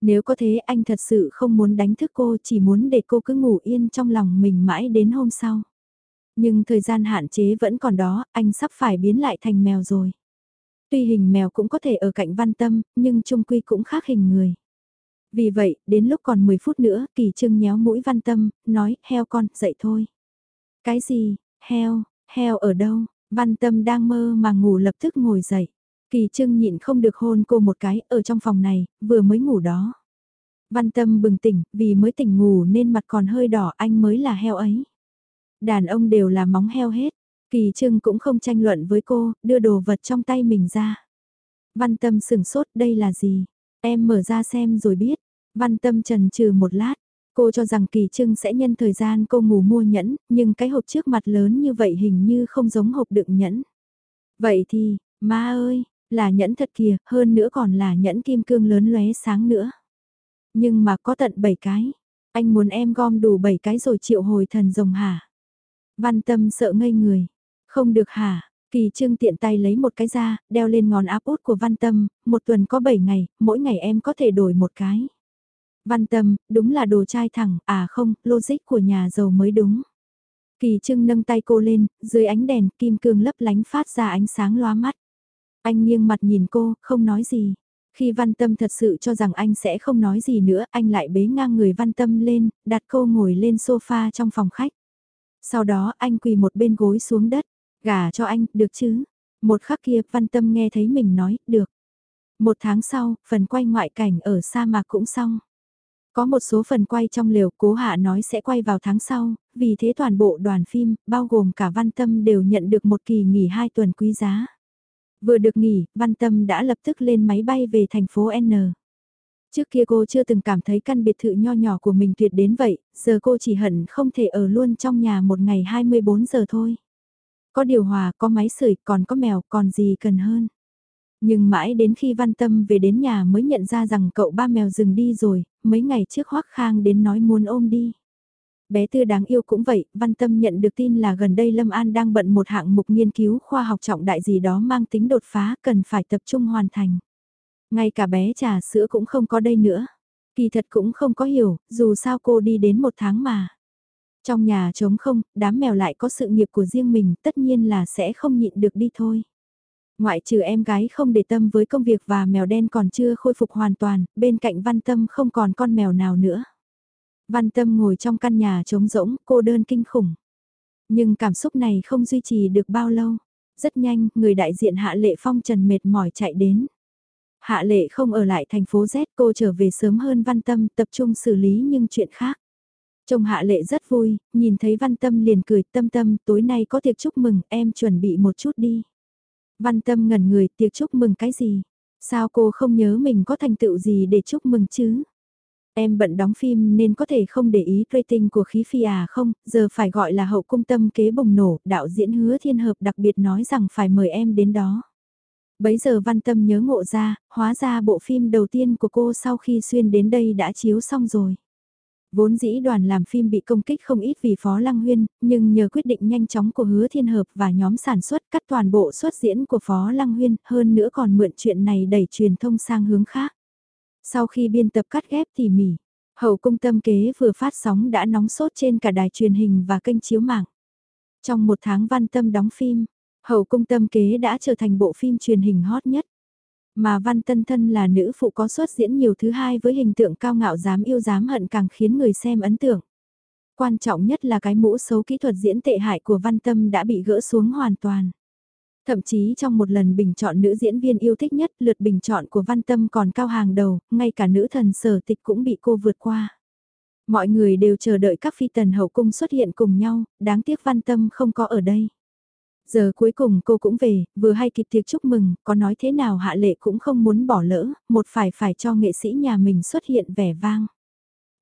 Nếu có thế anh thật sự không muốn đánh thức cô chỉ muốn để cô cứ ngủ yên trong lòng mình mãi đến hôm sau. Nhưng thời gian hạn chế vẫn còn đó, anh sắp phải biến lại thành mèo rồi. Tuy hình mèo cũng có thể ở cạnh văn tâm, nhưng trung quy cũng khác hình người. Vì vậy, đến lúc còn 10 phút nữa, kỳ trưng nhéo mũi văn tâm, nói, heo con, dậy thôi. Cái gì, heo, heo ở đâu? Văn tâm đang mơ mà ngủ lập tức ngồi dậy. Kỳ trưng nhịn không được hôn cô một cái, ở trong phòng này, vừa mới ngủ đó. Văn tâm bừng tỉnh, vì mới tỉnh ngủ nên mặt còn hơi đỏ anh mới là heo ấy. Đàn ông đều là móng heo hết, Kỳ Trưng cũng không tranh luận với cô, đưa đồ vật trong tay mình ra. Văn Tâm sừng sốt, đây là gì? Em mở ra xem rồi biết. Văn Tâm trần trừ một lát. Cô cho rằng Kỳ Trưng sẽ nhân thời gian cô ngủ mua nhẫn, nhưng cái hộp trước mặt lớn như vậy hình như không giống hộp đựng nhẫn. Vậy thì, ma ơi, là nhẫn thật kìa, hơn nữa còn là nhẫn kim cương lớn lóe sáng nữa. Nhưng mà có tận 7 cái. Anh muốn em gom đủ 7 cái rồi triệu hồi thần rồng hả? Văn Tâm sợ ngây người. Không được hả? Kỳ trưng tiện tay lấy một cái ra, đeo lên ngón áp út của Văn Tâm, một tuần có 7 ngày, mỗi ngày em có thể đổi một cái. Văn Tâm, đúng là đồ trai thẳng, à không, logic của nhà giàu mới đúng. Kỳ trưng nâng tay cô lên, dưới ánh đèn, kim cương lấp lánh phát ra ánh sáng loa mắt. Anh nghiêng mặt nhìn cô, không nói gì. Khi Văn Tâm thật sự cho rằng anh sẽ không nói gì nữa, anh lại bế ngang người Văn Tâm lên, đặt cô ngồi lên sofa trong phòng khách. Sau đó anh quỳ một bên gối xuống đất. Gả cho anh, được chứ? Một khắc kia, văn tâm nghe thấy mình nói, được. Một tháng sau, phần quay ngoại cảnh ở sa mạc cũng xong. Có một số phần quay trong liều cố hạ nói sẽ quay vào tháng sau, vì thế toàn bộ đoàn phim, bao gồm cả văn tâm đều nhận được một kỳ nghỉ hai tuần quý giá. Vừa được nghỉ, văn tâm đã lập tức lên máy bay về thành phố N. Trước kia cô chưa từng cảm thấy căn biệt thự nho nhỏ của mình tuyệt đến vậy, giờ cô chỉ hận không thể ở luôn trong nhà một ngày 24 giờ thôi. Có điều hòa, có máy sưởi, còn có mèo, còn gì cần hơn. Nhưng mãi đến khi Văn Tâm về đến nhà mới nhận ra rằng cậu ba mèo dừng đi rồi, mấy ngày trước Hoắc Khang đến nói muốn ôm đi. Bé Tư đáng yêu cũng vậy, Văn Tâm nhận được tin là gần đây Lâm An đang bận một hạng mục nghiên cứu khoa học trọng đại gì đó mang tính đột phá cần phải tập trung hoàn thành. Ngay cả bé trà sữa cũng không có đây nữa. Kỳ thật cũng không có hiểu, dù sao cô đi đến một tháng mà. Trong nhà trống không, đám mèo lại có sự nghiệp của riêng mình, tất nhiên là sẽ không nhịn được đi thôi. Ngoại trừ em gái không để tâm với công việc và mèo đen còn chưa khôi phục hoàn toàn, bên cạnh văn tâm không còn con mèo nào nữa. Văn tâm ngồi trong căn nhà trống rỗng, cô đơn kinh khủng. Nhưng cảm xúc này không duy trì được bao lâu. Rất nhanh, người đại diện Hạ Lệ Phong Trần mệt mỏi chạy đến. Hạ Lệ không ở lại thành phố Z cô trở về sớm hơn Văn Tâm tập trung xử lý những chuyện khác. Trông Hạ Lệ rất vui, nhìn thấy Văn Tâm liền cười tâm tâm tối nay có tiệc chúc mừng em chuẩn bị một chút đi. Văn Tâm ngẩn người tiệc chúc mừng cái gì? Sao cô không nhớ mình có thành tựu gì để chúc mừng chứ? Em bận đóng phim nên có thể không để ý rating của khí phi à không, giờ phải gọi là hậu cung tâm kế bùng nổ, đạo diễn hứa thiên hợp đặc biệt nói rằng phải mời em đến đó. Bấy giờ văn tâm nhớ ngộ ra, hóa ra bộ phim đầu tiên của cô sau khi xuyên đến đây đã chiếu xong rồi. Vốn dĩ đoàn làm phim bị công kích không ít vì Phó Lăng Huyên, nhưng nhờ quyết định nhanh chóng của Hứa Thiên Hợp và nhóm sản xuất cắt toàn bộ xuất diễn của Phó Lăng Huyên, hơn nữa còn mượn chuyện này đẩy truyền thông sang hướng khác. Sau khi biên tập cắt ghép tỉ mỉ, hậu cung tâm kế vừa phát sóng đã nóng sốt trên cả đài truyền hình và kênh chiếu mạng. Trong một tháng văn tâm đóng phim, hậu cung tâm kế đã trở thành bộ phim truyền hình hot nhất. Mà Văn Tân Thân là nữ phụ có xuất diễn nhiều thứ hai với hình tượng cao ngạo dám yêu dám hận càng khiến người xem ấn tượng. Quan trọng nhất là cái mũ xấu kỹ thuật diễn tệ hại của Văn Tâm đã bị gỡ xuống hoàn toàn. Thậm chí trong một lần bình chọn nữ diễn viên yêu thích nhất, lượt bình chọn của Văn Tâm còn cao hàng đầu, ngay cả nữ thần sở tịch cũng bị cô vượt qua. Mọi người đều chờ đợi các phi tần hậu cung xuất hiện cùng nhau, đáng tiếc Văn Tâm không có ở đây. Giờ cuối cùng cô cũng về, vừa hay kịp tiệc chúc mừng, có nói thế nào hạ lệ cũng không muốn bỏ lỡ, một phải phải cho nghệ sĩ nhà mình xuất hiện vẻ vang.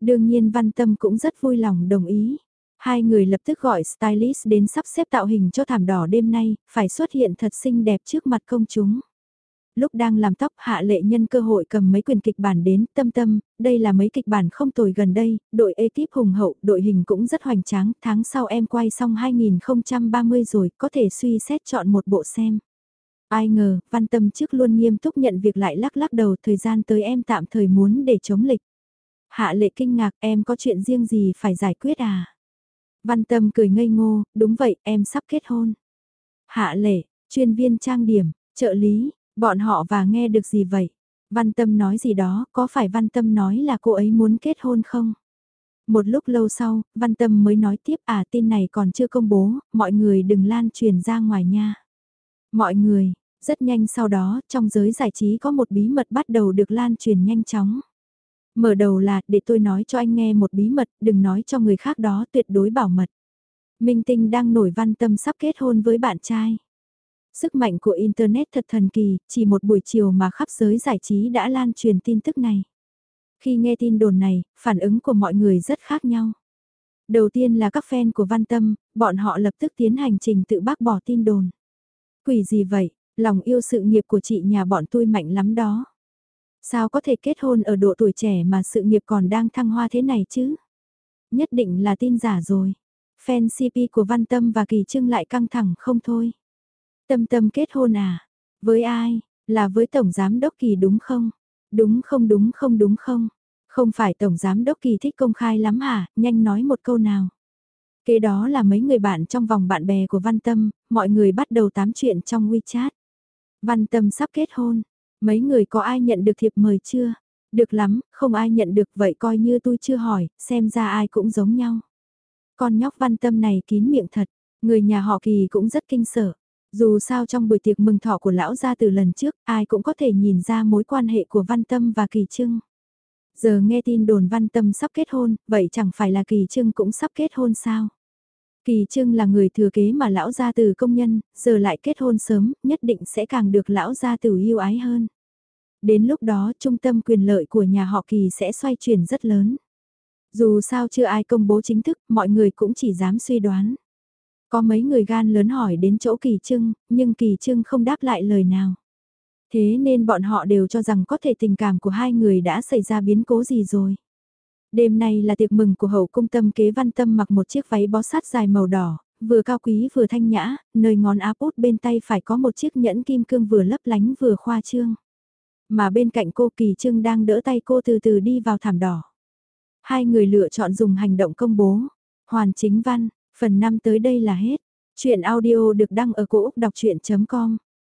Đương nhiên Văn Tâm cũng rất vui lòng đồng ý. Hai người lập tức gọi stylist đến sắp xếp tạo hình cho thảm đỏ đêm nay, phải xuất hiện thật xinh đẹp trước mặt công chúng. Lúc đang làm tóc hạ lệ nhân cơ hội cầm mấy quyền kịch bản đến, tâm tâm, đây là mấy kịch bản không tồi gần đây, đội ekip hùng hậu, đội hình cũng rất hoành tráng, tháng sau em quay xong 2030 rồi, có thể suy xét chọn một bộ xem. Ai ngờ, văn tâm trước luôn nghiêm túc nhận việc lại lắc lắc đầu thời gian tới em tạm thời muốn để chống lịch. Hạ lệ kinh ngạc em có chuyện riêng gì phải giải quyết à? Văn tâm cười ngây ngô, đúng vậy, em sắp kết hôn. Hạ lệ, chuyên viên trang điểm, trợ lý, bọn họ và nghe được gì vậy? Văn tâm nói gì đó, có phải văn tâm nói là cô ấy muốn kết hôn không? Một lúc lâu sau, văn tâm mới nói tiếp à tin này còn chưa công bố, mọi người đừng lan truyền ra ngoài nha. Mọi người, rất nhanh sau đó, trong giới giải trí có một bí mật bắt đầu được lan truyền nhanh chóng. Mở đầu là, để tôi nói cho anh nghe một bí mật, đừng nói cho người khác đó, tuyệt đối bảo mật. Minh Tinh đang nổi văn tâm sắp kết hôn với bạn trai. Sức mạnh của Internet thật thần kỳ, chỉ một buổi chiều mà khắp giới giải trí đã lan truyền tin tức này. Khi nghe tin đồn này, phản ứng của mọi người rất khác nhau. Đầu tiên là các fan của Văn Tâm, bọn họ lập tức tiến hành trình tự bác bỏ tin đồn. Quỷ gì vậy, lòng yêu sự nghiệp của chị nhà bọn tôi mạnh lắm đó. Sao có thể kết hôn ở độ tuổi trẻ mà sự nghiệp còn đang thăng hoa thế này chứ? Nhất định là tin giả rồi. Fan CP của Văn Tâm và Kỳ Trưng lại căng thẳng không thôi. Tâm Tâm kết hôn à? Với ai? Là với Tổng Giám Đốc Kỳ đúng không? Đúng không đúng không đúng không? Không phải Tổng Giám Đốc Kỳ thích công khai lắm hả? Nhanh nói một câu nào. Kế đó là mấy người bạn trong vòng bạn bè của Văn Tâm, mọi người bắt đầu tám chuyện trong WeChat. Văn Tâm sắp kết hôn, Mấy người có ai nhận được thiệp mời chưa? Được lắm, không ai nhận được vậy coi như tôi chưa hỏi, xem ra ai cũng giống nhau. Con nhóc văn tâm này kín miệng thật, người nhà họ kỳ cũng rất kinh sợ. Dù sao trong buổi tiệc mừng thọ của lão gia từ lần trước, ai cũng có thể nhìn ra mối quan hệ của Văn Tâm và Kỳ Trưng. Giờ nghe tin đồn Văn Tâm sắp kết hôn, vậy chẳng phải là Kỳ Trưng cũng sắp kết hôn sao? Kỳ Trưng là người thừa kế mà lão gia từ công nhân, giờ lại kết hôn sớm, nhất định sẽ càng được lão gia từ yêu ái hơn. Đến lúc đó trung tâm quyền lợi của nhà họ Kỳ sẽ xoay chuyển rất lớn. Dù sao chưa ai công bố chính thức, mọi người cũng chỉ dám suy đoán. Có mấy người gan lớn hỏi đến chỗ Kỳ Trưng, nhưng Kỳ Trưng không đáp lại lời nào. Thế nên bọn họ đều cho rằng có thể tình cảm của hai người đã xảy ra biến cố gì rồi. Đêm nay là tiệc mừng của hậu cung tâm kế văn tâm mặc một chiếc váy bó sát dài màu đỏ, vừa cao quý vừa thanh nhã, nơi ngón áp út bên tay phải có một chiếc nhẫn kim cương vừa lấp lánh vừa khoa trương. Mà bên cạnh cô Kỳ Trưng đang đỡ tay cô từ từ đi vào thảm đỏ. Hai người lựa chọn dùng hành động công bố. Hoàn chính văn, phần 5 tới đây là hết. Chuyện audio được đăng ở cổ Úc đọc chuyện.com